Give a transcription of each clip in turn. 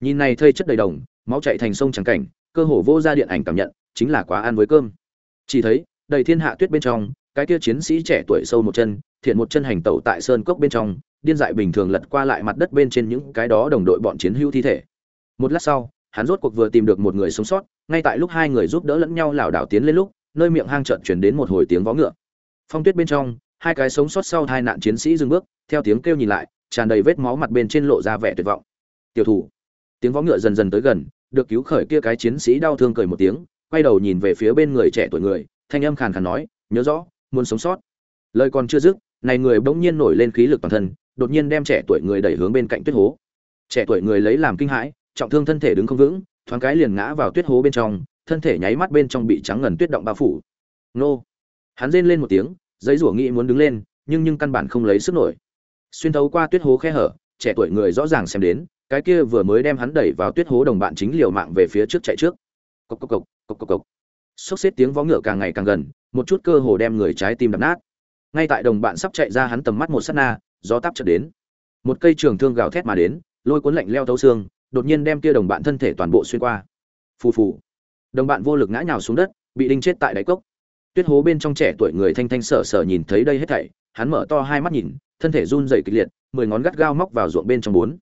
nhìn này thây chất đầy đồng, máu chạy thành sông trắng cảnh, cơ hồ vô ra điện ảnh cảm nhận, chính là quá ăn với cơm. Chỉ thấy, đầy thiên hạ tuyết bên trong, cái kia chiến sĩ trẻ tuổi sâu một chân, thiện một chân hành tẩu tại sơn cốc bên trong, điên dại bình thường lật qua lại mặt đất bên trên những cái đó đồng đội bọn chiến hữu thi thể. Một lát sau, hắn rốt cuộc vừa tìm được một người sống sót, ngay tại lúc hai người giúp đỡ lẫn nhau lảo đảo tiến lên lúc, nơi miệng hang trận chuyển đến một hồi tiếng vó ngựa. Phong tuyết bên trong, hai cái sống sót sau hai nạn chiến sĩ dừng bước, theo tiếng kêu nhìn lại, tràn đầy vết máu mặt bên trên lộ ra vẻ tuyệt vọng. Tiểu thủ tiếng vó ngựa dần dần tới gần, được cứu khởi kia cái chiến sĩ đau thương cười một tiếng, quay đầu nhìn về phía bên người trẻ tuổi người, thanh âm khàn khàn nói, nhớ rõ, muốn sống sót. Lời còn chưa dứt, này người bỗng nhiên nổi lên khí lực toàn thân, đột nhiên đem trẻ tuổi người đẩy hướng bên cạnh tuyết hố. Trẻ tuổi người lấy làm kinh hãi, trọng thương thân thể đứng không vững, thoáng cái liền ngã vào tuyết hố bên trong, thân thể nháy mắt bên trong bị trắng ngần tuyết động bao phủ. Nô! Hắn rên lên một tiếng, giấy rủa nghĩ muốn đứng lên, nhưng nhưng căn bản không lấy sức nổi. Xuyên thấu qua tuyết hố khe hở, trẻ tuổi người rõ ràng xem đến cái kia vừa mới đem hắn đẩy vào tuyết hố đồng bạn chính liều mạng về phía trước chạy trước. Cộc cộc cộc cộc cộc cộc. Sốc xếp tiếng vó ngựa càng ngày càng gần, một chút cơ hồ đem người trái tim đập nát. Ngay tại đồng bạn sắp chạy ra hắn tầm mắt một sát na, gió táp chợt đến. Một cây trường thương gào thét mà đến, lôi cuốn lạnh leo thấu xương, đột nhiên đem kia đồng bạn thân thể toàn bộ xuyên qua. Phù phù. Đồng bạn vô lực ngã nhào xuống đất, bị đinh chết tại đáy cốc. Tuyết hố bên trong trẻ tuổi người thanh thanh sở sở nhìn thấy đây hết thảy, hắn mở to hai mắt nhìn, thân thể run rẩy kịch liệt, mười ngón gắt gao móc vào ruộng bên trong bốn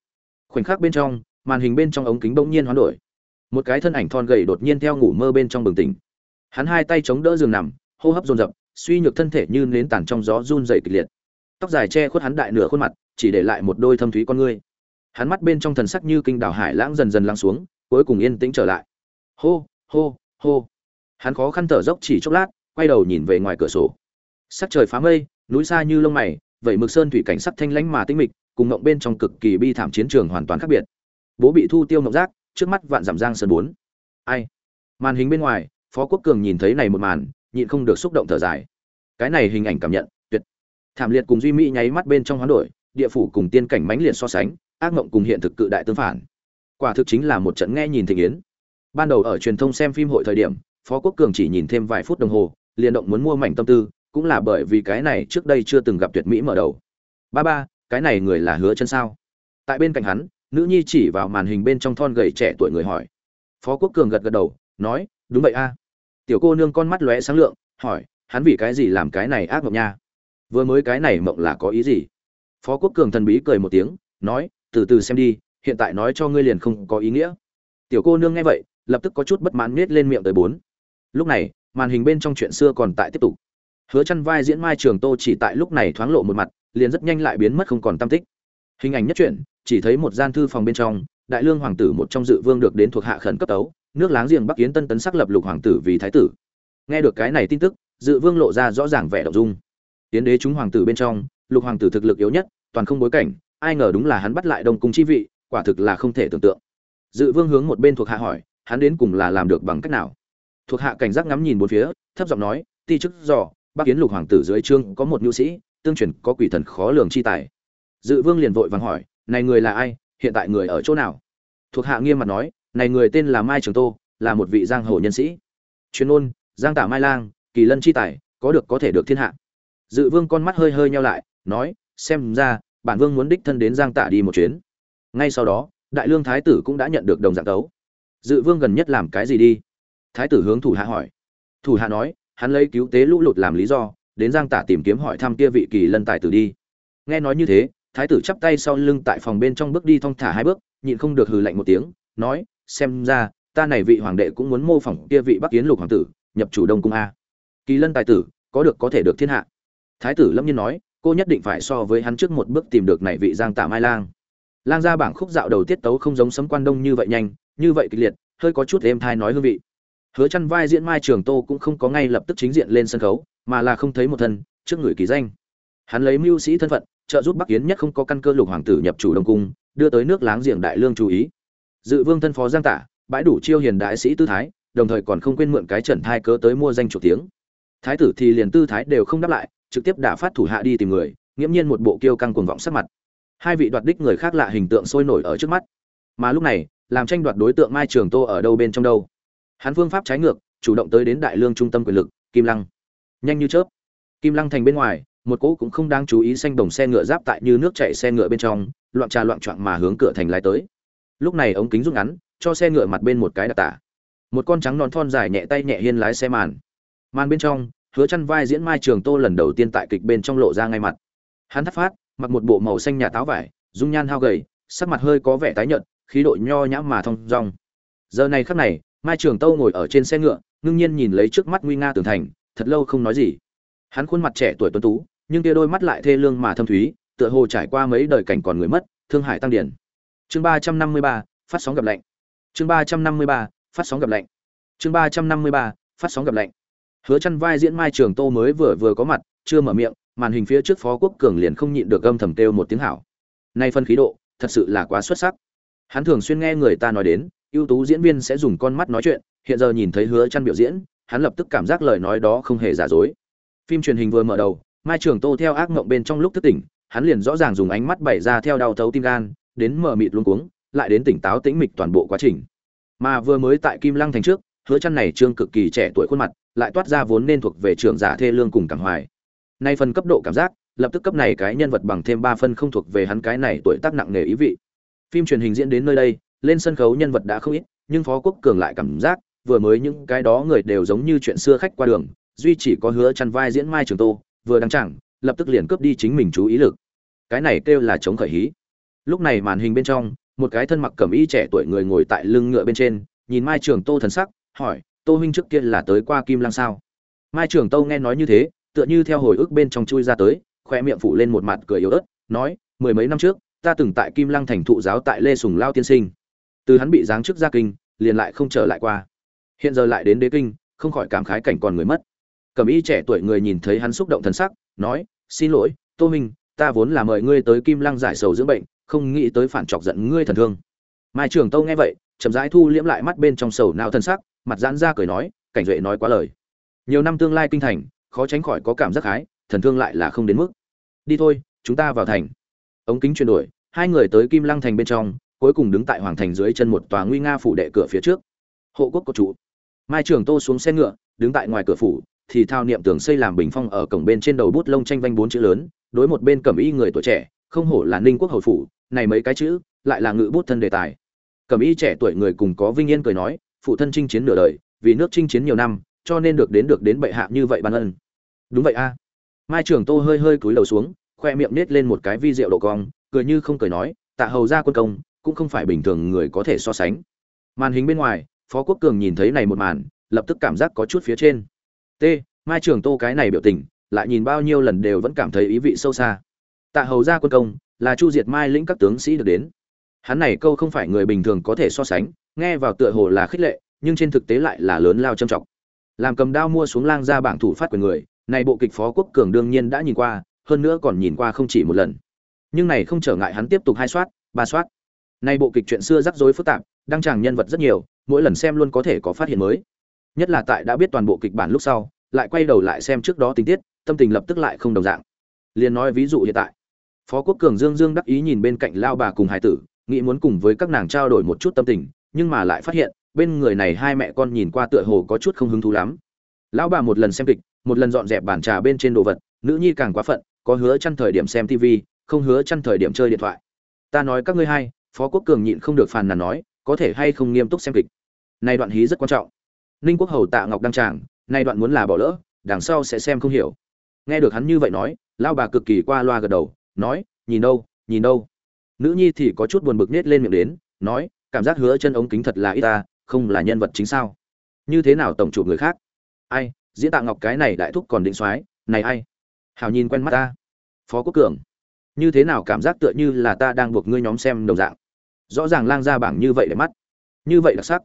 khoảnh khắc bên trong, màn hình bên trong ống kính bỗng nhiên hoán đổi. Một cái thân ảnh thon gầy đột nhiên theo ngủ mơ bên trong bừng tỉnh. Hắn hai tay chống đỡ giường nằm, hô hấp dồn dập, suy nhược thân thể như nến tàn trong gió run rẩy kịch liệt. Tóc dài che khuất hắn đại nửa khuôn mặt, chỉ để lại một đôi thâm thúy con ngươi. Hắn mắt bên trong thần sắc như kinh đảo hải lãng dần dần lắng xuống, cuối cùng yên tĩnh trở lại. Hô hô hô. Hắn khó khăn thở dốc chỉ chốc lát, quay đầu nhìn về ngoài cửa sổ. Sắc trời phá mây, núi xa như lông mày vậy mực sơn thủy cảnh sắc thanh lãnh mà tinh mịch cùng ngộng bên trong cực kỳ bi thảm chiến trường hoàn toàn khác biệt. Bố bị thu tiêu ngộng giác, trước mắt vạn giảm giang sơn bốn. Ai? Màn hình bên ngoài, phó quốc cường nhìn thấy này một màn, nhịn không được xúc động thở dài. Cái này hình ảnh cảm nhận, tuyệt. Thảm liệt cùng duy mỹ nháy mắt bên trong hoán đổi, địa phủ cùng tiên cảnh mãnh liệt so sánh, ác mộng cùng hiện thực cự đại tương phản. Quả thực chính là một trận nghe nhìn thịnh yến. Ban đầu ở truyền thông xem phim hội thời điểm, phó quốc cường chỉ nhìn thêm vài phút đồng hồ, liền động muốn mua mảnh tâm tư, cũng là bởi vì cái này trước đây chưa từng gặp tuyệt mỹ mở đầu. Ba ba cái này người là hứa chân sao? Tại bên cạnh hắn, nữ nhi chỉ vào màn hình bên trong thon gầy trẻ tuổi người hỏi. Phó quốc cường gật gật đầu, nói, đúng vậy a. Tiểu cô nương con mắt lóe sáng lượng, hỏi, hắn vì cái gì làm cái này ác mộng nha? Vừa mới cái này mộng là có ý gì? Phó quốc cường thần bí cười một tiếng, nói, từ từ xem đi, hiện tại nói cho ngươi liền không có ý nghĩa. Tiểu cô nương nghe vậy, lập tức có chút bất mãn miết lên miệng tới bốn. Lúc này, màn hình bên trong chuyện xưa còn tại tiếp tục. Hứa chăn vai diễn mai trường tô chỉ tại lúc này thoáng lộ một mặt liền rất nhanh lại biến mất không còn tâm tích. Hình ảnh nhất truyện, chỉ thấy một gian thư phòng bên trong, đại lương hoàng tử một trong dự vương được đến thuộc hạ khẩn cấp tấu, nước láng giềng bắc yến tân tấn sắc lập lục hoàng tử vì thái tử. Nghe được cái này tin tức, dự vương lộ ra rõ ràng vẻ động dung. Tiến đế chúng hoàng tử bên trong, lục hoàng tử thực lực yếu nhất, toàn không bối cảnh, ai ngờ đúng là hắn bắt lại đông cung chi vị, quả thực là không thể tưởng tượng. Dự vương hướng một bên thuộc hạ hỏi, hắn đến cùng là làm được bằng cách nào? Thuộc hạ cảnh giác ngắm nhìn bốn phía, thấp giọng nói, ti chức dò, bắc kiến lục hoàng tử dưới trương có một nhu sĩ tương truyền có quỷ thần khó lường chi tài. Dự vương liền vội vàng hỏi, này người là ai? Hiện tại người ở chỗ nào? Thuộc hạ nghiêm mặt nói, này người tên là mai trường tô, là một vị giang hồ nhân sĩ. Chuyên ôn giang tả mai lang, kỳ lân chi tài, có được có thể được thiên hạ. Dự vương con mắt hơi hơi nhau lại, nói, xem ra, bản vương muốn đích thân đến giang tả đi một chuyến. Ngay sau đó, đại lương thái tử cũng đã nhận được đồng dạng tấu. Dự vương gần nhất làm cái gì đi? Thái tử hướng thủ hạ hỏi. Thủ hạ nói, hắn lấy cứu tế lũ lụt làm lý do đến giang tả tìm kiếm hỏi thăm kia vị kỳ lân tài tử đi. Nghe nói như thế, thái tử chắp tay sau lưng tại phòng bên trong bước đi thong thả hai bước, nhịn không được hừ lạnh một tiếng, nói, xem ra, ta này vị hoàng đệ cũng muốn mô phỏng kia vị bắc kiến lục hoàng tử, nhập chủ đông cung a. Kỳ lân tài tử, có được có thể được thiên hạ. Thái tử lâm nhiên nói, cô nhất định phải so với hắn trước một bước tìm được này vị giang tả mai lang. Lang ra bảng khúc dạo đầu tiết tấu không giống sấm quan đông như vậy nhanh, như vậy kịch liệt, hơi có chút êm thai nói hương vị. Hứa chăn vai diễn mai trường tô cũng không có ngay lập tức chính diện lên sân khấu mà là không thấy một thân, trước người kỳ danh. Hắn lấy mưu sĩ thân phận, trợ giúp bắc Yến nhất không có căn cơ lục hoàng tử nhập chủ đông cung, đưa tới nước láng giềng đại lương chú ý. Dự vương thân phó giang tả, bãi đủ chiêu hiền đại sĩ tư thái, đồng thời còn không quên mượn cái trần thai cớ tới mua danh chủ tiếng. Thái tử thì liền tư thái đều không đáp lại, trực tiếp đả phát thủ hạ đi tìm người, nghiễm nhiên một bộ kiêu căng cuồng vọng sắc mặt. Hai vị đoạt đích người khác lạ hình tượng sôi nổi ở trước mắt. Mà lúc này, làm tranh đoạt đối tượng mai trường tô ở đâu bên trong đâu? Hắn phương pháp trái ngược, chủ động tới đến đại lương trung tâm quyền lực, kim lăng nhanh như chớp. Kim lăng thành bên ngoài, một cỗ cũng không đáng chú ý xanh đồng xe ngựa giáp tại như nước chạy xe ngựa bên trong, loạn trà loạn trọn mà hướng cửa thành lái tới. Lúc này ống kính rút ngắn, cho xe ngựa mặt bên một cái đặc tả. Một con trắng non thon dài nhẹ tay nhẹ hiên lái xe màn. Màn bên trong, hứa chăn vai diễn mai trường tô lần đầu tiên tại kịch bên trong lộ ra ngay mặt. Hắn thắt phát, mặc một bộ màu xanh nhà táo vải, dung nhan hao gầy, sắc mặt hơi có vẻ tái nhợt, khí độ nho nhã mà thong dong. Giờ này khắc này, mai trường tô ngồi ở trên xe ngựa, ngưng nhiên nhìn lấy trước mắt nguy nga tường thành thật lâu không nói gì. Hắn khuôn mặt trẻ tuổi tuấn tú, nhưng kia đôi mắt lại thê lương mà thâm thúy, tựa hồ trải qua mấy đời cảnh còn người mất, thương hại tăng điển. Chương ba trăm năm mươi ba, phát sóng gặp lạnh. Chương ba trăm năm mươi ba, phát sóng gặp lạnh. Chương ba trăm năm mươi ba, phát sóng gặp lạnh. Hứa chăn vai diễn mai trường tô mới vừa vừa có mặt, chưa mở miệng, màn hình phía trước phó quốc cường liền không nhịn được âm thầm kêu một tiếng hảo. Nay phân khí độ, thật sự là quá xuất sắc. Hắn thường xuyên nghe người ta nói đến, ưu tú diễn viên sẽ dùng con mắt nói chuyện, hiện giờ nhìn thấy hứa chăn biểu diễn hắn lập tức cảm giác lời nói đó không hề giả dối. Phim truyền hình vừa mở đầu, mai trường tô theo ác mộng bên trong lúc thức tỉnh, hắn liền rõ ràng dùng ánh mắt bày ra theo đau thấu tim gan, đến mở mịt luống cuống, lại đến tỉnh táo tĩnh mịch toàn bộ quá trình. Mà vừa mới tại kim lăng thành trước, hứa chăn này trương cực kỳ trẻ tuổi khuôn mặt, lại toát ra vốn nên thuộc về trưởng giả thê lương cùng cảm hoài. Nay phần cấp độ cảm giác, lập tức cấp này cái nhân vật bằng thêm ba phân không thuộc về hắn cái này tuổi tác nặng nề ý vị. Phim truyền hình diễn đến nơi đây, lên sân khấu nhân vật đã không ít, nhưng phó quốc cường lại cảm giác vừa mới những cái đó người đều giống như chuyện xưa khách qua đường, duy chỉ có hứa chăn vai diễn mai trường tô, vừa đăng chẳng, lập tức liền cướp đi chính mình chú ý lực. Cái này kêu là chống khởi hí. Lúc này màn hình bên trong, một cái thân mặc cẩm y trẻ tuổi người ngồi tại lưng ngựa bên trên, nhìn mai trường tô thần sắc, hỏi, tô huynh trước kia là tới qua kim lăng sao? Mai trường tô nghe nói như thế, tựa như theo hồi ức bên trong chui ra tới, khoe miệng phủ lên một mặt cười yếu ớt, nói, mười mấy năm trước, ta từng tại kim lăng thành thụ giáo tại lê sùng lao tiên sinh. Từ hắn bị giáng chức gia kinh, liền lại không trở lại qua hiện giờ lại đến đế kinh, không khỏi cảm khái cảnh còn người mất. Cẩm y trẻ tuổi người nhìn thấy hắn xúc động thần sắc, nói, xin lỗi, tô minh, ta vốn là mời ngươi tới kim lăng giải sầu dưỡng bệnh, không nghĩ tới phản chọc giận ngươi thần thương. Mai trường tâu nghe vậy, chậm rãi thu liễm lại mắt bên trong sầu nao thân sắc, mặt giãn ra cười nói, cảnh duệ nói quá lời. Nhiều năm tương lai kinh thành, khó tránh khỏi có cảm giác khái, thần thương lại là không đến mức. Đi thôi, chúng ta vào thành. Ống kính chuyển đổi, hai người tới kim lăng thành bên trong, cuối cùng đứng tại hoàng thành dưới chân một tòa nguy nga phủ đệ cửa phía trước. Hộ quốc có chủ mai trường tô xuống xe ngựa, đứng tại ngoài cửa phủ, thì thao niệm tưởng xây làm bình phong ở cổng bên trên đầu bút lông tranh vanh bốn chữ lớn, đối một bên cẩm y người tuổi trẻ, không hổ là ninh quốc hầu phủ, này mấy cái chữ, lại là ngự bút thân đề tài. Cẩm y trẻ tuổi người cùng có vinh yên cười nói, phụ thân chinh chiến nửa đời, vì nước chinh chiến nhiều năm, cho nên được đến được đến bệ hạ như vậy ban ân. Đúng vậy a. Mai trường tô hơi hơi cúi đầu xuống, khoe miệng nết lên một cái vi rượu độ cong, cười như không cười nói, tạ hầu ra quân công, cũng không phải bình thường người có thể so sánh. Màn hình bên ngoài phó quốc cường nhìn thấy này một màn, lập tức cảm giác có chút phía trên. T, mai trường tô cái này biểu tình, lại nhìn bao nhiêu lần đều vẫn cảm thấy ý vị sâu xa. Tạ hầu ra quân công, là chu diệt mai lĩnh các tướng sĩ được đến. Hắn này câu không phải người bình thường có thể so sánh, nghe vào tựa hồ là khích lệ, nhưng trên thực tế lại là lớn lao trầm trọng. Làm cầm đao mua xuống lang ra bảng thủ phát quyền người, này bộ kịch phó quốc cường đương nhiên đã nhìn qua, hơn nữa còn nhìn qua không chỉ một lần. Nhưng này không trở ngại hắn tiếp tục hai soát, ba soát. Này bộ kịch chuyện xưa rắc rối phức tạp, đăng tràng nhân vật rất nhiều mỗi lần xem luôn có thể có phát hiện mới. Nhất là tại đã biết toàn bộ kịch bản lúc sau, lại quay đầu lại xem trước đó tình tiết, tâm tình lập tức lại không đồng dạng. Liền nói ví dụ hiện tại. Phó quốc cường dương dương đắc ý nhìn bên cạnh lao bà cùng hải tử, nghĩ muốn cùng với các nàng trao đổi một chút tâm tình, nhưng mà lại phát hiện, bên người này hai mẹ con nhìn qua tựa hồ có chút không hứng thú lắm. Lão bà một lần xem kịch, một lần dọn dẹp bàn trà bên trên đồ vật, nữ nhi càng quá phận, có hứa chăn thời điểm xem tv không hứa chăn thời điểm chơi điện thoại. Ta nói các ngươi hai, phó quốc cường nhịn không được phàn nàn nói, có thể hay không nghiêm túc xem kịch này đoạn hí rất quan trọng. Ninh quốc hầu tạ ngọc đăng tràng này đoạn muốn là bỏ lỡ, đằng sau sẽ xem không hiểu. Nghe được hắn như vậy nói lao bà cực kỳ qua loa gật đầu, nói, nhìn đâu nhìn đâu. Nữ nhi thì có chút buồn bực nết lên miệng đến, nói, cảm giác hứa chân ống kính thật là ít ta, không là nhân vật chính sao? Như thế nào tổng chủ người khác? Ai, diễn tạ ngọc cái này đại thúc còn định soái, này ai? Hào nhìn quen mắt ta. Phó quốc cường, như thế nào cảm giác tựa như là ta đang buộc ngươi nhóm xem đồng dạng? Rõ ràng lang gia bảng như vậy để mắt. Như vậy đặc sắc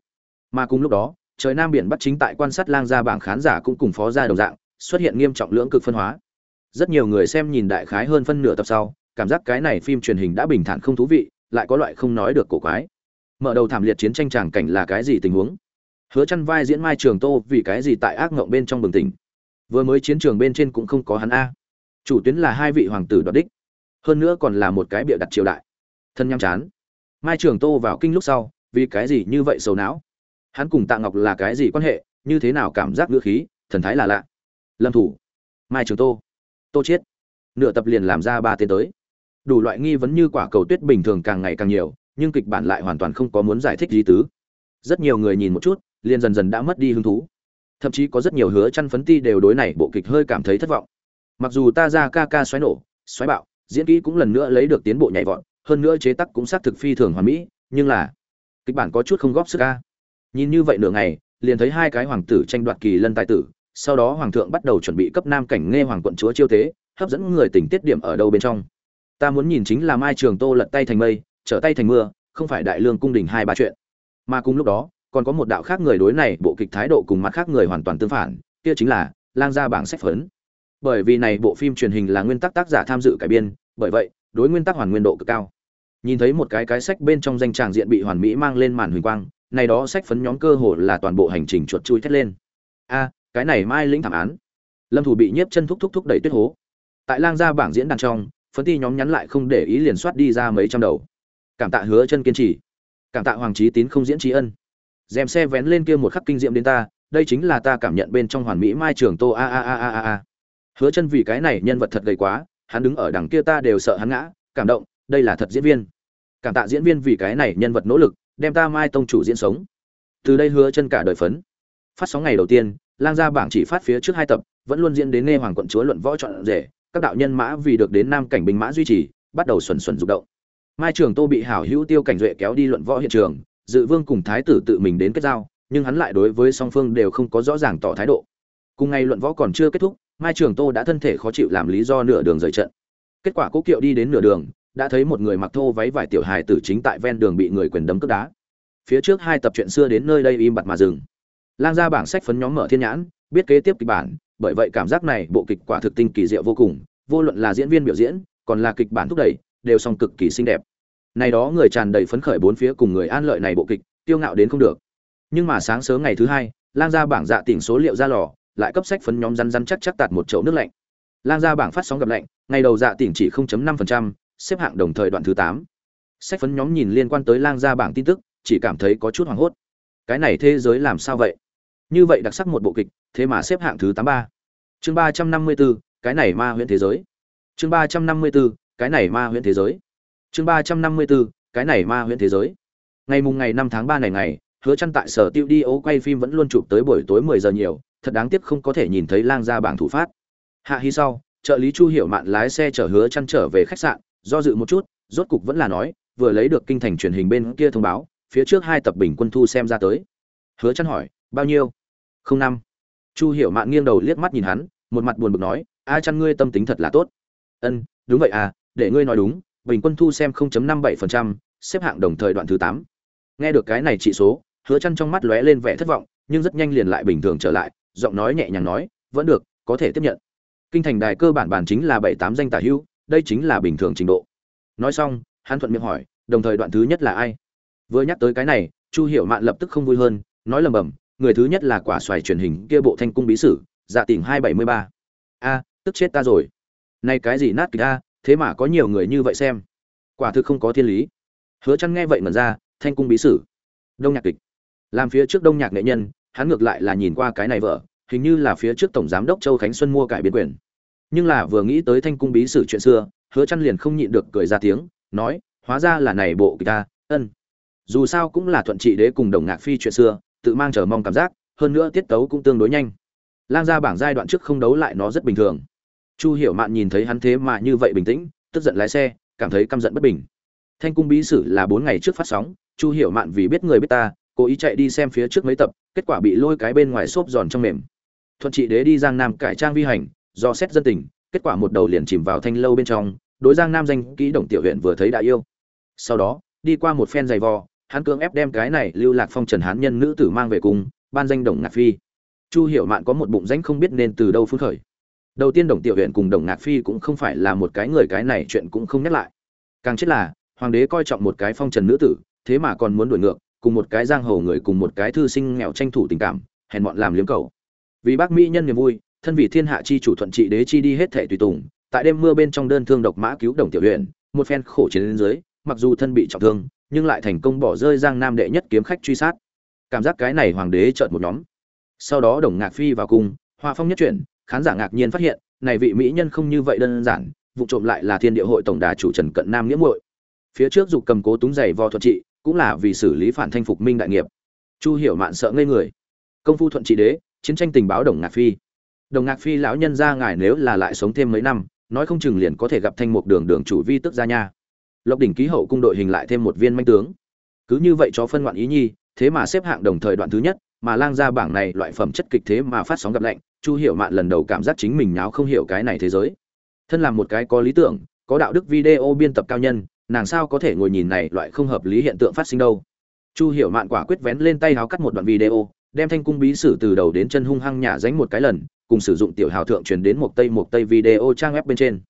mà cùng lúc đó, trời nam biển bắc chính tại quan sát lang gia bảng khán giả cũng cùng phó gia đồng dạng, xuất hiện nghiêm trọng lưỡng cực phân hóa. Rất nhiều người xem nhìn đại khái hơn phân nửa tập sau, cảm giác cái này phim truyền hình đã bình thản không thú vị, lại có loại không nói được cổ quái. Mở đầu thảm liệt chiến tranh tràng cảnh là cái gì tình huống? Hứa chăn vai diễn mai trường tô vì cái gì tại ác ngộng bên trong bừng tỉnh? Vừa mới chiến trường bên trên cũng không có hắn a. Chủ tuyến là hai vị hoàng tử đoạt đích. Hơn nữa còn là một cái bịa đặt triều đại. Thân nhăm chán. Mai trường tô vào kinh lúc sau, vì cái gì như vậy sầu não? Hắn cùng tạ ngọc là cái gì quan hệ, như thế nào cảm giác ngữ khí, thần thái là lạ. Lâm thủ. Mai trường tô. Tô chiết nửa tập liền làm ra ba tên tới. Đủ loại nghi vấn như quả cầu tuyết bình thường càng ngày càng nhiều, nhưng kịch bản lại hoàn toàn không có muốn giải thích gì tứ. Rất nhiều người nhìn một chút, liền dần dần đã mất đi hứng thú. Thậm chí có rất nhiều hứa chăn phấn ti đều đối này bộ kịch hơi cảm thấy thất vọng. Mặc dù ta ra ca ca xoáy nổ, xoáy bạo, diễn kỹ cũng lần nữa lấy được tiến bộ nhảy vọt, hơn nữa chế tác cũng xác thực phi thường hoàn mỹ, nhưng là kịch bản có chút không góp sức ca nhìn như vậy nửa ngày, liền thấy hai cái hoàng tử tranh đoạt kỳ lân tài tử, sau đó hoàng thượng bắt đầu chuẩn bị cấp nam cảnh nghe hoàng quận chúa chiêu tế, hấp dẫn người tỉnh tiết điểm ở đâu bên trong. Ta muốn nhìn chính là mai trường tô lật tay thành mây, trở tay thành mưa, không phải đại lương cung đình hai ba chuyện. Mà cùng lúc đó, còn có một đạo khác người đối này, bộ kịch thái độ cùng mặt khác người hoàn toàn tương phản, kia chính là lang gia bảng sách phấn. Bởi vì này bộ phim truyền hình là nguyên tắc tác giả tham dự cải biên, bởi vậy, đối nguyên tắc hoàn nguyên độ cực cao. Nhìn thấy một cái cái sách bên trong danh tràng diện bị hoàn mỹ mang lên màn huỳnh quang này đó sách phấn nhóm cơ hồ là toàn bộ hành trình chuột chui thét lên. A, cái này mai lĩnh thảm án. Lâm thủ bị nhiếp chân thúc thúc thúc đẩy tuyết hố. Tại lang gia bảng diễn đàn trong, phấn ti nhóm nhắn lại không để ý liền soát đi ra mấy trăm đầu. Cảm tạ hứa chân kiên trì. Cảm tạ hoàng trí tín không diễn trí ân. Dèm xe vén lên kia một khắc kinh diệm đến ta, đây chính là ta cảm nhận bên trong hoàn mỹ mai trường tô, a a a a a a. Hứa chân vì cái này nhân vật thật gầy quá, hắn đứng ở đằng kia ta đều sợ hắn ngã, cảm động, đây là thật diễn viên. Cảm tạ diễn viên vì cái này nhân vật nỗ lực đem ta mai tông chủ diễn sống. Từ đây hứa chân cả đời phấn. Phát sóng ngày đầu tiên, lang gia bảng chỉ phát phía trước hai tập, vẫn luôn diễn đến nghe hoàng quận chúa luận võ chọn rể, các đạo nhân mã vì được đến nam cảnh binh mã duy trì, bắt đầu xuẩn xuẩn rụng động. Mai trường tô bị hảo hữu tiêu cảnh duệ kéo đi luận võ hiện trường, dự vương cùng thái tử tự mình đến kết giao, nhưng hắn lại đối với song phương đều không có rõ ràng tỏ thái độ. Cùng ngày luận võ còn chưa kết thúc, mai trường tô đã thân thể khó chịu làm lý do nửa đường rời trận. Kết quả cố kiệu đi đến nửa đường đã thấy một người mặc thô váy vải tiểu hài tử chính tại ven đường bị người quyền đấm cướp đá. Phía trước hai tập truyện xưa đến nơi đây im bặt mà dừng. Lang ra bảng sách phấn nhóm mở thiên nhãn biết kế tiếp kịch bản bởi vậy cảm giác này bộ kịch quả thực tinh kỳ diệu vô cùng vô luận là diễn viên biểu diễn còn là kịch bản thúc đẩy đều song cực kỳ xinh đẹp. Này đó người tràn đầy phấn khởi bốn phía cùng người an lợi này bộ kịch tiêu ngạo đến không được. Nhưng mà sáng sớm ngày thứ hai lang ra bảng dạ tỉnh số liệu ra lò lại cấp sách phấn nhóm rắn rắn chắc chắc tạt một chậu nước lạnh. Lang ra bảng phát sóng gặp lạnh ngày đầu dạ tỉnh chỉ 0.5%, xếp hạng đồng thời đoạn thứ 8. sách phấn nhóm nhìn liên quan tới lang ra bảng tin tức chỉ cảm thấy có chút hoảng hốt. Cái này thế giới làm sao vậy? Như vậy đặc sắc một bộ kịch thế mà xếp hạng thứ 83. chương 354, cái này ma huyễn thế giới. Chương 354, cái này ma huyễn thế giới. Chương 354, cái này ma huyễn thế giới. Ngày mùng ngày 5 tháng 3 này ngày hứa chăn tại sở tiêu đi ố quay phim vẫn luôn chụp tới buổi tối 10 giờ nhiều thật đáng tiếc không có thể nhìn thấy lang gia bảng thủ phát. Hạ hy sau trợ lý chu hiểu mạn lái xe chở hứa chăn trở về khách sạn do dự một chút rốt cục vẫn là nói vừa lấy được kinh thành truyền hình bên kia thông báo phía trước hai tập bình quân thu xem ra tới. Hứa chăn hỏi bao nhiêu? Không năm. Chu hiểu mạn nghiêng đầu liếc mắt nhìn hắn một mặt buồn bực nói a chăn ngươi tâm tính thật là tốt. Ân đúng vậy à để ngươi nói đúng bình quân thu xem 0.57%, xếp hạng đồng thời đoạn thứ 8. nghe được cái này chỉ số hứa chăn trong mắt lóe lên vẻ thất vọng nhưng rất nhanh liền lại bình thường trở lại giọng nói nhẹ nhàng nói vẫn được có thể tiếp nhận. Kinh thành đài cơ bản bản chính là bảy tám danh tả hữu đây chính là bình thường trình độ. Nói xong, hắn thuận miệng hỏi, đồng thời đoạn thứ nhất là ai? Vừa nhắc tới cái này, chu hiểu mạn lập tức không vui hơn, nói lầm bầm, người thứ nhất là quả xoài truyền hình kia bộ thanh cung bí sử dạ tỉnh hai bảy mươi ba. A, tức chết ta rồi. Nay cái gì nát kịch a, thế mà có nhiều người như vậy xem. Quả thực không có thiên lý. Hứa chăn nghe vậy mà ra, thanh cung bí sử. Đông nhạc kịch. Làm phía trước đông nhạc nghệ nhân, hắn ngược lại là nhìn qua cái này vợ, hình như là phía trước tổng giám đốc châu khánh xuân mua cải biến quyền nhưng là vừa nghĩ tới thanh cung bí sử chuyện xưa, hứa chăn liền không nhịn được cười ra tiếng, nói, hóa ra là này bộ kịch ta, ân. Dù sao cũng là thuận trị đế cùng đồng ngạc phi chuyện xưa, tự mang chờ mong cảm giác, hơn nữa tiết tấu cũng tương đối nhanh. Lang ra bảng giai đoạn trước không đấu lại nó rất bình thường. Chu hiểu mạn nhìn thấy hắn thế mà như vậy bình tĩnh, tức giận lái xe, cảm thấy căm giận bất bình. Thanh cung bí sử là bốn ngày trước phát sóng, chu hiểu mạn vì biết người biết ta, cố ý chạy đi xem phía trước mấy tập, kết quả bị lôi cái bên ngoài xốp giòn trong mềm. Thuận trị đế đi giang nam cải trang vi hành do xét dân tình, kết quả một đầu liền chìm vào thanh lâu bên trong, đối giang nam danh kỹ đồng tiểu huyện vừa thấy đã yêu. Sau đó, đi qua một phen giày vò, hắn cưỡng ép đem cái này lưu lạc phong trần hán nhân nữ tử mang về cùng, ban danh đồng ngạc phi. Chu hiểu mạn có một bụng danh không biết nên từ đâu phun khởi. Đầu tiên đồng tiểu huyện cùng đồng ngạc phi cũng không phải là một cái người, cái này chuyện cũng không nhắc lại. Càng chết là, hoàng đế coi trọng một cái phong trần nữ tử, thế mà còn muốn đuổi ngược, cùng một cái giang hồ người, cùng một cái thư sinh nghèo tranh thủ tình cảm, hèn bọn làm liếm cầu. Vì bác mỹ nhân niềm vui thân vị thiên hạ chi chủ thuận trị đế chi đi hết thể tùy tùng, tại đêm mưa bên trong đơn thương độc mã cứu đồng tiểu huyện, một phen khổ chiến lên dưới, mặc dù thân bị trọng thương, nhưng lại thành công bỏ rơi giang nam đệ nhất kiếm khách truy sát. Cảm giác cái này hoàng đế chợt một nhóm. Sau đó đồng ngạc phi vào cung, hoa phong nhất chuyển, khán giả ngạc nhiên phát hiện, này vị mỹ nhân không như vậy đơn giản, vụ trộm lại là thiên địa hội tổng đà chủ trần cận nam nghĩa muội. Phía trước dục cầm cố túng giày vò thuận trị, cũng là vì xử lý phản thanh phục minh đại nghiệp. Chu hiểu mạn sợ ngây người. Công phu thuận trị đế, chiến tranh tình báo đồng ngạc phi đồng ngạc phi lão nhân ra ngài nếu là lại sống thêm mấy năm, nói không chừng liền có thể gặp thanh mục đường đường chủ vi tức gia nha. Lộc đỉnh ký hậu cung đội hình lại thêm một viên manh tướng. Cứ như vậy cho phân ngoạn ý nhi, thế mà xếp hạng đồng thời đoạn thứ nhất, mà lang ra bảng này loại phẩm chất kịch thế mà phát sóng gặp lạnh, chu hiểu mạn lần đầu cảm giác chính mình nháo không hiểu cái này thế giới. Thân làm một cái có lý tưởng, có đạo đức video biên tập cao nhân, nàng sao có thể ngồi nhìn này loại không hợp lý hiện tượng phát sinh đâu. Chu hiểu mạn quả quyết vén lên tay háo cắt một đoạn video, đem thanh cung bí sử từ đầu đến chân hung hăng nhả dánh một cái lần cùng sử dụng tiểu hào thượng truyền đến một tây một tây video trang web bên trên.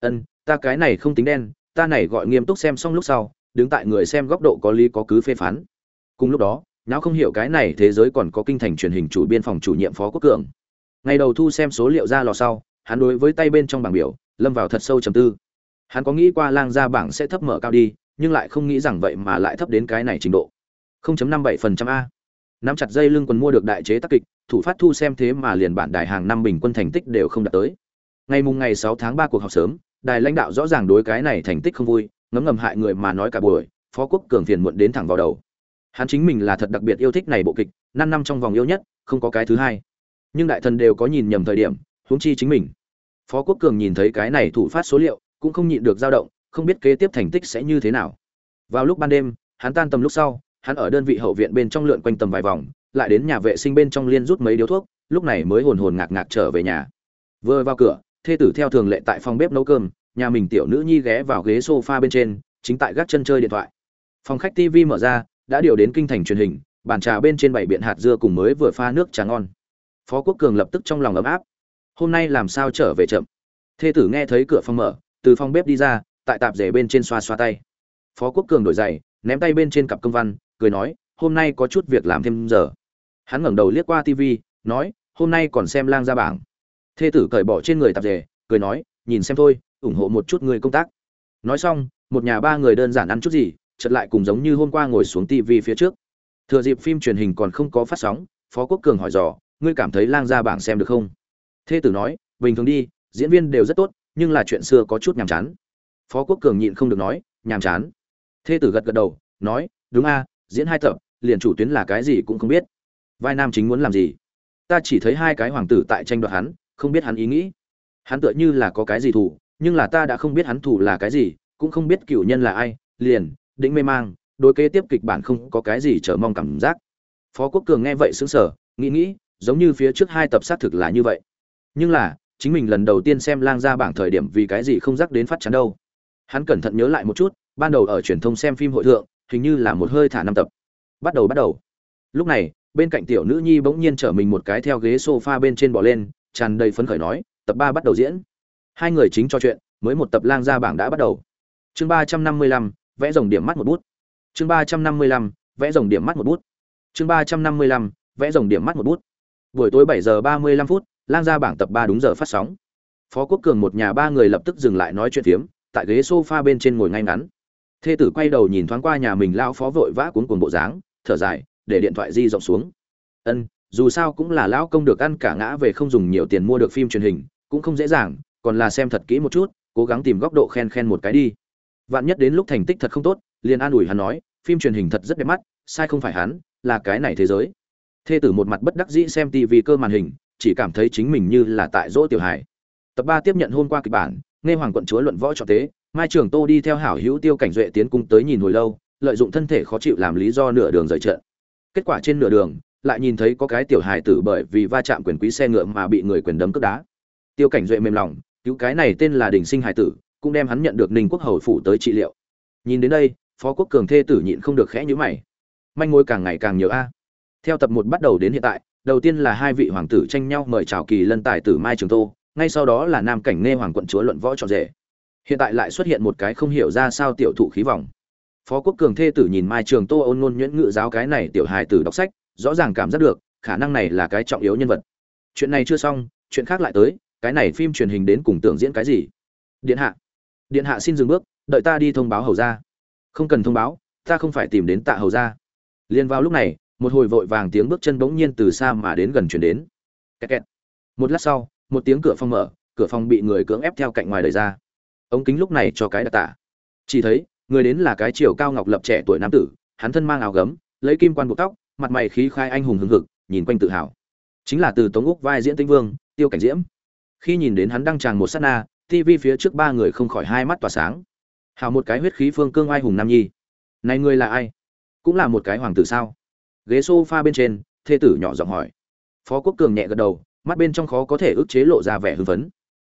Ân, ta cái này không tính đen, ta này gọi nghiêm túc xem xong lúc sau, đứng tại người xem góc độ có lý có cứ phê phán. Cùng lúc đó não không hiểu cái này thế giới còn có kinh thành truyền hình chủ biên phòng chủ nhiệm phó quốc cường. Ngày đầu thu xem số liệu ra lò sau, hắn đối với tay bên trong bảng biểu, lâm vào thật sâu trầm tư. Hắn có nghĩ qua lang ra bảng sẽ thấp mở cao đi, nhưng lại không nghĩ rằng vậy mà lại thấp đến cái này trình độ. 0.57% a nắm chặt dây lưng quần mua được đại chế tác kịch, thủ phát thu xem thế mà liền bản đài hàng năm bình quân thành tích đều không đạt tới. Ngày mùng ngày 6 tháng 3 cuộc họp sớm, đài lãnh đạo rõ ràng đối cái này thành tích không vui, ngấm ngầm hại người mà nói cả buổi, phó quốc cường phiền muộn đến thẳng vào đầu. Hắn chính mình là thật đặc biệt yêu thích này bộ kịch, năm năm trong vòng yêu nhất, không có cái thứ hai. Nhưng đại thần đều có nhìn nhầm thời điểm, huống chi chính mình. Phó quốc cường nhìn thấy cái này thủ phát số liệu, cũng không nhịn được dao động, không biết kế tiếp thành tích sẽ như thế nào. Vào lúc ban đêm, hắn tan tầm lúc sau hắn ở đơn vị hậu viện bên trong lượn quanh tầm vài vòng, lại đến nhà vệ sinh bên trong liên rút mấy điếu thuốc, lúc này mới hồn hồn ngạc ngạc trở về nhà. Vừa vào cửa, thê tử theo thường lệ tại phòng bếp nấu cơm, nhà mình tiểu nữ nhi ghé vào ghế sofa bên trên, chính tại gác chân chơi điện thoại. Phòng khách tv mở ra, đã điều đến kinh thành truyền hình, bàn trà bên trên bảy biện hạt dưa cùng mới vừa pha nước trà ngon. Phó quốc cường lập tức trong lòng ấm áp. Hôm nay làm sao trở về chậm? Thê tử nghe thấy cửa phòng mở, từ phòng bếp đi ra, tại tạp rể bên trên xoa xoa tay. Phó quốc cường đổi giày, ném tay bên trên cặp công văn cười nói hôm nay có chút việc làm thêm giờ. Hắn ngẩng đầu liếc qua tv nói hôm nay còn xem lang ra bảng. Thê tử cởi bỏ trên người tạp dề, cười nói nhìn xem thôi ủng hộ một chút người công tác. Nói xong một nhà ba người đơn giản ăn chút gì chợt lại cùng giống như hôm qua ngồi xuống tv phía trước. Thừa dịp phim truyền hình còn không có phát sóng phó quốc cường hỏi dò ngươi cảm thấy lang ra bảng xem được không? Thê tử nói bình thường đi diễn viên đều rất tốt nhưng là chuyện xưa có chút nhàm chán. Phó quốc cường nhịn không được nói nhàm chán. Thê tử gật gật đầu nói đúng a diễn hai tập, liền chủ tuyến là cái gì cũng không biết. Vai nam chính muốn làm gì? Ta chỉ thấy hai cái hoàng tử tại tranh đoạt hắn, không biết hắn ý nghĩ. Hắn tựa như là có cái gì thủ nhưng là ta đã không biết hắn thủ là cái gì, cũng không biết cựu nhân là ai, liền, định mê mang, đối kế tiếp kịch bản không có cái gì chờ mong cảm giác. Phó quốc cường nghe vậy sững sờ, nghĩ nghĩ, giống như phía trước hai tập xác thực là như vậy. Nhưng là, chính mình lần đầu tiên xem lang ra bảng thời điểm vì cái gì không rắc đến phát chắn đâu. Hắn cẩn thận nhớ lại một chút, ban đầu ở truyền thông xem phim hội thượng hình như là một hơi thả năm tập. Bắt đầu bắt đầu. Lúc này, bên cạnh tiểu nữ nhi bỗng nhiên trở mình một cái theo ghế sofa bên trên bỏ lên, tràn đầy phấn khởi nói, tập ba bắt đầu diễn. Hai người chính trò chuyện, mới một tập lang ra bảng đã bắt đầu. Chương ba trăm năm mươi lăm, vẽ rồng điểm mắt một bút. Chương ba trăm năm mươi lăm, vẽ rồng điểm mắt một bút. Chương ba trăm năm mươi lăm, vẽ rồng điểm mắt một bút. Buổi tối bảy giờ ba mươi lăm phút, lang ra bảng tập ba đúng giờ phát sóng. Phó quốc cường một nhà ba người lập tức dừng lại nói chuyện phiếm, tại ghế sofa bên trên ngồi ngay ngắn thê tử quay đầu nhìn thoáng qua nhà mình lao phó vội vã cuốn cuồng bộ dáng, thở dài, để điện thoại di rộng xuống. Ân, dù sao cũng là lão công được ăn cả ngã về không dùng nhiều tiền mua được phim truyền hình, cũng không dễ dàng, còn là xem thật kỹ một chút, cố gắng tìm góc độ khen khen một cái đi. Vạn nhất đến lúc thành tích thật không tốt, liền an ủi hắn nói, phim truyền hình thật rất đẹp mắt, sai không phải hắn, là cái này thế giới. Thê tử một mặt bất đắc dĩ xem tv cơ màn hình, chỉ cảm thấy chính mình như là tại dỗ tiểu hải tập ba tiếp nhận hôm qua kịch bản, nghe hoàng quận chúa luận võ cho tế mai trường tô đi theo hảo hữu tiêu cảnh duệ tiến cung tới nhìn hồi lâu, lợi dụng thân thể khó chịu làm lý do nửa đường rời trận. Kết quả trên nửa đường, lại nhìn thấy có cái tiểu hài tử bởi vì va chạm quyền quý xe ngựa mà bị người quyền đấm cướp đá. Tiêu cảnh duệ mềm lòng, cứu cái này tên là đình sinh hải tử, cũng đem hắn nhận được ninh quốc hầu phủ tới trị liệu. Nhìn đến đây, phó quốc cường thê tử nhịn không được khẽ nhíu mày. Manh mối càng ngày càng nhiều a. Theo tập một bắt đầu đến hiện tại, đầu tiên là hai vị hoàng tử tranh nhau mời chào kỳ lân tài tử mai trường tô, ngay sau đó là nam cảnh nghe hoàng quận chúa luận võ trọn rể hiện tại lại xuất hiện một cái không hiểu ra sao tiểu thụ khí vòng. Phó quốc cường thê tử nhìn mai trường tô ôn ngôn nhuyễn ngự giáo cái này tiểu hài tử đọc sách, rõ ràng cảm giác được, khả năng này là cái trọng yếu nhân vật. Chuyện này chưa xong, chuyện khác lại tới, cái này phim truyền hình đến cùng tưởng diễn cái gì? Điện hạ. Điện hạ xin dừng bước, đợi ta đi thông báo hầu ra không cần thông báo, ta không phải tìm đến tạ hầu ra liền vào lúc này, một hồi vội vàng tiếng bước chân bỗng nhiên từ xa mà đến gần chuyển đến. Kẹt kẹt. một lát sau, một tiếng cửa phòng mở, cửa phòng bị người cưỡng ép theo cạnh ngoài đời ra ống kính lúc này cho cái đặc tả. Chỉ thấy, người đến là cái chiều cao ngọc lập trẻ tuổi nam tử, hắn thân mang áo gấm, lấy kim quan buộc tóc, mặt mày khí khai anh hùng hưng hực, nhìn quanh tự hào. Chính là từ tống úc vai diễn tinh vương, tiêu cảnh diễm. Khi nhìn đến hắn đăng tràng một sát na tv phía trước ba người không khỏi hai mắt tỏa sáng. Hào một cái huyết khí phương cương oai hùng nam nhi. Này ngươi là ai? Cũng là một cái hoàng tử sao? Ghế sofa bên trên, thê tử nhỏ giọng hỏi. Phó quốc cường nhẹ gật đầu, mắt bên trong khó có thể ức chế lộ ra vẻ hưng phấn.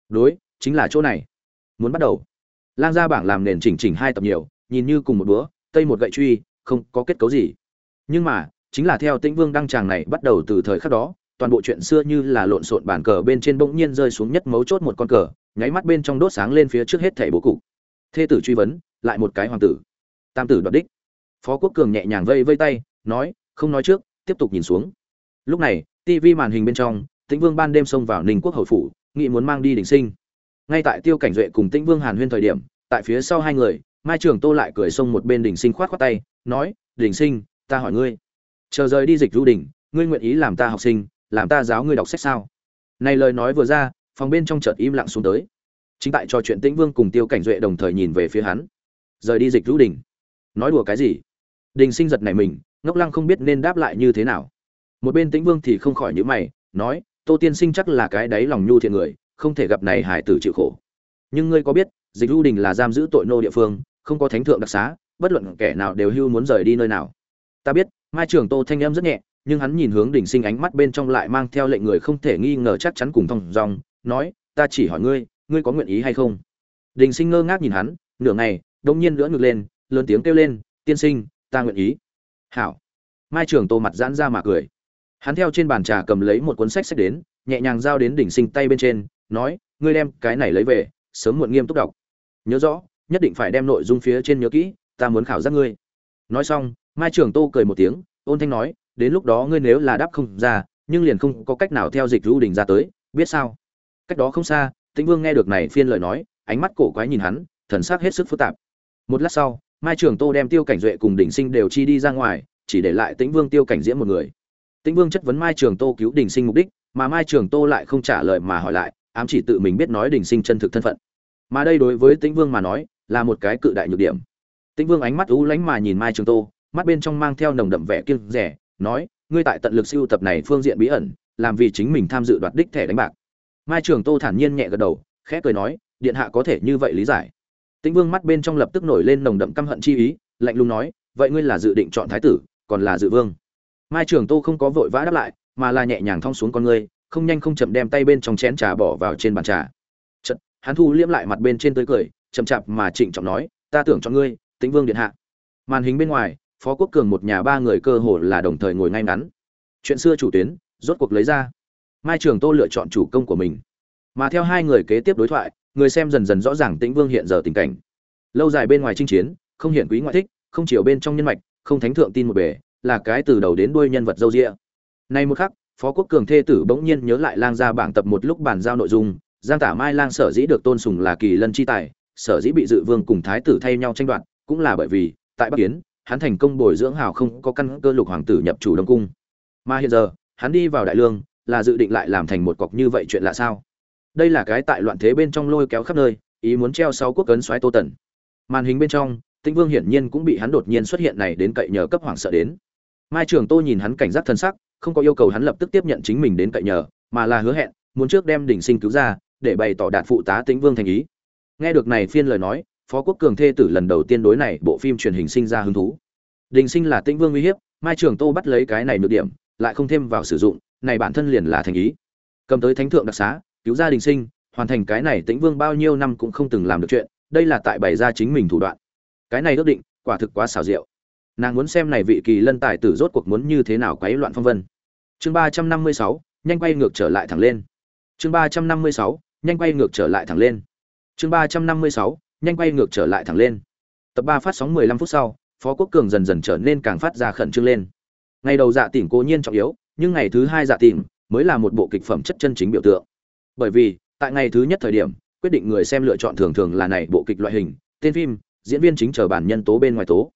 Đối, chính là chỗ này muốn bắt đầu. Lang gia bảng làm nền chỉnh chỉnh hai tập nhiều, nhìn như cùng một búa tây một gậy truy, không có kết cấu gì. Nhưng mà, chính là theo tĩnh vương đăng tràng này bắt đầu từ thời khắc đó, toàn bộ chuyện xưa như là lộn xộn bàn cờ bên trên bỗng nhiên rơi xuống nhất mấu chốt một con cờ, nháy mắt bên trong đốt sáng lên phía trước hết thảy bố cục. Thê tử truy vấn, lại một cái hoàng tử. Tam tử đoạt đích. Phó quốc cường nhẹ nhàng vây vây tay, nói, không nói trước, tiếp tục nhìn xuống. Lúc này tv màn hình bên trong, tĩnh vương ban đêm xông vào ninh quốc hậu phủ nghị muốn mang đi đình sinh ngay tại tiêu cảnh duệ cùng tĩnh vương hàn huyên thời điểm, tại phía sau hai người, mai trường tô lại cười xông một bên đình sinh khoát khoát tay, nói, đình sinh, ta hỏi ngươi, chờ rời đi dịch du đình, ngươi nguyện ý làm ta học sinh, làm ta giáo ngươi đọc sách sao? Này lời nói vừa ra, phòng bên trong chợt im lặng xuống tới. Chính tại trò chuyện tĩnh vương cùng tiêu cảnh duệ đồng thời nhìn về phía hắn. Rời đi dịch du đình. Nói đùa cái gì? Đình sinh giật này mình, ngốc lăng không biết nên đáp lại như thế nào. Một bên tĩnh vương thì không khỏi nhữ mày, nói, tô tiên sinh chắc là cái đáy lòng nhu thiện người không thể gặp này hải tử chịu khổ. Nhưng ngươi có biết, dịch lưu đình là giam giữ tội nô địa phương, không có thánh thượng đặc xá, bất luận kẻ nào đều hưu muốn rời đi nơi nào. Ta biết, mai trường tô thanh em rất nhẹ, nhưng hắn nhìn hướng đỉnh sinh ánh mắt bên trong lại mang theo lệnh người không thể nghi ngờ chắc chắn cùng thông dòng nói, ta chỉ hỏi ngươi ngươi có nguyện ý hay không? Đình sinh ngơ ngác nhìn hắn, nửa ngày đông nhiên lưỡn ngược lên, lớn tiếng kêu lên, tiên sinh, ta nguyện ý. Hảo. Mai trường tô mặt giãn ra mà cười. Hắn theo trên bàn trà cầm lấy một cuốn sách sách đến, nhẹ nhàng giao đến đỉnh sinh tay bên trên nói, ngươi đem cái này lấy về, sớm muộn nghiêm túc đọc. Nhớ rõ, nhất định phải đem nội dung phía trên nhớ kỹ, ta muốn khảo giác ngươi. Nói xong, mai trường tô cười một tiếng, ôn thanh nói, đến lúc đó ngươi nếu là đáp không ra, nhưng liền không có cách nào theo dịch lưu đình ra tới, biết sao? Cách đó không xa, tĩnh vương nghe được này phiên lời nói, ánh mắt cổ quái nhìn hắn, thần sắc hết sức phức tạp. Một lát sau, mai trường tô đem tiêu cảnh duệ cùng đỉnh sinh đều chi đi ra ngoài, chỉ để lại tĩnh vương tiêu cảnh diễm một người. Tĩnh vương chất vấn mai trường tô cứu đỉnh sinh mục đích, mà mai trường tô lại không trả lời mà hỏi lại ám chỉ tự mình biết nói đỉnh sinh chân thực thân phận. Mà đây đối với tĩnh vương mà nói, là một cái cự đại nhược điểm. Tĩnh vương ánh mắt u lánh mà nhìn mai trường tô, mắt bên trong mang theo nồng đậm vẻ kiêng rẻ nói, ngươi tại tận lực siêu tập này phương diện bí ẩn, làm vì chính mình tham dự đoạt đích thẻ đánh bạc. Mai trường tô thản nhiên nhẹ gật đầu, khẽ cười nói, điện hạ có thể như vậy lý giải. Tĩnh vương mắt bên trong lập tức nổi lên nồng đậm căm hận chi ý, lạnh lùng nói, vậy ngươi là dự định chọn thái tử, còn là dự vương? Mai trường tô không có vội vã đáp lại, mà là nhẹ nhàng thong xuống con ngươi không nhanh không chậm đem tay bên trong chén trà bỏ vào trên bàn trà. Chật, hắn thu liễm lại mặt bên trên tươi cười chậm chạp mà trịnh trọng nói ta tưởng cho ngươi tĩnh vương điện hạ. Màn hình bên ngoài phó quốc cường một nhà ba người cơ hồ là đồng thời ngồi ngay ngắn. Chuyện xưa chủ tuyến rốt cuộc lấy ra. Mai trường tô lựa chọn chủ công của mình. Mà theo hai người kế tiếp đối thoại người xem dần dần rõ ràng tĩnh vương hiện giờ tình cảnh. Lâu dài bên ngoài chinh chiến không hiện quý ngoại thích không chiều bên trong nhân mạch không thánh thượng tin một bề là cái từ đầu đến đuôi nhân vật dâu rịa nay một khắc phó quốc cường thê tử bỗng nhiên nhớ lại lang gia bảng tập một lúc bàn giao nội dung, giang tả mai lang sở dĩ được tôn sùng là kỳ lân chi tài, sở dĩ bị dự vương cùng thái tử thay nhau tranh đoạt, cũng là bởi vì, tại bắc kiến hắn thành công bồi dưỡng hào không có căn cơ lục hoàng tử nhập chủ đông cung. Mà hiện giờ, hắn đi vào đại lương, là dự định lại làm thành một cọc như vậy chuyện lạ sao? Đây là cái tại loạn thế bên trong lôi kéo khắp nơi, ý muốn treo sau quốc cấn xoáy tô tần. Màn hình bên trong, tĩnh vương hiển nhiên cũng bị hắn đột nhiên xuất hiện này đến cậy nhờ cấp hoàng sợ đến. Mai trường tô nhìn hắn cảnh giác thân sắc không có yêu cầu hắn lập tức tiếp nhận chính mình đến cậy nhờ, mà là hứa hẹn, muốn trước đem đỉnh sinh cứu ra, để bày tỏ đạt phụ tá tĩnh vương thành ý. Nghe được này phiên lời nói, phó quốc cường thê tử lần đầu tiên đối này bộ phim truyền hình sinh ra hứng thú. Đình sinh là tĩnh vương uy hiếp, mai trường tô bắt lấy cái này nhược điểm, lại không thêm vào sử dụng, này bản thân liền là thành ý. Cầm tới thánh thượng đặc xá, cứu gia đình sinh, hoàn thành cái này tĩnh vương bao nhiêu năm cũng không từng làm được chuyện, đây là tại bày ra chính mình thủ đoạn. Cái này ước định, quả thực quá xảo diệu. Nàng muốn xem này vị kỳ lân tài tử rốt cuộc muốn như thế nào quấy loạn phong vân chương ba trăm năm mươi sáu, nhanh quay ngược trở lại thẳng lên. Chương ba trăm năm mươi sáu, nhanh quay ngược trở lại thẳng lên. Chương ba trăm năm mươi sáu, nhanh quay ngược trở lại thẳng lên. Tập ba phát sóng mười lăm phút sau, phó quốc cường dần dần trở nên càng phát ra khẩn trương lên. Ngày đầu dạ tỉnh cố nhiên trọng yếu, nhưng ngày thứ hai dạ tỉnh mới là một bộ kịch phẩm chất chân chính biểu tượng. Bởi vì, tại ngày thứ nhất thời điểm, quyết định người xem lựa chọn thường thường là này bộ kịch loại hình, tên phim, diễn viên chính chờ bản nhân tố bên ngoài tố.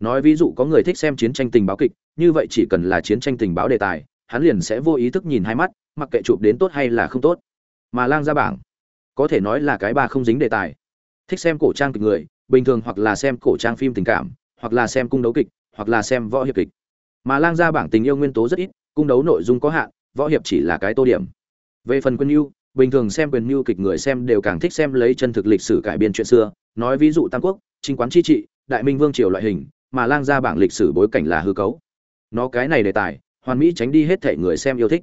Nói ví dụ có người thích xem chiến tranh tình báo kịch, như vậy chỉ cần là chiến tranh tình báo đề tài hắn liền sẽ vô ý thức nhìn hai mắt, mặc kệ chụp đến tốt hay là không tốt. Mà lang ra bảng, có thể nói là cái ba không dính đề tài. Thích xem cổ trang kịch người, bình thường hoặc là xem cổ trang phim tình cảm, hoặc là xem cung đấu kịch, hoặc là xem võ hiệp kịch. Mà lang gia bảng tình yêu nguyên tố rất ít, cung đấu nội dung có hạn, võ hiệp chỉ là cái tô điểm. Về phần quyền yêu bình thường xem quyền mưu kịch người xem đều càng thích xem lấy chân thực lịch sử cải biên chuyện xưa. Nói ví dụ tam quốc chính quán chi trị, đại minh vương triều loại hình, mà lang gia bảng lịch sử bối cảnh là hư cấu. Nó cái này đề tài hoàn mỹ tránh đi hết thể người xem yêu thích.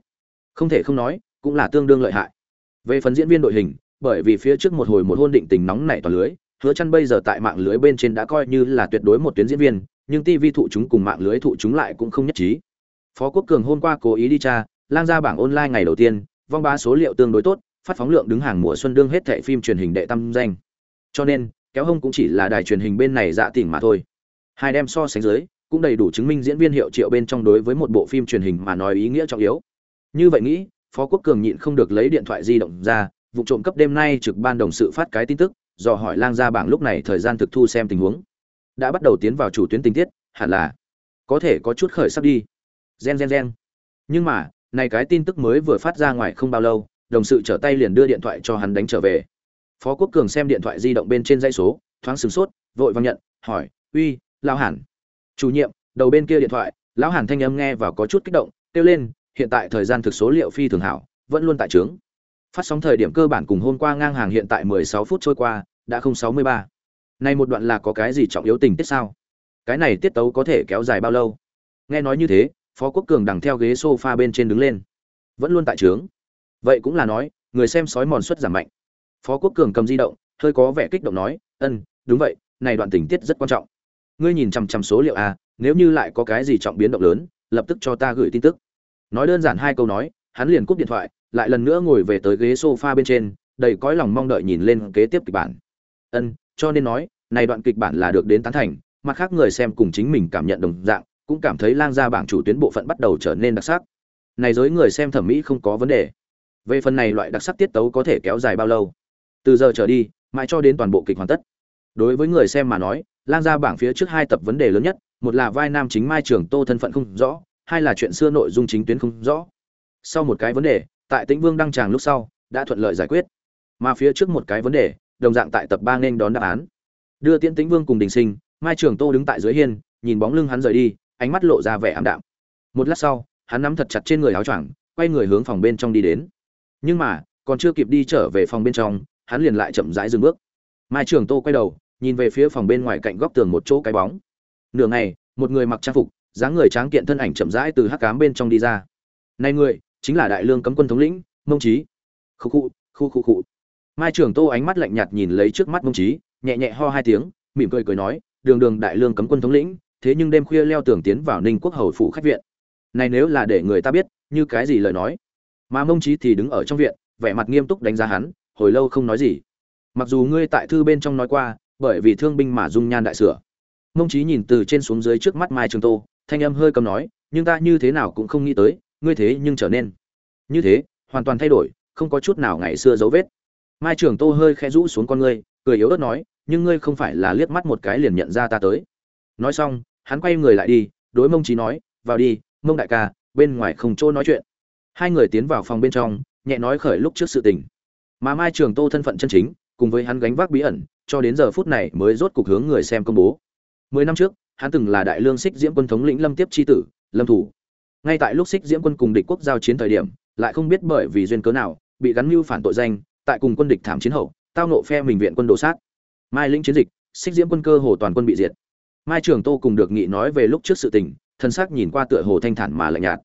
Không thể không nói, cũng là tương đương lợi hại. Về phần diễn viên đội hình, bởi vì phía trước một hồi một hôn định tình nóng nảy toàn lưới, hứa chăn bây giờ tại mạng lưới bên trên đã coi như là tuyệt đối một tuyến diễn viên, nhưng TV thụ chúng cùng mạng lưới thụ chúng lại cũng không nhất trí. Phó quốc cường hôm qua cố ý đi tra, lang ra bảng online ngày đầu tiên, vong ba số liệu tương đối tốt, phát phóng lượng đứng hàng mùa xuân đương hết thệ phim truyền hình đệ tam danh. Cho nên, kéo hông cũng chỉ là đài truyền hình bên này dạ tỉnh mà thôi. Hai đem so sánh dưới cũng đầy đủ chứng minh diễn viên hiệu triệu bên trong đối với một bộ phim truyền hình mà nói ý nghĩa trọng yếu. Như vậy nghĩ, phó quốc cường nhịn không được lấy điện thoại di động ra, vụ trộm cấp đêm nay trực ban đồng sự phát cái tin tức, dò hỏi lang gia bảng lúc này thời gian thực thu xem tình huống. Đã bắt đầu tiến vào chủ tuyến tình tiết, hẳn là có thể có chút khởi sắp đi. Gen gen gen. Nhưng mà, này cái tin tức mới vừa phát ra ngoài không bao lâu, đồng sự trở tay liền đưa điện thoại cho hắn đánh trở về. Phó quốc cường xem điện thoại di động bên trên dây số, thoáng sửng sốt, vội vàng nhận, hỏi, uy lao hẳn chủ nhiệm đầu bên kia điện thoại lão hàn thanh âm nghe và có chút kích động kêu lên hiện tại thời gian thực số liệu phi thường hảo vẫn luôn tại trướng phát sóng thời điểm cơ bản cùng hôm qua ngang hàng hiện tại 16 phút trôi qua đã không 63. Này một đoạn là có cái gì trọng yếu tình tiết sao? Cái này tiết tấu có thể kéo dài bao lâu? Nghe nói như thế, Phó Quốc Cường đằng theo ghế sofa bên trên đứng lên. Vẫn luôn tại trướng. Vậy cũng là nói, người xem sói mòn suất giảm mạnh. Phó Quốc Cường cầm di động, hơi có vẻ kích động nói, "Ân, đúng vậy, này đoạn tình tiết rất quan trọng. Ngươi nhìn chằm chằm số liệu a, nếu như lại có cái gì trọng biến động lớn, lập tức cho ta gửi tin tức." Nói đơn giản hai câu nói, hắn liền cúp điện thoại, lại lần nữa ngồi về tới ghế sofa bên trên, đầy cõi lòng mong đợi nhìn lên kế tiếp kịch bản. Ân, cho nên nói, này đoạn kịch bản là được đến tán thành, mặt khác người xem cùng chính mình cảm nhận đồng dạng, cũng cảm thấy lang gia bảng chủ tuyến bộ phận bắt đầu trở nên đặc sắc. Này giới người xem thẩm mỹ không có vấn đề. Về phần này loại đặc sắc tiết tấu có thể kéo dài bao lâu? Từ giờ trở đi, mãi cho đến toàn bộ kịch hoàn tất. Đối với người xem mà nói, lan ra bảng phía trước hai tập vấn đề lớn nhất, một là vai nam chính Mai Trường Tô thân phận không rõ, hai là chuyện xưa nội dung chính tuyến không rõ. Sau một cái vấn đề, tại Tĩnh Vương đăng tràng lúc sau, đã thuận lợi giải quyết. Mà phía trước một cái vấn đề, đồng dạng tại tập ba nên đón đáp án đưa tiễn tĩnh vương cùng đình sinh mai trường tô đứng tại dưới hiên nhìn bóng lưng hắn rời đi ánh mắt lộ ra vẻ ảm đạm một lát sau hắn nắm thật chặt trên người áo choàng quay người hướng phòng bên trong đi đến nhưng mà còn chưa kịp đi trở về phòng bên trong hắn liền lại chậm rãi dừng bước mai trường tô quay đầu nhìn về phía phòng bên ngoài cạnh góc tường một chỗ cái bóng. Nửa ngày, một người mặc trang phục, dáng người tráng kiện thân ảnh chậm rãi từ hắc cám bên trong đi ra. Này người, chính là đại lương cấm quân thống lĩnh, mông trí khu khu khu khu khu mai trưởng tô ánh mắt lạnh nhạt nhìn lấy trước mắt mông trí nhẹ nhẹ ho hai tiếng, mỉm cười cười nói, đường đường đại lương cấm quân thống lĩnh, thế nhưng đêm khuya leo tường tiến vào ninh quốc hầu phủ khách viện. Này nếu là để người ta biết, như cái gì lời nói? Mà mông trí thì đứng ở trong viện, vẻ mặt nghiêm túc đánh giá hắn, hồi lâu không nói gì. Mặc dù ngươi tại thư bên trong nói qua bởi vì thương binh mà dung nhan đại sửa. Mông trí nhìn từ trên xuống dưới trước mắt mai trường tô, thanh âm hơi cầm nói, nhưng ta như thế nào cũng không nghĩ tới, ngươi thế nhưng trở nên như thế, hoàn toàn thay đổi, không có chút nào ngày xưa dấu vết. Mai trường tô hơi khẽ rũ xuống con ngươi, cười yếu ớt nói, nhưng ngươi không phải là liếc mắt một cái liền nhận ra ta tới. Nói xong, hắn quay người lại đi, đối mông trí nói, vào đi, mông đại ca, bên ngoài không chỗ nói chuyện. Hai người tiến vào phòng bên trong, nhẹ nói khởi lúc trước sự tình. Mà mai trường tô thân phận chân chính, cùng với hắn gánh vác bí ẩn cho đến giờ phút này mới rốt cục hướng người xem công bố. Mười năm trước, hắn từng là đại lương xích diễm quân thống lĩnh lâm tiếp chi tử, lâm thủ. Ngay tại lúc xích diễm quân cùng địch quốc giao chiến thời điểm, lại không biết bởi vì duyên cớ nào, bị gắn mưu phản tội danh, tại cùng quân địch thảm chiến hậu, tao nộ phe mình viện quân đồ sát. Mai lĩnh chiến dịch, xích diễm quân cơ hồ toàn quân bị diệt. Mai trường tô cùng được nghị nói về lúc trước sự tình, thân xác nhìn qua tựa hồ thanh thản mà lạnh nhạt.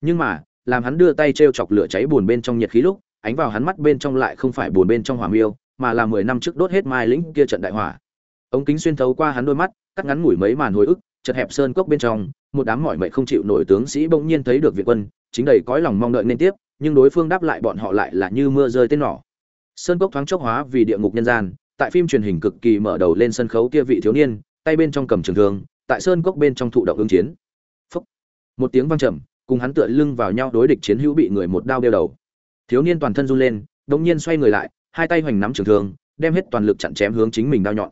Nhưng mà, làm hắn đưa tay treo chọc lửa cháy buồn bên trong nhiệt khí lúc, ánh vào hắn mắt bên trong lại không phải buồn bên trong hỏa miêu mà là mười năm trước đốt hết mai lĩnh kia trận đại hỏa. Ống kính xuyên thấu qua hắn đôi mắt, cắt ngắn ngủi mấy màn hồi ức, chật hẹp sơn cốc bên trong, một đám mỏi mệt không chịu nổi tướng sĩ bỗng nhiên thấy được viện quân, chính đầy cõi lòng mong đợi nên tiếp, nhưng đối phương đáp lại bọn họ lại là như mưa rơi tên nỏ. Sơn cốc thoáng chốc hóa vì địa ngục nhân gian, tại phim truyền hình cực kỳ mở đầu lên sân khấu kia vị thiếu niên, tay bên trong cầm trường thương, tại sơn cốc bên trong thụ động ứng chiến. Phúc. một tiếng vang trầm, cùng hắn tựa lưng vào nhau đối địch chiến hữu bị người một đao đeo đầu. Thiếu niên toàn thân run lên đột nhiên xoay người lại hai tay hoành nắm trường thương, đem hết toàn lực chặn chém hướng chính mình đao nhọn.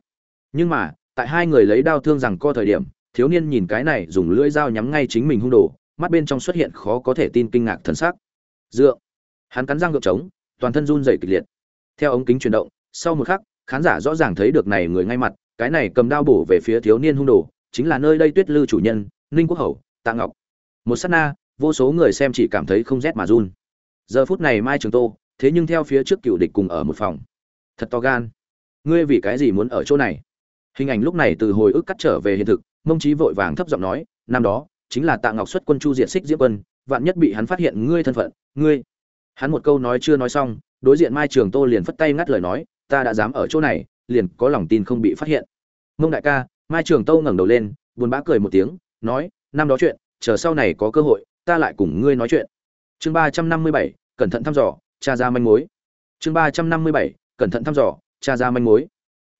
Nhưng mà, tại hai người lấy đao thương rằng co thời điểm, thiếu niên nhìn cái này dùng lưỡi dao nhắm ngay chính mình hung đồ, mắt bên trong xuất hiện khó có thể tin kinh ngạc thần sắc. Dựa, hắn cắn răng gượng trống, toàn thân run rẩy kịch liệt. Theo ống kính chuyển động, sau một khắc, khán giả rõ ràng thấy được này người ngay mặt, cái này cầm đao bổ về phía thiếu niên hung đồ, chính là nơi đây tuyết lư chủ nhân, ninh quốc hầu tạ ngọc. Một sát na, vô số người xem chỉ cảm thấy không rét mà run. Giờ phút này mai trường tô thế nhưng theo phía trước cựu địch cùng ở một phòng. Thật to gan. Ngươi vì cái gì muốn ở chỗ này? Hình ảnh lúc này từ hồi ức cắt trở về hiện thực, mông trí vội vàng thấp giọng nói, năm đó, chính là tạ ngọc xuất quân chu diện xích diễm quân, vạn nhất bị hắn phát hiện ngươi thân phận, ngươi hắn một câu nói chưa nói xong, đối diện mai trường tô liền phất tay ngắt lời nói, ta đã dám ở chỗ này, liền có lòng tin không bị phát hiện. Mông đại ca, mai trường tô ngẩng đầu lên, buồn bã cười một tiếng, nói, năm đó chuyện, chờ sau này có cơ hội, ta lại cùng ngươi nói chuyện. Chương ba trăm năm mươi bảy, cẩn thận thăm dò tra ra manh mối. Chương ba trăm năm mươi bảy, cẩn thận thăm dò tra ra manh mối.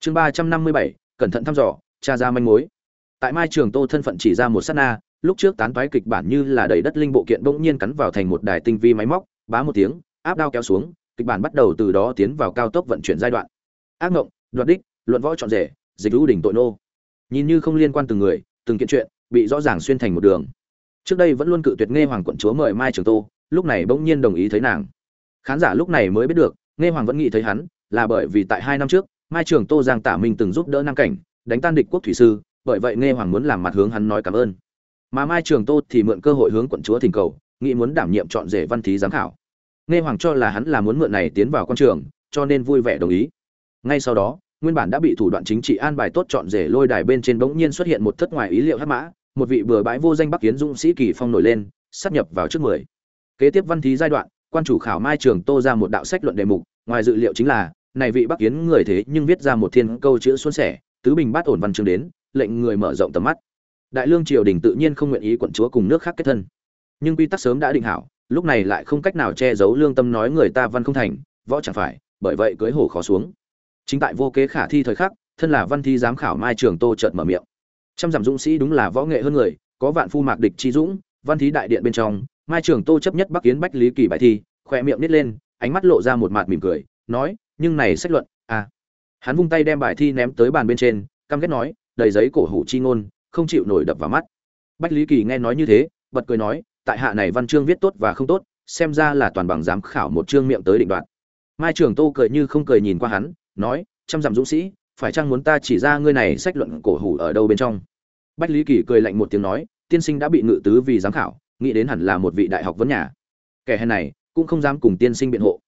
Chương ba trăm năm mươi bảy, cẩn thận thăm dò tra ra manh mối. Tại mai trường tô thân phận chỉ ra một sát na, lúc trước tán toái kịch bản như là đầy đất linh bộ kiện bỗng nhiên cắn vào thành một đài tinh vi máy móc, bá một tiếng, áp đao kéo xuống, kịch bản bắt đầu từ đó tiến vào cao tốc vận chuyển giai đoạn. Ác ngộng, đoạt đích, luận võ chọn rể, dịch lũ đỉnh tội nô. Nhìn như không liên quan từng người, từng kiện chuyện, bị rõ ràng xuyên thành một đường. Trước đây vẫn luôn cự tuyệt nghe hoàng quận chúa mời mai trường tô, lúc này bỗng nhiên đồng ý thấy nàng khán giả lúc này mới biết được nghe hoàng vẫn nghĩ thấy hắn, là bởi vì tại hai năm trước, mai trường tô giang tả minh từng giúp đỡ nam cảnh, đánh tan địch quốc thủy sư, bởi vậy nghe hoàng muốn làm mặt hướng hắn nói cảm ơn. Mà mai trường tô thì mượn cơ hội hướng quận chúa thỉnh cầu, nghĩ muốn đảm nhiệm chọn rể văn thí giám khảo. Nghe hoàng cho là hắn là muốn mượn này tiến vào quan trường, cho nên vui vẻ đồng ý. Ngay sau đó, nguyên bản đã bị thủ đoạn chính trị an bài tốt chọn rể lôi đài bên trên bỗng nhiên xuất hiện một thất ngoài ý liệu hắc mã, một vị bừa bãi vô danh bắc kiến dũng sĩ kỳ phong nổi lên, sắp nhập vào trước mười. Kế tiếp văn thí giai đoạn quan chủ khảo mai trường tô ra một đạo sách luận đề mục, ngoài dự liệu chính là, này vị bắc kiến người thế nhưng viết ra một thiên câu chữ xuân sẻ, tứ bình bát ổn văn chương đến, lệnh người mở rộng tầm mắt. Đại lương triều đình tự nhiên không nguyện ý quận chúa cùng nước khác kết thân. Nhưng quy tắc sớm đã định hảo, lúc này lại không cách nào che giấu lương tâm nói người ta văn không thành, võ chẳng phải, bởi vậy cưới hổ khó xuống. Chính tại vô kế khả thi thời khắc, thân là văn thi giám khảo mai trường tô chợt mở miệng. Trăm dặm dũng sĩ đúng là võ nghệ hơn người, có vạn phu mạc địch chi dũng, văn thí đại điện bên trong mai trường tô chấp nhất bắc kiến bách lý kỳ bài thi khoe miệng nít lên, ánh mắt lộ ra một mạt mỉm cười, nói, nhưng này sách luận à. Hắn vung tay đem bài thi ném tới bàn bên trên, căm ghét nói, đầy giấy cổ hủ chi ngôn, không chịu nổi đập vào mắt. Bách lý kỳ nghe nói như thế, bật cười nói, tại hạ này văn chương viết tốt và không tốt, xem ra là toàn bằng giám khảo một chương miệng tới định đoạn mai trường tô cười như không cười nhìn qua hắn, nói, trăm dặm dũng sĩ, phải chăng muốn ta chỉ ra ngươi này sách luận cổ hủ ở đâu bên trong? Bách lý kỳ cười lạnh một tiếng nói, tiên sinh đã bị ngự tứ vì giám khảo nghĩ đến hẳn là một vị đại học vấn nhà. Kẻ hèn này cũng không dám cùng tiên sinh biện hộ.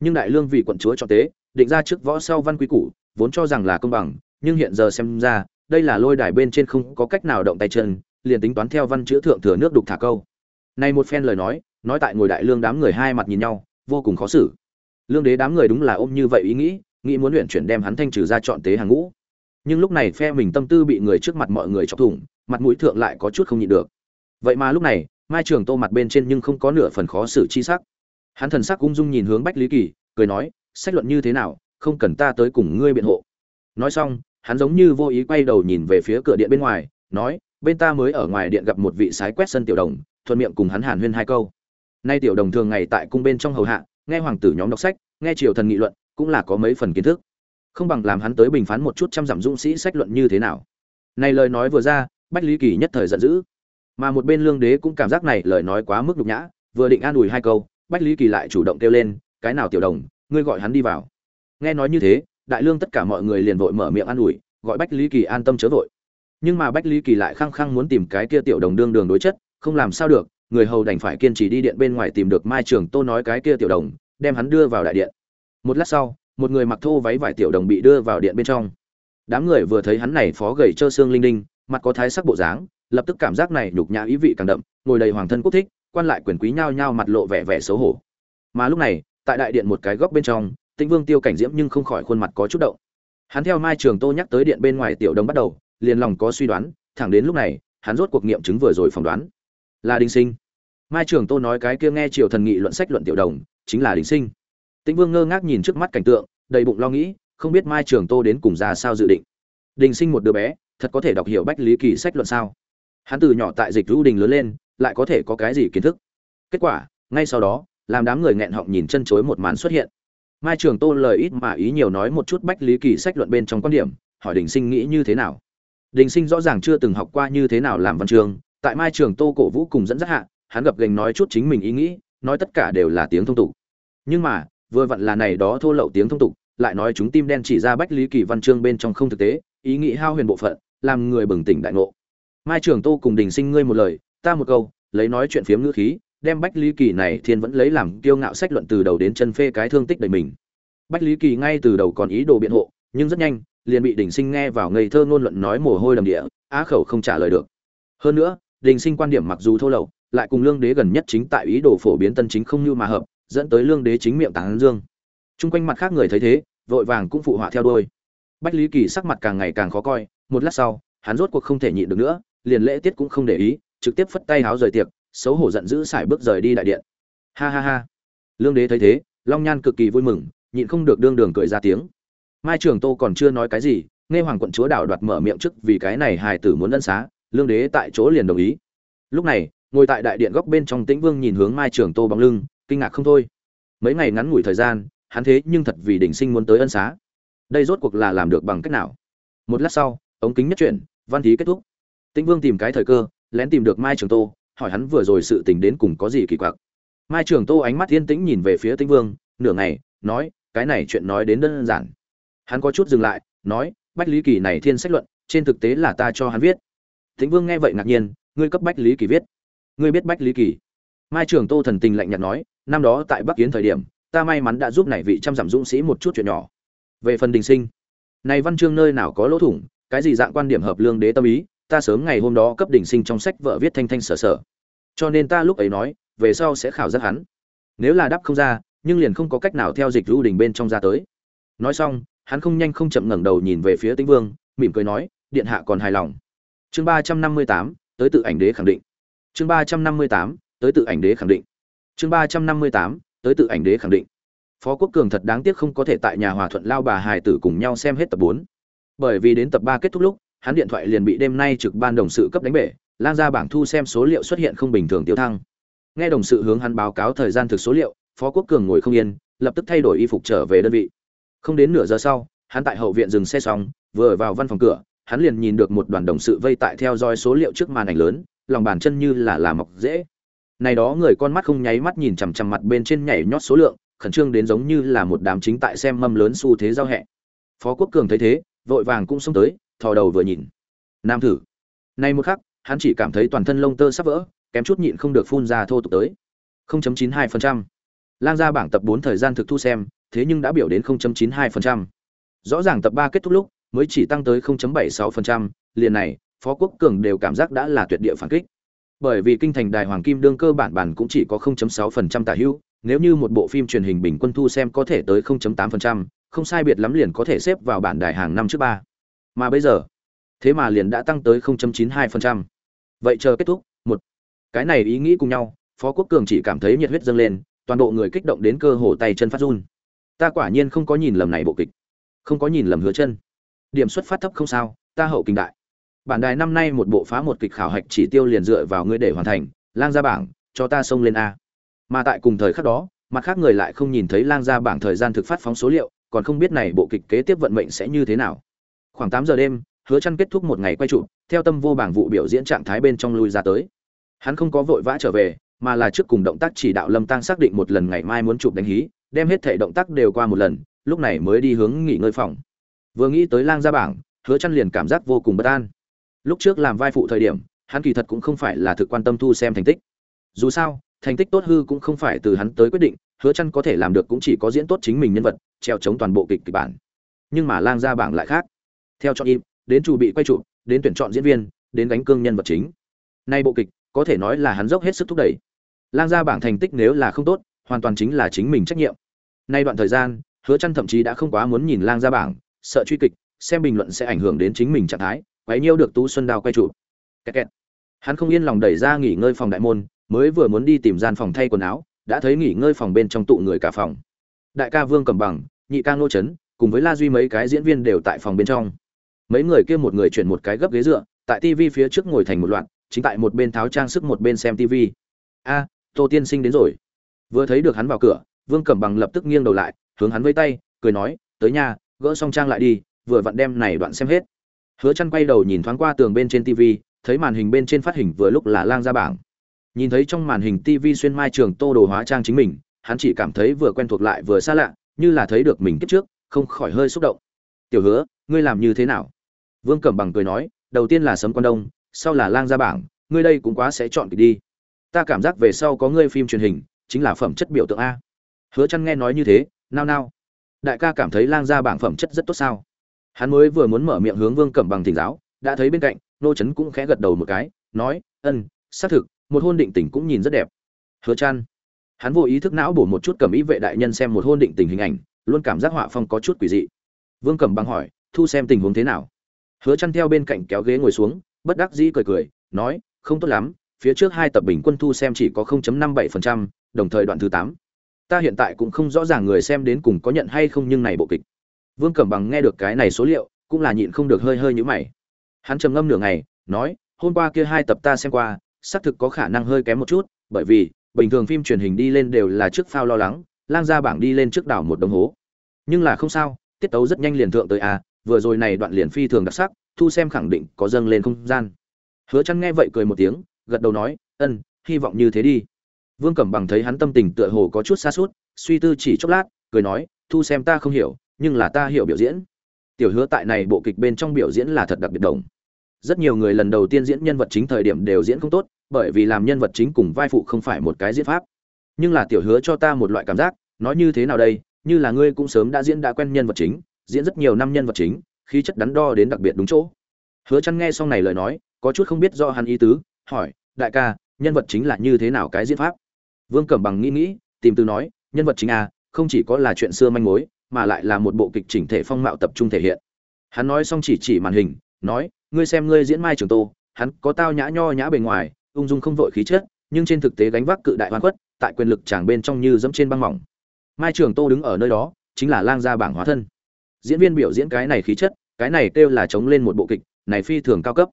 Nhưng đại lương vì quận chúa cho tế, định ra trước võ sau văn quý củ, vốn cho rằng là công bằng, nhưng hiện giờ xem ra, đây là lôi đài bên trên không có cách nào động tay chân, liền tính toán theo văn chữ thượng thừa nước đục thả câu. Này một phen lời nói nói tại ngồi đại lương đám người hai mặt nhìn nhau, vô cùng khó xử. Lương đế đám người đúng là ôm như vậy ý nghĩ nghĩ muốn luyện chuyển đem hắn thanh trừ ra chọn tế hàng ngũ. Nhưng lúc này phe mình tâm tư bị người trước mặt mọi người chọc thủng, mặt mũi thượng lại có chút không nhịn được. Vậy mà lúc này mai trường tô mặt bên trên nhưng không có nửa phần khó xử chi sắc. Hắn thần sắc ung dung nhìn hướng bách lý kỳ, cười nói, sách luận như thế nào, không cần ta tới cùng ngươi biện hộ. Nói xong, hắn giống như vô ý quay đầu nhìn về phía cửa điện bên ngoài, nói, bên ta mới ở ngoài điện gặp một vị sái quét sân tiểu đồng, thuận miệng cùng hắn hàn huyên hai câu. Nay tiểu đồng thường ngày tại cung bên trong hầu hạ, nghe hoàng tử nhóm đọc sách, nghe triều thần nghị luận, cũng là có mấy phần kiến thức. Không bằng làm hắn tới bình phán một chút trăm dặm dũng sĩ sách luận như thế nào. Này lời nói vừa ra, bách lý kỳ nhất thời giận dữ mà một bên lương đế cũng cảm giác này lời nói quá mức nhục nhã, vừa định an ủi hai câu, bách lý kỳ lại chủ động kêu lên, cái nào tiểu đồng, ngươi gọi hắn đi vào. Nghe nói như thế, đại lương tất cả mọi người liền vội mở miệng an ủi, gọi bách lý kỳ an tâm chớ vội. Nhưng mà bách lý kỳ lại khăng khăng muốn tìm cái kia tiểu đồng đương đường đối chất, không làm sao được, người hầu đành phải kiên trì đi điện bên ngoài tìm được mai trường tô nói cái kia tiểu đồng, đem hắn đưa vào đại điện. Một lát sau, một người mặc thô váy vải tiểu đồng bị đưa vào điện bên trong. Đám người vừa thấy hắn này phó gầy trơ xương linh đinh, mặt có thái sắc bộ dáng lập tức cảm giác này nhục nhã ý vị càng đậm, ngồi đầy hoàng thân quốc thích, quan lại quyền quý nhao nhao mặt lộ vẻ vẻ xấu hổ. Mà lúc này, tại đại điện một cái góc bên trong, tĩnh vương tiêu cảnh diễm nhưng không khỏi khuôn mặt có chút động. Hắn theo mai trường tô nhắc tới điện bên ngoài tiểu đồng bắt đầu, liền lòng có suy đoán, thẳng đến lúc này, hắn rốt cuộc nghiệm chứng vừa rồi phỏng đoán. Là đình sinh. Mai trường tô nói cái kia nghe triều thần nghị luận sách luận tiểu đồng, chính là đình sinh. Tĩnh vương ngơ ngác nhìn trước mắt cảnh tượng, đầy bụng lo nghĩ, không biết mai trường tô đến cùng ra sao dự định. Đình sinh một đứa bé, thật có thể đọc hiểu bách lý kỳ sách luận sao? Hắn từ nhỏ tại dịch lưu đình lớn lên, lại có thể có cái gì kiến thức? Kết quả, ngay sau đó, làm đám người nghẹn họng nhìn chân chối một màn xuất hiện. Mai trường tô lời ít mà ý nhiều nói một chút bách lý kỳ sách luận bên trong quan điểm, hỏi đình sinh nghĩ như thế nào? Đình sinh rõ ràng chưa từng học qua như thế nào làm văn trường, tại mai trường tô cổ vũ cùng dẫn dắt hạ, hắn gập gành nói chút chính mình ý nghĩ, nói tất cả đều là tiếng thông tục. Nhưng mà, vừa vặn là này đó thô lậu tiếng thông tục, lại nói chúng tim đen chỉ ra bách lý kỳ văn chương bên trong không thực tế, ý nghĩ hao huyền bộ phận, làm người bừng tỉnh đại ngộ mai trường tô cùng đình sinh ngươi một lời, ta một câu, lấy nói chuyện phiếm ngữ khí, đem bách lý kỳ này thiên vẫn lấy làm kiêu ngạo sách luận từ đầu đến chân phê cái thương tích đầy mình. Bách lý kỳ ngay từ đầu còn ý đồ biện hộ, nhưng rất nhanh, liền bị đình sinh nghe vào ngây thơ ngôn luận nói mồ hôi đầm địa, á khẩu không trả lời được. Hơn nữa, đình sinh quan điểm mặc dù thô lậu, lại cùng lương đế gần nhất chính tại ý đồ phổ biến tân chính không như mà hợp, dẫn tới lương đế chính miệng tán dương. Chung quanh mặt khác người thấy thế, vội vàng cũng phụ họa theo đôi bách lý kỳ sắc mặt càng ngày càng khó coi, một lát sau, hắn rốt cuộc không thể nhịn được nữa liền lễ tiết cũng không để ý, trực tiếp phất tay háo rời tiệc, xấu hổ giận dữ xài bước rời đi đại điện. Ha ha ha. Lương đế thấy thế, long nhan cực kỳ vui mừng, nhịn không được đương đường cười ra tiếng. Mai trường tô còn chưa nói cái gì, nghe hoàng quận chúa đảo đoạt mở miệng trước vì cái này hài tử muốn ân xá, lương đế tại chỗ liền đồng ý. Lúc này, ngồi tại đại điện góc bên trong tĩnh vương nhìn hướng mai trường tô bóng lưng, kinh ngạc không thôi. Mấy ngày ngắn ngủi thời gian, hắn thế nhưng thật vì đỉnh sinh muốn tới ân xá. Đây rốt cuộc là làm được bằng cách nào? Một lát sau, ống kính nhất chuyển, văn thí kết thúc tĩnh vương tìm cái thời cơ, lén tìm được mai trường tô, hỏi hắn vừa rồi sự tình đến cùng có gì kỳ quặc. Mai trường tô ánh mắt yên tĩnh nhìn về phía tĩnh vương, nửa ngày, nói, cái này chuyện nói đến đơn giản. Hắn có chút dừng lại, nói, bách lý kỳ này thiên sách luận, trên thực tế là ta cho hắn viết. Tĩnh vương nghe vậy ngạc nhiên, ngươi cấp bách lý kỳ viết? Ngươi biết bách lý kỳ? Mai trường tô thần tình lạnh nhạt nói, năm đó tại bắc kiến thời điểm, ta may mắn đã giúp này vị trăm dặm dũng sĩ một chút chuyện nhỏ. Về phần đình sinh, này văn chương nơi nào có lỗ thủng, cái gì dạng quan điểm hợp lương đế tâm ý ta sớm ngày hôm đó cấp đỉnh sinh trong sách vợ viết thanh thanh sở sở. Cho nên ta lúc ấy nói, về sau sẽ khảo giác hắn. Nếu là đáp không ra, nhưng liền không có cách nào theo dịch lưu đình bên trong ra tới. Nói xong, hắn không nhanh không chậm ngẩng đầu nhìn về phía tĩnh vương, mỉm cười nói, điện hạ còn hài lòng. Chương ba trăm năm mươi tám, tới tự ảnh đế khẳng định. Chương ba trăm năm mươi tám, tới tự ảnh đế khẳng định. Chương ba trăm năm mươi tám, tới tự ảnh đế khẳng định. Phó quốc cường thật đáng tiếc không có thể tại nhà hòa thuận lao bà hài tử cùng nhau xem hết tập bốn. Bởi vì đến tập ba kết thúc lúc hắn điện thoại liền bị đêm nay trực ban đồng sự cấp đánh bể lan ra bảng thu xem số liệu xuất hiện không bình thường tiêu thăng. Nghe đồng sự hướng hắn báo cáo thời gian thực số liệu, phó quốc cường ngồi không yên, lập tức thay đổi y phục trở về đơn vị. Không đến nửa giờ sau, hắn tại hậu viện dừng xe xong, vừa vào văn phòng cửa, hắn liền nhìn được một đoàn đồng sự vây tại theo dõi số liệu trước màn ảnh lớn, lòng bàn chân như là là mọc dễ. Này đó người con mắt không nháy mắt nhìn chằm chằm mặt bên trên nhảy nhót số lượng, khẩn trương đến giống như là một đám chính tại xem mâm lớn xu thế giao hẹ. Phó quốc cường thấy thế, vội vàng cũng xông tới thò đầu vừa nhìn. Nam thử. Nay một khắc hắn chỉ cảm thấy toàn thân lông tơ sắp vỡ kém chút nhịn không được phun ra thô tục tới. 0.92%. lang ra bảng tập 4 thời gian thực thu xem thế nhưng đã biểu đến 0.92%. rõ ràng tập 3 kết thúc lúc mới chỉ tăng tới 0.76%, liền này phó quốc cường đều cảm giác đã là tuyệt địa phản kích. Bởi vì kinh thành đài hoàng kim đương cơ bản bản cũng chỉ có 0.6% tả hữu nếu như một bộ phim truyền hình bình quân thu xem có thể tới 0.8%, không sai biệt lắm liền có thể xếp vào bản đài hàng năm trước ba mà bây giờ, thế mà liền đã tăng tới 0.92%. vậy chờ kết thúc, một, cái này ý nghĩ cùng nhau, phó quốc cường chỉ cảm thấy nhiệt huyết dâng lên, toàn bộ người kích động đến cơ hồ tay chân phát run. Ta quả nhiên không có nhìn lầm này bộ kịch, không có nhìn lầm hứa chân. Điểm xuất phát thấp không sao, ta hậu kinh đại. Bản đài năm nay một bộ phá một kịch khảo hạch chỉ tiêu liền dựa vào ngươi để hoàn thành, lang ra bảng, cho ta xông lên a. Mà tại cùng thời khắc đó, mặt khác người lại không nhìn thấy lang ra bảng thời gian thực phát phóng số liệu, còn không biết này bộ kịch kế tiếp vận mệnh sẽ như thế nào khoảng tám giờ đêm, hứa chăn kết thúc một ngày quay trụ, theo tâm vô bảng vụ biểu diễn trạng thái bên trong lui ra tới. Hắn không có vội vã trở về, mà là trước cùng động tác chỉ đạo lâm tăng xác định một lần ngày mai muốn chụp đánh hí, đem hết thể động tác đều qua một lần, lúc này mới đi hướng nghỉ ngơi phòng. Vừa nghĩ tới lang ra bảng, hứa chăn liền cảm giác vô cùng bất an. Lúc trước làm vai phụ thời điểm, hắn kỳ thật cũng không phải là thực quan tâm thu xem thành tích. Dù sao, thành tích tốt hư cũng không phải từ hắn tới quyết định, hứa chăn có thể làm được cũng chỉ có diễn tốt chính mình nhân vật, treo chống toàn bộ kịch kịch bản. Nhưng mà lang ra bảng lại khác theo chọn im, đến chủ bị quay trụ đến tuyển chọn diễn viên, đến gánh cương nhân vật chính. Nay bộ kịch, có thể nói là hắn dốc hết sức thúc đẩy. Lang ra bảng thành tích nếu là không tốt, hoàn toàn chính là chính mình trách nhiệm. Nay đoạn thời gian, hứa chăn thậm chí đã không quá muốn nhìn lang ra bảng, sợ truy kịch, xem bình luận sẽ ảnh hưởng đến chính mình trạng thái, quấy nhiêu được tú xuân đào quay trụ kẹt kẹt. hắn không yên lòng đẩy ra nghỉ ngơi phòng đại môn, mới vừa muốn đi tìm gian phòng thay quần áo, đã thấy nghỉ ngơi phòng bên trong tụ người cả phòng. Đại ca vương cầm bằng, nhị ca ngô trấn cùng với la duy mấy cái diễn viên đều tại phòng bên trong mấy người kia một người chuyển một cái gấp ghế dựa, tại tv phía trước ngồi thành một loạt, chính tại một bên tháo trang sức một bên xem tv a, tô tiên sinh đến rồi. Vừa thấy được hắn vào cửa, vương cẩm bằng lập tức nghiêng đầu lại, hướng hắn vây tay, cười nói, tới nhà, gỡ xong trang lại đi, vừa vặn đem này đoạn xem hết. Hứa chăn quay đầu nhìn thoáng qua tường bên trên tv thấy màn hình bên trên phát hình vừa lúc là lang ra bảng. Nhìn thấy trong màn hình tv xuyên mai trường tô đồ hóa trang chính mình, hắn chỉ cảm thấy vừa quen thuộc lại vừa xa lạ, như là thấy được mình kiếp trước, không khỏi hơi xúc động. Tiểu hứa, ngươi làm như thế nào? Vương cẩm bằng cười nói đầu tiên là sấm quan đông sau là lang gia bảng ngươi đây cũng quá sẽ chọn kịch đi. Ta cảm giác về sau có ngươi phim truyền hình chính là phẩm chất biểu tượng a. Hứa Chân nghe nói như thế nao nao. Đại ca cảm thấy lang gia bảng phẩm chất rất tốt sao? Hắn mới vừa muốn mở miệng hướng vương cẩm bằng thỉnh giáo đã thấy bên cạnh nô chấn cũng khẽ gật đầu một cái nói "Ừm, xác thực một hôn định tình cũng nhìn rất đẹp. Hứa Chân, hắn vô ý thức não bổ một chút cẩm ý vệ đại nhân xem một hôn định tình hình ảnh luôn cảm giác họa phong có chút quỷ dị. Vương cẩm bằng hỏi thu xem tình huống thế nào? Hứa chăn theo bên cạnh kéo ghế ngồi xuống bất đắc dĩ cười cười nói không tốt lắm phía trước hai tập bình quân thu xem chỉ có 0.57%, đồng thời đoạn thứ 8. ta hiện tại cũng không rõ ràng người xem đến cùng có nhận hay không nhưng này bộ kịch. Vương cẩm bằng nghe được cái này số liệu cũng là nhịn không được hơi hơi nhíu mày. Hắn trầm ngâm nửa ngày nói hôm qua kia hai tập ta xem qua xác thực có khả năng hơi kém một chút bởi vì bình thường phim truyền hình đi lên đều là trước phao lo lắng lang ra bảng đi lên trước đảo một đồng hố. Nhưng là không sao tiết tấu rất nhanh liền thượng tới a vừa rồi này đoạn liền phi thường đặc sắc, thu xem khẳng định có dâng lên không gian. Hứa chăn nghe vậy cười một tiếng, gật đầu nói, ân, hy vọng như thế đi. Vương cẩm bằng thấy hắn tâm tình tựa hồ có chút xa suốt suy tư chỉ chốc lát, cười nói, thu xem ta không hiểu, nhưng là ta hiểu biểu diễn. Tiểu hứa tại này bộ kịch bên trong biểu diễn là thật đặc biệt đồng. Rất nhiều người lần đầu tiên diễn nhân vật chính thời điểm đều diễn không tốt, bởi vì làm nhân vật chính cùng vai phụ không phải một cái diễn pháp. Nhưng là tiểu hứa cho ta một loại cảm giác, nói như thế nào đây, như là ngươi cũng sớm đã diễn đã quen nhân vật chính diễn rất nhiều năm nhân vật chính, khí chất đắn đo đến đặc biệt đúng chỗ. Hứa chăn nghe xong này lời nói, có chút không biết do hắn ý tứ, hỏi, đại ca, nhân vật chính là như thế nào cái diễn pháp? Vương cẩm bằng nghĩ nghĩ, tìm từ nói, nhân vật chính à không chỉ có là chuyện xưa manh mối, mà lại là một bộ kịch chỉnh thể phong mạo tập trung thể hiện. Hắn nói xong chỉ chỉ màn hình, nói, ngươi xem ngươi diễn mai trường tô, hắn có tao nhã nho nhã bề ngoài, ung dung không vội khí chất, nhưng trên thực tế gánh vác cự đại hoàn quất tại quyền lực chàng bên trong như dẫm trên băng mỏng. Mai trường tô đứng ở nơi đó, chính là lang gia bảng hóa thân diễn viên biểu diễn cái này khí chất, cái này kêu là chống lên một bộ kịch, này phi thường cao cấp.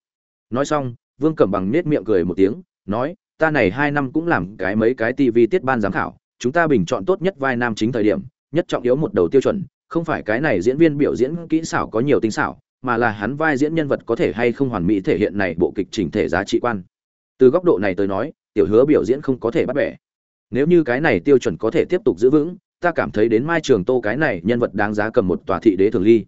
Nói xong, vương cẩm bằng nết miệng cười một tiếng, nói, ta này hai năm cũng làm cái mấy cái tivi tiết ban giám khảo, chúng ta bình chọn tốt nhất vai nam chính thời điểm, nhất trọng yếu một đầu tiêu chuẩn, không phải cái này diễn viên biểu diễn kỹ xảo có nhiều tinh xảo, mà là hắn vai diễn nhân vật có thể hay không hoàn mỹ thể hiện này bộ kịch chỉnh thể giá trị quan. Từ góc độ này tới nói, tiểu hứa biểu diễn không có thể bắt bẻ. Nếu như cái này tiêu chuẩn có thể tiếp tục giữ vững ta cảm thấy đến mai trường tô cái này nhân vật đáng giá cầm một tòa thị đế thường ly.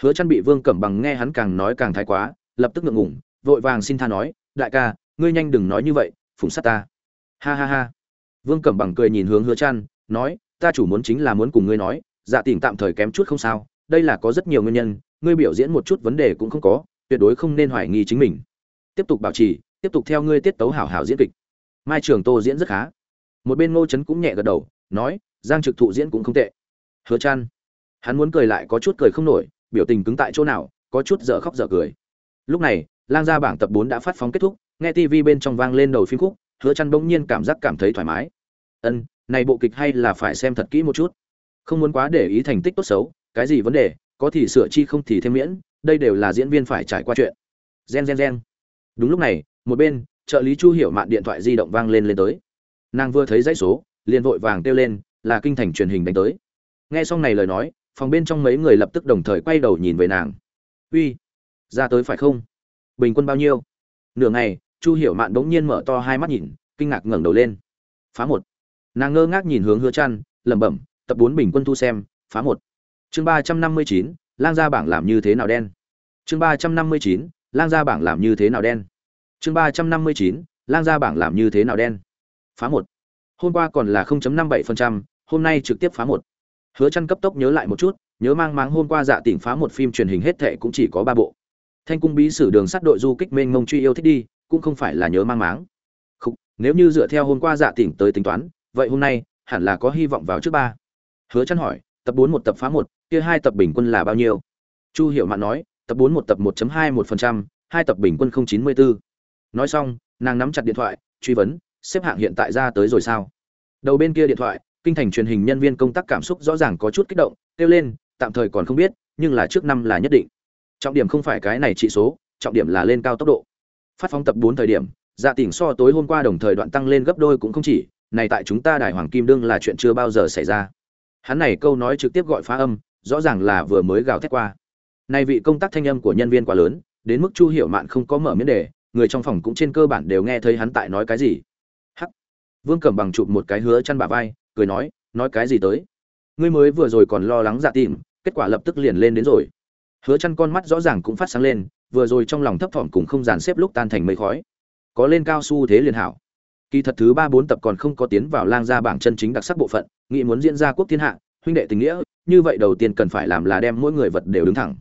Hứa chăn bị vương cẩm bằng nghe hắn càng nói càng thái quá, lập tức ngượng ngùng, vội vàng xin tha nói, đại ca, ngươi nhanh đừng nói như vậy, phụng sát ta. Ha ha ha. Vương cẩm bằng cười nhìn hướng hứa chăn, nói, ta chủ muốn chính là muốn cùng ngươi nói dạ tình tạm thời kém chút không sao, đây là có rất nhiều nguyên nhân, ngươi biểu diễn một chút vấn đề cũng không có, tuyệt đối không nên hoài nghi chính mình. Tiếp tục bảo trì, tiếp tục theo ngươi tiết tấu hảo hảo diễn kịch. Mai trường tô diễn rất khá. Một bên ngô trấn cũng nhẹ gật đầu, nói giang trực thụ diễn cũng không tệ. Hứa chăn hắn muốn cười lại có chút cười không nổi, biểu tình cứng tại chỗ nào, có chút dở khóc dở cười. Lúc này, lang gia bảng tập 4 đã phát phóng kết thúc, nghe tv bên trong vang lên đầu phim khúc, hứa chăn bỗng nhiên cảm giác cảm thấy thoải mái. Ân, này bộ kịch hay là phải xem thật kỹ một chút. Không muốn quá để ý thành tích tốt xấu, cái gì vấn đề, có thì sửa chi không thì thêm miễn, đây đều là diễn viên phải trải qua chuyện. Gen gen gen. Đúng lúc này, một bên, trợ lý chu hiểu mạn điện thoại di động vang lên lên tới. Nàng vừa thấy dãy số, liền vội vàng kêu lên là kinh thành truyền hình đánh tới. Nghe xong này lời nói phòng bên trong mấy người lập tức đồng thời quay đầu nhìn về nàng. Uy ra tới phải không? Bình quân bao nhiêu? Nửa ngày chu hiểu mạn bỗng nhiên mở to hai mắt nhìn kinh ngạc ngẩng đầu lên. Phá một. Nàng ngơ ngác nhìn hướng hứa trăn, lẩm bẩm tập bốn bình quân thu xem phá một. Chương ba trăm năm mươi chín lang gia bảng làm như thế nào đen? Chương ba trăm năm mươi chín lang gia bảng làm như thế nào đen? Chương ba trăm năm mươi chín lang gia bảng làm như thế nào đen? Phá một. Hôm qua còn là 0.57%, hôm nay trực tiếp phá một. Hứa chăn cấp tốc nhớ lại một chút nhớ mang máng hôm qua dạ tỉnh phá một phim truyền hình hết thệ cũng chỉ có ba bộ. Thanh cung bí sử đường sắt đội du kích mênh mông truy yêu thích đi cũng không phải là nhớ mang máng. Không, nếu như dựa theo hôm qua dạ tỉnh tới tính toán vậy hôm nay hẳn là có hy vọng vào trước ba. Hứa chăn hỏi tập bốn một tập phá một kia hai tập bình quân là bao nhiêu? Chu hiểu mạn nói tập bốn một tập 1.21%, hai tập bình quân 0.94. nói xong nàng nắm chặt điện thoại truy vấn xếp hạng hiện tại ra tới rồi sao? Đầu bên kia điện thoại kinh thành truyền hình nhân viên công tác cảm xúc rõ ràng có chút kích động, kêu lên, tạm thời còn không biết, nhưng là trước năm là nhất định. Trọng điểm không phải cái này trị số, trọng điểm là lên cao tốc độ. Phát phóng tập bốn thời điểm dạ tỉnh so tối hôm qua đồng thời đoạn tăng lên gấp đôi cũng không chỉ, này tại chúng ta đài hoàng kim đương là chuyện chưa bao giờ xảy ra. Hắn này câu nói trực tiếp gọi phá âm, rõ ràng là vừa mới gào thét qua. Nay vị công tác thanh âm của nhân viên quá lớn, đến mức chu hiểu mạn không có mở miễn đề người trong phòng cũng trên cơ bản đều nghe thấy hắn tại nói cái gì. Hắc. Vương cẩm bằng chụp một cái hứa chăn bà vai cười nói nói cái gì tới? Ngươi mới vừa rồi còn lo lắng dạ tìm, kết quả lập tức liền lên đến rồi. Hứa chăn con mắt rõ ràng cũng phát sáng lên, vừa rồi trong lòng thấp thỏm cùng không dàn xếp lúc tan thành mây khói. Có lên cao su thế liền hảo. Kỳ thật thứ ba bốn tập còn không có tiến vào lang gia bảng chân chính đặc sắc bộ phận, nghĩ muốn diễn ra quốc thiên hạ, huynh đệ tình nghĩa, như vậy đầu tiên cần phải làm là đem mỗi người vật đều đứng thẳng.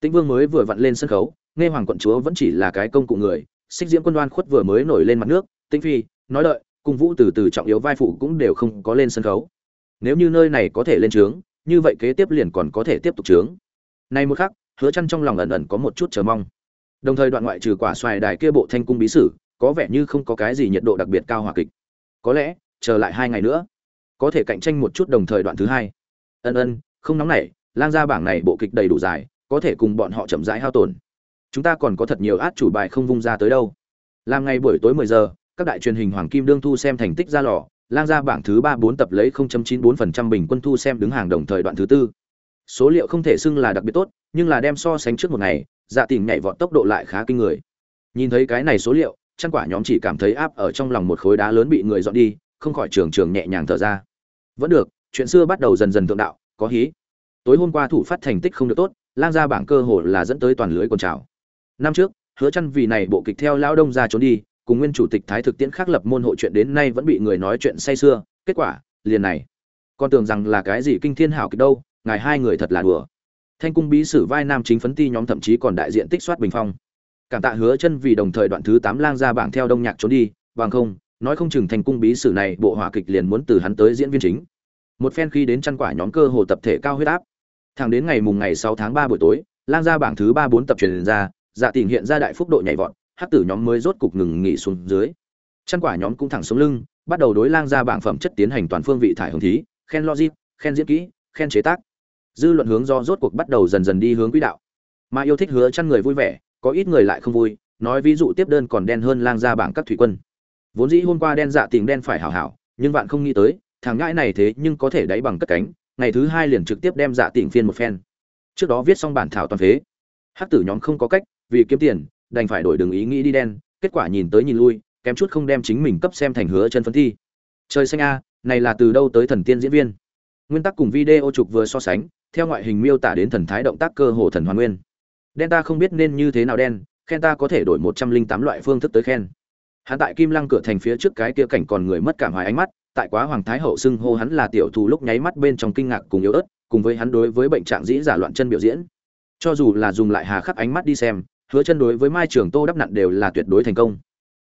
Tĩnh vương mới vừa vặn lên sân khấu, nghe hoàng quận chúa vẫn chỉ là cái công cụ người, xích diễm quân đoan khuất vừa mới nổi lên mặt nước, tĩnh phi, nói đợi cung vũ từ từ trọng yếu vai phụ cũng đều không có lên sân khấu. Nếu như nơi này có thể lên trướng, như vậy kế tiếp liền còn có thể tiếp tục trướng. Nay một khắc, hứa chăn trong lòng ẩn ẩn có một chút chờ mong. Đồng thời đoạn ngoại trừ quả xoài đài kia bộ thanh cung bí sử, có vẻ như không có cái gì nhiệt độ đặc biệt cao hòa kịch. Có lẽ, chờ lại hai ngày nữa, có thể cạnh tranh một chút đồng thời đoạn thứ hai. Ân ân, không nóng nảy, lang gia bảng này bộ kịch đầy đủ dài, có thể cùng bọn họ chậm rãi hao tổn. Chúng ta còn có thật nhiều át chủ bài không vung ra tới đâu. Làm ngày buổi tối 10 giờ các đại truyền hình hoàng kim đương thu xem thành tích ra lò, lang gia bảng thứ ba bốn tập lấy 0.94% bình quân thu xem đứng hàng đồng thời đoạn thứ tư. Số liệu không thể xưng là đặc biệt tốt, nhưng là đem so sánh trước một ngày dạ tìm nhảy vọt tốc độ lại khá kinh người. Nhìn thấy cái này số liệu chăn quả nhóm chỉ cảm thấy áp ở trong lòng một khối đá lớn bị người dọn đi, không khỏi trường trường nhẹ nhàng thở ra. Vẫn được, chuyện xưa bắt đầu dần dần tượng đạo, có hí. Tối hôm qua thủ phát thành tích không được tốt, lang ra bảng cơ hồ là dẫn tới toàn lưới quần trào. Năm trước, hứa chăn vì này bộ kịch theo lão đông ra trốn đi cùng nguyên chủ tịch thái thực tiễn khác lập môn hộ chuyện đến nay vẫn bị người nói chuyện say xưa kết quả, liền này. Con tưởng rằng là cái gì kinh thiên hảo kịch đâu, ngài hai người thật là đùa. Thanh cung bí sử vai nam chính phấn ti nhóm thậm chí còn đại diện tích soát bình phong. Cảm tạ hứa chân vì đồng thời đoạn thứ 8 lang ra bảng theo đông nhạc trốn đi, bằng không, nói không chừng thanh cung bí sử này bộ hỏa kịch liền muốn từ hắn tới diễn viên chính. Một phen khi đến chăn quả nhóm cơ hồ tập thể cao huyết áp. Thẳng đến ngày mùng ngày 6 tháng 3 buổi tối, lang ra bảng thứ 3 4 tập truyền ra dạ tình hiện ra đại phúc độ nhảy vọt hắc tử nhóm mới rốt cục ngừng nghỉ xuống dưới. Chăn quả nhóm cũng thẳng xuống lưng, bắt đầu đối lang ra bảng phẩm chất tiến hành toàn phương vị thải hồng thí, khen logic, khen diễn kỹ, khen chế tác. Dư luận hướng do rốt cuộc bắt đầu dần dần đi hướng quỹ đạo. Mà yêu thích hứa chăn người vui vẻ, có ít người lại không vui, nói ví dụ tiếp đơn còn đen hơn lang ra bảng các thủy quân. Vốn dĩ hôm qua đen dạ tình đen phải hảo hảo, nhưng bạn không nghĩ tới, thằng ngãi này thế nhưng có thể đáy bằng cất cánh, ngày thứ hai liền trực tiếp đem dạ tình phiên một phen. Trước đó viết xong bản thảo toàn phế. Hắc tử nhóm không có cách, vì kiếm tiền đành phải đổi đường ý nghĩ đi đen, kết quả nhìn tới nhìn lui, kém chút không đem chính mình cấp xem thành hứa chân phân thi. Trời xanh a, này là từ đâu tới thần tiên diễn viên? Nguyên tắc cùng video chụp vừa so sánh, theo ngoại hình miêu tả đến thần thái động tác cơ hồ thần hoàn nguyên. Đen ta không biết nên như thế nào đen, khen ta có thể đổi một trăm linh tám loại phương thức tới khen. Hắn tại kim lăng cửa thành phía trước cái kia cảnh còn người mất cảm hoài ánh mắt, tại quá hoàng thái hậu xưng hô hắn là tiểu thù lúc nháy mắt bên trong kinh ngạc cùng yếu ớt, cùng với hắn đối với bệnh trạng dĩ giả loạn chân biểu diễn. Cho dù là dùng lại hà khắc ánh mắt đi xem hứa chân đối với mai trường tô đắp nặn đều là tuyệt đối thành công.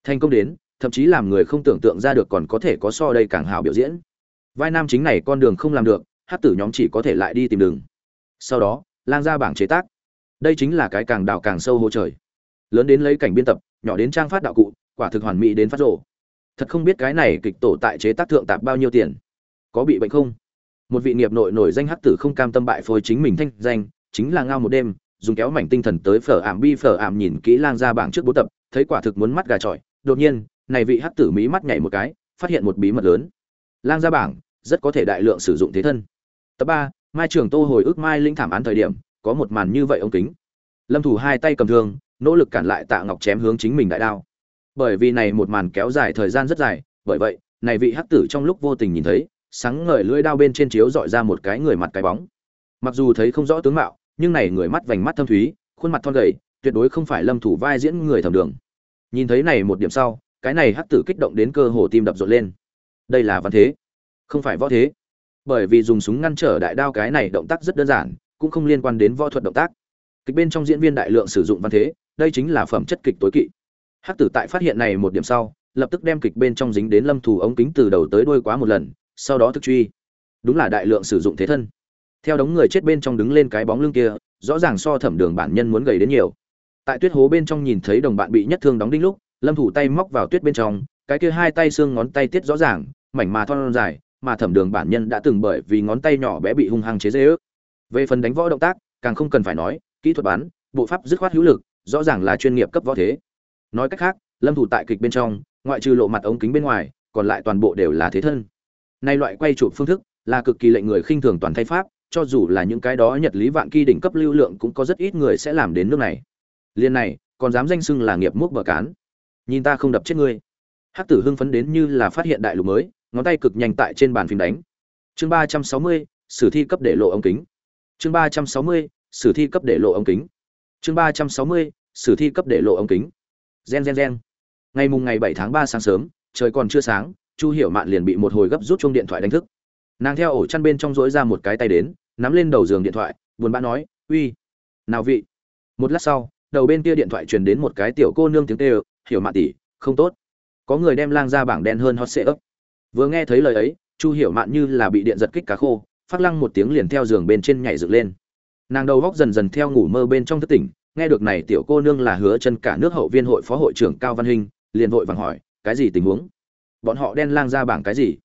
Thành công đến, thậm chí làm người không tưởng tượng ra được còn có thể có so đây càng hảo biểu diễn. Vai nam chính này con đường không làm được, hát tử nhóm chỉ có thể lại đi tìm đường. Sau đó, lang ra bảng chế tác. Đây chính là cái càng đào càng sâu hố trời. Lớn đến lấy cảnh biên tập, nhỏ đến trang phát đạo cụ, quả thực hoàn mỹ đến phát rổ thật không biết cái này kịch tổ tại chế tác thượng tạp bao nhiêu tiền. Có bị bệnh không? Một vị nghiệp nội nổi danh hắc tử không cam tâm bại phôi chính mình thanh danh, chính là ngao một đêm dùng kéo mảnh tinh thần tới phở ảm bi phở ảm nhìn kỹ lang ra bảng trước bố tập, thấy quả thực muốn mắt gà trọi. Đột nhiên, này vị hắc tử mí mắt nhảy một cái, phát hiện một bí mật lớn. Lang ra bảng, rất có thể đại lượng sử dụng thế thân. Tập ba, mai trường tô hồi ức mai linh thảm án thời điểm, có một màn như vậy ông kính. Lâm thủ hai tay cầm thương, nỗ lực cản lại tạ ngọc chém hướng chính mình đại đao. Bởi vì này một màn kéo dài thời gian rất dài, bởi vậy, này vị hắc tử trong lúc vô tình nhìn thấy, sáng ngời lưỡi đao bên trên chiếu dọi ra một cái người mặt cái bóng. Mặc dù thấy không rõ tướng mạo nhưng này người mắt vành mắt thâm thúy, khuôn mặt thon gầy, tuyệt đối không phải lâm thủ vai diễn người thầm đường. Nhìn thấy này một điểm sau, cái này hắc tử kích động đến cơ hồ tim đập rộn lên. Đây là văn thế. Không phải võ thế. Bởi vì dùng súng ngăn trở đại đao cái này động tác rất đơn giản, cũng không liên quan đến võ thuật động tác. Kịch bên trong diễn viên đại lượng sử dụng văn thế, đây chính là phẩm chất kịch tối kỵ. Hắc tử tại phát hiện này một điểm sau, lập tức đem kịch bên trong dính đến lâm thủ ống kính từ đầu tới đuôi quá một lần, sau đó thức truy. Đúng là đại lượng sử dụng thế thân theo đống người chết bên trong đứng lên cái bóng lưng kia, rõ ràng so thẩm đường bản nhân muốn gầy đến nhiều. Tại tuyết hố bên trong nhìn thấy đồng bạn bị nhất thương đóng đinh lúc, lâm thủ tay móc vào tuyết bên trong, cái kia hai tay xương ngón tay tiết rõ ràng, mảnh mà thon dài, mà thẩm đường bản nhân đã từng bởi vì ngón tay nhỏ bé bị hung hăng chế dễ ước về phần đánh võ động tác, càng không cần phải nói, kỹ thuật bắn bộ pháp dứt khoát hữu lực, rõ ràng là chuyên nghiệp cấp võ thế. Nói cách khác, lâm thủ tại kịch bên trong, ngoại trừ lộ mặt ống kính bên ngoài, còn lại toàn bộ đều là thế thân. Nay loại quay chụp phương thức là cực kỳ lệnh người khinh thường toàn thay pháp cho dù là những cái đó nhật lý vạn kỳ đỉnh cấp lưu lượng cũng có rất ít người sẽ làm đến nước này. Liên này, còn dám danh xưng là nghiệp múc bờ cán. Nhìn ta không đập chết ngươi. Hắc tử hưng phấn đến như là phát hiện đại lục mới, ngón tay cực nhanh tại trên bàn phim đánh. Chương ba trăm sáu mươi, sử thi cấp để lộ ống kính. Chương ba trăm sáu mươi, sử thi cấp để lộ ống kính. Chương ba trăm sáu mươi, sử thi cấp để lộ ống kính. Gen gen gen. Ngày mùng ngày bảy tháng ba sáng sớm, trời còn chưa sáng, chu hiểu mạn liền bị một hồi gấp rút chuông điện thoại đánh thức nàng theo ổ chăn bên trong rỗi ra một cái tay đến, nắm lên đầu giường điện thoại, buồn bã nói, uy, nào vị? Một lát sau, đầu bên kia điện thoại truyền đến một cái tiểu cô nương tiếng kêu, hiểu mạn tỷ, không tốt. Có người đem lang ra bảng đen hơn hot sệ ấp. Vừa nghe thấy lời ấy, chu hiểu mạn như là bị điện giật kích cá khô, phát lăng một tiếng liền theo giường bên trên nhảy dựng lên. Nàng đầu góc dần dần theo ngủ mơ bên trong thất tỉnh, nghe được này tiểu cô nương là hứa chân cả nước hậu viên hội phó hội trưởng cao văn hình liền vội vàng hỏi, cái gì tình huống? Bọn họ đen lang ra bảng cái gì?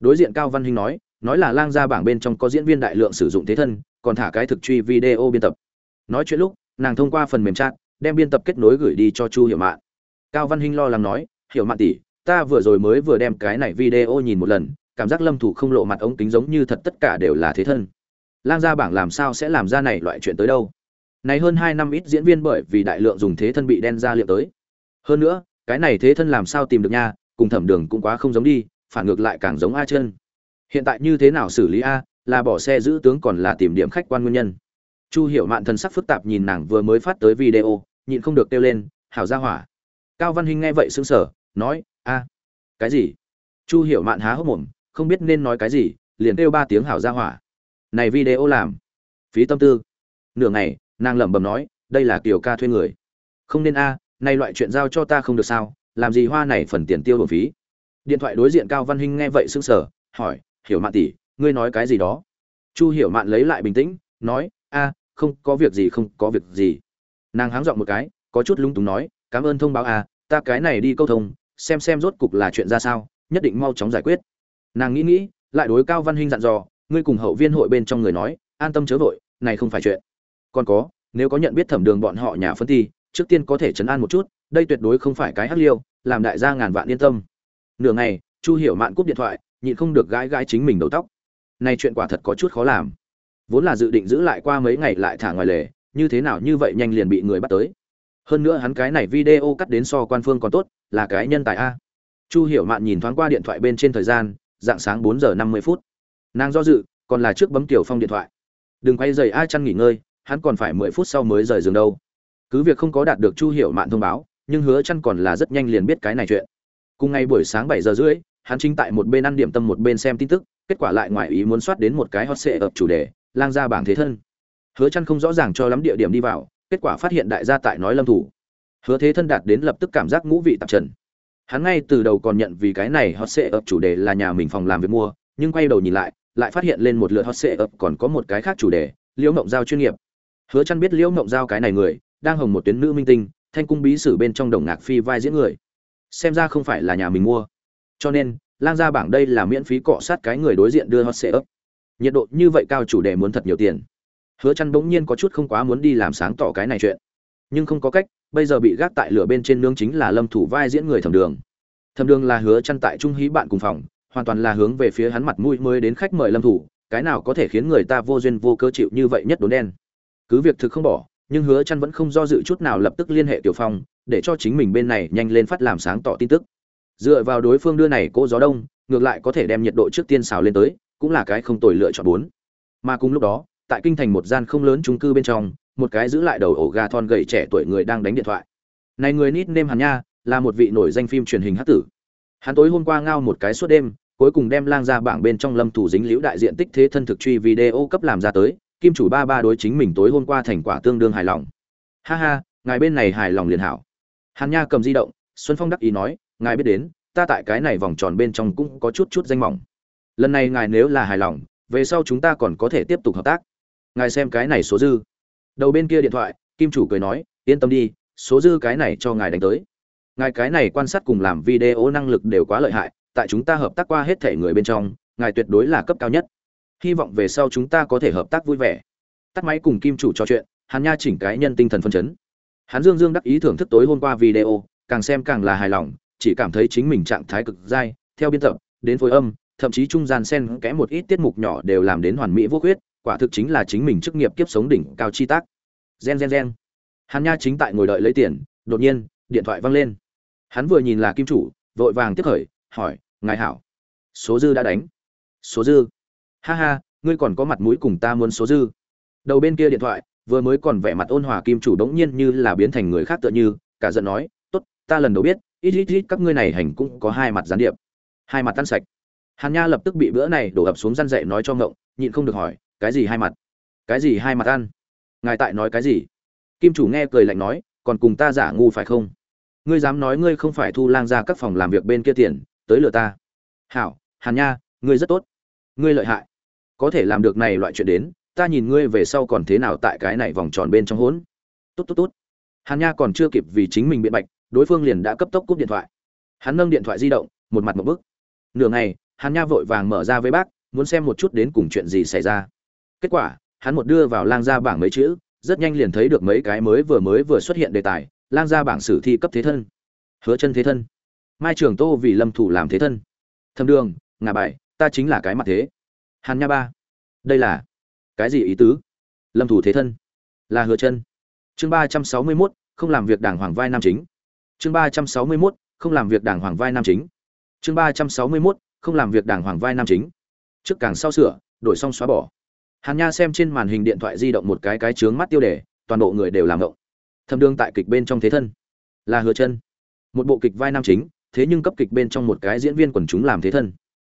Đối diện cao văn hình nói nói là lang gia bảng bên trong có diễn viên đại lượng sử dụng thế thân, còn thả cái thực truy video biên tập. Nói chuyện lúc, nàng thông qua phần mềm chat, đem biên tập kết nối gửi đi cho chu hiểu mạn. Cao văn hinh lo lắng nói, hiểu mạn tỷ, ta vừa rồi mới vừa đem cái này video nhìn một lần, cảm giác lâm thủ không lộ mặt ống kính giống như thật tất cả đều là thế thân. Lang gia bảng làm sao sẽ làm ra này loại chuyện tới đâu? Này hơn hai năm ít diễn viên bởi vì đại lượng dùng thế thân bị đen ra liệm tới. Hơn nữa, cái này thế thân làm sao tìm được nha, cùng thẩm đường cũng quá không giống đi, phản ngược lại càng giống a chân hiện tại như thế nào xử lý a? Là bỏ xe giữ tướng còn là tìm điểm khách quan nguyên nhân. Chu hiểu mạn thần sắc phức tạp nhìn nàng vừa mới phát tới video nhịn không được kêu lên hảo ra hỏa. Cao văn hinh nghe vậy sững sờ nói a cái gì? Chu hiểu mạn há hốc mồm không biết nên nói cái gì liền kêu ba tiếng hảo ra hỏa. Này video làm. Phí tâm tư. Nửa ngày nàng lẩm bẩm nói đây là kiểu ca thuê người. Không nên a à, nay loại chuyện giao cho ta không được sao làm gì hoa này phần tiền tiêu bổ phí. Điện thoại đối diện cao văn hinh nghe vậy sững sờ hỏi hiểu mạn tỷ, ngươi nói cái gì đó? Chu hiểu mạn lấy lại bình tĩnh, nói, a, không có việc gì, không có việc gì. Nàng háng dọn một cái, có chút lung túng nói, cảm ơn thông báo a, ta cái này đi câu thông, xem xem rốt cục là chuyện ra sao, nhất định mau chóng giải quyết. Nàng nghĩ nghĩ, lại đối cao văn hinh dặn dò, ngươi cùng hậu viên hội bên trong người nói, an tâm chớ vội, này không phải chuyện. Còn có, nếu có nhận biết thẩm đường bọn họ nhà phân thi trước tiên có thể chấn an một chút, đây tuyệt đối không phải cái hắc liêu, làm đại gia ngàn vạn yên tâm. Nửa ngày, chu hiểu mạn cúp điện thoại nhịn không được gãi gãi chính mình đầu tóc. Nay chuyện quả thật có chút khó làm. Vốn là dự định giữ lại qua mấy ngày lại thả ngoài lề, như thế nào như vậy nhanh liền bị người bắt tới. Hơn nữa hắn cái này video cắt đến so quan phương còn tốt, là cái nhân tài a. Chu hiểu mạn nhìn thoáng qua điện thoại bên trên thời gian, dạng sáng bốn giờ năm mươi phút. Nàng do dự, còn là trước bấm tiểu phong điện thoại. Đừng quay dày ai chăn nghỉ ngơi, hắn còn phải mười phút sau mới rời giường đâu. Cứ việc không có đạt được chu hiểu mạn thông báo, nhưng hứa chăn còn là rất nhanh liền biết cái này chuyện. Cùng ngày buổi sáng bảy giờ rưỡi hắn chính tại một bên ăn điểm tâm một bên xem tin tức, kết quả lại ngoài ý muốn soát đến một cái hot sệ ập chủ đề, lang ra bảng thế thân. Hứa chăn không rõ ràng cho lắm địa điểm đi vào, kết quả phát hiện đại gia tại nói lâm thủ. Hứa thế thân đạt đến lập tức cảm giác ngũ vị tạp trần. Hắn ngay từ đầu còn nhận vì cái này hot sệ ập chủ đề là nhà mình phòng làm việc mua, nhưng quay đầu nhìn lại lại phát hiện lên một lượt hot sệ ập còn có một cái khác chủ đề, liễu mộng giao chuyên nghiệp. Hứa chăn biết liễu mộng giao cái này người, đang hồng một tuyến nữ minh tinh, thanh cung bí sử bên trong đồng ngạc phi vai diễn người. Xem ra không phải là nhà mình mua cho nên, lang gia bảng đây là miễn phí cọ sát cái người đối diện đưa hot sệ ấp nhiệt độ như vậy cao chủ đề muốn thật nhiều tiền. Hứa chăn bỗng nhiên có chút không quá muốn đi làm sáng tỏ cái này chuyện. Nhưng không có cách, bây giờ bị gác tại lửa bên trên nương chính là lâm thủ vai diễn người thẩm đường. Thẩm đường là hứa chăn tại trung hí bạn cùng phòng, hoàn toàn là hướng về phía hắn mặt mũi mới đến khách mời lâm thủ, cái nào có thể khiến người ta vô duyên vô cớ chịu như vậy nhất đốn đen. Cứ việc thực không bỏ, nhưng hứa chăn vẫn không do dự chút nào lập tức liên hệ tiểu phong, để cho chính mình bên này nhanh lên phát làm sáng tỏ tin tức dựa vào đối phương đưa này cô gió đông, ngược lại có thể đem nhiệt độ trước tiên xào lên tới, cũng là cái không tồi lựa chọn bốn. Mà cùng lúc đó, tại kinh thành một gian không lớn trung cư bên trong, một cái giữ lại đầu ổ gà thon gầy trẻ tuổi người đang đánh điện thoại. Này người nít nêm hàn nha, là một vị nổi danh phim truyền hình hát tử. Hắn tối hôm qua ngao một cái suốt đêm, cuối cùng đem lang ra bảng bên trong lâm thủ dính liễu đại diện tích thế thân thực truy video cấp làm ra tới, kim chủ ba ba đối chính mình tối hôm qua thành quả tương đương hài lòng. Ha ha, ngài bên này hài lòng liền hảo. Hàn nha cầm di động, xuân phong đắc ý nói ngài biết đến, ta tại cái này vòng tròn bên trong cũng có chút chút danh mỏng. Lần này ngài nếu là hài lòng, về sau chúng ta còn có thể tiếp tục hợp tác. Ngài xem cái này số dư. Đầu bên kia điện thoại, kim chủ cười nói, yên tâm đi, số dư cái này cho ngài đánh tới. Ngài cái này quan sát cùng làm video năng lực đều quá lợi hại, tại chúng ta hợp tác qua hết thể người bên trong, ngài tuyệt đối là cấp cao nhất. Hy vọng về sau chúng ta có thể hợp tác vui vẻ. Tắt máy cùng kim chủ trò chuyện hắn nha chỉnh cái nhân tinh thần phân chấn. Hắn dương dương đắc ý thưởng thức tối hôm qua video, càng xem càng là hài lòng chỉ cảm thấy chính mình trạng thái cực dai, theo biên tập, đến phối âm, thậm chí trung gian xen kẽ một ít tiết mục nhỏ đều làm đến hoàn mỹ vô khuyết, quả thực chính là chính mình chức nghiệp kiếp sống đỉnh cao chi tác. Gen gen gen. Hắn nha chính tại ngồi đợi lấy tiền, đột nhiên, điện thoại văng lên. Hắn vừa nhìn là kim chủ, vội vàng tiếp khởi, hỏi, ngài hảo. Số dư đã đánh. Số dư? Ha ha, ngươi còn có mặt mũi cùng ta muốn số dư. Đầu bên kia điện thoại, vừa mới còn vẻ mặt ôn hòa kim chủ đống nhiên như là biến thành người khác tựa như, cả giận nói, tốt, ta lần đầu biết ít ít ít, các ngươi này hành cũng có hai mặt gián điệp. Hai mặt tan sạch. Hàn nha lập tức bị bữa này đổ ập xuống răn dậy nói cho ngộng, nhịn không được hỏi, cái gì hai mặt? Cái gì hai mặt ăn? Ngài tại nói cái gì? Kim chủ nghe cười lạnh nói, còn cùng ta giả ngu phải không? Ngươi dám nói ngươi không phải thu lang ra các phòng làm việc bên kia tiền, tới lừa ta. Hảo, hàn nha, ngươi rất tốt. Ngươi lợi hại. Có thể làm được này loại chuyện đến, ta nhìn ngươi về sau còn thế nào tại cái này vòng tròn bên trong hỗn tốt tốt tốt. Hàn nha còn chưa kịp vì chính mình biện bạch đối phương liền đã cấp tốc cúp điện thoại. Hắn nâng điện thoại di động một mặt một bức. Nửa ngày hắn nha vội vàng mở ra với bác muốn xem một chút đến cùng chuyện gì xảy ra. Kết quả hắn một đưa vào lang gia bảng mấy chữ rất nhanh liền thấy được mấy cái mới vừa mới vừa xuất hiện đề tài lang gia bảng sử thi cấp thế thân. Hứa chân thế thân. Mai trường tô vì lâm thủ làm thế thân. Thâm đường ngà bài ta chính là cái mặt thế. Hàn nha ba. Đây là cái gì ý tứ? Lâm thủ thế thân. Là hứa chân. Chương ba trăm sáu mươi 361, không làm việc đảng hoàng vai nam chính chương ba trăm sáu mươi 361, không làm việc đảng hoàng vai nam chính. Chương ba trăm sáu mươi 361, không làm việc đảng hoàng vai nam chính. Trước càng sau sửa đổi xong xóa bỏ. Hàn nha xem trên màn hình điện thoại di động một cái cái trướng mắt tiêu đề toàn bộ người đều làm động thâm đương tại kịch bên trong thế thân. Là hứa chân. Một bộ kịch vai nam chính thế nhưng cấp kịch bên trong một cái diễn viên quần chúng làm thế thân.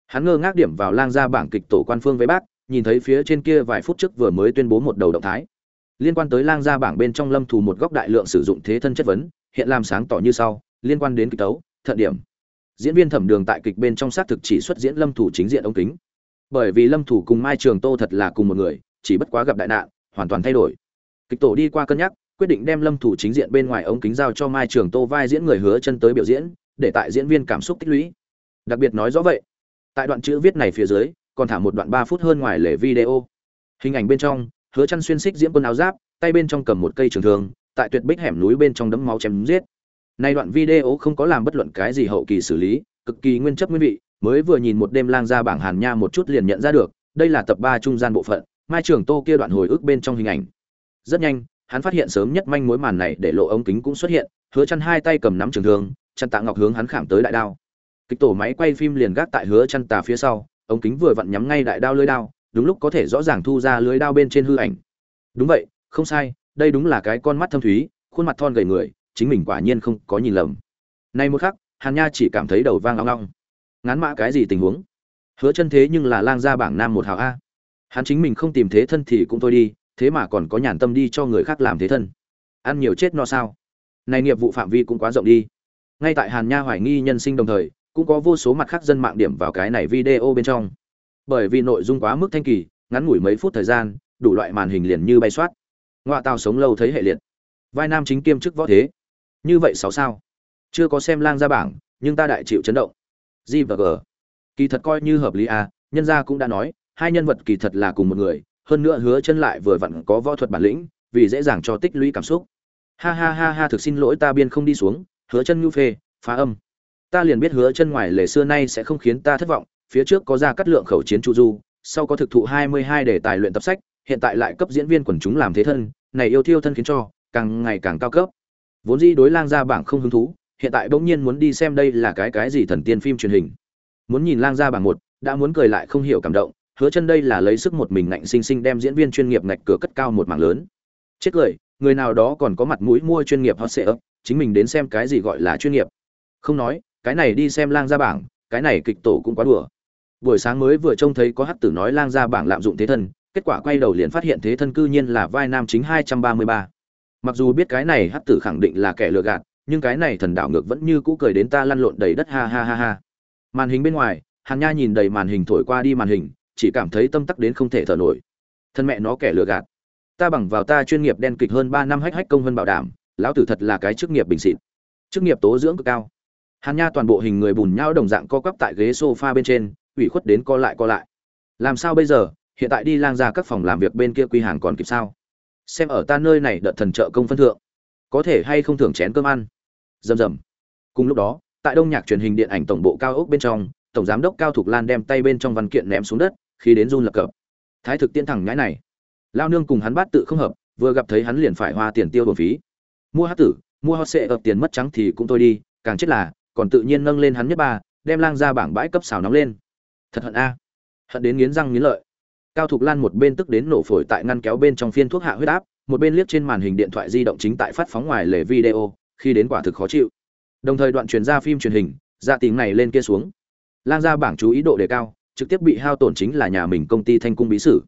Hắn ngơ ngác điểm vào lang ra bảng kịch tổ quan phương với bác nhìn thấy phía trên kia vài phút trước vừa mới tuyên bố một đầu động thái. Liên quan tới lang gia bảng bên trong lâm thù một góc đại lượng sử dụng thế thân chất vấn hiện làm sáng tỏ như sau, liên quan đến kịch tấu, thận điểm. Diễn viên thẩm đường tại kịch bên trong xác thực chỉ xuất diễn lâm thủ chính diện ống kính. Bởi vì lâm thủ cùng mai trường tô thật là cùng một người, chỉ bất quá gặp đại nạn, hoàn toàn thay đổi. Kịch tổ đi qua cân nhắc, quyết định đem lâm thủ chính diện bên ngoài ống kính giao cho mai trường tô vai diễn người hứa chân tới biểu diễn, để tại diễn viên cảm xúc tích lũy. Đặc biệt nói rõ vậy, tại đoạn chữ viết này phía dưới, còn thả một đoạn ba phút hơn ngoài lề video. Hình ảnh bên trong, hứa chân xuyên xích diễm quân áo giáp, tay bên trong cầm một cây trường thương tại tuyệt bích hẻm núi bên trong đấm máu chém giết. Nay đoạn video không có làm bất luận cái gì hậu kỳ xử lý, cực kỳ nguyên chất nguyên vị, mới vừa nhìn một đêm lang ra bảng hàn nha một chút liền nhận ra được, đây là tập ba trung gian bộ phận, mai trường tô kia đoạn hồi ức bên trong hình ảnh. Rất nhanh, hắn phát hiện sớm nhất manh mối màn này để lộ ống kính cũng xuất hiện, hứa chân hai tay cầm nắm trường thương chân tạ ngọc hướng hắn khảm tới đại đao. Kịch tổ máy quay phim liền gác tại hứa chân tà phía sau, ống kính vừa vặn nhắm ngay đại đao lưới đao, đúng lúc có thể rõ ràng thu ra lưới đao bên trên hư ảnh. Đúng vậy, không sai đây đúng là cái con mắt thâm thúy, khuôn mặt thon gầy người, chính mình quả nhiên không có nhìn lầm. Nay một khắc, hàn nha chỉ cảm thấy đầu vang long long ngán mã cái gì tình huống? Hứa chân thế nhưng là lang gia bảng nam một hào a. Hắn chính mình không tìm thế thân thì cũng thôi đi, thế mà còn có nhàn tâm đi cho người khác làm thế thân. Ăn nhiều chết no sao? Này nghiệp vụ phạm vi cũng quá rộng đi. Ngay tại hàn nha hoài nghi nhân sinh đồng thời, cũng có vô số mặt khác dân mạng điểm vào cái này video bên trong. Bởi vì nội dung quá mức thanh kỳ, ngắn ngủi mấy phút thời gian, đủ loại màn hình liền như bay soát ngoạ tàu sống lâu thấy hệ liệt. Vai nam chính kiêm chức võ thế. Như vậy sáu sao. Chưa có xem lang ra bảng, nhưng ta đại chịu chấn động. G và g. Kỳ thật coi như hợp lý a nhân gia cũng đã nói, hai nhân vật kỳ thật là cùng một người, hơn nữa hứa chân lại vừa vặn có võ thuật bản lĩnh, vì dễ dàng cho tích lũy cảm xúc. Ha ha ha ha, thực xin lỗi ta biên không đi xuống, hứa chân ngưu phê, phá âm. Ta liền biết hứa chân ngoài lề xưa nay sẽ không khiến ta thất vọng, phía trước có ra cắt lượng khẩu chiến chu du, sau có thực thụ 22 để tài luyện tập sách hiện tại lại cấp diễn viên quần chúng làm thế thân, này yêu thiêu thân khiến cho càng ngày càng cao cấp. Vốn dĩ đối lang gia bảng không hứng thú, hiện tại bỗng nhiên muốn đi xem đây là cái cái gì thần tiên phim truyền hình. Muốn nhìn lang gia bảng một, đã muốn cười lại không hiểu cảm động, hứa chân đây là lấy sức một mình ngạnh sinh sinh đem diễn viên chuyên nghiệp ngạch cửa cất cao một mảng lớn. Chết cười, người nào đó còn có mặt mũi mua chuyên nghiệp hot sẽ ấp, chính mình đến xem cái gì gọi là chuyên nghiệp. Không nói, cái này đi xem lang gia bảng, cái này kịch tổ cũng quá đùa. Buổi sáng mới vừa trông thấy có hắc tử nói lang gia bảng lạm dụng thế thân kết quả quay đầu liền phát hiện thế thân cư nhiên là vai nam chính 233 mặc dù biết cái này hắc tử khẳng định là kẻ lừa gạt, nhưng cái này thần đảo ngược vẫn như cũ cười đến ta lăn lộn đầy đất ha ha ha ha. Màn hình bên ngoài, hàn nha nhìn đầy màn hình thổi qua đi màn hình, chỉ cảm thấy tâm tắc đến không thể thở nổi. Thân mẹ nó kẻ lừa gạt. Ta bằng vào ta chuyên nghiệp đen kịch hơn ba năm hách hách công hơn bảo đảm, lão tử thật là cái chức nghiệp bình xịt chức nghiệp tố dưỡng cực cao. Hàn nha toàn bộ hình người bùn nhão đồng dạng co quắp tại ghế sofa bên trên, ủy khuất đến co lại co lại. Làm sao bây giờ? Hiện tại đi lang ra các phòng làm việc bên kia quy hàng còn kịp sao? Xem ở ta nơi này đợt thần trợ công phân thượng, có thể hay không thưởng chén cơm ăn? Rầm rầm cùng lúc đó, tại đông nhạc truyền hình điện ảnh tổng bộ cao ốc bên trong, tổng giám đốc cao thục lan đem tay bên trong văn kiện ném xuống đất, khi đến run lập cập. Thái thực tiên thẳng nhãi này. Lao nương cùng hắn bát tự không hợp, vừa gặp thấy hắn liền phải hoa tiền tiêu bổ phí. Mua hát tử, mua hot sệ ập tiền mất trắng thì cũng thôi đi, càng chết là, còn tự nhiên nâng lên hắn nhất ba, đem lang ra bảng bãi cấp xào nóng lên. Thật hận a. Hận đến nghiến răng nghiến lợi cao thục lan một bên tức đến nổ phổi tại ngăn kéo bên trong phiên thuốc hạ huyết áp, một bên liếc trên màn hình điện thoại di động chính tại phát phóng ngoài lề video, khi đến quả thực khó chịu. Đồng thời đoạn truyền ra phim truyền hình dạ tình này lên kia xuống. Lan ra bảng chú ý độ đề cao, trực tiếp bị hao tổn chính là nhà mình công ty thanh cung bí sử.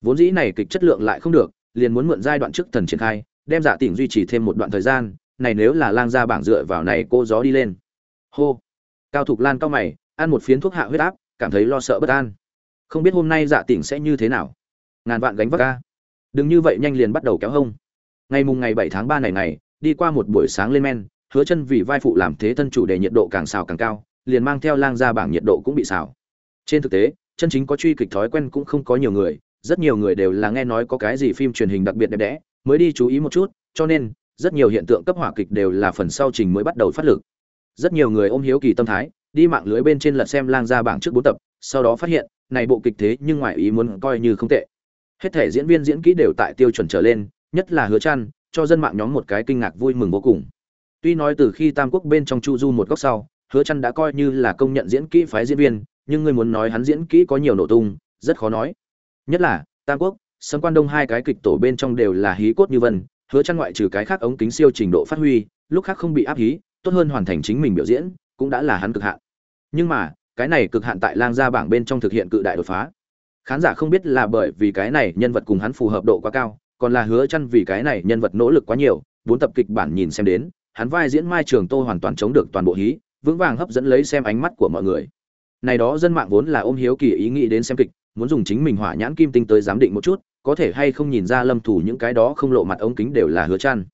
Vốn dĩ này kịch chất lượng lại không được, liền muốn mượn giai đoạn trước thần triển khai, đem dạ giả tỉnh duy trì thêm một đoạn thời gian, này nếu là lang ra bảng dựa vào này cô gió đi lên. Hô. Cao thục lan cao mày, ăn một phiến thuốc hạ huyết áp, cảm thấy lo sợ bất an không biết hôm nay dạ tỉnh sẽ như thế nào. Ngàn vạn gánh vác ca. Đừng như vậy nhanh liền bắt đầu kéo hông. Ngày mùng ngày bảy tháng ba này này đi qua một buổi sáng lên men, hứa chân vì vai phụ làm thế thân chủ đề nhiệt độ càng xào càng cao, liền mang theo lang ra bảng nhiệt độ cũng bị xào. Trên thực tế, chân chính có truy kịch thói quen cũng không có nhiều người, rất nhiều người đều là nghe nói có cái gì phim truyền hình đặc biệt đẹp đẽ, mới đi chú ý một chút, cho nên, rất nhiều hiện tượng cấp hỏa kịch đều là phần sau trình mới bắt đầu phát lực. Rất nhiều người ôm hiếu kỳ tâm thái, đi mạng lưới bên trên lật xem lang ra bảng trước bốn tập, sau đó phát hiện này bộ kịch thế nhưng ngoại ý muốn coi như không tệ. Hết thể diễn viên diễn kỹ đều tại tiêu chuẩn trở lên, nhất là hứa chăn cho dân mạng nhóm một cái kinh ngạc vui mừng vô cùng. Tuy nói từ khi tam quốc bên trong chu du một góc sau, hứa chăn đã coi như là công nhận diễn kỹ phái diễn viên, nhưng người muốn nói hắn diễn kỹ có nhiều nổ tung, rất khó nói. Nhất là, tam quốc sấm quan đông hai cái kịch tổ bên trong đều là hí cốt như vân, hứa chăn ngoại trừ cái khác ống kính siêu trình độ phát huy, lúc khác không bị áp hí, tốt hơn hoàn thành chính mình biểu diễn, cũng đã là hắn cực hạn. Nhưng mà cái này cực hạn tại lang gia bảng bên trong thực hiện cự đại đột phá. Khán giả không biết là bởi vì cái này nhân vật cùng hắn phù hợp độ quá cao, còn là hứa chăn vì cái này nhân vật nỗ lực quá nhiều, bốn tập kịch bản nhìn xem đến, hắn vai diễn mai trường tô hoàn toàn chống được toàn bộ hí, vững vàng hấp dẫn lấy xem ánh mắt của mọi người. Này đó dân mạng vốn là ôm hiếu kỳ ý nghĩ đến xem kịch, muốn dùng chính mình hỏa nhãn kim tinh tới giám định một chút, có thể hay không nhìn ra lâm thủ những cái đó không lộ mặt ống kính đều là hứa chăn.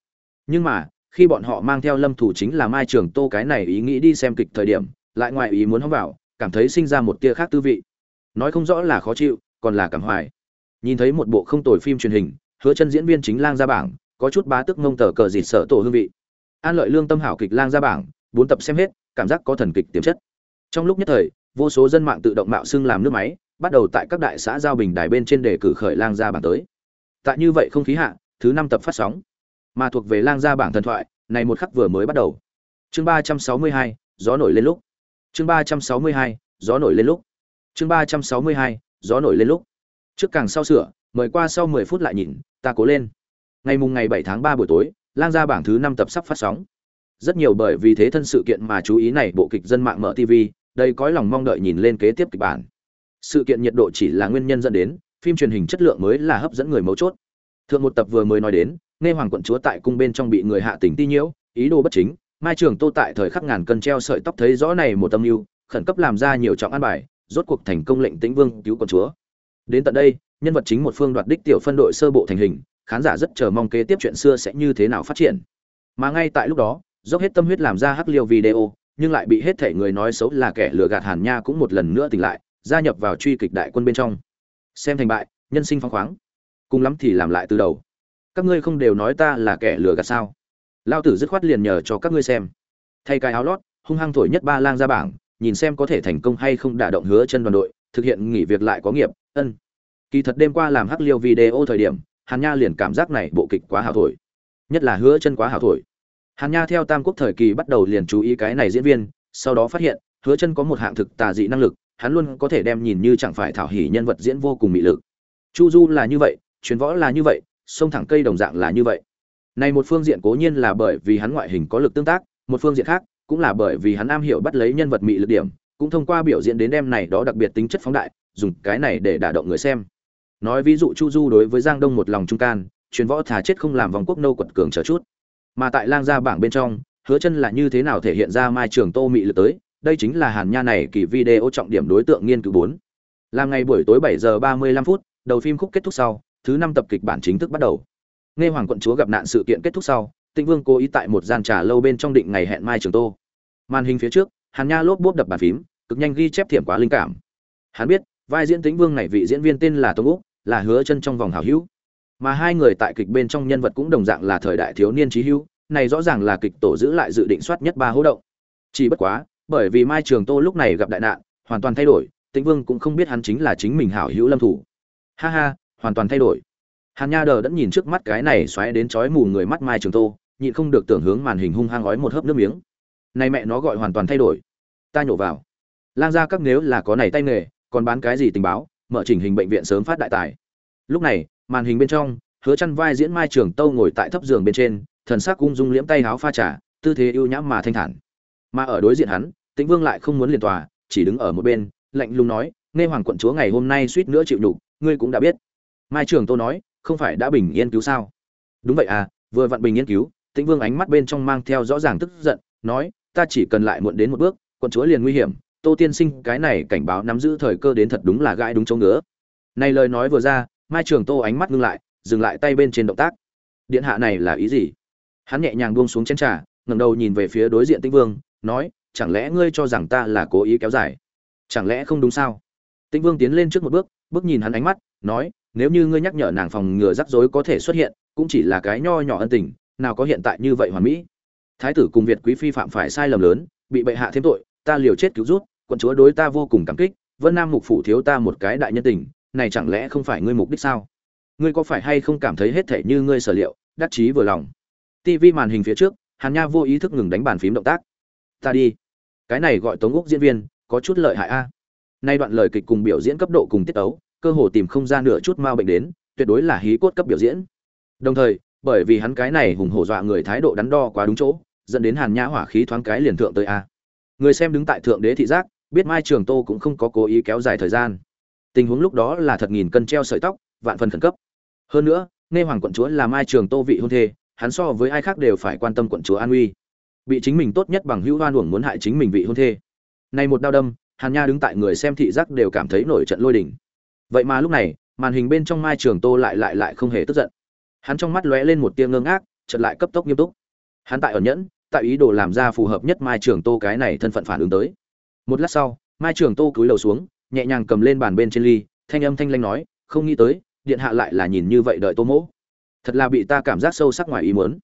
Nhưng mà, khi bọn họ mang theo lâm thủ chính là mai trường tô cái này ý nghĩ đi xem kịch thời điểm, lại ngoài ý muốn hóng vào cảm thấy sinh ra một tia khác tư vị. Nói không rõ là khó chịu, còn là cảm hoài. Nhìn thấy một bộ không tồi phim truyền hình, hứa chân diễn viên chính lang ra bảng, có chút bá tức ngông tờ cờ dịt sợ tổ hương vị. An lợi lương tâm hảo kịch lang ra bảng, bốn tập xem hết, cảm giác có thần kịch tiềm chất. Trong lúc nhất thời, vô số dân mạng tự động mạo xưng làm nước máy, bắt đầu tại các đại xã giao bình đài bên trên để cử khởi lang ra bảng tới. Tại như vậy không khí hạ, thứ năm tập phát sóng. Mà thuộc về lang ra bảng thần thoại, này một khắc vừa mới bắt đầu. Chương ba trăm sáu mươi hai, gió nổi lên lúc chương ba trăm sáu mươi hai, gió nổi lên lúc. Chương ba trăm sáu mươi hai, gió nổi lên lúc. Trước càng sau sửa, mời qua sau mười phút lại nhìn, ta cố lên. Ngày mùng ngày bảy tháng ba buổi tối, lang ra bảng thứ năm tập sắp phát sóng. Rất nhiều bởi vì thế thân sự kiện mà chú ý này, bộ kịch dân mạng mở tv đây có lòng mong đợi nhìn lên kế tiếp kịch bản. Sự kiện nhiệt độ chỉ là nguyên nhân dẫn đến, phim truyền hình chất lượng mới là hấp dẫn người mấu chốt. Thượng một tập vừa mới nói đến, nghe hoàng quận chúa tại cung bên trong bị người hạ tình ti nhiễu, ý đồ bất chính mai trường tô tại thời khắc ngàn cân treo sợi tóc thấy rõ này một tâm mưu, khẩn cấp làm ra nhiều trọng an bài, rốt cuộc thành công lệnh tĩnh vương cứu con chúa. Đến tận đây, nhân vật chính một phương đoạt đích tiểu phân đội sơ bộ thành hình, khán giả rất chờ mong kế tiếp chuyện xưa sẽ như thế nào phát triển. Mà ngay tại lúc đó, dốc hết tâm huyết làm ra hắc liêu video, nhưng lại bị hết thể người nói xấu là kẻ lừa gạt hàn nha cũng một lần nữa tỉnh lại, gia nhập vào truy kịch đại quân bên trong. Xem thành bại, nhân sinh phong khoáng. Cùng lắm thì làm lại từ đầu. Các ngươi không đều nói ta là kẻ lừa gạt sao? Lao tử dứt khoát liền nhờ cho các ngươi xem. Thay cái áo lót, hung hăng thổi nhất ba lang ra bảng, nhìn xem có thể thành công hay không đả động hứa chân đoàn đội, thực hiện nghỉ việc lại có nghiệp, ân. Kỳ thật đêm qua làm hắc liêu video thời điểm, hàn nha liền cảm giác này bộ kịch quá hảo thổi. Nhất là hứa chân quá hảo thổi. Hàn nha theo tam quốc thời kỳ bắt đầu liền chú ý cái này diễn viên, sau đó phát hiện, hứa chân có một hạng thực tà dị năng lực, hắn luôn có thể đem nhìn như chẳng phải thảo hỉ nhân vật diễn vô cùng mị lực. Chu du là như vậy, truyền võ là như vậy, sông thẳng cây đồng dạng là như vậy này một phương diện cố nhiên là bởi vì hắn ngoại hình có lực tương tác một phương diện khác cũng là bởi vì hắn am hiểu bắt lấy nhân vật mị lực điểm cũng thông qua biểu diễn đến đem này đó đặc biệt tính chất phóng đại dùng cái này để đả động người xem nói ví dụ chu du đối với giang đông một lòng trung can truyền võ thà chết không làm vòng quốc nâu quật cường chờ chút mà tại lang gia bảng bên trong hứa chân là như thế nào thể hiện ra mai trường tô mị lực tới đây chính là hàn nha này kỳ video trọng điểm đối tượng nghiên cứu 4. Làm ngày buổi tối 7 giờ 35 phút, đầu phim khúc kết thúc sau, thứ năm tập kịch bản chính thức bắt đầu. Nghe Hoàng quận chúa gặp nạn sự kiện kết thúc sau, Tĩnh Vương cố ý tại một gian trà lâu bên trong định ngày hẹn mai trường tô. Màn hình phía trước, Hàn Nha lốp bốp đập bàn phím, cực nhanh ghi chép thiểm quá linh cảm. Hắn biết, vai diễn Tĩnh Vương này vị diễn viên tên là tô Úc, là hứa chân trong vòng hảo hữu. Mà hai người tại kịch bên trong nhân vật cũng đồng dạng là thời đại thiếu niên trí hữu, này rõ ràng là kịch tổ giữ lại dự định soát nhất ba hố động. Chỉ bất quá, bởi vì mai trường tô lúc này gặp đại nạn hoàn toàn thay đổi tĩnh vương cũng không biết hắn chính là chính mình hảo hữu lâm thủ ha ha hoàn toàn thay đổi hàn nha đờ đẫn nhìn trước mắt cái này xoáy đến chói mù người mắt mai trường tô, nhịn không được tưởng hướng màn hình hung hăng gói một hớp nước miếng. Này mẹ nó gọi hoàn toàn thay đổi. Ta nhổ vào. Lang gia các nếu là có này tay nghề, còn bán cái gì tình báo, mở chỉnh hình bệnh viện sớm phát đại tài. Lúc này, màn hình bên trong, hứa chăn vai diễn mai trường tâu ngồi tại thấp giường bên trên, thần sắc cung dung liễm tay háo pha trà, tư thế ưu nhã mà thanh thản. Mà ở đối diện hắn, tĩnh vương lại không muốn liền tòa, chỉ đứng ở một bên, lạnh lùng nói, nghe hoàng quận chúa ngày hôm nay suýt nữa chịu nhục, ngươi cũng đã biết. Mai trường tô nói không phải đã bình yên cứu sao? Đúng vậy à vừa vặn bình yên cứu, tĩnh vương ánh mắt bên trong mang theo rõ ràng tức giận, nói, ta chỉ cần lại muộn đến một bước, quận chúa liền nguy hiểm, tô tiên sinh, cái này cảnh báo nắm giữ thời cơ đến thật đúng là gãi đúng chỗ ngứa. Này lời nói vừa ra, mai trường tô ánh mắt ngưng lại, dừng lại tay bên trên động tác. Điện hạ này là ý gì? Hắn nhẹ nhàng buông xuống chén trà, ngẩng đầu nhìn về phía đối diện tĩnh vương, nói, chẳng lẽ ngươi cho rằng ta là cố ý kéo dài? Chẳng lẽ không đúng sao? Tĩnh vương tiến lên trước một bước bước nhìn hắn ánh mắt, nói nếu như ngươi nhắc nhở nàng phòng ngừa rắc rối có thể xuất hiện, cũng chỉ là cái nho nhỏ ân tình, nào có hiện tại như vậy hoàn mỹ. Thái tử cùng việt quý phi phạm phải sai lầm lớn, bị bệ hạ thêm tội, ta liều chết cứu rút, quận chúa đối ta vô cùng cảm kích, vân nam mục phủ thiếu ta một cái đại nhân tình, này chẳng lẽ không phải ngươi mục đích sao? Ngươi có phải hay không cảm thấy hết thể như ngươi sở liệu, đắc chí vừa lòng? TV màn hình phía trước, hàn nha vô ý thức ngừng đánh bàn phím động tác. Ta đi. Cái này gọi tống úc diễn viên, có chút lợi hại a. Nay đoạn lời kịch cùng biểu diễn cấp độ cùng tiết tấu cơ hồ tìm không ra nửa chút mau bệnh đến, tuyệt đối là hí cốt cấp biểu diễn. Đồng thời, bởi vì hắn cái này hùng hổ dọa người thái độ đắn đo quá đúng chỗ, dẫn đến hàn nhã hỏa khí thoáng cái liền thượng tới a. Người xem đứng tại thượng đế thị giác, biết mai trường tô cũng không có cố ý kéo dài thời gian. Tình huống lúc đó là thật nghìn cân treo sợi tóc, vạn phần khẩn cấp. Hơn nữa, nghe hoàng quận chúa là mai trường tô vị hôn thê, hắn so với ai khác đều phải quan tâm quận chúa an uy. Bị chính mình tốt nhất bằng hữu hoan uổng muốn hại chính mình vị hôn thê. Nay một đau đâm, hàn nha đứng tại người xem thị giác đều cảm thấy nổi trận lôi đình vậy mà lúc này, màn hình bên trong mai trường tô lại lại lại không hề tức giận. Hắn trong mắt lóe lên một tia ngơ ngác, chợt lại cấp tốc nghiêm túc. Hắn tại ẩn nhẫn, tại ý đồ làm ra phù hợp nhất mai trường tô cái này thân phận phản ứng tới. Một lát sau, mai trường tô cúi đầu xuống, nhẹ nhàng cầm lên bàn bên trên ly, thanh âm thanh lanh nói, không nghĩ tới, điện hạ lại là nhìn như vậy đợi tô mỗ. Thật là bị ta cảm giác sâu sắc ngoài ý muốn.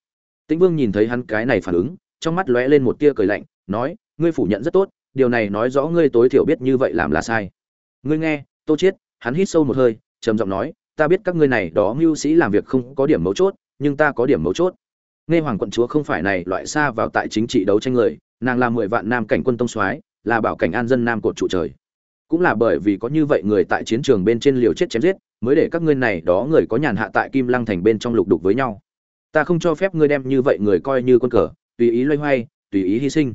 Tĩnh vương nhìn thấy hắn cái này phản ứng, trong mắt lóe lên một tia cười lạnh, nói, ngươi phủ nhận rất tốt, điều này nói rõ ngươi tối thiểu biết như vậy làm là sai. Ngươi nghe, tô chiết hắn hít sâu một hơi, trầm giọng nói, ta biết các ngươi này đó mưu sĩ làm việc không có điểm mấu chốt, nhưng ta có điểm mấu chốt. Nghe hoàng quận chúa không phải này loại xa vào tại chính trị đấu tranh người, nàng là mười vạn nam cảnh quân tông soái, là bảo cảnh an dân nam cột trụ trời. Cũng là bởi vì có như vậy người tại chiến trường bên trên liều chết chém giết, mới để các ngươi này đó người có nhàn hạ tại kim lăng thành bên trong lục đục với nhau. Ta không cho phép ngươi đem như vậy người coi như con cờ, tùy ý loay hoay, tùy ý hy sinh.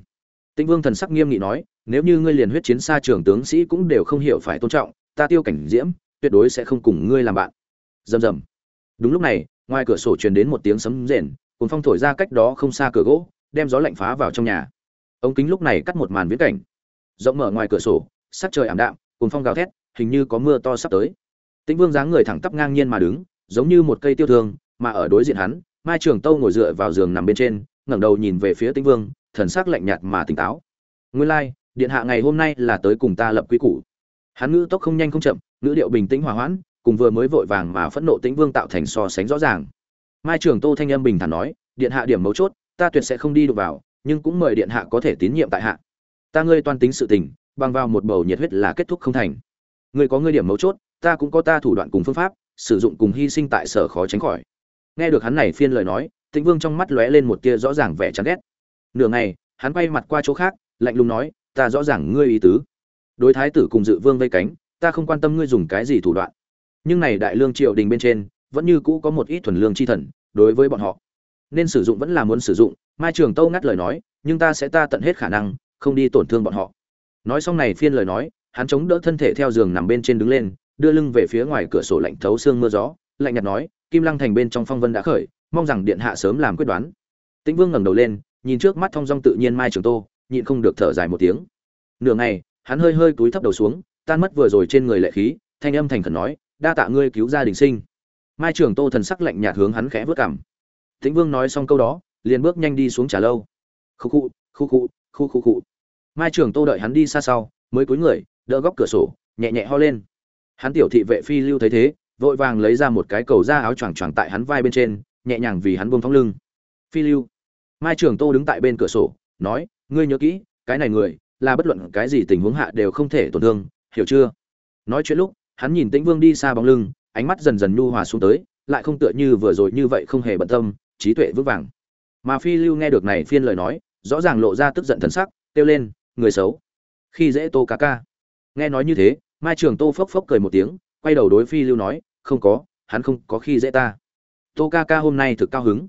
Tĩnh vương thần sắc nghiêm nghị nói, nếu như ngươi liền huyết chiến xa trường tướng sĩ cũng đều không hiểu phải tôn trọng ta tiêu cảnh diễm, tuyệt đối sẽ không cùng ngươi làm bạn. Rầm rầm đúng lúc này, ngoài cửa sổ truyền đến một tiếng sấm rền cùng phong thổi ra cách đó không xa cửa gỗ, đem gió lạnh phá vào trong nhà. Ống kính lúc này cắt một màn viễn cảnh. Rộng mở ngoài cửa sổ, sắc trời ảm đạm cùng phong gào thét, hình như có mưa to sắp tới. Tĩnh vương dáng người thẳng tắp ngang nhiên mà đứng, giống như một cây tiêu thương, mà ở đối diện hắn, mai trường tâu ngồi dựa vào giường nằm bên trên, ngẩng đầu nhìn về phía tĩnh vương, thần sắc lạnh nhạt mà tỉnh táo. Nguyên lai, điện hạ ngày hôm nay là tới cùng ta lập quy củ hắn ngữ tốc không nhanh không chậm, ngữ điệu bình tĩnh hòa hoãn, cùng vừa mới vội vàng mà phẫn nộ tĩnh vương tạo thành so sánh rõ ràng. Mai trường tô thanh âm bình thản nói, điện hạ điểm mấu chốt, ta tuyệt sẽ không đi đụng vào, nhưng cũng mời điện hạ có thể tín nhiệm tại hạ. Ta ngươi toan tính sự tình, bằng vào một bầu nhiệt huyết là kết thúc không thành. Ngươi có ngươi điểm mấu chốt, ta cũng có ta thủ đoạn cùng phương pháp, sử dụng cùng hy sinh tại sở khó tránh khỏi. Nghe được hắn này phiên lời nói, tĩnh vương trong mắt lóe lên một tia rõ ràng vẻ chán ghét. Nửa ngày, hắn quay mặt qua chỗ khác, lạnh lùng nói, ta rõ ràng ngươi ý tứ đối thái tử cùng dự vương vây cánh, ta không quan tâm ngươi dùng cái gì thủ đoạn. Nhưng này đại lương triều đình bên trên, vẫn như cũ có một ít thuần lương chi thần, đối với bọn họ. Nên sử dụng vẫn là muốn sử dụng, mai trường tâu ngắt lời nói, nhưng ta sẽ ta tận hết khả năng, không đi tổn thương bọn họ. Nói xong này phiên lời nói, hắn chống đỡ thân thể theo giường nằm bên trên đứng lên, đưa lưng về phía ngoài cửa sổ lạnh thấu xương mưa gió, lạnh nhạt nói, kim lăng thành bên trong phong vân đã khởi, mong rằng điện hạ sớm làm quyết đoán. Tĩnh vương ngẩng đầu lên, nhìn trước mắt thong dong tự nhiên mai trường tô nhịn không được thở dài một tiếng. Nửa ngày hắn hơi hơi cúi thấp đầu xuống, tan mất vừa rồi trên người lệ khí, thanh âm thành khẩn nói, đa tạ ngươi cứu gia đình sinh. Mai trường tô thần sắc lạnh nhạt hướng hắn khẽ vớt cảm. Tĩnh vương nói xong câu đó, liền bước nhanh đi xuống trà lâu. Khu khu khu khu khu khu khu. Mai trường tô đợi hắn đi xa sau, mới cúi người, đỡ góc cửa sổ, nhẹ nhẹ ho lên. Hắn tiểu thị vệ phi lưu thấy thế, vội vàng lấy ra một cái cầu da áo choàng choàng tại hắn vai bên trên, nhẹ nhàng vì hắn buông thong lưng. Phi lưu. Mai trường tô đứng tại bên cửa sổ, nói, ngươi nhớ kỹ, cái này người là bất luận cái gì tình huống hạ đều không thể tổn thương, hiểu chưa? Nói chuyện lúc, hắn nhìn tĩnh vương đi xa bóng lưng, ánh mắt dần dần nhu hòa xuống tới, lại không tựa như vừa rồi như vậy không hề bận tâm, trí tuệ vững vàng. Mà phi lưu nghe được này phiên lời nói, rõ ràng lộ ra tức giận thần sắc, kêu lên, người xấu. Khi dễ tô ca ca. Nghe nói như thế, mai trường tô phốc phốc cười một tiếng, quay đầu đối phi lưu nói, không có, hắn không có khi dễ ta. Tô ca ca hôm nay thực cao hứng.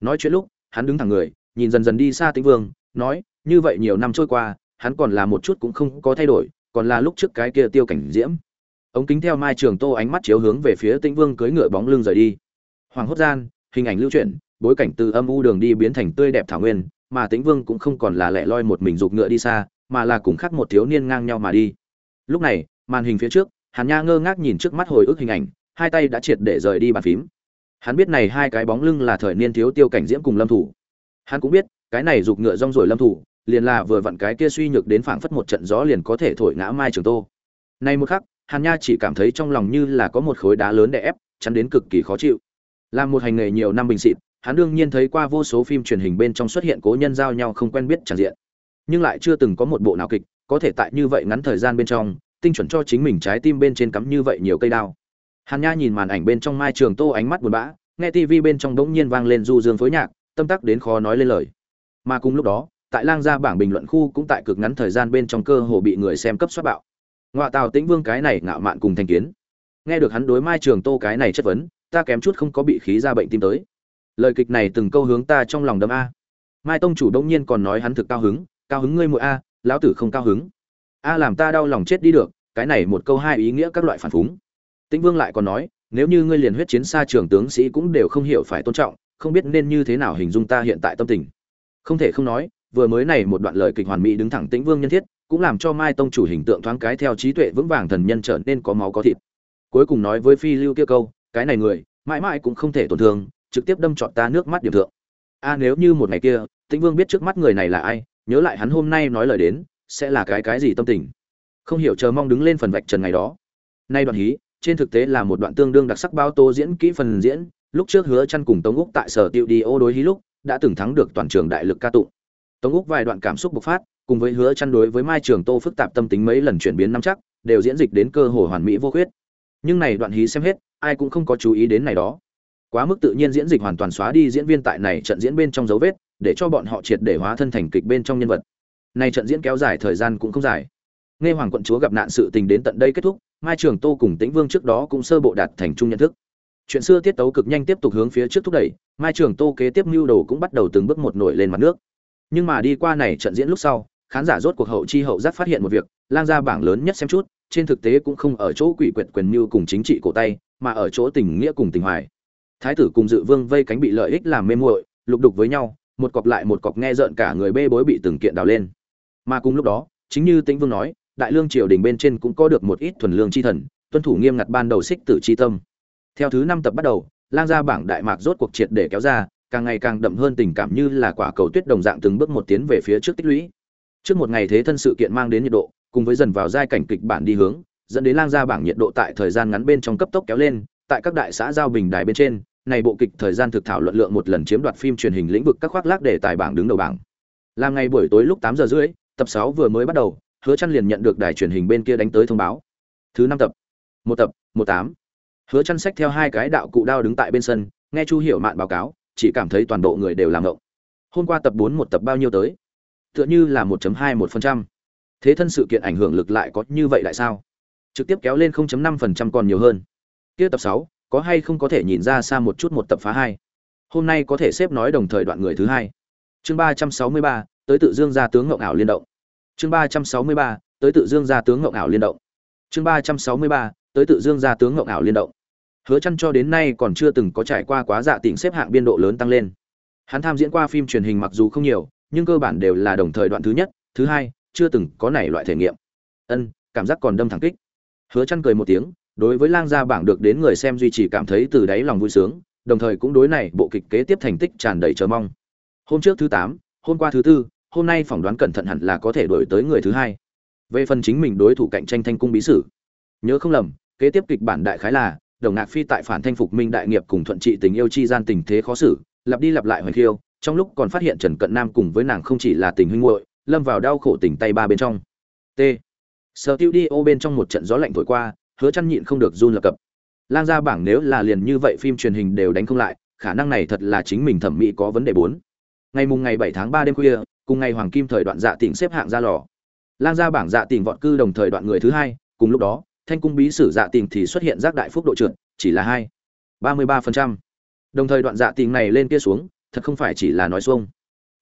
Nói chuyện lúc, hắn đứng thẳng người, nhìn dần dần đi xa tĩnh vương, nói, như vậy nhiều năm trôi qua hắn còn là một chút cũng không có thay đổi, còn là lúc trước cái kia tiêu cảnh diễm. Ống kính theo mai trường tô ánh mắt chiếu hướng về phía tĩnh vương cưỡi ngựa bóng lưng rời đi. Hoàng hốt gian, hình ảnh lưu chuyển, bối cảnh từ âm u đường đi biến thành tươi đẹp thảo nguyên, mà tĩnh vương cũng không còn là lẻ loi một mình giục ngựa đi xa, mà là cùng khác một thiếu niên ngang nhau mà đi. Lúc này, màn hình phía trước, hàn nha ngơ ngác nhìn trước mắt hồi ức hình ảnh, hai tay đã triệt để rời đi bàn phím. Hắn biết này hai cái bóng lưng là thời niên thiếu tiêu cảnh diễm cùng lâm thủ. Hắn cũng biết, cái này giục ngựa rong rồi lâm thủ liền là vừa vặn cái kia suy nhược đến phảng phất một trận gió liền có thể thổi ngã mai trường tô. Nay một khắc, hàn nha chỉ cảm thấy trong lòng như là có một khối đá lớn đè ép, chắn đến cực kỳ khó chịu. Làm một hành nghề nhiều năm bình xịt hắn đương nhiên thấy qua vô số phim truyền hình bên trong xuất hiện cố nhân giao nhau không quen biết tràn diện. Nhưng lại chưa từng có một bộ nào kịch, có thể tại như vậy ngắn thời gian bên trong, tinh chuẩn cho chính mình trái tim bên trên cắm như vậy nhiều cây đao. Hàn nha nhìn màn ảnh bên trong mai trường tô ánh mắt buồn bã, nghe tivi bên trong đống nhiên vang lên du dương phối nhạc, tâm tắc đến khó nói lên lời. Mà cùng lúc đó tại lang gia bảng bình luận khu cũng tại cực ngắn thời gian bên trong cơ hồ bị người xem cấp soát bạo. Ngoại tào tĩnh vương cái này ngạo mạn cùng thành kiến. Nghe được hắn đối mai trường tô cái này chất vấn, ta kém chút không có bị khí ra bệnh tim tới. Lời kịch này từng câu hướng ta trong lòng đâm a. Mai tông chủ đông nhiên còn nói hắn thực cao hứng cao hứng ngươi muội a, lão tử không cao hứng. A làm ta đau lòng chết đi được, cái này một câu hai ý nghĩa các loại phản phúng. Tĩnh vương lại còn nói, nếu như ngươi liền huyết chiến xa trường tướng sĩ cũng đều không hiểu phải tôn trọng, không biết nên như thế nào hình dung ta hiện tại tâm tình. Không thể không nói vừa mới này một đoạn lời kịch hoàn mỹ đứng thẳng tĩnh vương nhân thiết, cũng làm cho mai tông chủ hình tượng thoáng cái theo trí tuệ vững vàng thần nhân trở nên có máu có thịt. Cuối cùng nói với phi lưu kia câu, cái này người, mãi mãi cũng không thể tổn thương, trực tiếp đâm trọn ta nước mắt điểm thượng. A, nếu như một ngày kia, tĩnh vương biết trước mắt người này là ai, nhớ lại hắn hôm nay nói lời đến, sẽ là cái cái gì tâm tình? Không hiểu, chờ mong đứng lên phần vạch trần ngày đó. Nay đoạn hí, trên thực tế là một đoạn tương đương đặc sắc bao tô diễn kỹ phần diễn, lúc trước hứa chăn cùng tống úc tại sở tiêu đi ô đối hí lúc, đã từng thắng được toàn trường đại lực ca tụng tống úc vài đoạn cảm xúc bộc phát, cùng với hứa chăn đối với mai trường tô phức tạp tâm tính mấy lần chuyển biến năm chắc, đều diễn dịch đến cơ hội hoàn mỹ vô khuyết. Nhưng này đoạn hí xem hết, ai cũng không có chú ý đến này đó. Quá mức tự nhiên diễn dịch hoàn toàn xóa đi diễn viên tại này trận diễn bên trong dấu vết, để cho bọn họ triệt để hóa thân thành kịch bên trong nhân vật. Này trận diễn kéo dài thời gian cũng không dài. Nghe hoàng quận chúa gặp nạn sự tình đến tận đây kết thúc, mai trường tô cùng tĩnh vương trước đó cũng sơ bộ đạt thành chung nhận thức. Chuyện xưa tiết tấu cực nhanh tiếp tục hướng phía trước thúc đẩy, mai trường tô kế tiếp mưu đồ cũng bắt đầu từng bước một nổi lên mặt nước nhưng mà đi qua này trận diễn lúc sau, khán giả rốt cuộc hậu chi hậu giác phát hiện một việc, lang ra bảng lớn nhất xem chút, trên thực tế cũng không ở chỗ quỷ quyệt quyền mưu cùng chính trị cổ tay, mà ở chỗ tình nghĩa cùng tình hoài. Thái tử cùng dự vương vây cánh bị lợi ích làm mê muội, lục đục với nhau, một cọc lại một cọc nghe rợn cả người bê bối bị từng kiện đào lên. Mà cùng lúc đó, chính như tĩnh vương nói, đại lương triều đình bên trên cũng có được một ít thuần lương chi thần, tuân thủ nghiêm ngặt ban đầu xích tử chi tâm. Theo thứ năm tập bắt đầu, lang gia bảng đại mạc rốt cuộc triệt để kéo ra càng ngày càng đậm hơn tình cảm như là quả cầu tuyết đồng dạng từng bước một tiến về phía trước tích lũy. Trước một ngày thế thân sự kiện mang đến nhiệt độ, cùng với dần vào giai cảnh kịch bản đi hướng, dẫn đến lang gia bảng nhiệt độ tại thời gian ngắn bên trong cấp tốc kéo lên, tại các đại xã giao bình đài bên trên, này bộ kịch thời gian thực thảo luận lượng một lần chiếm đoạt phim truyền hình lĩnh vực các khoác lác để tài bảng đứng đầu bảng. Làm ngày buổi tối lúc tám giờ rưỡi, tập sáu vừa mới bắt đầu, hứa chăn liền nhận được đài truyền hình bên kia đánh tới thông báo. Thứ năm tập, một tập, một tám. Hứa chăn sách theo hai cái đạo cụ đao đứng tại bên sân, nghe chu hiểu mạn báo cáo chỉ cảm thấy toàn bộ người đều làm ngộng. Hôm qua tập bốn một tập bao nhiêu tới? Tựa như là 1.2 một phần trăm. Thế thân sự kiện ảnh hưởng lực lại có như vậy lại sao? Trực tiếp kéo lên 0.5 phần trăm còn nhiều hơn. Kia tập sáu có hay không có thể nhìn ra xa một chút một tập phá hai? Hôm nay có thể xếp nói đồng thời đoạn người thứ hai. Chương 363, tới tự dương ra tướng ngộng ảo liên động. Chương 363, tới tự dương ra tướng ngộng ảo liên động. Chương 363, tới tự dương ra tướng ngộng ảo liên động hứa chăn cho đến nay còn chưa từng có trải qua quá dạ tỉnh xếp hạng biên độ lớn tăng lên. Hắn tham diễn qua phim truyền hình mặc dù không nhiều nhưng cơ bản đều là đồng thời đoạn thứ nhất thứ hai chưa từng có này loại thể nghiệm. Ân cảm giác còn đâm thẳng kích. Hứa chăn cười một tiếng đối với lang gia bảng được đến người xem duy trì cảm thấy từ đáy lòng vui sướng đồng thời cũng đối này bộ kịch kế tiếp thành tích tràn đầy chờ mong. Hôm trước thứ 8, hôm qua thứ tư hôm nay phỏng đoán cẩn thận hẳn là có thể đổi tới người thứ hai. Về phần chính mình đối thủ cạnh tranh thanh cung bí sử nhớ không lầm kế tiếp kịch bản đại khái là đồng ngạc phi tại phản thanh phục minh đại nghiệp cùng thuận trị tình yêu chi gian tình thế khó xử, lặp đi lặp lại hoành khiêu, trong lúc còn phát hiện trần cận nam cùng với nàng không chỉ là tình huynh muội, lâm vào đau khổ tình tay ba bên trong. T. Sở tiêu đi ô bên trong một trận gió lạnh thổi qua, hứa chăn nhịn không được run lập cập. Lang gia bảng nếu là liền như vậy phim truyền hình đều đánh không lại, khả năng này thật là chính mình thẩm mỹ có vấn đề bốn. Ngày mùng ngày 7 tháng 3 đêm khuya, cùng ngày hoàng kim thời đoạn dạ tỉnh xếp hạng ra lò. Lang gia bảng dạ tỉnh vọt cư đồng thời đoạn người thứ hai, cùng lúc đó thanh cung bí sử dạ tình thì xuất hiện giác đại phúc độ trượt, chỉ là hai, ba mươi ba phần trăm. Đồng thời đoạn dạ tình này lên kia xuống, thật không phải chỉ là nói xuông.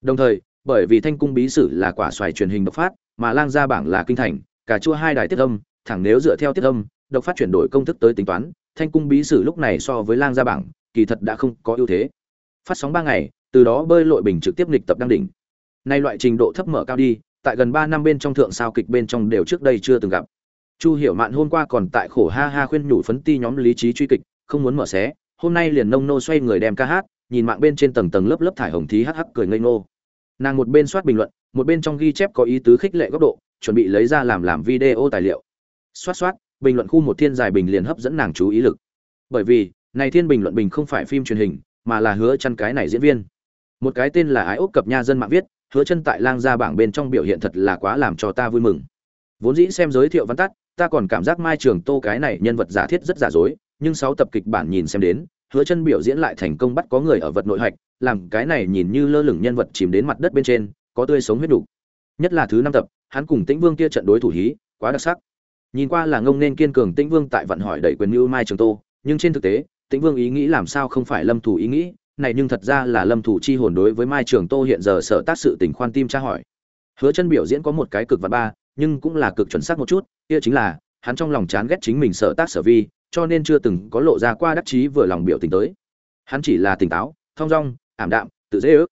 Đồng thời, bởi vì thanh cung bí sử là quả xoài truyền hình độc phát, mà lang gia bảng là kinh thành cả chua hai đài tiết âm, thẳng nếu dựa theo tiết âm, độc phát chuyển đổi công thức tới tính toán, thanh cung bí sử lúc này so với lang gia bảng, kỳ thật đã không có ưu thế. Phát sóng ba ngày, từ đó bơi lội bình trực tiếp nghịch tập đăng đỉnh. Nay loại trình độ thấp mở cao đi, tại gần ba năm bên trong thượng sao kịch bên trong đều trước đây chưa từng gặp chu hiểu mạn hôm qua còn tại khổ ha ha khuyên nhủ phấn ti nhóm lý trí truy kịch, không muốn mở xé, hôm nay liền nông nô xoay người đem ca hát, nhìn mạng bên trên tầng tầng lớp lớp thải hồng thí hắc hắc cười ngây ngô. Nàng một bên soát bình luận, một bên trong ghi chép có ý tứ khích lệ góc độ, chuẩn bị lấy ra làm làm video tài liệu. Xoát xoát bình luận khu một thiên dài bình liền hấp dẫn nàng chú ý lực. Bởi vì, này thiên bình luận bình không phải phim truyền hình, mà là hứa chân cái này diễn viên. Một cái tên là ái ốc cập nha dân mạng viết, hứa chân tại lang gia bảng bên trong biểu hiện thật là quá làm cho ta vui mừng. Vốn dĩ xem giới thiệu văn tắt ta còn cảm giác mai trường tô cái này nhân vật giả thiết rất giả dối, nhưng sáu tập kịch bản nhìn xem đến, hứa chân biểu diễn lại thành công bắt có người ở vật nội hạch, làm cái này nhìn như lơ lửng nhân vật chìm đến mặt đất bên trên, có tươi sống huyết đủ. Nhất là thứ năm tập, hắn cùng tĩnh vương kia trận đối thủ hí, quá đặc sắc. Nhìn qua là ngông nên kiên cường tĩnh vương tại vận hỏi đẩy quyền mưu mai trường tô, nhưng trên thực tế, tĩnh vương ý nghĩ làm sao không phải lâm thủ ý nghĩ, này nhưng thật ra là lâm thủ chi hồn đối với mai trường tô hiện giờ sở tác sự tình khoan tim tra hỏi. Hứa chân biểu diễn có một cái cực vật ba nhưng cũng là cực chuẩn xác một chút, kia chính là, hắn trong lòng chán ghét chính mình sở tác sở vi, cho nên chưa từng có lộ ra qua đắc chí vừa lòng biểu tình tới. Hắn chỉ là tỉnh táo, thong dong, ảm đạm, tự dễ ước.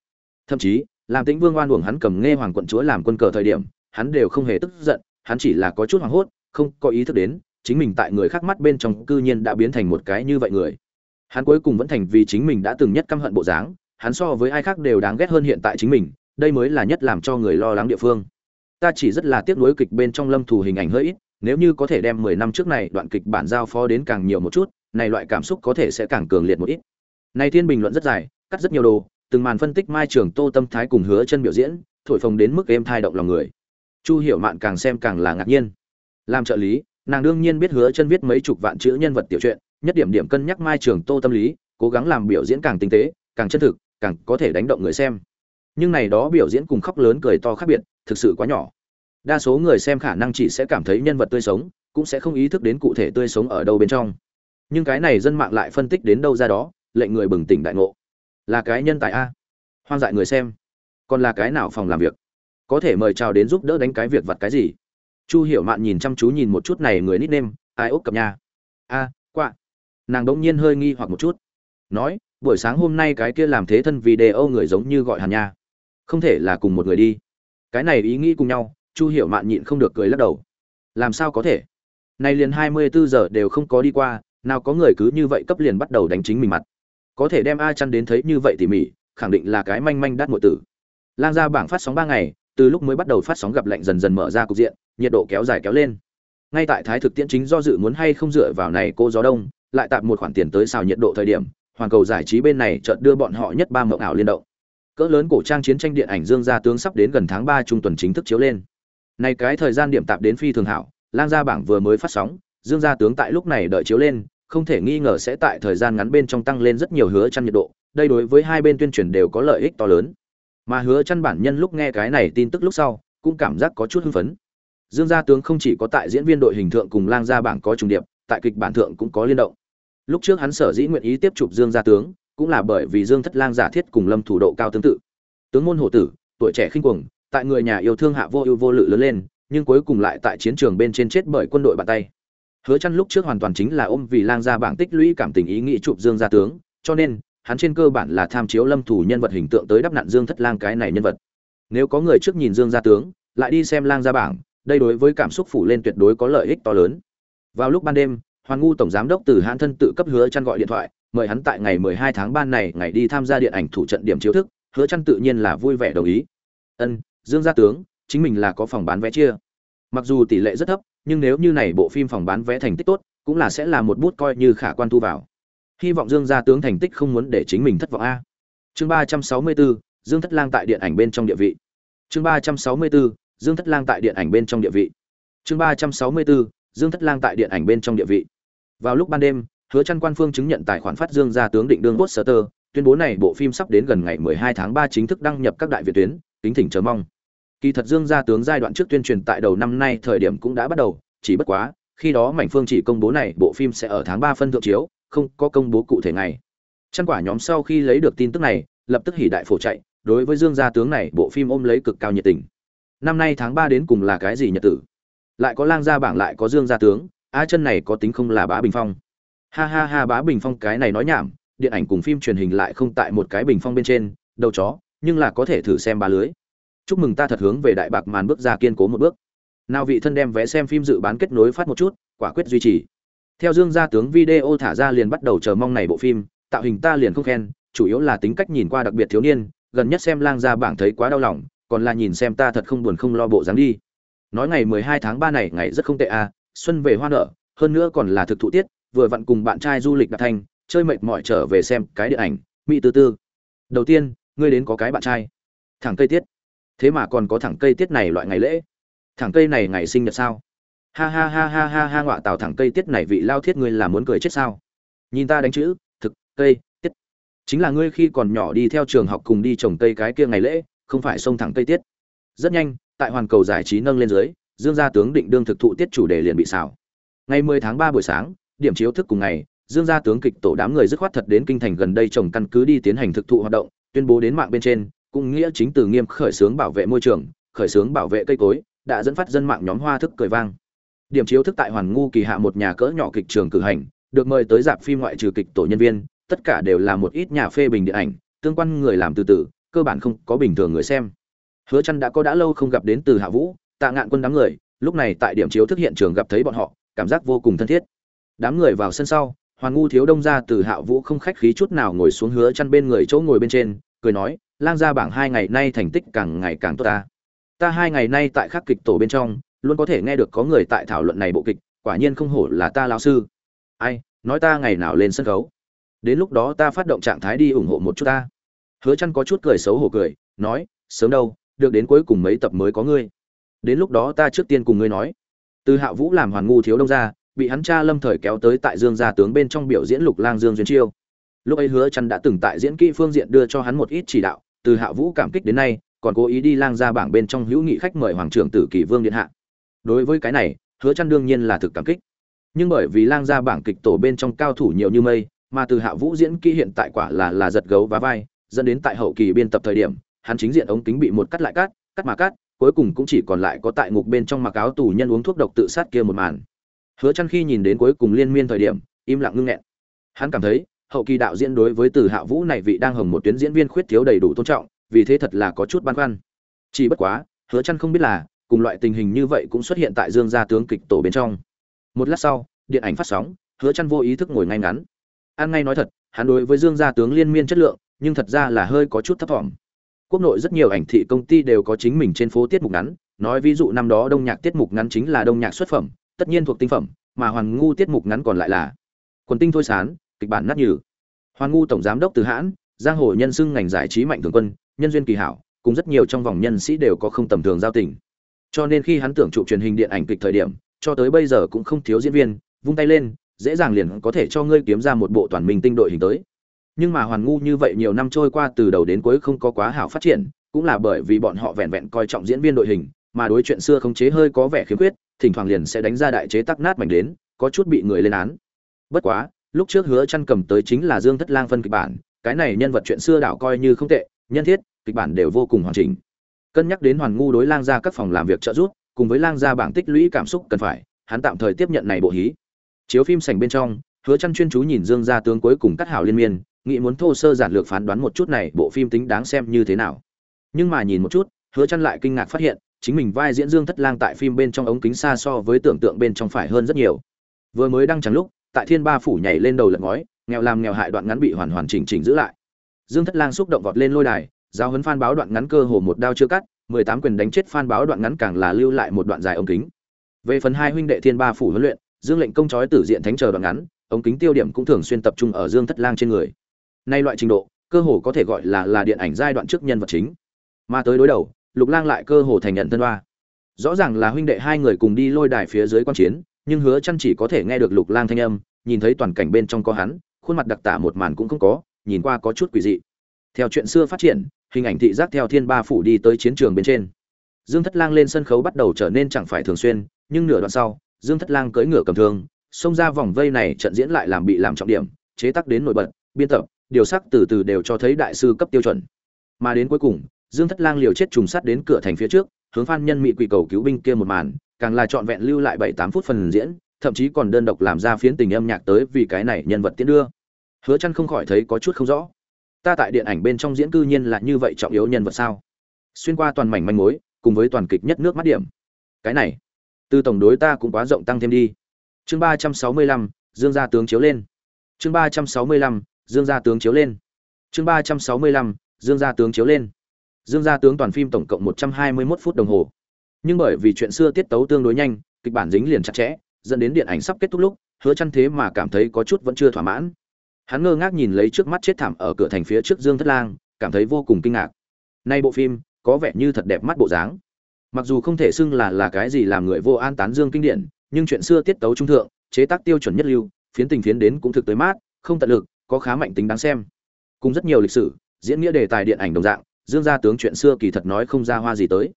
Thậm chí, làm tĩnh vương oan uổng hắn cầm nghe hoàng quận chúa làm quân cờ thời điểm, hắn đều không hề tức giận, hắn chỉ là có chút hoảng hốt, không có ý thức đến, chính mình tại người khác mắt bên trong cư nhiên đã biến thành một cái như vậy người. Hắn cuối cùng vẫn thành vì chính mình đã từng nhất căm hận bộ dáng, hắn so với ai khác đều đáng ghét hơn hiện tại chính mình, đây mới là nhất làm cho người lo lắng địa phương ta chỉ rất là tiếc nuối kịch bên trong lâm thủ hình ảnh hơi ít, nếu như có thể đem mười năm trước này đoạn kịch bản giao phó đến càng nhiều một chút, này loại cảm xúc có thể sẽ càng cường liệt một ít. Này thiên bình luận rất dài, cắt rất nhiều đồ, từng màn phân tích mai trường tô tâm thái cùng hứa chân biểu diễn, thổi phồng đến mức em thai động lòng người. Chu hiểu mạn càng xem càng là ngạc nhiên. Làm trợ lý, nàng đương nhiên biết hứa chân viết mấy chục vạn chữ nhân vật tiểu truyện, nhất điểm điểm cân nhắc mai trường tô tâm lý, cố gắng làm biểu diễn càng tinh tế, càng chân thực, càng có thể đánh động người xem nhưng này đó biểu diễn cùng khóc lớn cười to khác biệt thực sự quá nhỏ. Đa số người xem khả năng chỉ sẽ cảm thấy nhân vật tươi sống cũng sẽ không ý thức đến cụ thể tươi sống ở đâu bên trong. Nhưng cái này dân mạng lại phân tích đến đâu ra đó lệnh người bừng tỉnh đại ngộ. Là cái nhân tài a. Hoang dại người xem. Còn là cái nào phòng làm việc? Có thể mời chào đến giúp đỡ đánh cái việc vặt cái gì? Chu hiểu mạn nhìn chăm chú nhìn một chút này người nít nêm ai ốc cập nhà a à, quạ. Nàng đ ỗ n g nhiên hơi nghi hoặc một chút. Nói buổi sáng hôm nay cái kia làm thế thân video người giống như gọi hàn nha không thể là cùng một người đi. Cái này ý nghĩ cùng nhau, chu hiểu mạn nhịn không được cười lắc đầu. Làm sao có thể? Nay liền hai mươi bốn giờ đều không có đi qua, nào có người cứ như vậy cấp liền bắt đầu đánh chính mình mặt. Có thể đem a chăn đến thấy như vậy tỉ mỉ, khẳng định là cái manh manh đắt nội tử. Lan gia bảng phát sóng ba ngày, từ lúc mới bắt đầu phát sóng gặp lạnh dần dần mở ra cục diện, nhiệt độ kéo dài kéo lên. Ngay tại thái thực tiễn chính do dự muốn hay không dựa vào này cô gió đông, lại tạm một khoản tiền tới xào nhiệt độ thời điểm hoàn cầu giải trí bên này chợt đưa bọn họ nhất ba mộng ảo liên động cỡ lớn cổ trang chiến tranh điện ảnh dương gia tướng sắp đến gần tháng ba trung tuần chính thức chiếu lên này cái thời gian điểm tạp đến phi thường hảo lang gia bảng vừa mới phát sóng dương gia tướng tại lúc này đợi chiếu lên không thể nghi ngờ sẽ tại thời gian ngắn bên trong tăng lên rất nhiều hứa chăn nhiệt độ, đây đối với hai bên tuyên truyền đều có lợi ích to lớn. Mà hứa chăn bản nhân lúc nghe cái này tin tức lúc sau, cũng cảm giác có chút hưng phấn. Dương gia tướng không chỉ có tại diễn viên đội hình thượng cùng lang gia bảng có trùng điệp, tại kịch bản thượng cũng có liên động. Lúc trước hắn sở dĩ nguyện ý tiếp chụp Dương gia tướng, cũng là bởi vì Dương Thất Lang giả thiết cùng Lâm thủ độ cao tương tự. Tướng môn hổ tử, tuổi trẻ khinh cuồng, tại người nhà yêu thương hạ vô ưu vô lự lớn lên, nhưng cuối cùng lại tại chiến trường bên trên chết bởi quân đội bàn tay. Hứa Chân lúc trước hoàn toàn chính là ôm vì lang gia bảng tích lũy cảm tình ý nghĩ chụp Dương gia tướng, cho nên hắn trên cơ bản là tham chiếu Lâm thủ nhân vật hình tượng tới đắp nặn Dương Thất Lang cái này nhân vật. Nếu có người trước nhìn Dương gia tướng, lại đi xem lang gia bảng, đây đối với cảm xúc phủ lên tuyệt đối có lợi ích to lớn. Vào lúc ban đêm, Hoàng ngu tổng giám đốc từ Hãn thân tự cấp Hứa chăn gọi điện thoại, mời hắn tại ngày 12 tháng 3 này ngày đi tham gia điện ảnh thủ trận điểm chiếu thức, Hứa Chân tự nhiên là vui vẻ đồng ý. Ân, Dương gia tướng, chính mình là có phòng bán vé chia. Mặc dù tỷ lệ rất thấp, nhưng nếu như này bộ phim phòng bán vé thành tích tốt, cũng là sẽ là một bút coi như khả quan thu vào. Hy vọng Dương gia tướng thành tích không muốn để chính mình thất vọng a. Chương 364, Dương Thất Lang tại điện ảnh bên trong địa vị. Chương 364, Dương Thất Lang tại điện ảnh bên trong địa vị. Chương 364, Dương Thất Lang tại điện ảnh bên trong địa vị. Vào lúc ban đêm, Hứa Chân Quan Phương chứng nhận tài khoản phát Dương gia tướng định đương poster, tuyên bố này bộ phim sắp đến gần ngày 12 tháng 3 chính thức đăng nhập các đại viện tuyến, kính thỉnh chờ mong. Kỳ thật Dương gia tướng giai đoạn trước tuyên truyền tại đầu năm nay thời điểm cũng đã bắt đầu, chỉ bất quá, khi đó mảnh phương chỉ công bố này bộ phim sẽ ở tháng ba phân thượng chiếu không có công bố cụ thể ngày. Chăn quả nhóm sau khi lấy được tin tức này lập tức hỉ đại phổ chạy đối với dương gia tướng này bộ phim ôm lấy cực cao nhiệt tình. Năm nay tháng ba đến cùng là cái gì nhật tử? Lại có lang gia bảng lại có dương gia tướng a chân này có tính không là bá bình phong ha ha ha, bá bình phong cái này nói nhảm, điện ảnh cùng phim truyền hình lại không tại một cái bình phong bên trên, đầu chó, nhưng là có thể thử xem ba lưới. Chúc mừng ta thật hướng về đại bạc màn bước ra kiên cố một bước. Nào vị thân đem vé xem phim dự bán kết nối phát một chút, quả quyết duy trì. Theo dương gia tướng video thả ra liền bắt đầu chờ mong này bộ phim, tạo hình ta liền không khen, chủ yếu là tính cách nhìn qua đặc biệt thiếu niên, gần nhất xem lang gia bảng thấy quá đau lòng, còn là nhìn xem ta thật không buồn không lo bộ dáng đi. Nói ngày 12 tháng 3 này ngày rất không tệ à xuân về hoa nở, hơn nữa còn là thực thụ tiết vừa vặn cùng bạn trai du lịch đạt thành, chơi mệt mỏi trở về xem cái điện ảnh, mỹ tư tư. Đầu tiên, ngươi đến có cái bạn trai. Thẳng cây tiết. Thế mà còn có thẳng cây tiết này loại ngày lễ. Thẳng cây này ngày sinh nhật sao? Ha ha ha ha ha ha ngọa tào thẳng cây tiết này vị lao thiết ngươi là muốn cười chết sao? Nhìn ta đánh chữ, thực, cây tiết. Chính là ngươi khi còn nhỏ đi theo trường học cùng đi trồng cây cái kia ngày lễ, không phải sông thẳng cây tiết. Rất nhanh, tại hoàn cầu giải trí nâng lên dưới, dương gia tướng định đương thực thụ tiết chủ đề liền bị xảo. Ngày 10 tháng 3 buổi sáng điểm chiếu thức cùng ngày, dương gia tướng kịch tổ đám người dứt khoát thật đến kinh thành gần đây trồng căn cứ đi tiến hành thực thụ hoạt động, tuyên bố đến mạng bên trên, cũng nghĩa chính từ nghiêm khởi xướng bảo vệ môi trường, khởi xướng bảo vệ cây cối, đã dẫn phát dân mạng nhóm hoa thức cười vang. Điểm chiếu thức tại hoàn ngu kỳ hạ một nhà cỡ nhỏ kịch trường cử hành, được mời tới dạp phim ngoại trừ kịch tổ nhân viên, tất cả đều là một ít nhà phê bình điện ảnh, tương quan người làm từ từ, cơ bản không có bình thường người xem. Hứa chăn đã có đã lâu không gặp đến từ hạ vũ, tạ ngạn quân đám người, lúc này tại điểm chiếu thức hiện trường gặp thấy bọn họ, cảm giác vô cùng thân thiết đám người vào sân sau hoàn ngu thiếu đông ra từ hạ vũ không khách khí chút nào ngồi xuống hứa chăn bên người chỗ ngồi bên trên, cười nói, lang gia bảng hai ngày nay thành tích càng ngày càng tốt ta. Ta hai ngày nay tại khắc kịch tổ bên trong, luôn có thể nghe được có người tại thảo luận này bộ kịch, quả nhiên không hổ là ta lão sư. Ai, nói ta ngày nào lên sân khấu? Đến lúc đó ta phát động trạng thái đi ủng hộ một chút ta. Hứa chăn có chút cười xấu hổ cười, nói, sớm đâu, được đến cuối cùng mấy tập mới có ngươi. Đến lúc đó ta trước tiên cùng ngươi nói. Từ hạ vũ làm hoàn ngu thiếu đông ra bị hắn cha lâm thời kéo tới tại dương gia tướng bên trong biểu diễn lục lang dương duyên chiêu. Lúc ấy hứa chăn đã từng tại diễn kỹ phương diện đưa cho hắn một ít chỉ đạo, từ hạ vũ cảm kích đến nay, còn cố ý đi lang gia bảng bên trong hữu nghị khách mời hoàng trưởng tử kỳ vương điện hạ. Đối với cái này, hứa chăn đương nhiên là thực cảm kích. Nhưng bởi vì lang gia bảng kịch tổ bên trong cao thủ nhiều như mây, mà từ hạ vũ diễn kỹ hiện tại quả là là giật gấu và vai, dẫn đến tại hậu kỳ biên tập thời điểm, hắn chính diện ống kính bị một cắt lại cắt cắt mà cắt, cuối cùng cũng chỉ còn lại có tại ngục bên trong mặc áo tù nhân uống thuốc độc tự sát kia một màn hứa chăn khi nhìn đến cuối cùng liên miên thời điểm, im lặng ngưng nghẹn. Hắn cảm thấy, hậu kỳ đạo diễn đối với từ hạ vũ này vị đang hồng một tuyến diễn viên khuyết thiếu đầy đủ tôn trọng, vì thế thật là có chút băn khoăn. Chỉ bất quá, hứa chăn không biết là, cùng loại tình hình như vậy cũng xuất hiện tại dương gia tướng kịch tổ bên trong. Một lát sau, điện ảnh phát sóng, hứa chăn vô ý thức ngồi ngay ngắn. An ngay nói thật, hắn đối với dương gia tướng liên miên chất lượng, nhưng thật ra là hơi có chút thấp thỏm. Quốc nội rất nhiều ảnh thị công ty đều có chính mình trên phố tiết mục ngắn, nói ví dụ năm đó đông nhạc tiết mục ngắn chính là đông nhạc xuất phẩm tất nhiên thuộc tinh phẩm, mà hoàn ngu tiết mục ngắn còn lại là quần tinh thôi sán, kịch bản nát nhừ. Hoàn ngu tổng giám đốc từ hãn, giang hồ nhân xưng ngành giải trí mạnh thường quân, nhân duyên kỳ hảo, cùng rất nhiều trong vòng nhân sĩ đều có không tầm thường giao tình. Cho nên khi hắn tưởng trụ truyền hình điện ảnh kịch thời điểm, cho tới bây giờ cũng không thiếu diễn viên, vung tay lên, dễ dàng liền có thể cho ngươi kiếm ra một bộ toàn minh tinh đội hình tới. Nhưng mà hoàn ngu như vậy nhiều năm trôi qua từ đầu đến cuối không có quá hảo phát triển, cũng là bởi vì bọn họ vẹn vẹn coi trọng diễn viên đội hình mà đối chuyện xưa khống chế hơi có vẻ khiếm khuyết, thỉnh thoảng liền sẽ đánh ra đại chế tắc nát mảnh đến, có chút bị người lên án. Bất quá, lúc trước hứa chăn cầm tới chính là dương thất lang phân kịch bản, cái này nhân vật chuyện xưa đảo coi như không tệ, nhân thiết, kịch bản đều vô cùng hoàn chỉnh. Cân nhắc đến hoàn ngu đối lang gia các phòng làm việc trợ giúp, cùng với lang gia bảng tích lũy cảm xúc cần phải, hắn tạm thời tiếp nhận này bộ hí. Chiếu phim sảnh bên trong, hứa chăn chuyên chú nhìn dương gia tướng cuối cùng cắt hảo liên miên, nghĩ muốn thô sơ giản lược phán đoán một chút này bộ phim tính đáng xem như thế nào. Nhưng mà nhìn một chút, hứa chăn lại kinh ngạc phát hiện chính mình vai diễn dương thất lang tại phim bên trong ống kính xa so với tưởng tượng bên trong phải hơn rất nhiều. Vừa mới đăng chẳng lúc, tại thiên ba phủ nhảy lên đầu lật ngói, nghèo làm nghèo hại đoạn ngắn bị hoàn hoàn chỉnh chỉnh giữ lại. Dương thất lang xúc động vọt lên lôi đài giao hấn phan báo đoạn ngắn cơ hồ một đao chưa cắt, mười tám quyền đánh chết phan báo đoạn ngắn càng là lưu lại một đoạn dài ống kính. Về phần hai huynh đệ thiên ba phủ huấn luyện, dương lệnh công trói tử diện thánh chờ đoạn ngắn, ống kính tiêu điểm cũng thường xuyên tập trung ở dương thất lang trên người. Nay loại trình độ, cơ hồ có thể gọi là là điện ảnh giai đoạn trước nhân vật chính. Mà tới đối đầu lục lang lại cơ hồ thành nhận thân hoa. rõ ràng là huynh đệ hai người cùng đi lôi đài phía dưới quan chiến, nhưng hứa chăn chỉ có thể nghe được lục lang thanh âm, nhìn thấy toàn cảnh bên trong có hắn, khuôn mặt đặc tả một màn cũng không có, nhìn qua có chút quỷ dị. Theo chuyện xưa phát triển, hình ảnh thị giác theo thiên ba phủ đi tới chiến trường bên trên. Dương thất lang lên sân khấu bắt đầu trở nên chẳng phải thường xuyên, nhưng nửa đoạn sau, dương thất lang cưỡi ngựa cầm thương, xông ra vòng vây này trận diễn lại làm bị làm trọng điểm, chế tác đến nổi bật, biên tập, điều sắc từ từ đều cho thấy đại sư cấp tiêu chuẩn. Mà đến cuối cùng dương thất lang liều chết trùng sát đến cửa thành phía trước, hướng phan nhân mỹ quỷ cầu cứu binh kia một màn, càng là trọn vẹn lưu lại bảy tám phút phần diễn, thậm chí còn đơn độc làm ra phiến tình âm nhạc tới vì cái này nhân vật tiến đưa. Hứa chăn không khỏi thấy có chút không rõ. Ta tại điện ảnh bên trong diễn cư nhiên là như vậy trọng yếu nhân vật sao? Xuyên qua toàn mảnh manh mối, cùng với toàn kịch nhất nước mắt điểm. Cái này từ tổng đối ta cũng quá rộng tăng thêm đi. Chương ba trăm sáu mươi lăm, dương gia tướng chiếu lên. Chương ba trăm sáu mươi lăm, dương gia tướng chiếu lên. Chương ba trăm sáu mươi lăm, dương gia tướng chiếu lên dương gia tướng toàn phim tổng cộng một trăm hai mươi 121 phút đồng hồ. Nhưng bởi vì chuyện xưa tiết tấu tương đối nhanh, kịch bản dính liền chặt chẽ, dẫn đến điện ảnh sắp kết thúc lúc, hứa chân thế mà cảm thấy có chút vẫn chưa thỏa mãn. Hắn ngơ ngác nhìn lấy trước mắt chết thảm ở cửa thành phía trước dương thất lang, cảm thấy vô cùng kinh ngạc. Nay bộ phim, có vẻ như thật đẹp mắt bộ dáng. Mặc dù không thể xưng là là cái gì làm người vô an tán dương kinh điển, nhưng chuyện xưa tiết tấu trung thượng, chế tác tiêu chuẩn nhất lưu, phiến tình phiến đến cũng thực tới mát, không tận lực, có khá mạnh tính đáng xem. Cùng rất nhiều lịch sử, diễn nghĩa đề tài điện ảnh đồng dạng dương gia tướng chuyện xưa kỳ thật nói không ra hoa gì tới.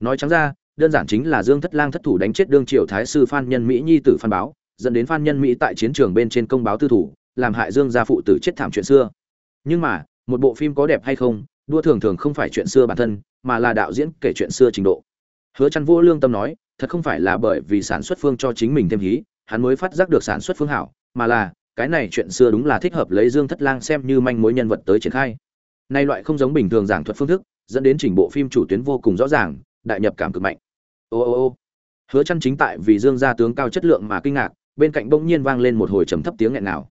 Nói trắng ra, đơn giản chính là dương thất lang thất thủ đánh chết đương triều thái sư phan nhân mỹ nhi tử phan báo, dẫn đến phan nhân mỹ tại chiến trường bên trên công báo tư thủ, làm hại dương gia phụ tử chết thảm chuyện xưa. Nhưng mà, một bộ phim có đẹp hay không, đua thường thường không phải chuyện xưa bản thân, mà là đạo diễn kể chuyện xưa trình độ. Hứa chăn vô lương tâm nói, thật không phải là bởi vì sản xuất phương cho chính mình thêm hí, hắn mới phát giác được sản xuất phương hảo, mà là, cái này chuyện xưa đúng là thích hợp lấy dương thất lang xem như manh mối nhân vật tới triển khai nay loại không giống bình thường giảng thuật phương thức, dẫn đến trình bộ phim chủ tuyến vô cùng rõ ràng, đại nhập cảm cực mạnh. Ô ô ô. Hứa chăn chính tại vì dương gia tướng cao chất lượng mà kinh ngạc, bên cạnh bỗng nhiên vang lên một hồi trầm thấp tiếng nghẹn nào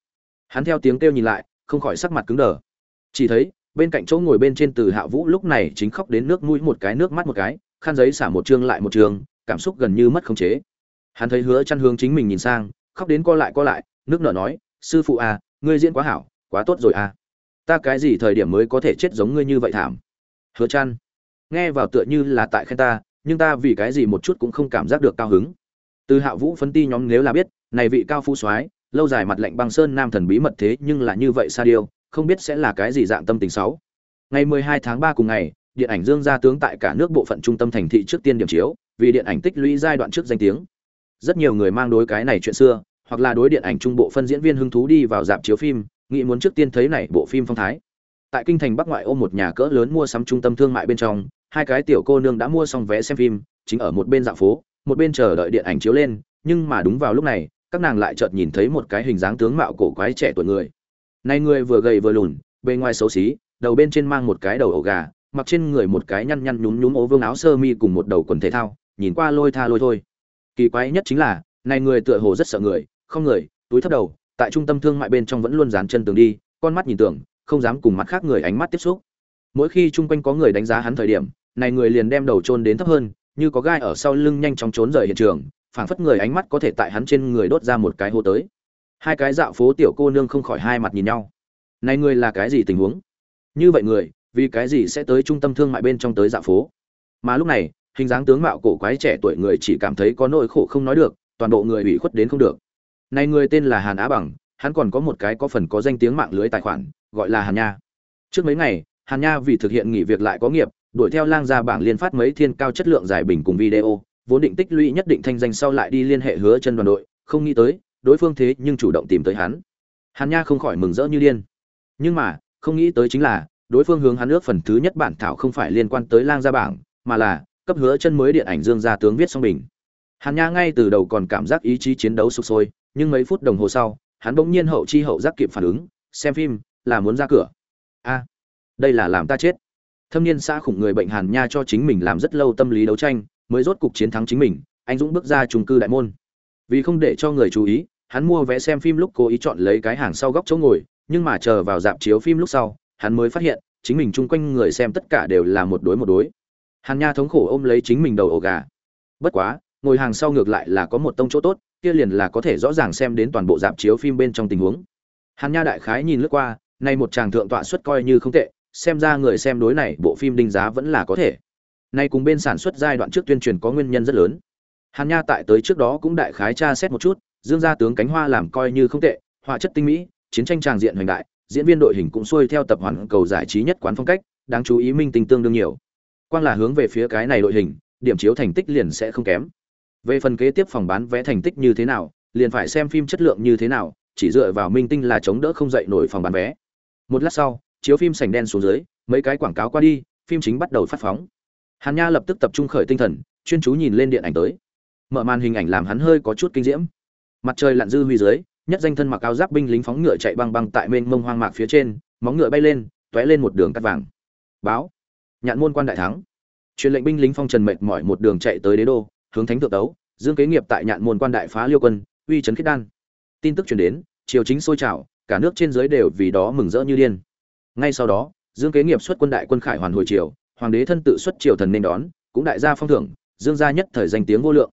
hắn theo tiếng kêu nhìn lại, không khỏi sắc mặt cứng đờ. Chỉ thấy, bên cạnh chỗ ngồi bên trên từ hạ vũ lúc này chính khóc đến nước mũi một cái nước mắt một cái, khăn giấy xả một chương lại một trường cảm xúc gần như mất khống chế. Hắn thấy hứa chăn hướng chính mình nhìn sang, khóc đến co lại co lại, nước nở nói, sư phụ à ngươi diễn quá hảo, quá tốt rồi à ta cái gì thời điểm mới có thể chết giống ngươi như vậy thảm? Hứa chăn nghe vào tựa như là tại khen ta, nhưng ta vì cái gì một chút cũng không cảm giác được cao hứng. Từ hạ vũ phân ti nhóm nếu là biết, này vị cao phu soái, lâu dài mặt lạnh băng sơn nam thần bí mật thế nhưng là như vậy sa điêu, không biết sẽ là cái gì dạng tâm tình xấu. Ngày 12 tháng 3 cùng ngày, điện ảnh dương gia tướng tại cả nước bộ phận trung tâm thành thị trước tiên điểm chiếu, vì điện ảnh tích lũy giai đoạn trước danh tiếng. Rất nhiều người mang đối cái này chuyện xưa, hoặc là đối điện ảnh trung bộ phân diễn viên hứng thú đi vào dạp chiếu phim nghĩ muốn trước tiên thấy này bộ phim phong thái. Tại kinh thành bắc ngoại ô một nhà cỡ lớn mua sắm trung tâm thương mại bên trong, hai cái tiểu cô nương đã mua xong vé xem phim, chính ở một bên dạo phố, một bên chờ đợi điện ảnh chiếu lên, nhưng mà đúng vào lúc này, các nàng lại chợt nhìn thấy một cái hình dáng tướng mạo cổ quái trẻ tuổi người. Này người vừa gầy vừa lùn, bề ngoài xấu xí, đầu bên trên mang một cái đầu ổ gà, mặc trên người một cái nhăn nhăn nhúm nhúm ố vương áo sơ mi cùng một đầu quần thể thao, nhìn qua lôi tha lôi thôi. Kỳ quái nhất chính là, này người tựa hồ rất sợ người, không người, túi thấp đầu tại trung tâm thương mại bên trong vẫn luôn dán chân tường đi, con mắt nhìn tưởng không dám cùng mặt khác người ánh mắt tiếp xúc. Mỗi khi chung quanh có người đánh giá hắn thời điểm, này người liền đem đầu chôn đến thấp hơn, như có gai ở sau lưng nhanh chóng trốn rời hiện trường, phảng phất người ánh mắt có thể tại hắn trên người đốt ra một cái hô tới. Hai cái dạo phố tiểu cô nương không khỏi hai mặt nhìn nhau. Này người là cái gì tình huống? Như vậy người, vì cái gì sẽ tới trung tâm thương mại bên trong tới dạo phố? Mà lúc này, hình dáng tướng mạo cổ quái trẻ tuổi người chỉ cảm thấy có nỗi khổ không nói được, toàn bộ người ủy khuất đến không được này người tên là hàn á bằng, hắn còn có một cái có phần có danh tiếng mạng lưới tài khoản, gọi là hàn nha. Trước mấy ngày, hàn nha vì thực hiện nghỉ việc lại có nghiệp, đuổi theo lang ra bảng liên phát mấy thiên cao chất lượng giải bình cùng video, vốn định tích lũy nhất định thanh danh sau lại đi liên hệ hứa chân đoàn đội, không nghĩ tới, đối phương thế nhưng chủ động tìm tới hắn. Hàn nha không khỏi mừng rỡ như điên. Nhưng mà, không nghĩ tới chính là, đối phương hướng hắn ước phần thứ nhất bản thảo không phải liên quan tới lang gia bảng, mà là, cấp hứa chân mới điện ảnh dương gia tướng viết xong bình. Hàn nha ngay từ đầu còn cảm giác ý chí chiến đấu sục sôi nhưng mấy phút đồng hồ sau, hắn bỗng nhiên hậu chi hậu giác kịp phản ứng, xem phim, là muốn ra cửa. A, đây là làm ta chết. Thâm niên xã khủng người bệnh hàn nha cho chính mình làm rất lâu tâm lý đấu tranh, mới rốt cục chiến thắng chính mình, anh dũng bước ra trung cư đại môn. Vì không để cho người chú ý, hắn mua vé xem phim lúc cố ý chọn lấy cái hàng sau góc chỗ ngồi, nhưng mà chờ vào dạp chiếu phim lúc sau, hắn mới phát hiện, chính mình chung quanh người xem tất cả đều là một đối một đối. Hàn nha thống khổ ôm lấy chính mình đầu ổ gà. Bất quá, ngồi hàng sau ngược lại là có một tông chỗ tốt kia liền là có thể rõ ràng xem đến toàn bộ dạp chiếu phim bên trong tình huống. Hàn nha đại khái nhìn lướt qua nay một chàng thượng tọa xuất coi như không tệ, xem ra người xem đối này bộ phim đinh giá vẫn là có thể. Nay cùng bên sản xuất giai đoạn trước tuyên truyền có nguyên nhân rất lớn. Hàn nha tại tới trước đó cũng đại khái tra xét một chút, dương gia tướng cánh hoa làm coi như không tệ, họa chất tinh mỹ, chiến tranh tràng diện hoành đại, diễn viên đội hình cũng xuôi theo tập hoàn cầu giải trí nhất quán phong cách, đáng chú ý minh tình tương đương nhiều. Quang là hướng về phía cái này đội hình, điểm chiếu thành tích liền sẽ không kém về phần kế tiếp phòng bán vé thành tích như thế nào, liền phải xem phim chất lượng như thế nào, chỉ dựa vào minh tinh là chống đỡ không dậy nổi phòng bán vé. Một lát sau, chiếu phim sảnh đen xuống dưới, mấy cái quảng cáo qua đi, phim chính bắt đầu phát phóng hàn nha lập tức tập trung khởi tinh thần, chuyên chú nhìn lên điện ảnh tới. Mở màn hình ảnh làm hắn hơi có chút kinh diễm. Mặt trời lặn dư huy dưới, nhất danh thân mặc áo giáp binh lính phóng ngựa chạy băng băng tại mênh mông hoang mạc phía trên, móng ngựa bay lên, tóe lên một đường cắt vàng. Báo. Nhạn môn quan đại thắng. Truyền lệnh binh lính phong trần mệt mỏi một đường chạy tới đế đô hướng thánh thượng đấu, dương kế nghiệp tại nhạn môn quan đại phá liêu quân, uy trấn khiết đan. Tin tức truyền đến, triều chính sôi trào, cả nước trên dưới đều vì đó mừng rỡ như điên. Ngay sau đó, dương kế nghiệp xuất quân đại quân khải hoàn hồi triều, hoàng đế thân tự xuất triều thần nên đón, cũng đại gia phong thưởng, dương gia nhất thời danh tiếng vô lượng.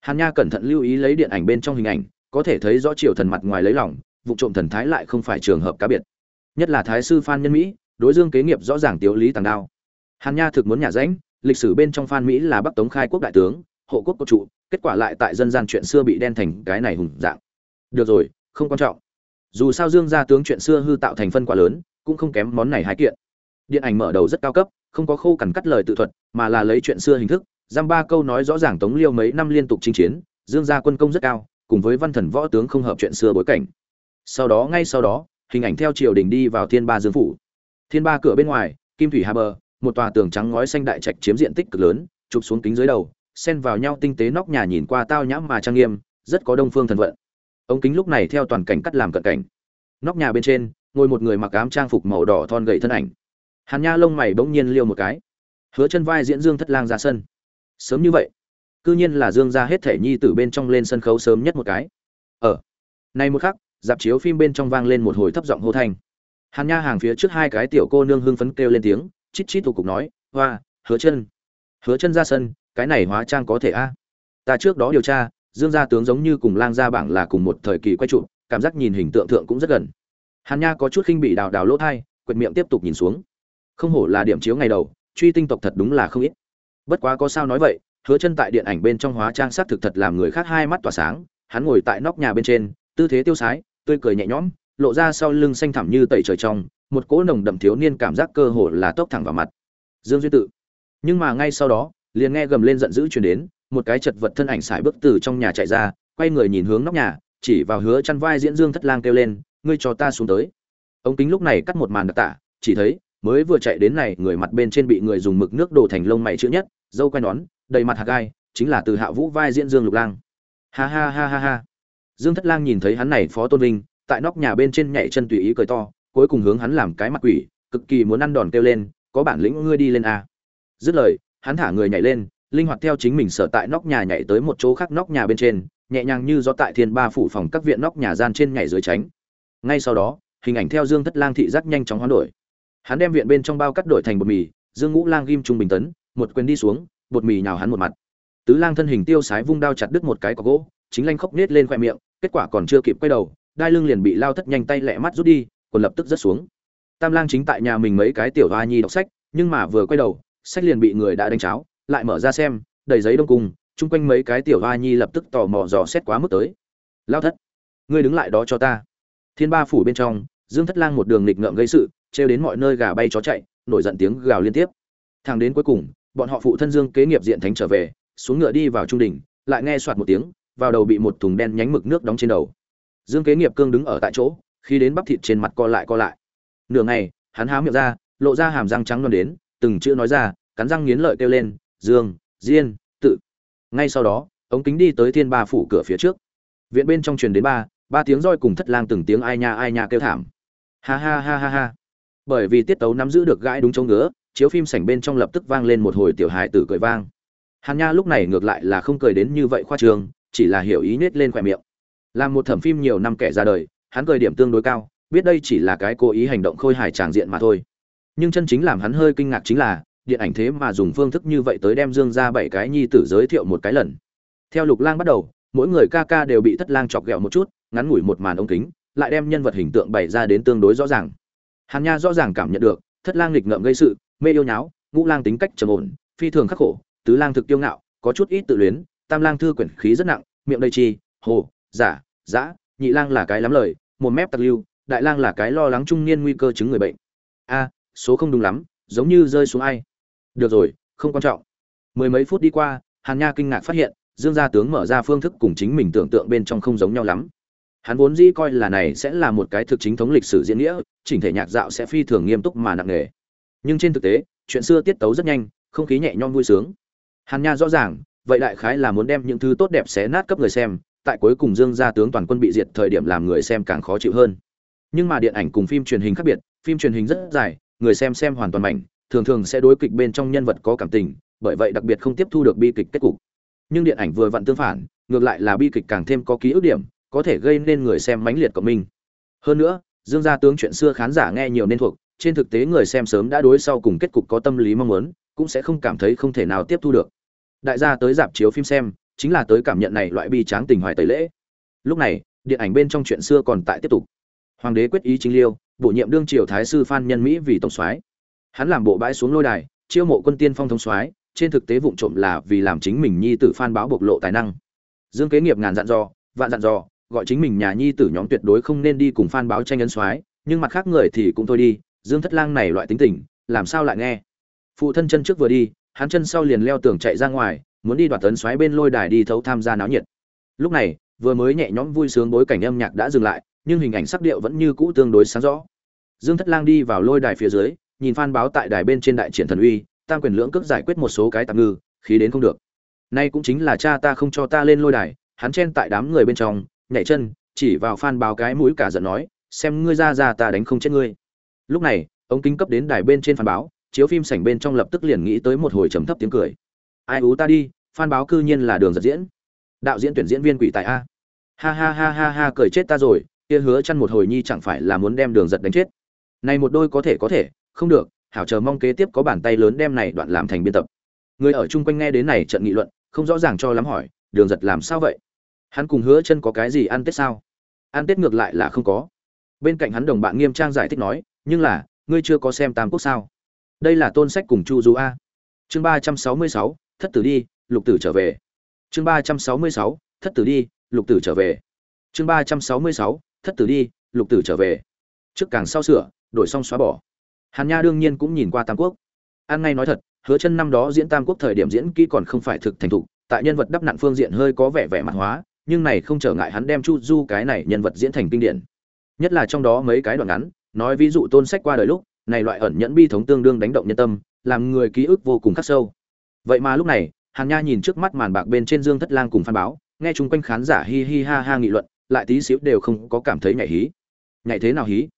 Hàn nha cẩn thận lưu ý lấy điện ảnh bên trong hình ảnh, có thể thấy rõ triều thần mặt ngoài lấy lòng, vụ trộm thần thái lại không phải trường hợp cá biệt. Nhất là thái sư phan nhân mỹ, đối dương kế nghiệp rõ ràng tiếu lý tàng đao. Hàn nha thực muốn nhà rãnh lịch sử bên trong phan mỹ là bắc tống khai quốc đại tướng hộ quốc cột trụ, kết quả lại tại dân gian chuyện xưa bị đen thành cái này hùng dạng. Được rồi, không quan trọng. Dù sao dương gia tướng chuyện xưa hư tạo thành phân quá lớn, cũng không kém món này hai kiện. Điện ảnh mở đầu rất cao cấp, không có khô cằn cắt lời tự thuật, mà là lấy chuyện xưa hình thức, giam ba câu nói rõ ràng tống liêu mấy năm liên tục chinh chiến, dương gia quân công rất cao, cùng với văn thần võ tướng không hợp chuyện xưa bối cảnh. Sau đó, ngay sau đó, hình ảnh theo triều đình đi vào thiên ba dương phủ. Thiên ba cửa bên ngoài, kim thủy hà bờ, một tòa tường trắng ngói xanh đại trạch chiếm diện tích cực lớn, chụp xuống kính dưới đầu xen vào nhau tinh tế nóc nhà nhìn qua tao nhãm mà trang nghiêm, rất có đông phương thần vận. Ống kính lúc này theo toàn cảnh cắt làm cận cảnh. Nóc nhà bên trên, ngồi một người mặc ám trang phục màu đỏ thon gầy thân ảnh. Hàn nha lông mày bỗng nhiên liêu một cái. Hứa chân vai diễn dương thất lang ra sân. Sớm như vậy, cư nhiên là dương gia hết thể nhi tử bên trong lên sân khấu sớm nhất một cái. Ở này nay một khắc, dạp chiếu phim bên trong vang lên một hồi thấp giọng hô thanh. Hàn nha hàng phía trước hai cái tiểu cô nương hưng phấn kêu lên tiếng, chít chít tụ cục nói, hoa, hứa chân. Hứa chân ra sân cái này hóa trang có thể a? Ta trước đó điều tra, dương gia tướng giống như cùng lang gia bảng là cùng một thời kỳ quay trụ, cảm giác nhìn hình tượng thượng cũng rất gần. Hàn nha có chút khinh bị đào đào lỗ thai, quệt miệng tiếp tục nhìn xuống. Không hổ là điểm chiếu ngày đầu, truy tinh tộc thật đúng là không ít. Bất quá có sao nói vậy, hứa chân tại điện ảnh bên trong hóa trang sắc thực thật làm người khác hai mắt tỏa sáng, hắn ngồi tại nóc nhà bên trên, tư thế tiêu sái, tươi cười nhẹ nhõm, lộ ra sau lưng xanh thẳm như tẩy trời trong, một cỗ nồng đậm thiếu niên cảm giác cơ hồ là tốc thẳng vào mặt. Dương duy tự. Nhưng mà ngay sau đó liền nghe gầm lên giận dữ truyền đến, một cái chật vật thân ảnh xài bước từ trong nhà chạy ra, quay người nhìn hướng nóc nhà, chỉ vào hứa chăn vai diễn dương thất lang kêu lên, ngươi cho ta xuống tới. Ống kính lúc này cắt một màn đặc tả, chỉ thấy, mới vừa chạy đến này, người mặt bên trên bị người dùng mực nước đổ thành lông mày chữ nhất, dâu quay nón, đầy mặt hạt gai, chính là từ hạ vũ vai diễn dương lục lang. Ha ha ha ha ha. Dương thất lang nhìn thấy hắn này phó tôn vinh, tại nóc nhà bên trên nhảy chân tùy ý cười to, cuối cùng hướng hắn làm cái mặt quỷ, cực kỳ muốn ăn đòn kêu lên, có bản lĩnh ngươi đi lên a. Dứt lời hắn thả người nhảy lên, linh hoạt theo chính mình sở tại nóc nhà nhảy tới một chỗ khác nóc nhà bên trên, nhẹ nhàng như gió tại thiên ba phủ phòng các viện nóc nhà gian trên nhảy dưới tránh. Ngay sau đó, hình ảnh theo dương thất lang thị giác nhanh chóng hoán đổi. Hắn đem viện bên trong bao cắt đổi thành bột mì, dương ngũ lang ghim trung bình tấn, một quyền đi xuống, bột mì nhào hắn một mặt. Tứ lang thân hình tiêu sái vung đao chặt đứt một cái có gỗ, chính lanh khóc nết lên khoe miệng, kết quả còn chưa kịp quay đầu, đai lưng liền bị lao thất nhanh tay lẹ mắt rút đi còn lập tức rớt xuống. Tam lang chính tại nhà mình mấy cái tiểu hoa nhi đọc sách, nhưng mà vừa quay đầu sách liền bị người đã đánh cháo, lại mở ra xem, đầy giấy đông cung, chung quanh mấy cái tiểu hoa nhi lập tức tò mò dò xét quá mức tới. Lao thất, ngươi đứng lại đó cho ta. Thiên ba phủ bên trong, dương thất lang một đường nghịch ngợm gây sự, trêu đến mọi nơi gà bay chó chạy, nổi giận tiếng gào liên tiếp. Thang đến cuối cùng, bọn họ phụ thân dương kế nghiệp diện thánh trở về, xuống ngựa đi vào trung đỉnh lại nghe soạt một tiếng, vào đầu bị một thùng đen nhánh mực nước đóng trên đầu. Dương kế nghiệp cương đứng ở tại chỗ, khi đến bắp thịt trên mặt co lại co lại. Nửa ngày, hắn há miệng ra, lộ ra hàm răng trắng non đến từng chữ nói ra, cắn răng nghiến lợi kêu lên, dương, diên, tự. Ngay sau đó, ống kính đi tới thiên ba phủ cửa phía trước. Viện bên trong truyền đến ba ba tiếng roi cùng thất lang từng tiếng ai nha ai nha kêu thảm. Ha ha ha ha ha. Bởi vì tiết tấu nắm giữ được gãi đúng chỗ ngứa, chiếu phim sảnh bên trong lập tức vang lên một hồi tiểu hài tử cười vang. Hàn nha lúc này ngược lại là không cười đến như vậy khoa trường chỉ là hiểu ý nết lên khỏe miệng. Làm một thẩm phim nhiều năm kẻ ra đời, hắn cười điểm tương đối cao, biết đây chỉ là cái cố ý hành động khôi hài tràng diện mà thôi nhưng chân chính làm hắn hơi kinh ngạc chính là, điện ảnh thế mà dùng phương thức như vậy tới đem dương ra bảy cái nhi tử giới thiệu một cái lần. Theo lục lang bắt đầu, mỗi người ca ca đều bị thất lang chọc ghẹo một chút, ngắn ngủi một màn ống kính, lại đem nhân vật hình tượng bày ra đến tương đối rõ ràng. Hàn nha rõ ràng cảm nhận được, thất lang nghịch ngợm gây sự, mê yêu nháo, ngũ lang tính cách trầm ổn, phi thường khắc khổ, tứ lang thực tiêu ngạo, có chút ít tự luyến, tam lang thư quyển khí rất nặng, miệng đầy chi, hồ, giả dã nhị lang là cái lắm lời, một mép tặc lưu, đại lang là cái lo lắng trung niên nguy cơ chứng người bệnh. A số không đúng lắm, giống như rơi xuống ai. Được rồi, không quan trọng. Mười mấy phút đi qua, hàn nha kinh ngạc phát hiện, dương gia tướng mở ra phương thức cùng chính mình tưởng tượng bên trong không giống nhau lắm. Hắn vốn dĩ coi là này sẽ là một cái thực chính thống lịch sử diễn nghĩa, chỉnh thể nhạc dạo sẽ phi thường nghiêm túc mà nặng nề. Nhưng trên thực tế, chuyện xưa tiết tấu rất nhanh, không khí nhẹ nhõm vui sướng. Hàn nha rõ ràng, vậy đại khái là muốn đem những thứ tốt đẹp xé nát cấp người xem, tại cuối cùng dương gia tướng toàn quân bị diệt thời điểm làm người xem càng khó chịu hơn. Nhưng mà điện ảnh cùng phim truyền hình khác biệt, phim truyền hình rất dài người xem xem hoàn toàn mảnh, thường thường sẽ đối kịch bên trong nhân vật có cảm tình bởi vậy đặc biệt không tiếp thu được bi kịch kết cục. Nhưng điện ảnh vừa vặn tương phản ngược lại là bi kịch càng thêm có ký ức điểm có thể gây nên người xem mãnh liệt của mình. hơn nữa dương gia tướng chuyện xưa khán giả nghe nhiều nên thuộc trên thực tế người xem sớm đã đối sau cùng kết cục có tâm lý mong muốn cũng sẽ không cảm thấy không thể nào tiếp thu được. Đại gia tới dạp chiếu phim xem chính là tới cảm nhận này loại bi tráng tình hoài tẩy lễ. Lúc này điện ảnh bên trong chuyện xưa còn tại tiếp tục. Hoàng đế quyết ý chính liêu bổ nhiệm đương triều thái sư phan nhân mỹ vì tổng soái. Hắn làm bộ bãi xuống lôi đài, chiêu mộ quân tiên phong thống soái, trên thực tế vụng trộm là vì làm chính mình nhi tử phan báo bộc lộ tài năng. Dương kế nghiệp ngàn dặn dò, vạn dặn dò, gọi chính mình nhà nhi tử nhóm tuyệt đối không nên đi cùng phan báo tranh ấn soái, nhưng mặt khác người thì cũng thôi đi, dương thất lang này loại tính tình, làm sao lại nghe? Phụ thân chân trước vừa đi, hắn chân sau liền leo tường chạy ra ngoài, muốn đi đoạt tấn xoáy bên lôi đài đi thấu tham gia náo nhiệt. Lúc này, vừa mới nhẹ nhõm vui sướng bối cảnh âm nhạc đã dừng lại nhưng hình ảnh sắc điệu vẫn như cũ tương đối sáng rõ. Dương thất lang đi vào lôi đài phía dưới, nhìn phan báo tại đài bên trên đại triển thần uy, tam quyền lưỡng cước giải quyết một số cái tạm ngư, khí đến không được. Nay cũng chính là cha ta không cho ta lên lôi đài, hắn chen tại đám người bên trong, nhảy chân, chỉ vào phan báo cái mũi cả giận nói, xem ngươi ra ra ta đánh không chết ngươi. Lúc này ông kính cấp đến đài bên trên phan báo, chiếu phim sảnh bên trong lập tức liền nghĩ tới một hồi trầm thấp tiếng cười. Ai ú ta đi phan báo cư nhiên là đường giật diễn. Đạo diễn tuyển diễn viên quỷ tại a. Ha ha ha ha ha, cười chết ta rồi kia hứa chăn một hồi nhi chẳng phải là muốn đem đường giật đánh chết. Này một đôi có thể có thể, không được, hảo chờ mong kế tiếp có bàn tay lớn đem này đoạn làm thành biên tập. Người ở chung quanh nghe đến này trận nghị luận, không rõ ràng cho lắm hỏi, đường giật làm sao vậy? Hắn cùng hứa chân có cái gì ăn tết sao? Ăn tết ngược lại là không có. Bên cạnh hắn đồng bạn nghiêm trang giải thích nói, nhưng là, ngươi chưa có xem tam quốc sao? Đây là tôn sách cùng chu du a. Chương ba trăm sáu mươi sáu, thất tử đi, lục tử trở về. Chương ba trăm sáu mươi sáu, thất tử đi, lục tử trở về. Chương ba trăm sáu mươi sáu thất tử đi, lục tử trở về. Trước càng sau sửa, đổi xong xóa bỏ. Hàn nha đương nhiên cũng nhìn qua tam quốc. An ngay nói thật, hứa chân năm đó diễn tam quốc thời điểm diễn kỹ còn không phải thực thành thục, tại nhân vật đắp nặn phương diện hơi có vẻ vẻ mặt hóa, nhưng này không trở ngại hắn đem chu du cái này nhân vật diễn thành kinh điển. Nhất là trong đó mấy cái đoạn ngắn, nói ví dụ tôn sách qua đời lúc, này loại ẩn nhẫn bi thống tương đương đánh động nhân tâm, làm người ký ức vô cùng khắc sâu. Vậy mà lúc này, hàn nha nhìn trước mắt màn bạc bên trên dương thất lang cùng phan báo, nghe chung quanh khán giả hi hi ha ha nghị luận lại tí xíu đều không có cảm thấy nhảy hí. Nhảy thế nào hí?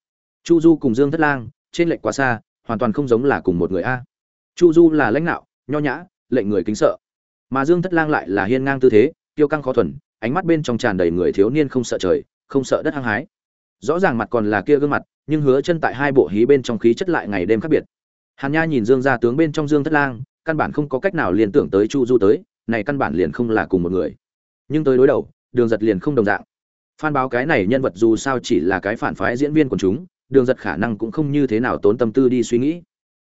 Chu du cùng dương thất lang, trên lệnh quá xa, hoàn toàn không giống là cùng một người a. Chu du là lãnh đạo, nho nhã, lệnh người kính sợ. Mà dương thất lang lại là hiên ngang tư thế tiêu căng khó thuần, ánh mắt bên trong tràn đầy người thiếu niên không sợ trời, không sợ đất hăng hái. Rõ ràng mặt còn là kia gương mặt, nhưng hứa chân tại hai bộ hí bên trong khí chất lại ngày đêm khác biệt. Hàn nha nhìn dương gia tướng bên trong dương thất lang, căn bản không có cách nào liên tưởng tới chu du tới, này căn bản liền không là cùng một người. Nhưng tới đối đầu, đường giật liền không đồng dạng phan báo cái này nhân vật dù sao chỉ là cái phản phái diễn viên của chúng, đường giật khả năng cũng không như thế nào tốn tâm tư đi suy nghĩ.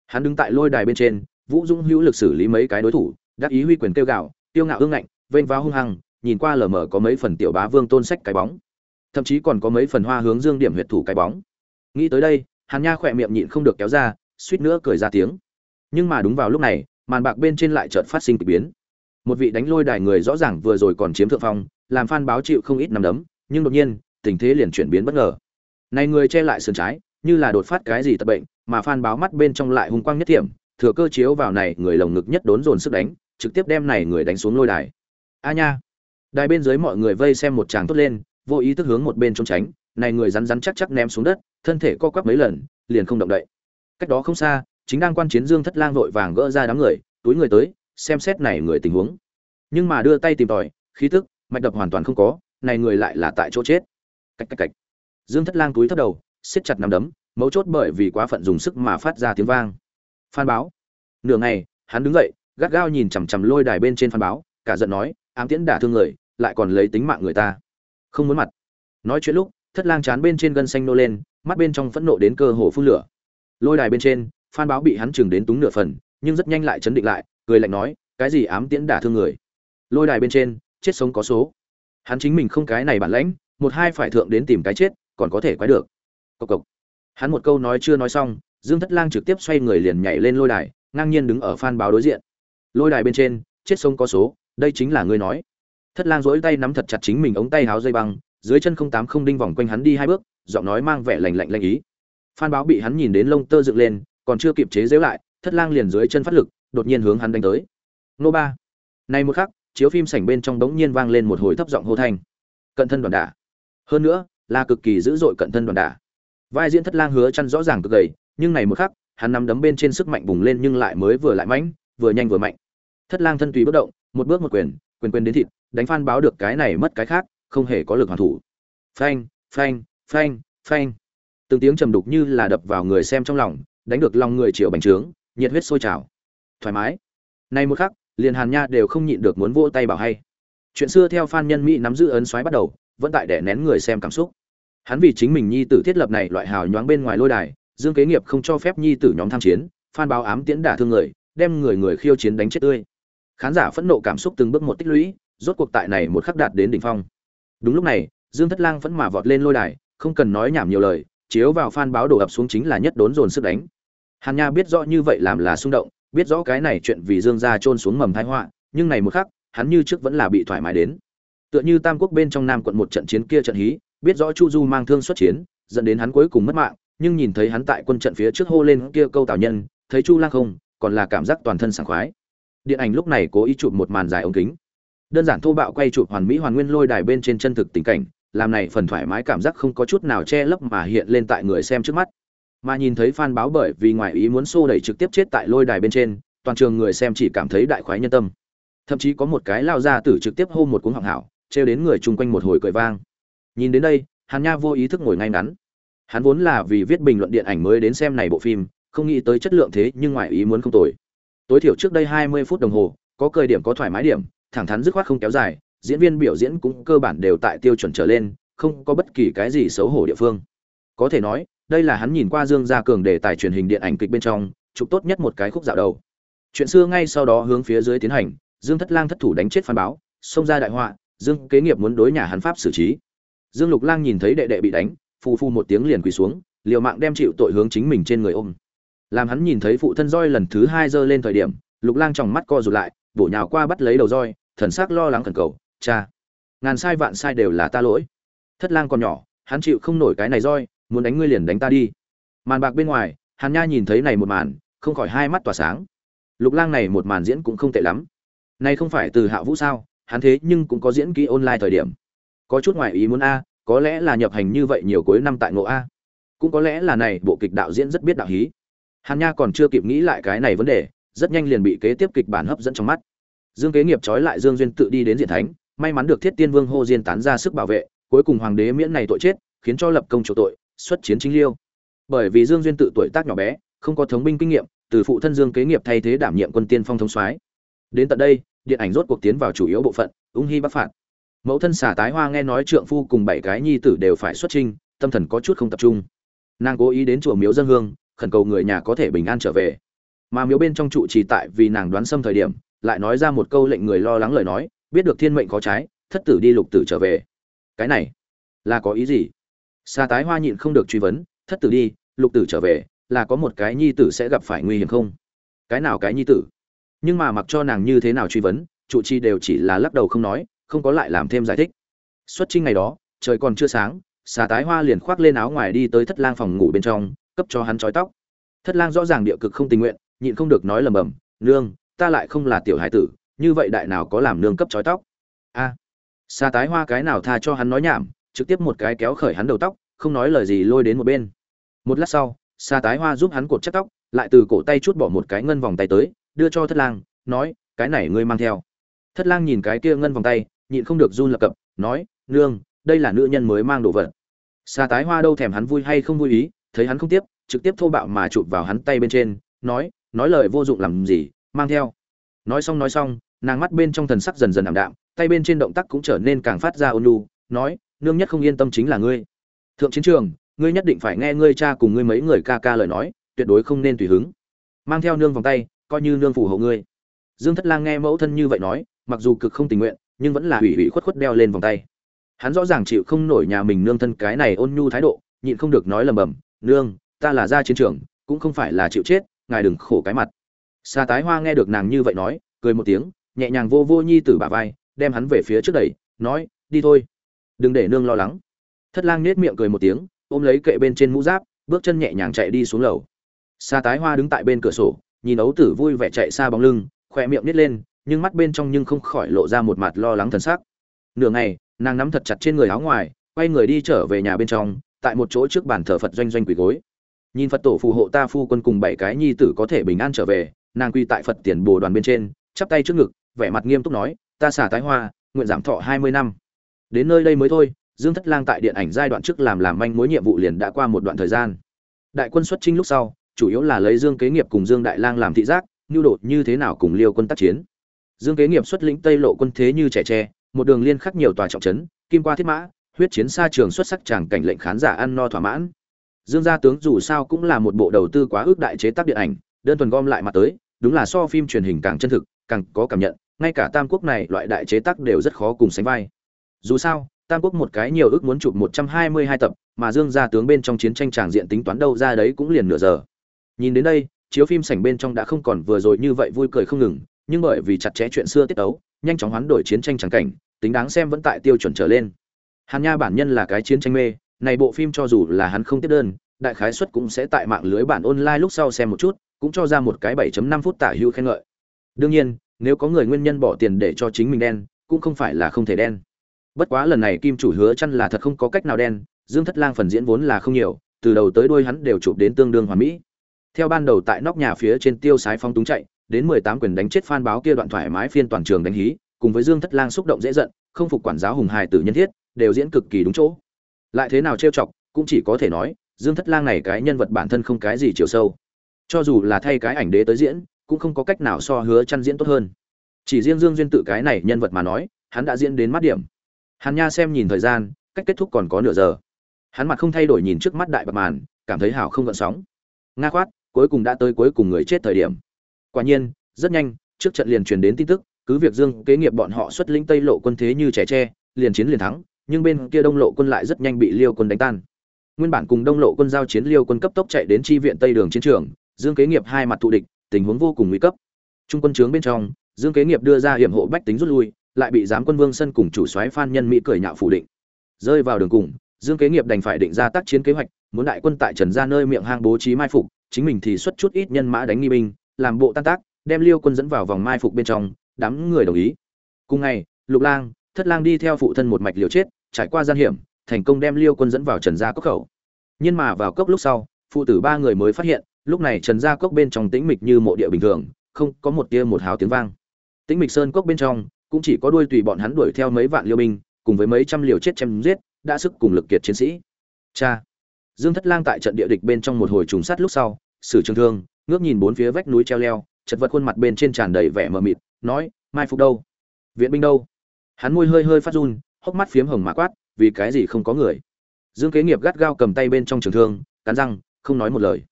Hắn đứng tại lôi đài bên trên, vũ dũng hữu lực xử lý mấy cái đối thủ, đắc ý huy quyền kêu gạo tiêu ngạo ương ngạnh, vênh vào hung hăng, nhìn qua lờ mờ có mấy phần tiểu bá vương tôn sách cái bóng. Thậm chí còn có mấy phần hoa hướng dương điểm huyệt thủ cái bóng. Nghĩ tới đây hàn nha khỏe miệng nhịn không được kéo ra, suýt nữa cười ra tiếng. Nhưng mà đúng vào lúc này, màn bạc bên trên lại chợt phát sinh kỳ biến. Một vị đánh lôi đài người rõ ràng vừa rồi còn chiếm thượng phong, làm phan báo chịu không ít nằm đấm nhưng đột nhiên, tình thế liền chuyển biến bất ngờ. Này người che lại sườn trái, như là đột phát cái gì tật bệnh, mà phan báo mắt bên trong lại hung quang nhất thiểm, thừa cơ chiếu vào này người lồng ngực nhất đốn dồn sức đánh, trực tiếp đem này người đánh xuống lôi đài. A nha! Đài bên dưới mọi người vây xem một chàng tốt lên, vô ý thức hướng một bên trốn tránh, này người rắn rắn chắc chắc ném xuống đất, thân thể co quắp mấy lần, liền không động đậy. Cách đó không xa, chính đang quan chiến dương thất lang vội vàng gỡ ra đám người, túi người tới, xem xét này người tình huống. Nhưng mà đưa tay tìm tòi, khí tức, mạch đập hoàn toàn không có này người lại là tại chỗ chết. Cách cách cách. Dương thất lang túi thấp đầu, siết chặt nắm đấm, mấu chốt bởi vì quá phận dùng sức mà phát ra tiếng vang. Phan báo. Nửa ngày, hắn đứng dậy, gắt gao nhìn chằm chằm lôi đài bên trên phan báo, cả giận nói, ám tiễn đả thương người, lại còn lấy tính mạng người ta. Không muốn mặt. Nói chuyện lúc, thất lang chán bên trên gân xanh nô lên, mắt bên trong phẫn nộ đến cơ hồ phun lửa. Lôi đài bên trên, phan báo bị hắn chừng đến túng nửa phần, nhưng rất nhanh lại chấn định lại, cười lạnh nói, cái gì ám tiễn đả thương người? Lôi đài bên trên, chết sống có số hắn chính mình không cái này bản lãnh, một hai phải thượng đến tìm cái chết, còn có thể quái được. Cộc cộc. Hắn một câu nói chưa nói xong, dương thất lang trực tiếp xoay người liền nhảy lên lôi đài, ngang nhiên đứng ở phan báo đối diện. Lôi đài bên trên, chết sông có số, đây chính là ngươi nói. Thất lang dỗi tay nắm thật chặt chính mình ống tay háo dây băng, dưới chân không tám không đinh vòng quanh hắn đi hai bước, giọng nói mang vẻ lành lạnh lạnh ý. Phan báo bị hắn nhìn đến lông tơ dựng lên, còn chưa kịp chế dễu lại, thất lang liền dưới chân phát lực, đột nhiên hướng hắn đánh tới. Nô ba. Này một khắc chiếu phim sảnh bên trong đống nhiên vang lên một hồi thấp giọng hô thanh. Cận thân đoàn đả. Hơn nữa, là cực kỳ dữ dội cận thân đoàn đả. Vai diễn thất lang hứa chăn rõ ràng cực gầy, nhưng này một khắc, hắn nắm đấm bên trên sức mạnh bùng lên nhưng lại mới vừa lại mãnh, vừa nhanh vừa mạnh. Thất lang thân tùy bất động, một bước một quyền quyền quyền đến thịt, đánh phan báo được cái này mất cái khác, không hề có lực hoàn thủ. Phanh phanh phanh phanh. Từng tiếng trầm đục như là đập vào người xem trong lòng, đánh được lòng người triệu bành trướng, nhiệt huyết sôi trào. Thoải mái. Nay một khắc liền hàn nha đều không nhịn được muốn vỗ tay bảo hay. Chuyện xưa theo phan nhân mỹ nắm giữ ấn xoáy bắt đầu, vẫn tại đè nén người xem cảm xúc. Hắn vì chính mình nhi tử thiết lập này loại hào nhoáng bên ngoài lôi đài, dương kế nghiệp không cho phép nhi tử nhóm tham chiến, phan báo ám tiễn đả thương người, đem người người khiêu chiến đánh chết tươi. Khán giả phẫn nộ cảm xúc từng bước một tích lũy, rốt cuộc tại này một khắc đạt đến đỉnh phong. Đúng lúc này, dương thất lang vẫn mà vọt lên lôi đài, không cần nói nhảm nhiều lời, chiếu vào phan báo đổ ập xuống chính là nhất đốn dồn sức đánh. Hàn nha biết rõ như vậy làm là xung động biết rõ cái này chuyện vì dương gia trôn xuống mầm tai họa, nhưng này một khắc, hắn như trước vẫn là bị thoải mái đến. Tựa như tam quốc bên trong nam quận một trận chiến kia trận hí, biết rõ chu du mang thương xuất chiến, dẫn đến hắn cuối cùng mất mạng, nhưng nhìn thấy hắn tại quân trận phía trước hô lên kia câu tào nhân, thấy chu lang không, còn là cảm giác toàn thân sảng khoái. Điện ảnh lúc này cố ý chụp một màn dài ống kính. Đơn giản thô bạo quay chụp hoàn mỹ hoàn nguyên lôi đài bên trên chân thực tình cảnh, làm này phần thoải mái cảm giác không có chút nào che lấp mà hiện lên tại người xem trước mắt mà nhìn thấy phan báo bởi vì ngoài ý muốn xô đẩy trực tiếp chết tại lôi đài bên trên, toàn trường người xem chỉ cảm thấy đại khoái nhân tâm. Thậm chí có một cái lao ra tử trực tiếp hô một cuốn họng hảo, trêu đến người chung quanh một hồi cười vang. Nhìn đến đây, hàn nha vô ý thức ngồi ngay ngắn. Hắn vốn là vì viết bình luận điện ảnh mới đến xem này bộ phim, không nghĩ tới chất lượng thế nhưng ngoài ý muốn không tồi. Tối thiểu trước đây 20 phút đồng hồ, có cười điểm có thoải mái điểm, thẳng thắn dứt khoát không kéo dài, diễn viên biểu diễn cũng cơ bản đều tại tiêu chuẩn trở lên, không có bất kỳ cái gì xấu hổ địa phương. Có thể nói đây là hắn nhìn qua dương gia cường để tài truyền hình điện ảnh kịch bên trong, chụp tốt nhất một cái khúc dạo đầu. Chuyện xưa ngay sau đó hướng phía dưới tiến hành, dương thất lang thất thủ đánh chết phan báo, xông ra đại họa, dương kế nghiệp muốn đối nhà hắn pháp xử trí. Dương lục lang nhìn thấy đệ đệ bị đánh, phù phu một tiếng liền quỳ xuống, liều mạng đem chịu tội hướng chính mình trên người ôm. Làm hắn nhìn thấy phụ thân roi lần thứ hai giơ lên thời điểm, lục lang trong mắt co rụt lại, bổ nhào qua bắt lấy đầu roi, thần sắc lo lắng khẩn cầu, cha, ngàn sai vạn sai đều là ta lỗi. Thất lang còn nhỏ, hắn chịu không nổi cái này roi muốn đánh ngươi liền đánh ta đi. Màn bạc bên ngoài, hàn nha nhìn thấy này một màn, không khỏi hai mắt tỏa sáng. Lục lang này một màn diễn cũng không tệ lắm. Này không phải từ hạ vũ sao, hắn thế nhưng cũng có diễn kỹ online thời điểm. Có chút ngoại ý muốn a, có lẽ là nhập hành như vậy nhiều cuối năm tại ngộ a. Cũng có lẽ là này bộ kịch đạo diễn rất biết đạo hí. Hàn nha còn chưa kịp nghĩ lại cái này vấn đề, rất nhanh liền bị kế tiếp kịch bản hấp dẫn trong mắt. Dương kế nghiệp trói lại dương duyên tự đi đến diện thánh, may mắn được thiết tiên vương hô diên tán ra sức bảo vệ, cuối cùng hoàng đế miễn này tội chết, khiến cho lập công chỗ tội xuất chiến chính liêu. Bởi vì dương duyên tự tuổi tác nhỏ bé, không có thống binh kinh nghiệm, từ phụ thân dương kế nghiệp thay thế đảm nhiệm quân tiên phong thống soái. Đến tận đây, điện ảnh rốt cuộc tiến vào chủ yếu bộ phận, ung hy bắc phạt. Mẫu thân xả tái hoa nghe nói trượng phu cùng bảy cái nhi tử đều phải xuất trinh tâm thần có chút không tập trung. Nàng cố ý đến chùa miếu dân hương, khẩn cầu người nhà có thể bình an trở về. Mà miếu bên trong trụ trì tại vì nàng đoán xâm thời điểm, lại nói ra một câu lệnh người lo lắng lời nói, biết được thiên mệnh có trái, thất tử đi lục tử trở về. Cái này là có ý gì? Sa tái hoa nhịn không được truy vấn, thất tử đi, lục tử trở về, là có một cái nhi tử sẽ gặp phải nguy hiểm không? Cái nào cái nhi tử? Nhưng mà mặc cho nàng như thế nào truy vấn, trụ chi đều chỉ là lắc đầu không nói, không có lại làm thêm giải thích. Xuất trinh ngày đó, trời còn chưa sáng, Sa tái hoa liền khoác lên áo ngoài đi tới thất lang phòng ngủ bên trong, cấp cho hắn trói tóc. Thất lang rõ ràng địa cực không tình nguyện, nhịn không được nói lầm bầm, nương, ta lại không là tiểu hải tử, như vậy đại nào có làm nương cấp trói tóc? A, à, Sa tái hoa cái nào tha cho hắn nói nhảm, trực tiếp một cái kéo khởi hắn đầu tóc, không nói lời gì lôi đến một bên. Một lát sau, sa tái hoa giúp hắn cột chắc tóc, lại từ cổ tay chút bỏ một cái ngân vòng tay tới, đưa cho thất lang, nói, cái này ngươi mang theo. Thất lang nhìn cái kia ngân vòng tay, nhịn không được run lập cập, nói, nương, đây là nữ nhân mới mang đồ vật. Sa tái hoa đâu thèm hắn vui hay không vui ý, thấy hắn không tiếp, trực tiếp thô bạo mà chụp vào hắn tay bên trên, nói nói lời vô dụng làm gì, mang theo. Nói xong nói xong, nàng mắt bên trong thần sắc dần dần ảm đạm, tay bên trên động tác cũng trở nên càng phát ra ôn lu nói nương nhất không yên tâm chính là ngươi. Thượng chiến trường, ngươi nhất định phải nghe ngươi cha cùng ngươi mấy người ca ca lời nói, tuyệt đối không nên tùy hứng. Mang theo nương vòng tay, coi như nương phù hộ ngươi. Dương thất lang nghe mẫu thân như vậy nói, mặc dù cực không tình nguyện, nhưng vẫn là hủy hủy khuất khuất đeo lên vòng tay. Hắn rõ ràng chịu không nổi nhà mình nương thân cái này ôn nhu thái độ, nhịn không được nói lầm bầm, nương, ta là ra chiến trường, cũng không phải là chịu chết, ngài đừng khổ cái mặt. Xa tái hoa nghe được nàng như vậy nói, cười một tiếng, nhẹ nhàng vô vô nhi tử bà vai, đem hắn về phía trước đẩy, nói, đi thôi đừng để nương lo lắng. Thất lang nết miệng cười một tiếng, ôm lấy kệ bên trên mũ giáp, bước chân nhẹ nhàng chạy đi xuống lầu. Xa tái hoa đứng tại bên cửa sổ, nhìn ấu tử vui vẻ chạy xa bóng lưng, khỏe miệng nít lên, nhưng mắt bên trong nhưng không khỏi lộ ra một mặt lo lắng thần sắc. Nửa ngày, nàng nắm thật chặt trên người áo ngoài, quay người đi trở về nhà bên trong, tại một chỗ trước bàn thờ phật doanh doanh quỳ gối. Nhìn phật tổ phù hộ ta phu quân cùng bảy cái nhi tử có thể bình an trở về, nàng quy tại phật tiền bồ đoàn bên trên, chắp tay trước ngực, vẻ mặt nghiêm túc nói, ta xả tái hoa, nguyện giảm thọ hai mươi năm đến nơi đây mới thôi, dương thất lang tại điện ảnh giai đoạn trước làm làm manh mối nhiệm vụ liền đã qua một đoạn thời gian. Đại quân xuất chinh lúc sau, chủ yếu là lấy dương kế nghiệp cùng dương đại lang làm thị giác nhu đột như thế nào cùng liêu quân tác chiến. Dương kế nghiệp xuất lĩnh tây lộ quân thế như trẻ tre, một đường liên khắc nhiều tòa trọng trấn, kim qua thiết mã, huyết chiến xa trường xuất sắc tràng cảnh lệnh khán giả ăn no thỏa mãn. Dương gia tướng dù sao cũng là một bộ đầu tư quá ước đại chế tác điện ảnh, đơn thuần gom lại mặt tới, đúng là so phim truyền hình càng chân thực, càng có cảm nhận, ngay cả tam quốc này loại đại chế tác đều rất khó cùng sánh vai dù sao, tam quốc một cái nhiều ước muốn chụp một trăm hai mươi hai tập, mà dương gia tướng bên trong chiến tranh tràng diện tính toán đâu ra đấy cũng liền nửa giờ. Nhìn đến đây, chiếu phim sảnh bên trong đã không còn vừa rồi như vậy vui cười không ngừng, nhưng bởi vì chặt chẽ chuyện xưa tiết tấu, nhanh chóng hoán đổi chiến tranh tràng cảnh, tính đáng xem vẫn tại tiêu chuẩn trở lên. Hàn nha bản nhân là cái chiến tranh mê, này bộ phim cho dù là hắn không tiếp đơn, đại khái suất cũng sẽ tại mạng lưới bản online lúc sau xem một chút, cũng cho ra một cái 7.5 phút tả hữu khen ngợi. Đương nhiên, nếu có người nguyên nhân bỏ tiền để cho chính mình đen, cũng không phải là không thể đen bất quá lần này kim chủ hứa chăn là thật không có cách nào đen, dương thất lang phần diễn vốn là không nhiều, từ đầu tới đuôi hắn đều chụp đến tương đương hoàn mỹ. Theo ban đầu tại nóc nhà phía trên tiêu sái phong túng chạy, đến 18 quyền đánh chết phan báo kia đoạn thoải mái phiên toàn trường đánh hí, cùng với dương thất lang xúc động dễ giận, không phục quản giáo hùng hài tử nhân thiết, đều diễn cực kỳ đúng chỗ. Lại thế nào trêu chọc, cũng chỉ có thể nói, dương thất lang này cái nhân vật bản thân không cái gì chiều sâu. Cho dù là thay cái ảnh đế tới diễn, cũng không có cách nào so hứa chăn diễn tốt hơn. Chỉ riêng dương duyên tự cái này nhân vật mà nói, hắn đã diễn đến mắt điểm hàn nha xem nhìn thời gian, cách kết thúc còn có nửa giờ. Hắn mặt không thay đổi nhìn trước mắt đại bạc màn, cảm thấy hảo không gợn sóng. Nga khoát, cuối cùng đã tới cuối cùng người chết thời điểm. Quả nhiên, rất nhanh, trước trận liền truyền đến tin tức, cứ việc dương kế nghiệp bọn họ xuất lĩnh tây lộ quân thế như trẻ tre, liền chiến liền thắng, nhưng bên kia đông lộ quân lại rất nhanh bị liêu quân đánh tan. Nguyên bản cùng đông lộ quân giao chiến liêu quân cấp tốc chạy đến chi viện tây đường chiến trường, dương kế nghiệp hai mặt thù địch, tình huống vô cùng nguy cấp. Trung quân trướng bên trong, dương kế nghiệp đưa ra hiểm hộ bách tính rút lui lại bị giám quân vương sân cùng chủ soái phan nhân mỹ cười nhạo phủ định. Rơi vào đường cùng, dương kế nghiệp đành phải định ra tác chiến kế hoạch, muốn đại quân tại trần ra nơi miệng hang bố trí mai phục, chính mình thì xuất chút ít nhân mã đánh nghi binh, làm bộ tan tác, đem liêu quân dẫn vào vòng mai phục bên trong, đám người đồng ý. Cùng ngày, lục lang, thất lang đi theo phụ thân một mạch liều chết, trải qua gian hiểm, thành công đem liêu quân dẫn vào trần gia cốc khẩu. Nhưng mà vào cốc lúc sau, phụ tử ba người mới phát hiện, lúc này trần gia cốc bên trong tĩnh mịch như mộ địa bình thường, không có một tia một hào tiếng vang. Tĩnh mịch sơn cốc bên trong cũng chỉ có đuôi tùy bọn hắn đuổi theo mấy vạn liêu binh, cùng với mấy trăm liều chết chém giết, đã sức cùng lực kiệt chiến sĩ. Cha, dương thất lang tại trận địa địch bên trong một hồi trùng sát lúc sau, sử trường thương, ngước nhìn bốn phía vách núi treo leo, chật vật khuôn mặt bên trên tràn đầy vẻ mờ mịt, nói, mai phục đâu? Viện binh đâu? Hắn môi hơi hơi phát run, hốc mắt phiếm hồng mà quát, vì cái gì không có người? Dương kế nghiệp gắt gao cầm tay bên trong trường thương, cắn răng, không nói một lời.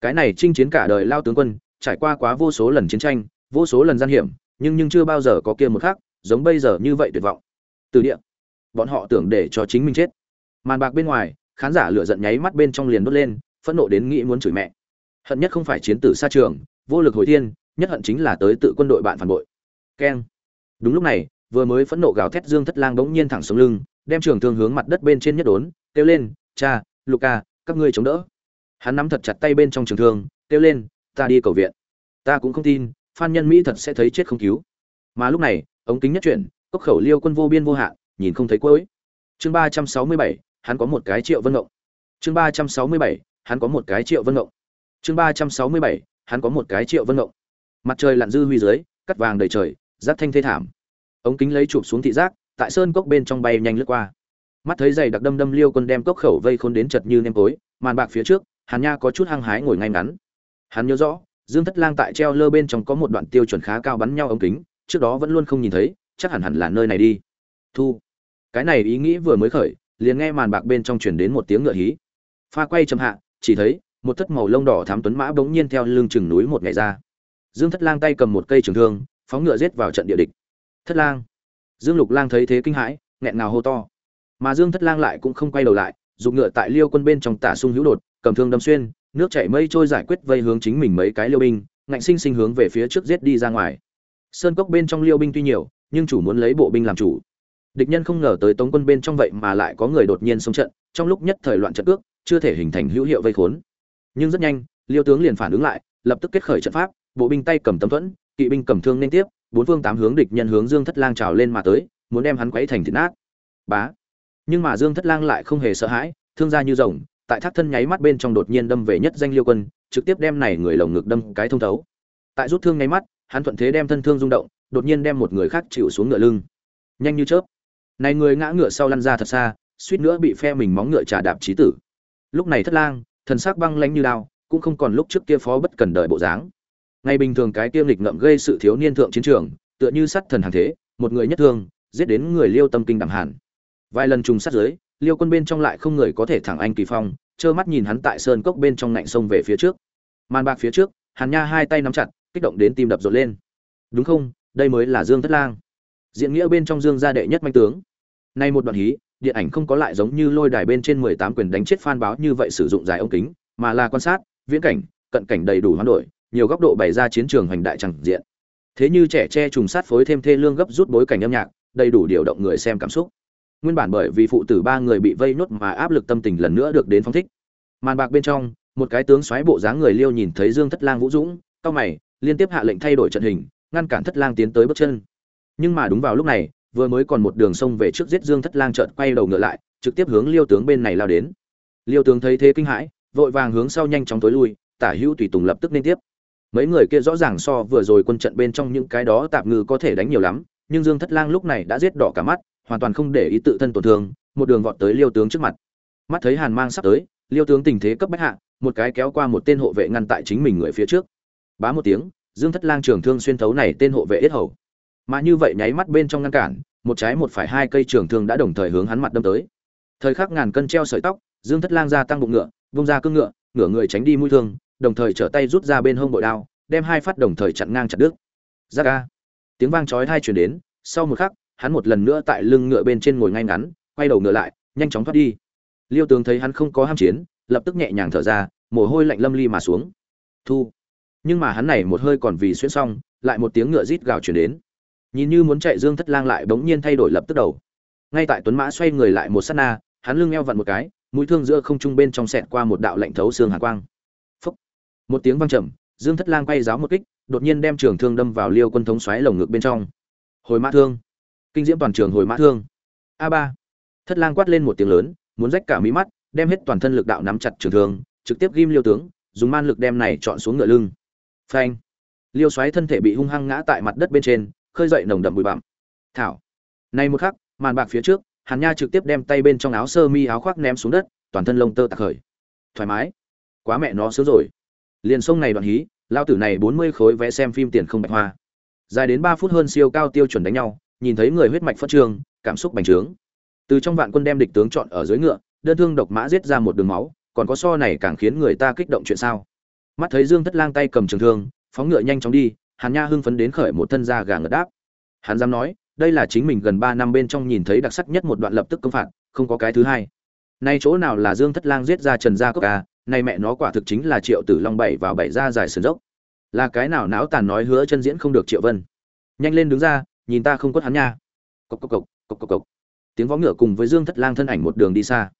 Cái này chinh chiến cả đời lao tướng quân, trải qua quá vô số lần chiến tranh, vô số lần gian hiểm, nhưng nhưng chưa bao giờ có kia một khắc giống bây giờ như vậy tuyệt vọng. Từ địa. Bọn họ tưởng để cho chính mình chết. Màn bạc bên ngoài, khán giả lửa giận nháy mắt bên trong liền đốt lên, phẫn nộ đến nghĩ muốn chửi mẹ. Hận nhất không phải chiến tử xa trường, vô lực hồi thiên, nhất hận chính là tới tự quân đội bạn phản bội. Keng. Đúng lúc này, vừa mới phẫn nộ gào thét dương thất lang bỗng nhiên thẳng xuống lưng, đem trường thương hướng mặt đất bên trên nhất đốn, kêu lên, cha luca các ngươi chống đỡ. Hắn nắm thật chặt tay bên trong trường thương, kêu lên, ta đi cầu viện. Ta cũng không tin, phan nhân mỹ thật sẽ thấy chết không cứu. Mà lúc này ống kính nhất chuyển, cốc khẩu liêu quân vô biên vô hạn, nhìn không thấy cuối. Chương ba trăm sáu mươi bảy, hắn có một cái triệu vân ngộng. Chương ba trăm sáu mươi bảy, hắn có một cái triệu vân ngộng. Chương ba trăm sáu mươi bảy, hắn có một cái triệu vân ngộng. Mặt trời lặn dư huy dưới, cắt vàng đầy trời giác thanh thê thảm. Ống kính lấy chụp xuống thị giác, tại sơn cốc bên trong bay nhanh lướt qua. Mắt thấy giày đặc đâm đâm liêu quân đem cốc khẩu vây khôn đến chật như nêm tối, màn bạc phía trước, hàn nha có chút hăng hái ngồi ngay ngắn. Hắn nhớ rõ, dương thất lang tại treo lơ bên trong có một đoạn tiêu chuẩn khá cao bắn nhau ống kính trước đó vẫn luôn không nhìn thấy, chắc hẳn hẳn là nơi này đi. Thu. Cái này ý nghĩ vừa mới khởi, liền nghe màn bạc bên trong chuyển đến một tiếng ngựa hí. Pha quay chậm hạ, chỉ thấy, một thất màu lông đỏ thám tuấn mã bỗng nhiên theo lưng chừng núi một ngày ra. Dương thất lang tay cầm một cây trường thương, phóng ngựa giết vào trận địa địch. Thất lang. Dương lục lang thấy thế kinh hãi, nghẹn ngào hô to. Mà dương thất lang lại cũng không quay đầu lại, dùng ngựa tại liêu quân bên trong tả sung hữu đột, cầm thương đâm xuyên, nước chảy mây trôi giải quyết vây hướng chính mình mấy cái liêu binh, ngạnh sinh sinh hướng về phía trước giết đi ra ngoài sơn cốc bên trong liêu binh tuy nhiều, nhưng chủ muốn lấy bộ binh làm chủ. Địch nhân không ngờ tới tống quân bên trong vậy mà lại có người đột nhiên xông trận, trong lúc nhất thời loạn trận cước, chưa thể hình thành hữu hiệu vây khốn. Nhưng rất nhanh, liêu tướng liền phản ứng lại, lập tức kết khởi trận pháp, bộ binh tay cầm tấm thuẫn, kỵ binh cầm thương liên tiếp, bốn phương tám hướng địch nhân hướng dương thất lang trào lên mà tới, muốn đem hắn quấy thành thịt nát. Bá! Nhưng mà dương thất lang lại không hề sợ hãi, thương ra như rồng, tại thác thân nháy mắt bên trong đột nhiên đâm về nhất danh liêu quân, trực tiếp đem này người lồng ngực đâm cái thông thấu. Tại rút thương nháy mắt hắn thuận thế đem thân thương rung động, đột nhiên đem một người khác chịu xuống ngựa lưng. Nhanh như chớp. Này người ngã ngựa sau lăn ra thật xa, suýt nữa bị phe mình móng ngựa trà đạp chí tử. Lúc này thất lang, thần sắc băng lãnh như đao, cũng không còn lúc trước kia phó bất cần đợi bộ dáng. Ngày bình thường cái kia lịch ngậm gây sự thiếu niên thượng chiến trường, tựa như sắt thần hàng thế, một người nhất thương, giết đến người liêu tâm kinh đẳng hàn vài lần trùng sát giới, liêu quân bên trong lại không người có thể thẳng anh kỳ phong, trơ mắt nhìn hắn tại sơn cốc bên trong ngạnh sông về phía trước. Màn bạc phía trước, hàn nha hai tay nắm chặt kích động đến tim đập rộn lên. Đúng không? Đây mới là dương thất lang. Diện nghĩa bên trong dương gia đệ nhất manh tướng. Nay một đoạn hí, điện ảnh không có lại giống như lôi đài bên trên mười tám quyền đánh chết phan báo như vậy sử dụng dài ống kính, mà là quan sát, viễn cảnh, cận cảnh đầy đủ hoán đổi, nhiều góc độ bày ra chiến trường hoành đại chẳng diện. Thế như trẻ che trùng sát phối thêm thê lương gấp rút bối cảnh âm nhạc, đầy đủ điều động người xem cảm xúc. Nguyên bản bởi vì phụ tử ba người bị vây nốt mà áp lực tâm tình lần nữa được đến phong thích. Màn bạc bên trong, một cái tướng xoáy bộ dáng người liêu nhìn thấy dương thất lang vũ dũng, cao mày liên tiếp hạ lệnh thay đổi trận hình, ngăn cản thất lang tiến tới bước chân. Nhưng mà đúng vào lúc này, vừa mới còn một đường sông về trước giết dương thất lang trợn quay đầu ngựa lại, trực tiếp hướng liêu tướng bên này lao đến. Liêu tướng thấy thế kinh hãi, vội vàng hướng sau nhanh chóng tối lui, tả hữu tùy tùng lập tức liên tiếp. Mấy người kia rõ ràng so vừa rồi quân trận bên trong những cái đó tạp ngư có thể đánh nhiều lắm, nhưng dương thất lang lúc này đã giết đỏ cả mắt, hoàn toàn không để ý tự thân tổn thương, một đường vọt tới liêu tướng trước mặt. Mắt thấy hàn mang sắp tới, liêu tướng tình thế cấp bách hạ, một cái kéo qua một tên hộ vệ ngăn tại chính mình người phía trước bá một tiếng, dương thất lang trường thương xuyên thấu này tên hộ vệ ít hầu. Mà như vậy nháy mắt bên trong ngăn cản, một trái một phải hai cây trường thương đã đồng thời hướng hắn mặt đâm tới. Thời khắc ngàn cân treo sợi tóc, dương thất lang ra tăng bụng ngựa, vung ra cương ngựa, ngửa người tránh đi mũi thương, đồng thời trở tay rút ra bên hông bội đao, đem hai phát đồng thời chặn ngang chặt đứt. Ra ca tiếng vang chói tai truyền đến, sau một khắc, hắn một lần nữa tại lưng ngựa bên trên ngồi ngay ngắn, quay đầu ngựa lại, nhanh chóng thoát đi. Liêu tướng thấy hắn không có ham chiến, lập tức nhẹ nhàng thở ra, mồ hôi lạnh lâm ly mà xuống. Thu nhưng mà hắn này một hơi còn vì xuyên xong, lại một tiếng ngựa rít gào chuyển đến. Nhìn như muốn chạy dương thất lang lại bỗng nhiên thay đổi lập tức đầu. Ngay tại tuấn mã xoay người lại một sát na, hắn lưng eo vặn một cái, mũi thương giữa không trung bên trong sẹt qua một đạo lạnh thấu xương hàn quang. Phúc. một tiếng vang trầm, dương thất lang quay giáo một kích, đột nhiên đem trường thương đâm vào liêu quân thống xoáy lồng ngực bên trong. Hồi mã thương! Kinh diễm toàn trường hồi mã thương! A ba! Thất lang quát lên một tiếng lớn, muốn rách cả mí mắt, đem hết toàn thân lực đạo nắm chặt trường thương, trực tiếp ghim liêu tướng, dùng man lực đem này chọn xuống ngựa lưng phanh. Liêu xoáy thân thể bị hung hăng ngã tại mặt đất bên trên, khơi dậy nồng đậm bụi bặm. Thảo. Này một khắc, màn bạc phía trước, hàn nha trực tiếp đem tay bên trong áo sơ mi áo khoác ném xuống đất, toàn thân lông tơ tạc khởi. Thoải mái. Quá mẹ nó sướng rồi. Liền sông này đoạn hí, lao tử này bốn mươi khối vé xem phim tiền không bạch hoa. Dài đến ba phút hơn siêu cao tiêu chuẩn đánh nhau, nhìn thấy người huyết mạch phát trương cảm xúc bành trướng. Từ trong vạn quân đem địch tướng chọn ở dưới ngựa, đơn thương độc mã giết ra một đường máu, còn có so này càng khiến người ta kích động chuyện sao? Mắt thấy dương thất lang tay cầm trường thương, phóng ngựa nhanh chóng đi, hàn nha hưng phấn đến khởi một thân da gà ngật đáp. Hắn dám nói, đây là chính mình gần ba năm bên trong nhìn thấy đặc sắc nhất một đoạn lập tức công phạt, không có cái thứ hai. Nay chỗ nào là dương thất lang giết ra trần gia cốc à nay mẹ nó quả thực chính là triệu tử long bảy vào bảy ra dài sườn dốc. Là cái nào náo tàn nói hứa chân diễn không được triệu vân. Nhanh lên đứng ra, nhìn ta không quất hắn nha. Cộc cộc cộc cộc cộc cộc. Tiếng vó ngựa cùng với dương thất lang thân ảnh một đường đi xa.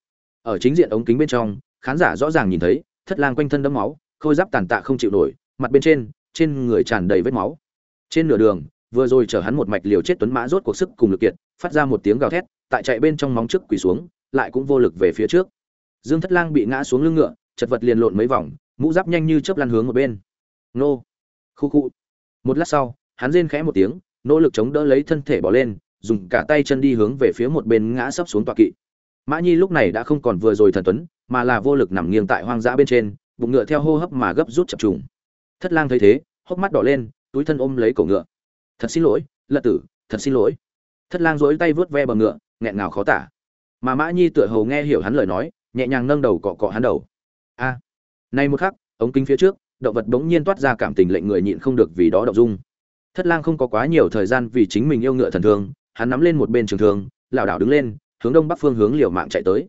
Ở chính diện ống kính bên trong, khán giả rõ ràng nhìn thấy, thất lang quanh thân đẫm máu khôi giáp tàn tạ không chịu nổi, mặt bên trên trên người tràn đầy vết máu. Trên nửa đường, vừa rồi chở hắn một mạch liều chết tuấn mã rốt cuộc sức cùng lực kiệt, phát ra một tiếng gào thét, tại chạy bên trong móng trước quỳ xuống, lại cũng vô lực về phía trước. Dương thất lang bị ngã xuống lưng ngựa, chật vật liền lộn mấy vòng, mũ giáp nhanh như chớp lăn hướng một bên. Nô! Khu khu! Một lát sau, hắn rên khẽ một tiếng, nỗ lực chống đỡ lấy thân thể bỏ lên, dùng cả tay chân đi hướng về phía một bên ngã sấp xuống tọa kỵ. Mã nhi lúc này đã không còn vừa rồi thần tuấn, mà là vô lực nằm nghiêng tại hoang dã bên trên bụng ngựa theo hô hấp mà gấp rút chập trùng. Thất lang thấy thế hốc mắt đỏ lên túi thân ôm lấy cổ ngựa. Thật xin lỗi lật tử thật xin lỗi. Thất lang dối tay vớt ve bờ ngựa nghẹn ngào khó tả. Mà mã nhi tựa hầu nghe hiểu hắn lời nói nhẹ nhàng nâng đầu cọ cọ hắn đầu. A! À, nay một khắc ống kính phía trước động vật bỗng nhiên toát ra cảm tình lệnh người nhịn không được vì đó động dung. Thất lang không có quá nhiều thời gian vì chính mình yêu ngựa thần thương hắn nắm lên một bên trường thương lảo đảo đứng lên hướng đông bắc phương hướng liều mạng chạy tới.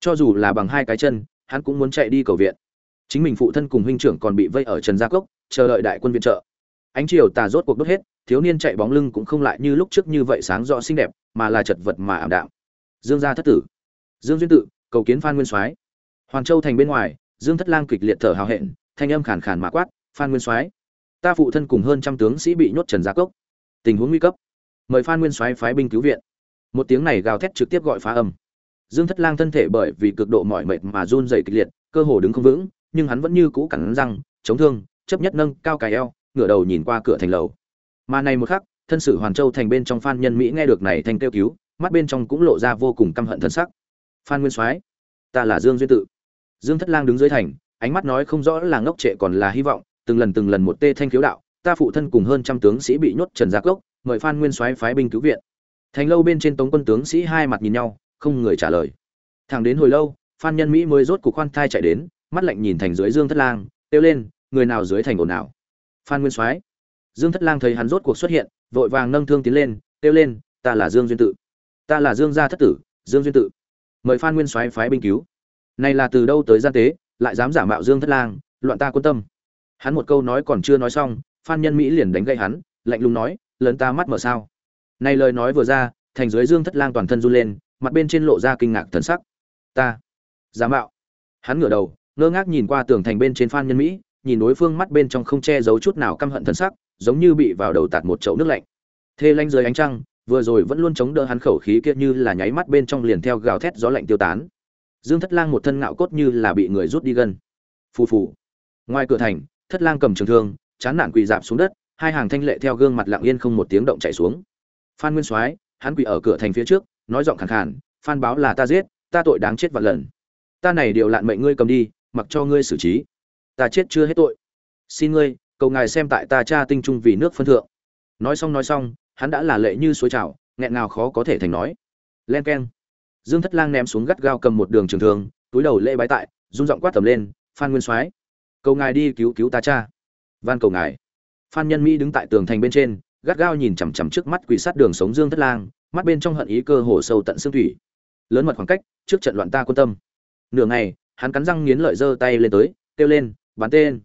Cho dù là bằng hai cái chân hắn cũng muốn chạy đi cầu viện chính mình phụ thân cùng huynh trưởng còn bị vây ở trần gia cốc, chờ đợi đại quân viện trợ. Ánh chiều tà rốt cuộc đốt hết, thiếu niên chạy bóng lưng cũng không lại như lúc trước như vậy sáng rõ xinh đẹp, mà là chật vật mà ảm đạm. Dương gia thất tử. Dương duyên tự, cầu kiến phan nguyên soái. Hoàn châu thành bên ngoài, dương thất lang kịch liệt thở hào hẹn, thanh âm khàn khàn mã quát, phan nguyên soái, ta phụ thân cùng hơn trăm tướng sĩ bị nhốt trần gia cốc. Tình huống nguy cấp. Mời phan nguyên soái phái binh cứu viện. Một tiếng này gào thét trực tiếp gọi phá âm. Dương thất lang thân thể bởi vì cực độ mỏi mệt mà run rẩy kịch liệt, cơ hồ đứng không vững nhưng hắn vẫn như cũ cắn răng, chống thương, chấp nhất nâng cao cài eo, ngửa đầu nhìn qua cửa thành lầu. Mà này một khắc, thân sử hoàn châu thành bên trong phan nhân mỹ nghe được này thành kêu cứu, mắt bên trong cũng lộ ra vô cùng căm hận thân sắc. Phan nguyên soái, ta là dương duyên tự. Dương thất lang đứng dưới thành, ánh mắt nói không rõ là ngốc trệ còn là hy vọng, từng lần từng lần một tê thanh khiếu đạo, ta phụ thân cùng hơn trăm tướng sĩ bị nhốt trần gia cốc, mời phan nguyên soái phái binh cứu viện. Thành lâu bên trên tống quân tướng sĩ hai mặt nhìn nhau, không người trả lời. Thẳng đến hồi lâu, phan nhân mỹ mới rốt cục khoan thai chạy đến mắt lạnh nhìn thành dưới dương thất lang, kêu lên, người nào dưới thành ồn nào phan nguyên soái. Dương thất lang thấy hắn rốt cuộc xuất hiện, vội vàng nâng thương tiến lên, kêu lên, ta là dương duyên tự. Ta là dương gia thất tử, dương duyên tự. Mời phan nguyên soái phái binh cứu. Này là từ đâu tới gian tế, lại dám giả mạo dương thất lang, loạn ta quân tâm. Hắn một câu nói còn chưa nói xong, phan nhân mỹ liền đánh gậy hắn, lạnh lùng nói, lớn ta mắt mở sao? Này lời nói vừa ra, thành dưới dương thất lang toàn thân run lên, mặt bên trên lộ ra kinh ngạc thần sắc. Ta, giả mạo. Hắn ngửa đầu ngơ ngác nhìn qua tường thành bên trên phan nhân mỹ nhìn đối phương mắt bên trong không che giấu chút nào căm hận thân sắc giống như bị vào đầu tạt một chậu nước lạnh. Thê lanh dưới ánh trăng vừa rồi vẫn luôn chống đỡ hắn khẩu khí kia như là nháy mắt bên trong liền theo gào thét gió lạnh tiêu tán. Dương thất lang một thân ngạo cốt như là bị người rút đi gần, phù phù. Ngoài cửa thành thất lang cầm trường thương chán nản quỳ dạp xuống đất hai hàng thanh lệ theo gương mặt lặng yên không một tiếng động chạy xuống. Phan nguyên soái hắn quỳ ở cửa thành phía trước nói giọng khàn khàn phan báo là ta giết ta tội đáng chết vạn lần. Ta này điều lạn mệnh ngươi cầm đi mặc cho ngươi xử trí. Ta chết chưa hết tội. Xin ngươi, cầu ngài xem tại ta cha tinh trung vì nước phân thượng. Nói xong nói xong, hắn đã là lệ như suối trào, nghẹn nào khó có thể thành nói. Len keng. Dương thất lang ném xuống gắt gao cầm một đường trường thường túi đầu lễ bái tại rung giọng quát tầm lên, phan nguyên soái, cầu ngài đi cứu cứu ta cha. Van cầu ngài. Phan nhân mỹ đứng tại tường thành bên trên, gắt gao nhìn chằm chằm trước mắt quỷ sát đường sống dương thất lang, mắt bên trong hận ý cơ hồ sâu tận xương thủy. Lớn mật khoảng cách, trước trận loạn ta quân tâm. Nửa ngày hắn cắn răng nghiến lợi giơ tay lên tới, kêu lên, bắn tên.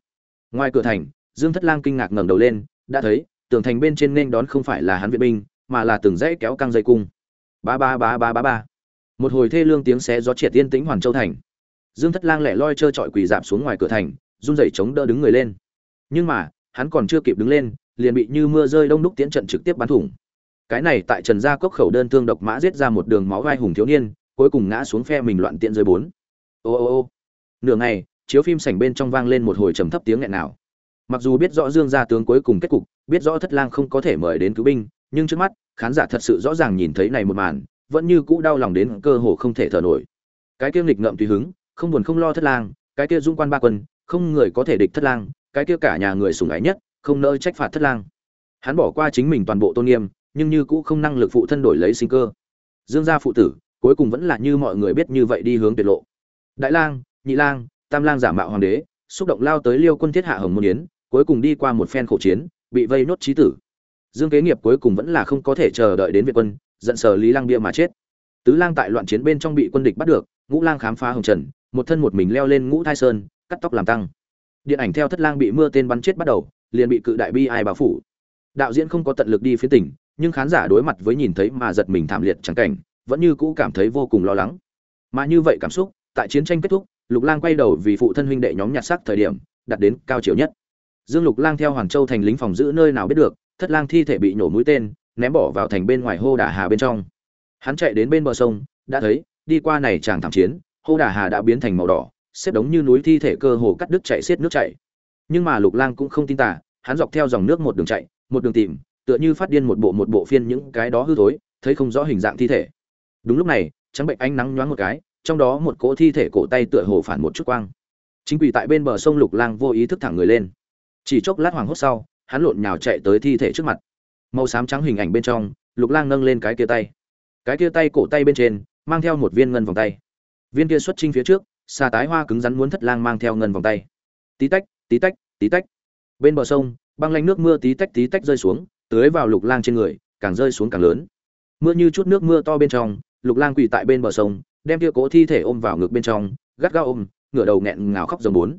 Ngoài cửa thành, dương thất lang kinh ngạc ngẩng đầu lên, đã thấy, tường thành bên trên nên đón không phải là hắn viện binh, mà là từng dãy kéo căng dây cung. Ba ba ba ba ba ba. Một hồi thê lương tiếng xé gió triệt tiên tĩnh hoàn châu thành. Dương thất lang lẻ loi trơ trọi quỳ dạp xuống ngoài cửa thành, run rẩy chống đỡ đứng người lên. Nhưng mà, hắn còn chưa kịp đứng lên, liền bị như mưa rơi đông đúc tiến trận trực tiếp bắn thủng. Cái này tại trần gia cốc khẩu đơn thương độc mã giết ra một đường máu gai hùng thiếu niên, cuối cùng ngã xuống phe mình loạn tiện rơi bốn ô ô ô. Nửa ngày, chiếu phim sảnh bên trong vang lên một hồi trầm thấp tiếng nghẹn nào. Mặc dù biết rõ dương gia tướng cuối cùng kết cục, biết rõ thất lang không có thể mời đến cứu binh, nhưng trước mắt, khán giả thật sự rõ ràng nhìn thấy này một màn, vẫn như cũ đau lòng đến cơ hồ không thể thở nổi. Cái kia nghịch ngợm tùy hứng, không buồn không lo thất lang, cái kia dung quan ba quân, không người có thể địch thất lang, cái kia cả nhà người sủng ái nhất, không nỡ trách phạt thất lang. Hắn bỏ qua chính mình toàn bộ tôn nghiêm, nhưng như cũ không năng lực phụ thân đổi lấy sinh cơ. Dương gia phụ tử, cuối cùng vẫn là như mọi người biết như vậy đi hướng tuyệt lộ đại lang, nhị lang, tam lang giả mạo hoàng đế, xúc động lao tới liêu quân thiết hạ hồng môn yến, cuối cùng đi qua một phen khổ chiến, bị vây nốt trí tử. Dương kế nghiệp cuối cùng vẫn là không có thể chờ đợi đến việt quân, giận sờ lý lang bia mà chết. Tứ lang tại loạn chiến bên trong bị quân địch bắt được, ngũ lang khám phá hồng trần, một thân một mình leo lên ngũ thai sơn, cắt tóc làm tăng. Điện ảnh theo thất lang bị mưa tên bắn chết bắt đầu, liền bị cự đại bi ai bao phủ. Đạo diễn không có tận lực đi phía tỉnh, nhưng khán giả đối mặt với nhìn thấy mà giật mình thảm liệt chẳng cảnh, vẫn như cũ cảm thấy vô cùng lo lắng. Mà như vậy cảm xúc tại chiến tranh kết thúc, lục lang quay đầu vì phụ thân huynh đệ nhóm nhặt xác thời điểm, đặt đến cao chiều nhất. Dương lục lang theo hoàng châu thành lính phòng giữ nơi nào biết được, thất lang thi thể bị nổ mũi tên, ném bỏ vào thành bên ngoài hô đà hà bên trong. Hắn chạy đến bên bờ sông, đã thấy, đi qua này chàng thảm chiến, hô đà hà đã biến thành màu đỏ, xếp đống như núi thi thể cơ hồ cắt đứt chạy xiết nước chảy. Nhưng mà lục lang cũng không tin tả hắn dọc theo dòng nước một đường chạy, một đường tìm, tựa như phát điên một bộ một bộ phiên những cái đó hư thối, thấy không rõ hình dạng thi thể. Đúng lúc này, trắng bệnh ánh nắng nhoáng một cái trong đó một cỗ thi thể cổ tay tựa hồ phản một chút quang. Chính quỷ tại bên bờ sông lục lang vô ý thức thẳng người lên. Chỉ chốc lát hoàng hốt sau, hắn lộn nhào chạy tới thi thể trước mặt. Màu xám trắng hình ảnh bên trong, lục lang nâng lên cái kia tay. Cái kia tay cổ tay bên trên, mang theo một viên ngân vòng tay. Viên kia xuất trinh phía trước, xà tái hoa cứng rắn muốn thất lang mang theo ngân vòng tay. Tí tách tí tách tí tách. Bên bờ sông, băng lanh nước mưa tí tách tí tách rơi xuống, tưới vào lục lang trên người, càng rơi xuống càng lớn. Mưa như chút nước mưa to bên trong, lục lang quỳ tại bên bờ sông đem kia cố thi thể ôm vào ngực bên trong, gắt gao ôm, ngửa đầu nghẹn ngào khóc dòng bốn.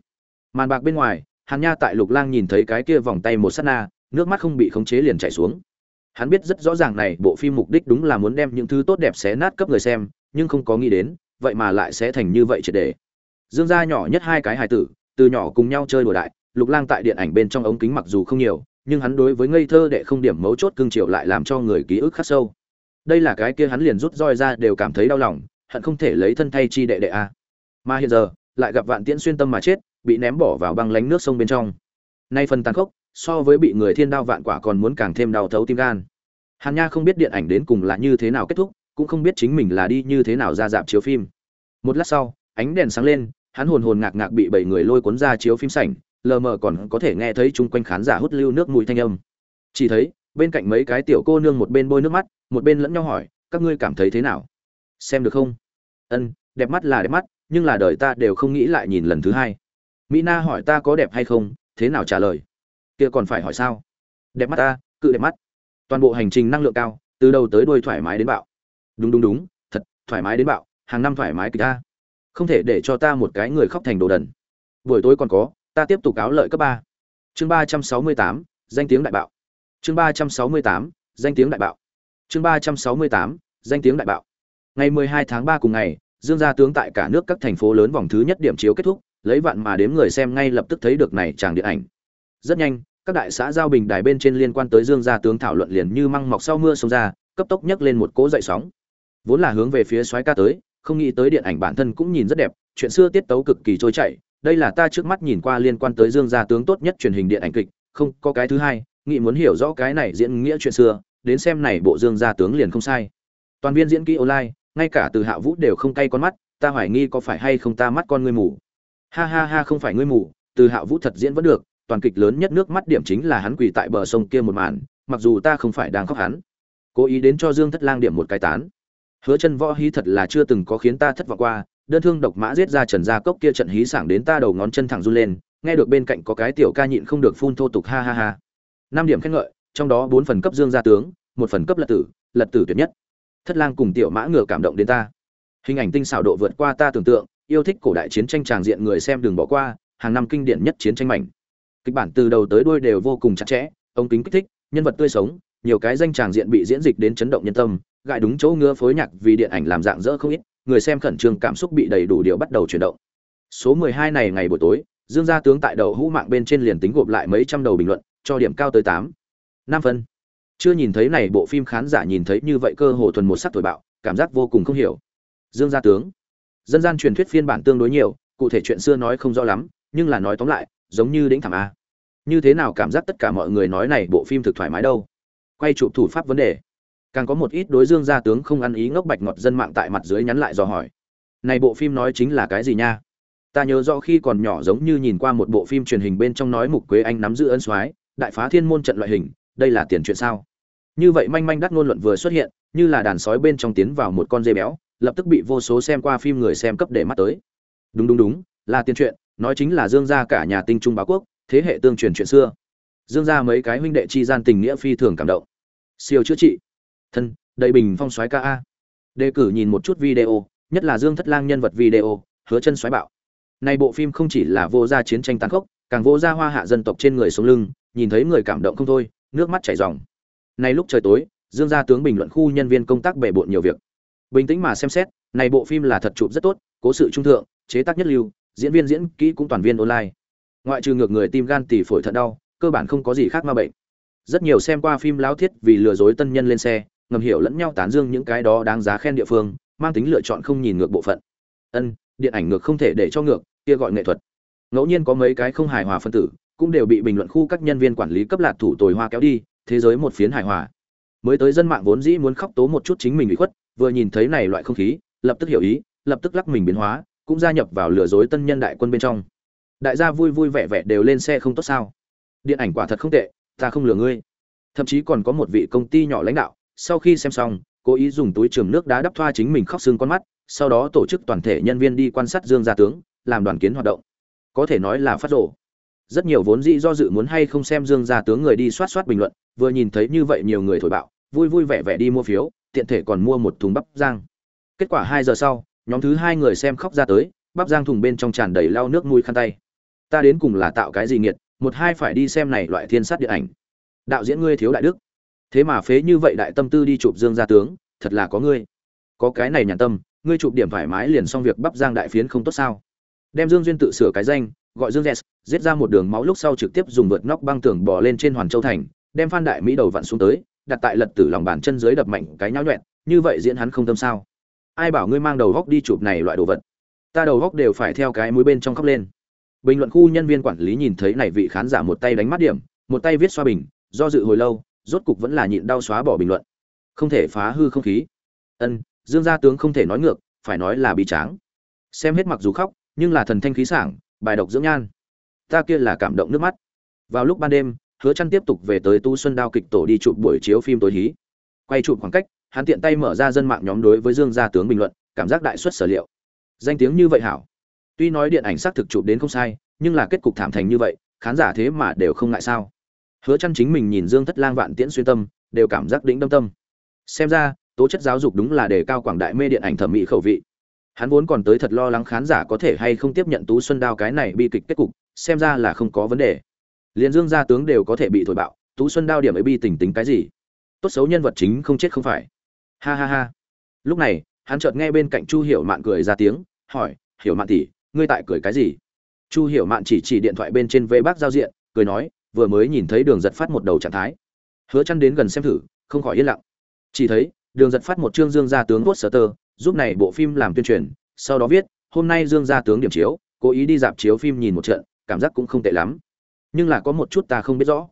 Màn bạc bên ngoài, hàn nha tại lục lang nhìn thấy cái kia vòng tay một sát na, nước mắt không bị khống chế liền chảy xuống. Hắn biết rất rõ ràng này bộ phim mục đích đúng là muốn đem những thứ tốt đẹp xé nát cấp người xem, nhưng không có nghĩ đến, vậy mà lại sẽ thành như vậy triệt để. Dương gia nhỏ nhất hai cái hài tử, từ nhỏ cùng nhau chơi đùa đại, lục lang tại điện ảnh bên trong ống kính mặc dù không nhiều, nhưng hắn đối với ngây thơ đệ không điểm mấu chốt cương triều lại làm cho người ký ức khắc sâu. Đây là cái kia hắn liền rút roi ra đều cảm thấy đau lòng hận không thể lấy thân thay chi đệ đệ a. Mà hiện giờ, lại gặp vạn tiễn xuyên tâm mà chết, bị ném bỏ vào băng lánh nước sông bên trong. Nay phần tàn khốc, so với bị người thiên đao vạn quả còn muốn càng thêm đau thấu tim gan. Hàn nha không biết điện ảnh đến cùng là như thế nào kết thúc, cũng không biết chính mình là đi như thế nào ra dạp chiếu phim. Một lát sau, ánh đèn sáng lên, hắn hồn hồn ngạc ngạc bị bảy người lôi cuốn ra chiếu phim sảnh, lờ mờ còn có thể nghe thấy chung quanh khán giả hút lưu nước mùi thanh âm. Chỉ thấy, bên cạnh mấy cái tiểu cô nương một bên bôi nước mắt, một bên lẫn nhau hỏi, các ngươi cảm thấy thế nào? Xem được không? Ân, đẹp mắt là đẹp mắt, nhưng là đời ta đều không nghĩ lại nhìn lần thứ hai. Mỹ na hỏi ta có đẹp hay không, thế nào trả lời? Kia còn phải hỏi sao? Đẹp mắt ta, cự đẹp mắt. Toàn bộ hành trình năng lượng cao, từ đầu tới đuôi thoải mái đến bạo. Đúng đúng đúng, thật, thoải mái đến bạo, hàng năm thoải mái kịch ta. Không thể để cho ta một cái người khóc thành đồ đần. Buổi tối còn có, ta tiếp tục cáo lợi cấp ba. Chương ba trăm sáu mươi tám, danh tiếng đại bạo. Chương ba trăm sáu mươi tám, danh tiếng đại bạo. Chương ba trăm sáu mươi tám, danh tiếng đại bạo ngày mười hai tháng ba cùng ngày, dương gia tướng tại cả nước các thành phố lớn vòng thứ nhất điểm chiếu kết thúc, lấy vạn mà đếm người xem ngay lập tức thấy được này chàng điện ảnh. Rất nhanh, các đại xã giao bình đài bên trên liên quan tới dương gia tướng thảo luận liền như măng mọc sau mưa xông ra, cấp tốc nhấc lên một cỗ dậy sóng. Vốn là hướng về phía xoáy ca tới, không nghĩ tới điện ảnh bản thân cũng nhìn rất đẹp, chuyện xưa tiết tấu cực kỳ trôi chảy, đây là ta trước mắt nhìn qua liên quan tới dương gia tướng tốt nhất truyền hình điện ảnh kịch, không có cái thứ hai, nghĩ muốn hiểu rõ cái này diễn nghĩa chuyện xưa, đến xem này bộ dương gia tướng liền không sai. Toàn viên diễn kỹ online ngay cả từ hạ vũ đều không cay con mắt, ta hoài nghi có phải hay không ta mắt con ngươi mù. Ha ha ha, không phải ngươi mù, từ hạ vũ thật diễn vẫn được, toàn kịch lớn nhất nước mắt điểm chính là hắn quỳ tại bờ sông kia một màn, mặc dù ta không phải đang khóc hắn. Cố ý đến cho dương thất lang điểm một cái tán. Hứa chân võ hí thật là chưa từng có khiến ta thất vọng qua, đơn thương độc mã giết ra trần gia cốc kia trận hí sảng đến ta đầu ngón chân thẳng run lên, nghe được bên cạnh có cái tiểu ca nhịn không được phun thô tục ha ha ha. Năm điểm khen ngợi, trong đó bốn phần cấp dương gia tướng, một phần cấp lật tử lật tử tuyệt nhất thất lang cùng tiểu mã ngựa cảm động đến ta. Hình ảnh tinh xảo độ vượt qua ta tưởng tượng, yêu thích cổ đại chiến tranh tràng diện người xem đừng bỏ qua, hàng năm kinh điển nhất chiến tranh mảnh. Kịch bản từ đầu tới đuôi đều vô cùng chặt chẽ, ông kính kích thích, nhân vật tươi sống, nhiều cái danh tràng diện bị diễn dịch đến chấn động nhân tâm gại đúng chỗ ngứa phối nhạc vì điện ảnh làm dạng dỡ không ít, người xem khẩn trương cảm xúc bị đầy đủ điều bắt đầu chuyển động. Số 12 này ngày buổi tối, dương gia tướng tại đầu hũ mạng bên trên liền tính gộp lại mấy trăm đầu bình luận, cho điểm cao tới 8. 5 phân chưa nhìn thấy này bộ phim khán giả nhìn thấy như vậy cơ hồ thuần một sắc tuổi bạo, cảm giác vô cùng không hiểu. Dương gia tướng. Dân gian truyền thuyết phiên bản tương đối nhiều, cụ thể chuyện xưa nói không rõ lắm, nhưng là nói tóm lại, giống như đĩnh thảm a. Như thế nào cảm giác tất cả mọi người nói này bộ phim thực thoải mái đâu? Quay chụp thủ pháp vấn đề. Càng có một ít đối dương gia tướng không ăn ý ngốc bạch ngọt dân mạng tại mặt dưới nhắn lại dò hỏi. Này bộ phim nói chính là cái gì nha? Ta nhớ rõ khi còn nhỏ giống như nhìn qua một bộ phim truyền hình bên trong nói mục quế anh nắm giữ ân soái, đại phá thiên môn trận loại hình, đây là tiền chuyện sao? Như vậy manh manh đắt ngôn luận vừa xuất hiện, như là đàn sói bên trong tiến vào một con dê béo, lập tức bị vô số xem qua phim người xem cấp để mắt tới. Đúng đúng đúng, là tiền chuyện nói chính là dương gia cả nhà tinh trung báo quốc, thế hệ tương truyền chuyện xưa. Dương gia mấy cái huynh đệ chi gian tình nghĩa phi thường cảm động. Siêu chữa trị. Thân, đầy bình phong soái ca a. Đề cử nhìn một chút video, nhất là dương thất lang nhân vật video, hứa chân soái bạo. Này bộ phim không chỉ là vô gia chiến tranh tàn khốc, càng vô gia hoa hạ dân tộc trên người sống lưng, nhìn thấy người cảm động không thôi, nước mắt chảy ròng nay lúc trời tối, dương gia tướng bình luận khu nhân viên công tác bể bộn nhiều việc. Bình tĩnh mà xem xét, này bộ phim là thật chụp rất tốt, cố sự trung thượng, chế tác nhất lưu, diễn viên diễn kỹ cũng toàn viên online. Ngoại trừ ngược người tim gan tỳ phổi thận đau, cơ bản không có gì khác ma bệnh. Rất nhiều xem qua phim láo thiết vì lừa dối tân nhân lên xe, ngầm hiểu lẫn nhau tán dương những cái đó đáng giá khen địa phương, mang tính lựa chọn không nhìn ngược bộ phận. Ân, điện ảnh ngược không thể để cho ngược, kia gọi nghệ thuật. Ngẫu nhiên có mấy cái không hài hòa phân tử, cũng đều bị bình luận khu các nhân viên quản lý cấp lạc thủ tồi hoa kéo đi thế giới một phiến hài hòa. Mới tới dân mạng vốn dĩ muốn khóc tố một chút chính mình bị khuất, vừa nhìn thấy này loại không khí, lập tức hiểu ý, lập tức lắc mình biến hóa, cũng gia nhập vào lừa dối tân nhân đại quân bên trong. Đại gia vui vui vẻ vẻ đều lên xe không tốt sao? Điện ảnh quả thật không tệ, ta không lừa ngươi. Thậm chí còn có một vị công ty nhỏ lãnh đạo, sau khi xem xong, cố ý dùng túi trường nước đá đắp thoa chính mình khóc sưng con mắt, sau đó tổ chức toàn thể nhân viên đi quan sát dương gia tướng, làm đoàn kiến hoạt động. Có thể nói là phát rộ rất nhiều vốn dĩ do dự muốn hay không xem dương gia tướng người đi soát soát bình luận, vừa nhìn thấy như vậy nhiều người thổi bạo, vui vui vẻ vẻ đi mua phiếu, tiện thể còn mua một thùng bắp giang kết quả hai giờ sau, nhóm thứ hai người xem khóc ra tới, bắp giang thùng bên trong tràn đầy lau nước mùi khăn tay. Ta đến cùng là tạo cái gì nghiệt, một hai phải đi xem này loại thiên sát điện ảnh. Đạo diễn ngươi thiếu đại đức. Thế mà phế như vậy đại tâm tư đi chụp dương gia tướng, thật là có ngươi. Có cái này nhàn tâm, ngươi chụp điểm thoải mái liền xong việc bắp giang đại phiến không tốt sao? Đem dương duyên tự sửa cái danh gọi dương jess giết ra một đường máu lúc sau trực tiếp dùng vượt nóc băng tường bò lên trên hoàn châu thành, đem phan đại mỹ đầu vặn xuống tới, đặt tại lật tử lòng bàn chân dưới đập mạnh cái nháo nhuẹn như vậy diễn hắn không tâm sao? Ai bảo ngươi mang đầu góc đi chụp này loại đồ vật? Ta đầu góc đều phải theo cái mũi bên trong khóc lên. Bình luận khu nhân viên quản lý nhìn thấy này vị khán giả một tay đánh mắt điểm, một tay viết xoa bình, do dự hồi lâu, rốt cục vẫn là nhịn đau xóa bỏ bình luận. Không thể phá hư không khí. Ân, dương gia tướng không thể nói ngược, phải nói là bị tráng. Xem hết mặc dù khóc, nhưng là thần thanh khí sảng bài độc dưỡng nhan. Ta kia là cảm động nước mắt. Vào lúc ban đêm, hứa chăn tiếp tục về tới tu xuân đao kịch tổ đi chụp buổi chiếu phim tối hí. Quay chụp khoảng cách, hắn tiện tay mở ra dân mạng nhóm đối với dương gia tướng bình luận, cảm giác đại xuất sở liệu. Danh tiếng như vậy hảo. Tuy nói điện ảnh xác thực chụp đến không sai, nhưng là kết cục thảm thành như vậy, khán giả thế mà đều không ngại sao. Hứa chăn chính mình nhìn dương thất lang vạn tiễn xuyên tâm, đều cảm giác đỉnh đâm tâm. Xem ra, tố chất giáo dục đúng là đề cao quảng đại mê điện ảnh thẩm mỹ khẩu vị hắn vốn còn tới thật lo lắng khán giả có thể hay không tiếp nhận tú xuân đao cái này bi kịch kết cục, xem ra là không có vấn đề. Liền dương gia tướng đều có thể bị thổi bạo, tú xuân đao điểm ấy bi tình tính cái gì? Tốt xấu nhân vật chính không chết không phải. Ha ha ha. Lúc này, hắn chợt nghe bên cạnh chu hiểu mạn cười ra tiếng, hỏi, hiểu mạn tỷ, ngươi tại cười cái gì? Chu hiểu mạn chỉ chỉ điện thoại bên trên vê bác giao diện, cười nói, vừa mới nhìn thấy đường giật phát một đầu trạng thái. Hứa chăn đến gần xem thử, không khỏi yên lặng. Chỉ thấy, đường giật phát một chương dương gia tướng sở tơ giúp này bộ phim làm tuyên truyền, sau đó viết, hôm nay dương gia tướng điểm chiếu, cố ý đi dạp chiếu phim nhìn một trận, cảm giác cũng không tệ lắm. Nhưng là có một chút ta không biết rõ.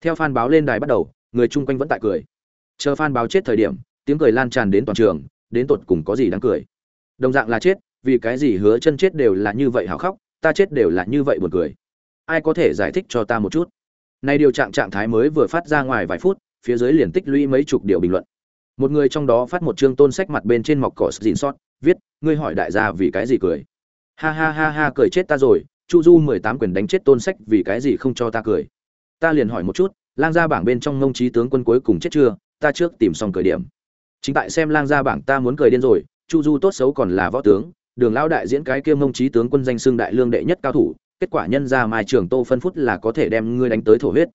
Theo fan báo lên đài bắt đầu, người chung quanh vẫn tại cười. Chờ fan báo chết thời điểm, tiếng cười lan tràn đến toàn trường, đến tột cùng có gì đáng cười. Đồng dạng là chết, vì cái gì hứa chân chết đều là như vậy hào khóc, ta chết đều là như vậy buồn cười. Ai có thể giải thích cho ta một chút? Nay điều trạng trạng thái mới vừa phát ra ngoài vài phút, phía dưới liền tích lũy mấy chục điều bình luận một người trong đó phát một chương tôn sách mặt bên trên mọc cỏ dìn sót, viết, ngươi hỏi đại gia vì cái gì cười? Ha ha ha ha, cười chết ta rồi, chu du mười tám quyền đánh chết tôn sách vì cái gì không cho ta cười? Ta liền hỏi một chút, lang gia bảng bên trong ngông trí tướng quân cuối cùng chết chưa? Ta trước tìm xong cười điểm. Chính tại xem lang gia bảng ta muốn cười điên rồi, chu du tốt xấu còn là võ tướng, đường lão đại diễn cái kia ngông trí tướng quân danh xưng đại lương đệ nhất cao thủ, kết quả nhân ra mai trường tô phân phút là có thể đem ngươi đánh tới thổ huyết.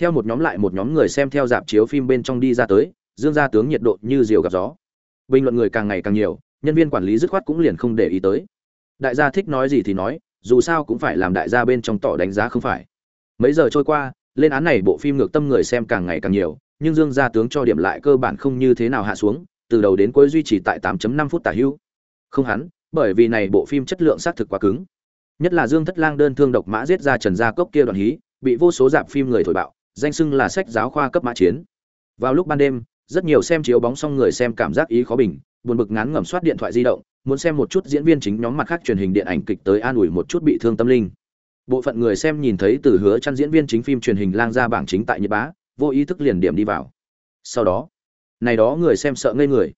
Theo một nhóm lại một nhóm người xem theo dạp chiếu phim bên trong đi ra tới dương gia tướng nhiệt độ như diều gặp gió. Bình luận người càng ngày càng nhiều, nhân viên quản lý dứt khoát cũng liền không để ý tới. Đại gia thích nói gì thì nói, dù sao cũng phải làm đại gia bên trong tỏ đánh giá không phải. Mấy giờ trôi qua, lên án này bộ phim ngược tâm người xem càng ngày càng nhiều, nhưng dương gia tướng cho điểm lại cơ bản không như thế nào hạ xuống, từ đầu đến cuối duy trì tại 8.5 phút tả hữu không hắn, bởi vì này bộ phim chất lượng xác thực quá cứng. Nhất là dương thất lang đơn thương độc mã giết ra trần gia cốc kia đoạn hí, bị vô số dạp phim người thổi bạo, danh xưng là sách giáo khoa cấp mã chiến. Vào lúc ban đêm rất nhiều xem chiếu bóng xong người xem cảm giác ý khó bình, buồn bực ngán ngẩm soát điện thoại di động, muốn xem một chút diễn viên chính nhóm mặt khác truyền hình điện ảnh kịch tới an ủi một chút bị thương tâm linh. Bộ phận người xem nhìn thấy từ hứa chăn diễn viên chính phim truyền hình lang ra bảng chính tại nhật bá, vô ý thức liền điểm đi vào. Sau đó, này đó người xem sợ ngây người.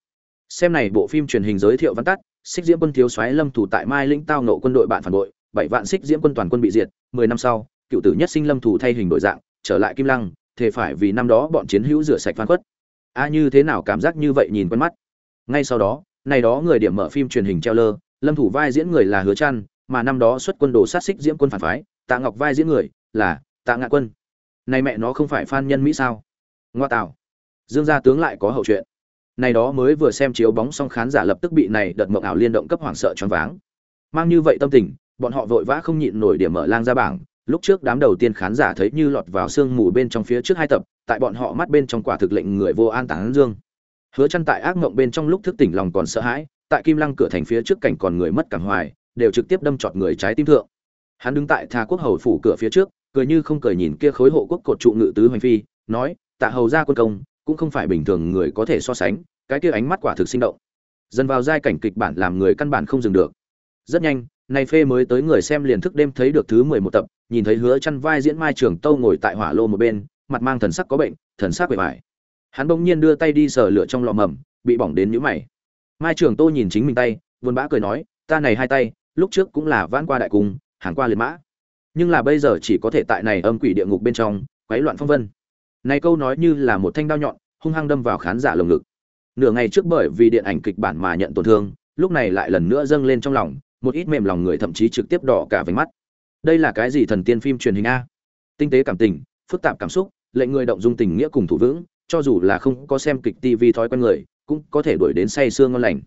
Xem này bộ phim truyền hình giới thiệu văn tắt xích diễm quân thiếu soái lâm thủ tại mai lĩnh tao nộ quân đội bạn phản bội, bảy vạn xích diễm quân toàn quân bị diệt, mười năm sau, cựu tử nhất sinh lâm thủ thay hình đổi dạng, trở lại kim lăng thể phải vì năm đó bọn chiến hữu rửa sạch phan khuất a như thế nào cảm giác như vậy nhìn quen mắt. Ngay sau đó, này đó người điểm mở phim truyền hình treo lơ lâm thủ vai diễn người là hứa trăn, mà năm đó xuất quân đồ sát xích diễm quân phản phái, tạ ngọc vai diễn người là tạ ngạ quân. Này mẹ nó không phải phan nhân mỹ sao? Ngoa tạo. Dương gia tướng lại có hậu chuyện. Này đó mới vừa xem chiếu bóng xong khán giả lập tức bị này đợt mộng ảo liên động cấp hoảng sợ choáng váng. Mang như vậy tâm tình, bọn họ vội vã không nhịn nổi điểm mở lang ra bảng. Lúc trước đám đầu tiên khán giả thấy như lọt vào sương mù bên trong phía trước hai tập tại bọn họ mắt bên trong quả thực lệnh người vô an tán dương. Hứa chăn tại ác mộng bên trong lúc thức tỉnh lòng còn sợ hãi, tại kim lăng cửa thành phía trước cảnh còn người mất cảm hoài, đều trực tiếp đâm chọt người trái tim thượng. Hắn đứng tại tha quốc hầu phủ cửa phía trước, cười như không cười nhìn kia khối hộ quốc cột trụ ngự tứ hoành phi, nói, tạ hầu gia quân công, cũng không phải bình thường người có thể so sánh, cái kia ánh mắt quả thực sinh động. Dần vào giai cảnh kịch bản làm người căn bản không dừng được. Rất nhanh này phê mới tới người xem liền thức đêm thấy được thứ mười một tập, nhìn thấy hứa chăn vai diễn mai trường tâu ngồi tại hỏa lô một bên mặt mang thần sắc có bệnh, thần sắc bề bại hắn bỗng nhiên đưa tay đi sờ lửa trong lọ mầm, bị bỏng đến nhíu mày. Mai trường tô nhìn chính mình tay, buồn bã cười nói, ta này hai tay, lúc trước cũng là vãn qua đại cung, hàng qua liệt mã. Nhưng là bây giờ chỉ có thể tại này âm quỷ địa ngục bên trong, quấy loạn phong vân. Này câu nói như là một thanh đao nhọn, hung hăng đâm vào khán giả lồng ngực. Nửa ngày trước bởi vì điện ảnh kịch bản mà nhận tổn thương, lúc này lại lần nữa dâng lên trong lòng, một ít mềm lòng người thậm chí trực tiếp đỏ cả váy mắt. Đây là cái gì thần tiên phim truyền hình a? Tinh tế cảm tình phức tạp cảm xúc, lệnh người động dung tình nghĩa cùng thủ vững, cho dù là không có xem kịch tv thói quen người, cũng có thể đuổi đến say sương ngon lành.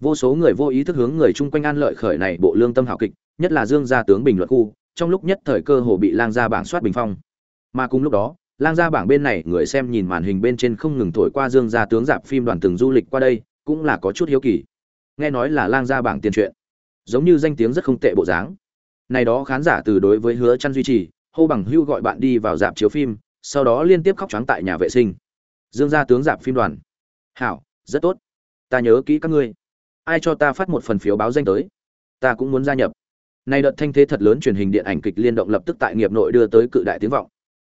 Vô số người vô ý thức hướng người chung quanh an lợi khởi này bộ lương tâm hảo kịch, nhất là dương gia tướng bình luận khu, trong lúc nhất thời cơ hồ bị lang gia bảng soát bình phong. Mà cùng lúc đó, lang gia bảng bên này, người xem nhìn màn hình bên trên không ngừng thổi qua dương gia tướng dạp phim đoàn từng du lịch qua đây, cũng là có chút hiếu kỳ. Nghe nói là lang gia bảng tiền truyện, giống như danh tiếng rất không tệ bộ dáng. Này đó khán giả từ đối với hứa chăn duy trì hô bằng hưu gọi bạn đi vào dạp chiếu phim sau đó liên tiếp khóc trắng tại nhà vệ sinh. Dương gia tướng dạp phim đoàn. Hảo rất tốt. Ta nhớ kỹ các ngươi. Ai cho ta phát một phần phiếu báo danh tới? Ta cũng muốn gia nhập. Nay đợt thanh thế thật lớn truyền hình điện ảnh kịch liên động lập tức tại nghiệp nội đưa tới cự đại tiếng vọng.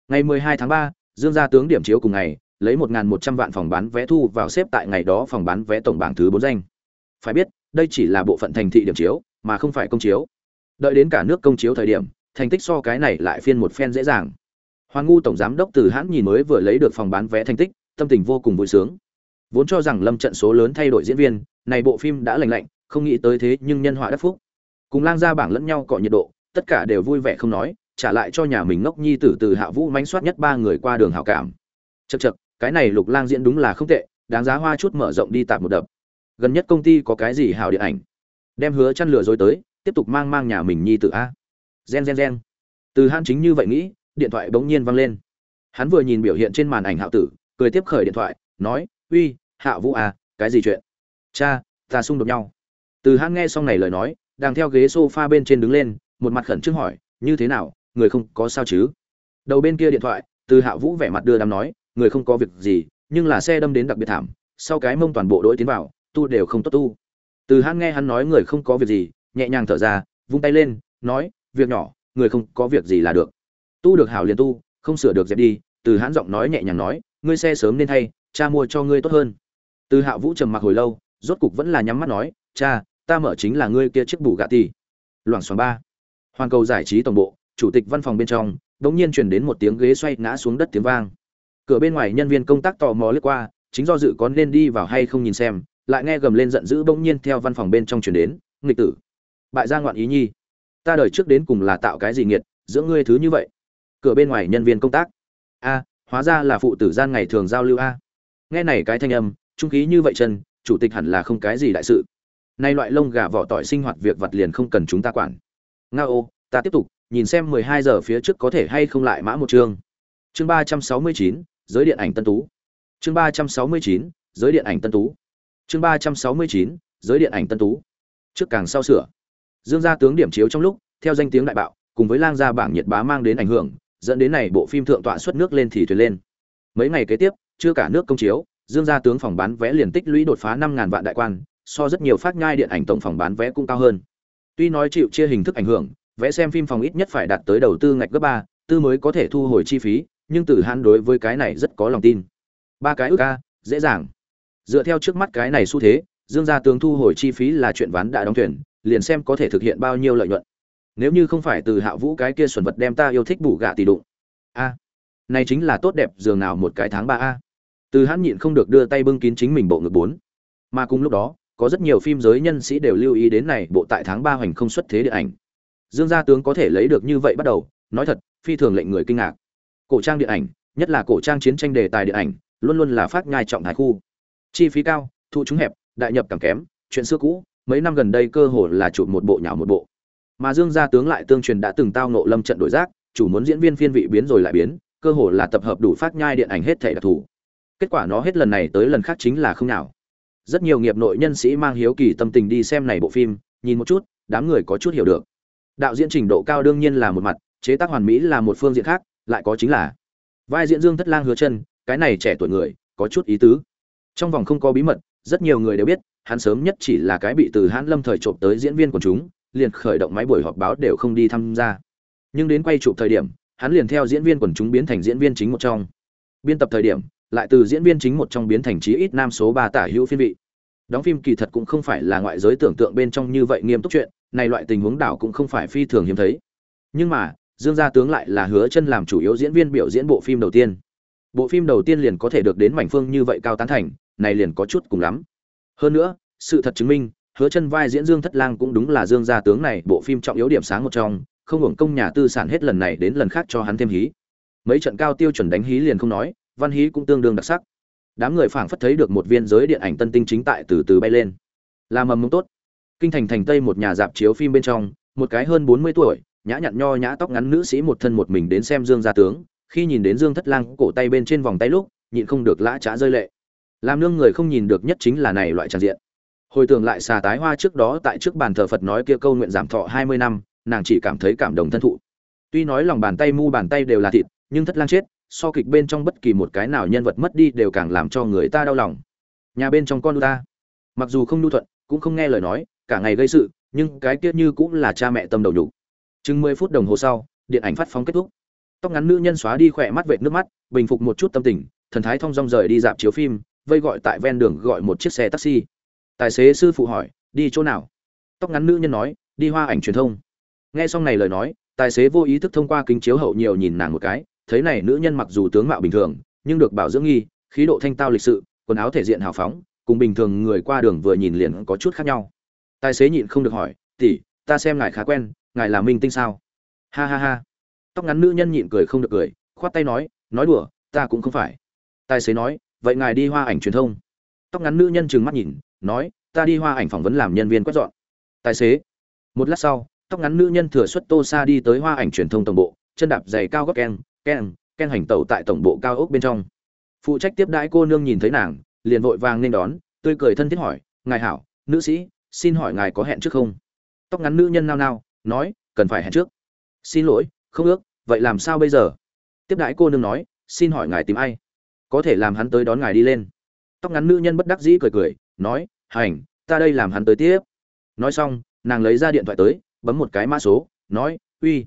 Ngày 12 tháng 3, dương gia tướng điểm chiếu cùng ngày lấy 1.100 vạn phòng bán vé thu vào xếp tại ngày đó phòng bán vé tổng bảng thứ bốn danh. Phải biết đây chỉ là bộ phận thành thị điểm chiếu mà không phải công chiếu. Đợi đến cả nước công chiếu thời điểm thành tích so cái này lại phiên một phen dễ dàng. Hoàng ngu tổng giám đốc từ hãn nhìn mới vừa lấy được phòng bán vé thành tích tâm tình vô cùng vui sướng. Vốn cho rằng lâm trận số lớn thay đổi diễn viên này bộ phim đã lành lạnh không nghĩ tới thế nhưng nhân họa đắc phúc. Cùng lang ra bảng lẫn nhau cọ nhiệt độ tất cả đều vui vẻ không nói trả lại cho nhà mình ngốc nhi tử từ hạ vũ mánh soát nhất ba người qua đường hảo cảm. Chậc chậc, cái này lục lang diễn đúng là không tệ đáng giá hoa chút mở rộng đi tạm một đập. Gần nhất công ty có cái gì hảo điện ảnh? Đem hứa chăn lừa dối tới tiếp tục mang mang nhà mình nhi tử a gen gen gen. Từ han chính như vậy nghĩ, điện thoại bỗng nhiên vang lên. Hắn vừa nhìn biểu hiện trên màn ảnh hạo tử, cười tiếp khởi điện thoại, nói, uy, hạ vũ à cái gì chuyện? Cha, ta xung đột nhau. Từ hắn nghe xong này lời nói, đang theo ghế sofa bên trên đứng lên, một mặt khẩn trương hỏi, như thế nào, người không có sao chứ? Đầu bên kia điện thoại, từ hạ vũ vẻ mặt đưa đám nói, người không có việc gì, nhưng là xe đâm đến đặc biệt thảm, sau cái mông toàn bộ đội tiến vào, tu đều không tốt tu. Từ hắn nghe hắn nói người không có việc gì, nhẹ nhàng thở ra, vung tay lên, nói việc nhỏ, người không có việc gì là được. Tu được hảo liền tu, không sửa được dẹp đi, từ hãn giọng nói nhẹ nhàng nói, ngươi xe sớm nên thay, cha mua cho ngươi tốt hơn. Từ hạ vũ trầm mặc hồi lâu, rốt cục vẫn là nhắm mắt nói, cha, ta mở chính là ngươi kia chiếc bù gạ tì. Loảng xoảng ba. Hoàn cầu giải trí tổng bộ, chủ tịch văn phòng bên trong, đống nhiên truyền đến một tiếng ghế xoay ngã xuống đất tiếng vang. Cửa bên ngoài nhân viên công tác tò mò lướt qua, chính do dự có nên đi vào hay không nhìn xem, lại nghe gầm lên giận dữ bỗng nhiên theo văn phòng bên trong truyền đến, nghịch tử, bại gia ngoạn ý nhi ta đời trước đến cùng là tạo cái gì nghiệt, giữa ngươi thứ như vậy. Cửa bên ngoài nhân viên công tác. A, hóa ra là phụ tử gian ngày thường giao lưu a. Nghe này cái thanh âm, trung khí như vậy chân, chủ tịch hẳn là không cái gì đại sự. Nay loại lông gà vỏ tỏi sinh hoạt việc vặt liền không cần chúng ta quản. Nga ô, ta tiếp tục, nhìn xem mười hai giờ phía trước có thể hay không lại mã một chương. Chương ba trăm sáu mươi chín, giới điện ảnh tân tú. Chương ba trăm sáu mươi chín, giới điện ảnh tân tú. Chương ba trăm sáu mươi chín, giới điện ảnh tân tú. Trước càng sau sửa dương gia tướng điểm chiếu trong lúc, theo danh tiếng đại bạo, cùng với lang gia bảng nhiệt bá mang đến ảnh hưởng, dẫn đến này bộ phim thượng tọa xuất nước lên thì thuyền lên. Mấy ngày kế tiếp, chưa cả nước công chiếu, dương gia tướng phòng bán vé liền tích lũy đột phá năm ngàn vạn đại quan, so rất nhiều phát nhai điện ảnh tổng phòng bán vé cũng cao hơn. Tuy nói chịu chia hình thức ảnh hưởng, vé xem phim phòng ít nhất phải đạt tới đầu tư ngạch gấp ba, tư mới có thể thu hồi chi phí, nhưng Tử Hãn đối với cái này rất có lòng tin. Ba cái ước ca, dễ dàng. Dựa theo trước mắt cái này xu thế, dương gia tướng thu hồi chi phí là chuyện ván đã đóng thuyền liền xem có thể thực hiện bao nhiêu lợi nhuận. Nếu như không phải từ hạ vũ cái kia xuẩn vật đem ta yêu thích bù gạ tỷ đụng. A, này chính là tốt đẹp giường nào một cái tháng ba a. Từ hắn nhịn không được đưa tay bưng kín chính mình bộ ngực bốn. Mà cùng lúc đó, có rất nhiều phim giới nhân sĩ đều lưu ý đến này, bộ tại tháng ba hoành không xuất thế điện ảnh. Dương gia tướng có thể lấy được như vậy bắt đầu, nói thật, phi thường lệnh người kinh ngạc. Cổ trang điện ảnh, nhất là cổ trang chiến tranh đề tài điện ảnh, luôn luôn là phát nhai trọng thái khu. Chi phí cao, thu chúng hẹp, đại nhập càng kém, chuyện xưa cũ mấy năm gần đây cơ hồ là chụp một bộ nhào một bộ. Mà dương gia tướng lại tương truyền đã từng tao nộ lâm trận đổi giác, chủ muốn diễn viên phiên vị biến rồi lại biến, cơ hồ là tập hợp đủ phát nhai điện ảnh hết thể đặc thủ. kết quả nó hết lần này tới lần khác chính là không nào rất nhiều nghiệp nội nhân sĩ mang hiếu kỳ tâm tình đi xem này bộ phim, nhìn một chút, đám người có chút hiểu được. Đạo diễn trình độ cao đương nhiên là một mặt, chế tác hoàn mỹ là một phương diện khác, lại có chính là vai diễn dương thất lang hứa chân, cái này trẻ tuổi người, có chút ý tứ. Trong vòng không có bí mật, rất nhiều người đều biết hắn sớm nhất chỉ là cái bị từ hãn lâm thời trộm tới diễn viên của chúng, liền khởi động máy buổi họp báo đều không đi tham gia. Nhưng đến quay chụp thời điểm, hắn liền theo diễn viên quần chúng biến thành diễn viên chính một trong. Biên tập thời điểm, lại từ diễn viên chính một trong biến thành chí ít nam số ba tả hữu phiên vị. Đóng phim kỳ thật cũng không phải là ngoại giới tưởng tượng bên trong như vậy nghiêm túc chuyện, này loại tình huống đảo cũng không phải phi thường hiếm thấy. Nhưng mà, dương gia tướng lại là hứa chân làm chủ yếu diễn viên biểu diễn bộ phim đầu tiên. Bộ phim đầu tiên liền có thể được đến mảnh phương như vậy cao tán thành, này liền có chút cùng lắm hơn nữa, sự thật chứng minh, hứa chân vai diễn dương thất lang cũng đúng là dương gia tướng này, bộ phim trọng yếu điểm sáng một trong, không hưởng công nhà tư sản hết lần này đến lần khác cho hắn thêm hí. Mấy trận cao tiêu chuẩn đánh hí liền không nói, văn hí cũng tương đương đặc sắc. Đám người phảng phất thấy được một viên giới điện ảnh tân tinh chính tại từ từ bay lên. Là mầm mông tốt. Kinh thành thành tây một nhà dạp chiếu phim bên trong, một cái hơn bốn mươi tuổi, nhã nhặn nho nhã tóc ngắn nữ sĩ một thân một mình đến xem dương gia tướng. Khi nhìn đến dương thất lang cổ tay bên trên vòng tay lúc, nhịn không được lã trá rơi lệ làm nương người không nhìn được nhất chính là này loại tràn diện. Hồi tưởng lại xà tái hoa trước đó tại trước bàn thờ phật nói kia câu nguyện giảm thọ hai mươi năm, nàng chỉ cảm thấy cảm động thân thụ. Tuy nói lòng bàn tay mu bàn tay đều là thịt, nhưng thất lang chết, so kịch bên trong bất kỳ một cái nào nhân vật mất đi đều càng làm cho người ta đau lòng. Nhà bên trong con ta, mặc dù không nhu thuận, cũng không nghe lời nói, cả ngày gây sự, nhưng cái kia như cũng là cha mẹ tâm đầu nhục. Chừng mười phút đồng hồ sau, điện ảnh phát phóng kết thúc. Tóc ngắn nữ nhân xóa đi khỏe mắt vệt nước mắt, bình phục một chút tâm tình, thần thái thong dong rời đi dạp chiếu phim vây gọi tại ven đường gọi một chiếc xe taxi. Tài xế sư phụ hỏi, đi chỗ nào? Tóc ngắn nữ nhân nói, đi hoa ảnh truyền thông. Nghe xong này lời nói, tài xế vô ý thức thông qua kính chiếu hậu nhiều nhìn nàng một cái, thấy này nữ nhân mặc dù tướng mạo bình thường, nhưng được bảo dưỡng nghi, khí độ thanh tao lịch sự, quần áo thể diện hào phóng, cùng bình thường người qua đường vừa nhìn liền có chút khác nhau. Tài xế nhịn không được hỏi, tỷ, ta xem ngài khá quen, ngài là minh tinh sao? Ha ha ha. Tóc ngắn nữ nhân nhịn cười không được cười, khoát tay nói nói đùa, ta cũng không phải. Tài xế nói vậy ngài đi hoa ảnh truyền thông. Tóc ngắn nữ nhân trừng mắt nhìn, nói, ta đi hoa ảnh phỏng vấn làm nhân viên quét dọn. Tài xế. Một lát sau, tóc ngắn nữ nhân thừa xuất tô xa đi tới hoa ảnh truyền thông tổng bộ, chân đạp giày cao góc keng keng keng hành tẩu tại tổng bộ cao ốc bên trong. Phụ trách tiếp đãi cô nương nhìn thấy nàng, liền vội vàng nên đón, tươi cười thân thiết hỏi, ngài hảo, nữ sĩ, xin hỏi ngài có hẹn trước không? Tóc ngắn nữ nhân nao nao, nói, cần phải hẹn trước. Xin lỗi, không ước, vậy làm sao bây giờ? Tiếp đãi cô nương nói, xin hỏi ngài tìm ai? Có thể làm hắn tới đón ngài đi lên. Tóc ngắn nữ nhân bất đắc dĩ cười cười, nói, hành, ta đây làm hắn tới tiếp. Nói xong, nàng lấy ra điện thoại tới, bấm một cái mã số, nói, uy,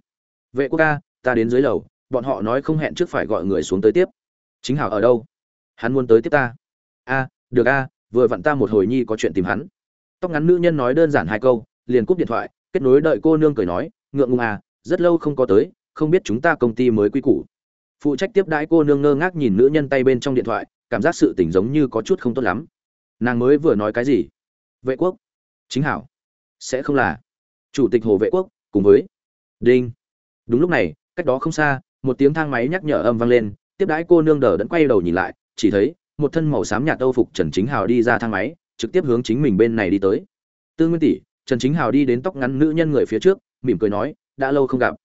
vệ quốc ca, ta đến dưới lầu, bọn họ nói không hẹn trước phải gọi người xuống tới tiếp. Chính hảo ở đâu? Hắn muốn tới tiếp ta. A, được a, vừa vặn ta một hồi nhi có chuyện tìm hắn. Tóc ngắn nữ nhân nói đơn giản hai câu, liền cúp điện thoại, kết nối đợi cô nương cười nói, ngượng ngùng à rất lâu không có tới, không biết chúng ta công ty mới quy củ phụ trách tiếp đãi cô nương ngơ ngác nhìn nữ nhân tay bên trong điện thoại, cảm giác sự tình giống như có chút không tốt lắm. Nàng mới vừa nói cái gì? Vệ quốc. Chính hảo. Sẽ không là. Chủ tịch hồ vệ quốc, cùng với. Đinh. Đúng lúc này, cách đó không xa, một tiếng thang máy nhắc nhở âm vang lên, tiếp đãi cô nương đờ đẫn quay đầu nhìn lại, chỉ thấy, một thân màu xám nhạt âu phục trần chính hào đi ra thang máy, trực tiếp hướng chính mình bên này đi tới. Tư nguyên tỷ, trần chính hào đi đến tóc ngắn nữ nhân người phía trước, mỉm cười nói, đã lâu không gặp.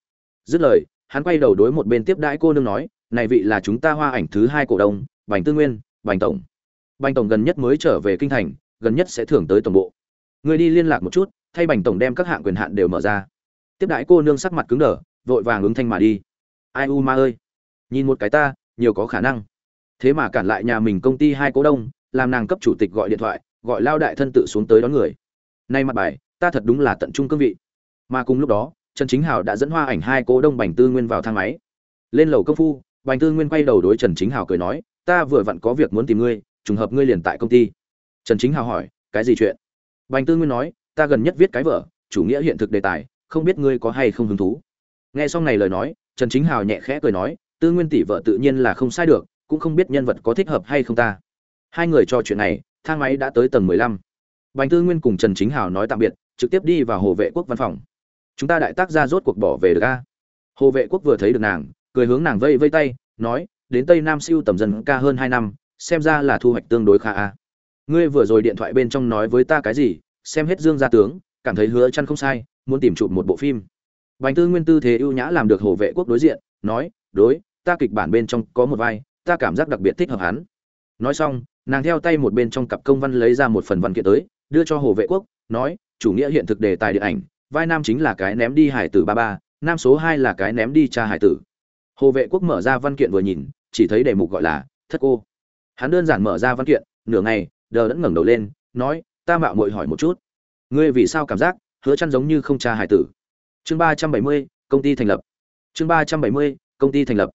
Dứt lời hắn quay đầu đối một bên tiếp đãi cô nương nói, này vị là chúng ta hoa ảnh thứ hai cổ đông, bành tư nguyên, bành tổng. Bành tổng gần nhất mới trở về kinh thành, gần nhất sẽ thưởng tới tổng bộ. Người đi liên lạc một chút, thay bành tổng đem các hạng quyền hạn đều mở ra. Tiếp đãi cô nương sắc mặt cứng đờ, vội vàng ứng thanh mà đi. Ai u ma ơi, nhìn một cái ta, nhiều có khả năng. Thế mà cản lại nhà mình công ty hai cổ đông, làm nàng cấp chủ tịch gọi điện thoại, gọi lao đại thân tự xuống tới đón người. Nay mặt bài, ta thật đúng là tận trung cương vị. Mà cùng lúc đó trần chính hào đã dẫn hoa ảnh hai cố đông bành tư nguyên vào thang máy. Lên lầu công phu, bành tư nguyên quay đầu đối trần chính hào cười nói, ta vừa vặn có việc muốn tìm ngươi, trùng hợp ngươi liền tại công ty. Trần chính hào hỏi, cái gì chuyện? Bành tư nguyên nói, ta gần nhất viết cái vở, chủ nghĩa hiện thực đề tài, không biết ngươi có hay không hứng thú. Nghe xong này lời nói, trần chính hào nhẹ khẽ cười nói, tư nguyên tỷ vợ tự nhiên là không sai được, cũng không biết nhân vật có thích hợp hay không ta. Hai người trò chuyện này, thang máy đã tới tầng mười lăm. Bành tư nguyên cùng trần chính hào nói tạm biệt, trực tiếp đi vào hồ vệ quốc văn phòng chúng ta đại tác gia rốt cuộc bỏ về được a? Hồ vệ quốc vừa thấy được nàng, cười hướng nàng vây vây tay, nói, đến tây nam siêu tầm dần ca hơn hai năm, xem ra là thu hoạch tương đối khá a. Ngươi vừa rồi điện thoại bên trong nói với ta cái gì, xem hết dương gia tướng, cảm thấy hứa chăn không sai, muốn tìm chụp một bộ phim. Bành tư nguyên tư thế ưu nhã làm được hồ vệ quốc đối diện, nói, đối, ta kịch bản bên trong có một vai, ta cảm giác đặc biệt thích hợp hắn. Nói xong, nàng theo tay một bên trong cặp công văn lấy ra một phần văn kiện tới, đưa cho hồ vệ quốc, nói, chủ nghĩa hiện thực đề tài điện ảnh vai nam chính là cái ném đi hải tử ba ba, nam số hai là cái ném đi cha hải tử. Hồ vệ quốc mở ra văn kiện vừa nhìn, chỉ thấy đề mục gọi là thất cô. Hắn đơn giản mở ra văn kiện, nửa ngày, đờ đẫn ngẩng đầu lên, nói, ta mạo muội hỏi một chút. Ngươi vì sao cảm giác hứa chăn giống như không cha hải tử? Chương ba trăm bảy mươi, công ty thành lập. Chương ba trăm bảy mươi, công ty thành lập.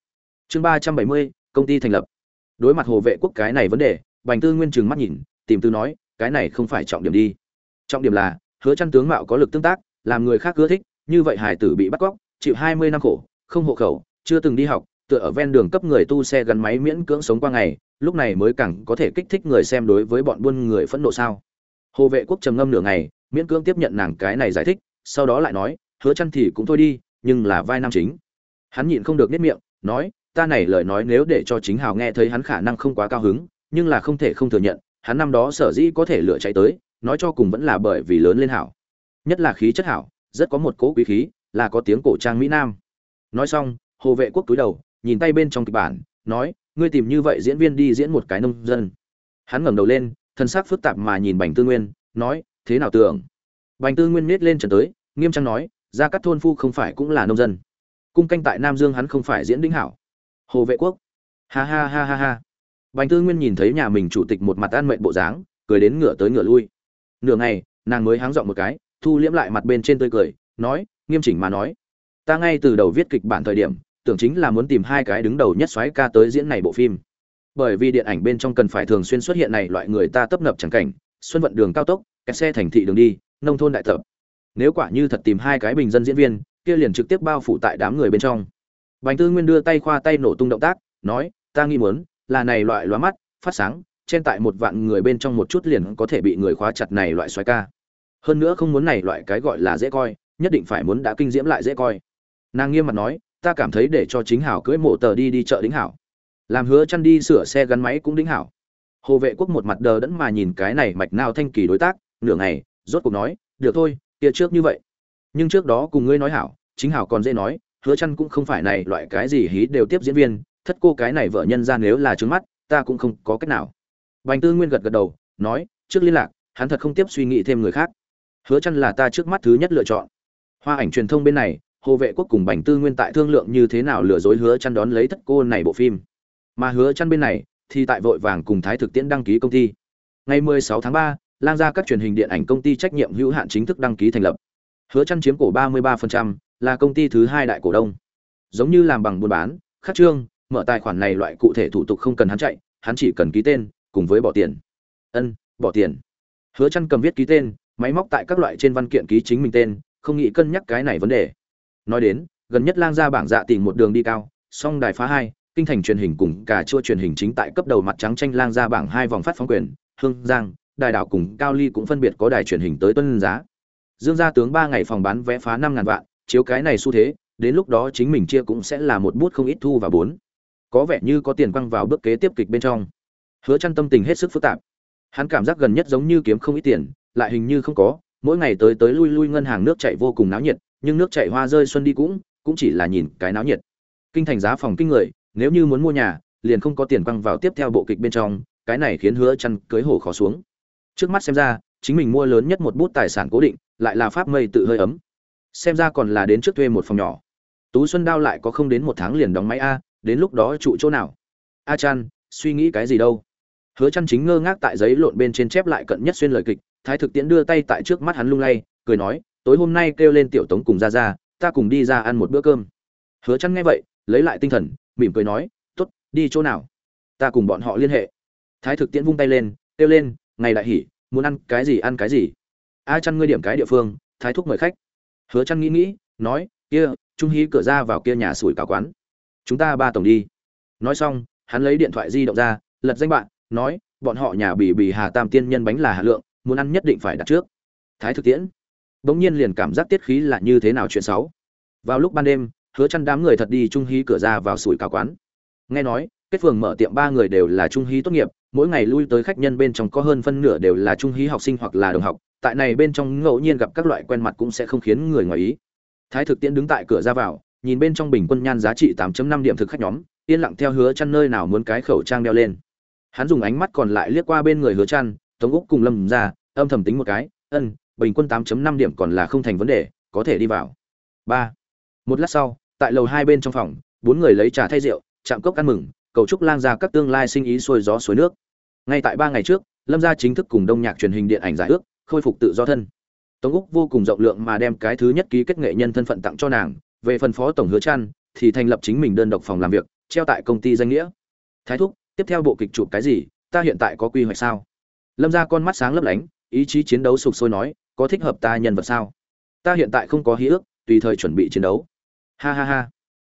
Chương ba trăm bảy mươi, công ty thành lập. Đối mặt hồ vệ quốc cái này vấn đề, bành tư nguyên trừng mắt nhìn, tìm tư nói, cái này không phải trọng điểm đi. Trọng điểm là, hứa chăn tướng mạo có lực tương tác làm người khác ưa thích, như vậy hải tử bị bắt cóc, chịu hai mươi năm khổ, không hộ khẩu, chưa từng đi học, tựa ở ven đường cấp người tu xe gắn máy miễn cưỡng sống qua ngày, lúc này mới càng có thể kích thích người xem đối với bọn buôn người phẫn nộ sao? Hồ vệ quốc trầm ngâm nửa ngày, miễn cưỡng tiếp nhận nàng cái này giải thích, sau đó lại nói, hứa chăn thì cũng thôi đi, nhưng là vai nam chính. Hắn nhịn không được nết miệng, nói, ta này lời nói nếu để cho chính hào nghe thấy hắn khả năng không quá cao hứng, nhưng là không thể không thừa nhận, hắn năm đó sở dĩ có thể lựa chạy tới, nói cho cùng vẫn là bởi vì lớn lên hảo nhất là khí chất hảo, rất có một cỗ quý khí, là có tiếng cổ trang mỹ nam. Nói xong, hồ vệ quốc túi đầu, nhìn tay bên trong kịch bản, nói, ngươi tìm như vậy diễn viên đi diễn một cái nông dân. Hắn ngẩng đầu lên, thân xác phức tạp mà nhìn bành tư nguyên, nói, thế nào tưởng? Bành tư nguyên miết lên trần tới, nghiêm trang nói ra các thôn phu không phải cũng là nông dân. Cung canh tại nam dương hắn không phải diễn đinh hảo. Hồ vệ quốc, ha ha ha ha ha. Bành tư nguyên nhìn thấy nhà mình chủ tịch một mặt an mệnh bộ dáng, cười đến ngửa tới ngửa lui. Nửa ngày, nàng mới háng dọn một cái thu liễm lại mặt bên trên tươi cười, nói, nghiêm chỉnh mà nói. Ta ngay từ đầu viết kịch bản thời điểm, tưởng chính là muốn tìm hai cái đứng đầu nhất xoáy ca tới diễn này bộ phim. Bởi vì điện ảnh bên trong cần phải thường xuyên xuất hiện này loại người ta tấp nập chẳng cảnh, xuân vận đường cao tốc kẹt xe thành thị đường đi, nông thôn đại tập nếu quả như thật tìm hai cái bình dân diễn viên, kia liền trực tiếp bao phủ tại đám người bên trong. Bành tư nguyên đưa tay khoa tay nổ tung động tác, nói, ta nghi muốn, là này loại loa mắt, phát sáng, trên tại một vạn người bên trong một chút liền có thể bị người khóa chặt này loại xoáy ca hơn nữa không muốn này loại cái gọi là dễ coi, nhất định phải muốn đã kinh diễm lại dễ coi. Nàng nghiêm mặt nói, ta cảm thấy để cho chính hảo cưỡi mộ tờ đi đi chợ đính hảo. Làm hứa chăn đi sửa xe gắn máy cũng đính hảo. Hồ vệ quốc một mặt đờ đẫn mà nhìn cái này mạch nào thanh kỳ đối tác, nửa ngày, rốt cuộc nói, được thôi, kia trước như vậy. Nhưng trước đó cùng ngươi nói hảo, chính hảo còn dễ nói, hứa chăn cũng không phải này loại cái gì hí đều tiếp diễn viên, thất cô cái này vợ nhân ra nếu là trướng mắt, ta cũng không có cách nào. Bành tư nguyên gật gật đầu, nói, trước liên lạc, hắn thật không tiếp suy nghĩ thêm người khác hứa chăn là ta trước mắt thứ nhất lựa chọn. Hoa ảnh truyền thông bên này hồ vệ quốc cùng bành tư nguyên tại thương lượng như thế nào lừa dối hứa chăn đón lấy thất cô này bộ phim. Mà hứa chăn bên này thì tại vội vàng cùng thái thực tiễn đăng ký công ty. Ngày 16 tháng 3, lang ra các truyền hình điện ảnh công ty trách nhiệm hữu hạn chính thức đăng ký thành lập. Hứa chăn chiếm cổ 33%, là công ty thứ hai đại cổ đông. Giống như làm bằng buôn bán khắc trương mở tài khoản này loại cụ thể thủ tục không cần hắn chạy hắn chỉ cần ký tên cùng với bỏ tiền. Ân bỏ tiền. Hứa chăn cầm viết ký tên máy móc tại các loại trên văn kiện ký chính mình tên, không nghĩ cân nhắc cái này vấn đề. Nói đến, gần nhất lang ra bảng dạ tìm một đường đi cao, song đài phá hai, kinh thành truyền hình cùng cả chua truyền hình chính tại cấp đầu mặt trắng tranh lang ra bảng hai vòng phát phóng quyền, hương giang, đài đảo cùng cao ly cũng phân biệt có đài truyền hình tới tuân giá. Dương gia tướng ba ngày phòng bán vé phá năm ngàn vạn, chiếu cái này xu thế, đến lúc đó chính mình chia cũng sẽ là một bút không ít thu và bốn. Có vẻ như có tiền quăng vào bước kế tiếp kịch bên trong. Hứa chăn tâm tình hết sức phức tạp. Hắn cảm giác gần nhất giống như kiếm không ít tiền lại hình như không có, mỗi ngày tới tới lui lui ngân hàng nước chảy vô cùng náo nhiệt, nhưng nước chảy hoa rơi xuân đi cũng cũng chỉ là nhìn cái náo nhiệt. Kinh thành giá phòng kinh người, nếu như muốn mua nhà, liền không có tiền quăng vào tiếp theo bộ kịch bên trong, cái này khiến hứa chăn cưới hổ khó xuống. Trước mắt xem ra, chính mình mua lớn nhất một bút tài sản cố định, lại là pháp mây tự hơi ấm. Xem ra còn là đến trước thuê một phòng nhỏ. Tú xuân đao lại có không đến một tháng liền đóng máy a, đến lúc đó trụ chỗ nào? A chăn suy nghĩ cái gì đâu? Hứa chăn chính ngơ ngác tại giấy lộn bên trên chép lại cận nhất xuyên lời kịch thái thực tiễn đưa tay tại trước mắt hắn lung lay, cười nói, tối hôm nay kêu lên tiểu tống cùng ra ra, ta cùng đi ra ăn một bữa cơm. Hứa chăn nghe vậy, lấy lại tinh thần, mỉm cười nói, tốt, đi chỗ nào? Ta cùng bọn họ liên hệ. Thái thực tiễn vung tay lên, kêu lên, ngày đại hỉ muốn ăn cái gì ăn cái gì. A chăn ngươi điểm cái địa phương, thái thúc mời khách. Hứa chăn nghĩ nghĩ, nói, kia, trung hí cửa ra vào kia nhà sủi cảo quán. Chúng ta ba tổng đi. Nói xong, hắn lấy điện thoại di động ra, lật danh bạn, nói, bọn họ nhà bỉ bỉ hà tam tiên nhân bánh là hà lượng muốn ăn nhất định phải đặt trước. Thái thực tiễn. Bỗng nhiên liền cảm giác tiết khí là như thế nào chuyện xấu. Vào lúc ban đêm, hứa chăn đám người thật đi trung hí cửa ra vào sủi cảo quán. Nghe nói, kết phường mở tiệm ba người đều là trung hí tốt nghiệp, mỗi ngày lui tới khách nhân bên trong có hơn phân nửa đều là trung hí học sinh hoặc là đồng học, tại này bên trong ngẫu nhiên gặp các loại quen mặt cũng sẽ không khiến người ngoài ý. Thái thực tiễn đứng tại cửa ra vào, nhìn bên trong bình quân nhan giá trị 8.5 điểm thực khách nhóm, yên lặng theo hứa chăn nơi nào muốn cái khẩu trang đeo lên. Hắn dùng ánh mắt còn lại liếc qua bên người hứa chăn tống úc cùng lâm ra, âm thầm tính một cái, ân, bình quân 8.5 điểm còn là không thành vấn đề, có thể đi vào. Ba. Một lát sau, tại lầu hai bên trong phòng, bốn người lấy trà thay rượu, chạm cốc ăn mừng, cầu chúc lang ra các tương lai sinh ý xuôi gió suối nước. Ngay tại ba ngày trước, lâm gia chính thức cùng đông nhạc truyền hình điện ảnh giải ước, khôi phục tự do thân. Tống úc vô cùng rộng lượng mà đem cái thứ nhất ký kết nghệ nhân thân phận tặng cho nàng, về phần phó tổng hứa trăn, thì thành lập chính mình đơn độc phòng làm việc, treo tại công ty danh nghĩa. Thái thúc, tiếp theo bộ kịch chụp cái gì, ta hiện tại có quy hoạch sao? Lâm ra con mắt sáng lấp lánh, ý chí chiến đấu sục sôi nói, có thích hợp ta nhân vật sao? Ta hiện tại không có hí ước, tùy thời chuẩn bị chiến đấu. Ha ha ha.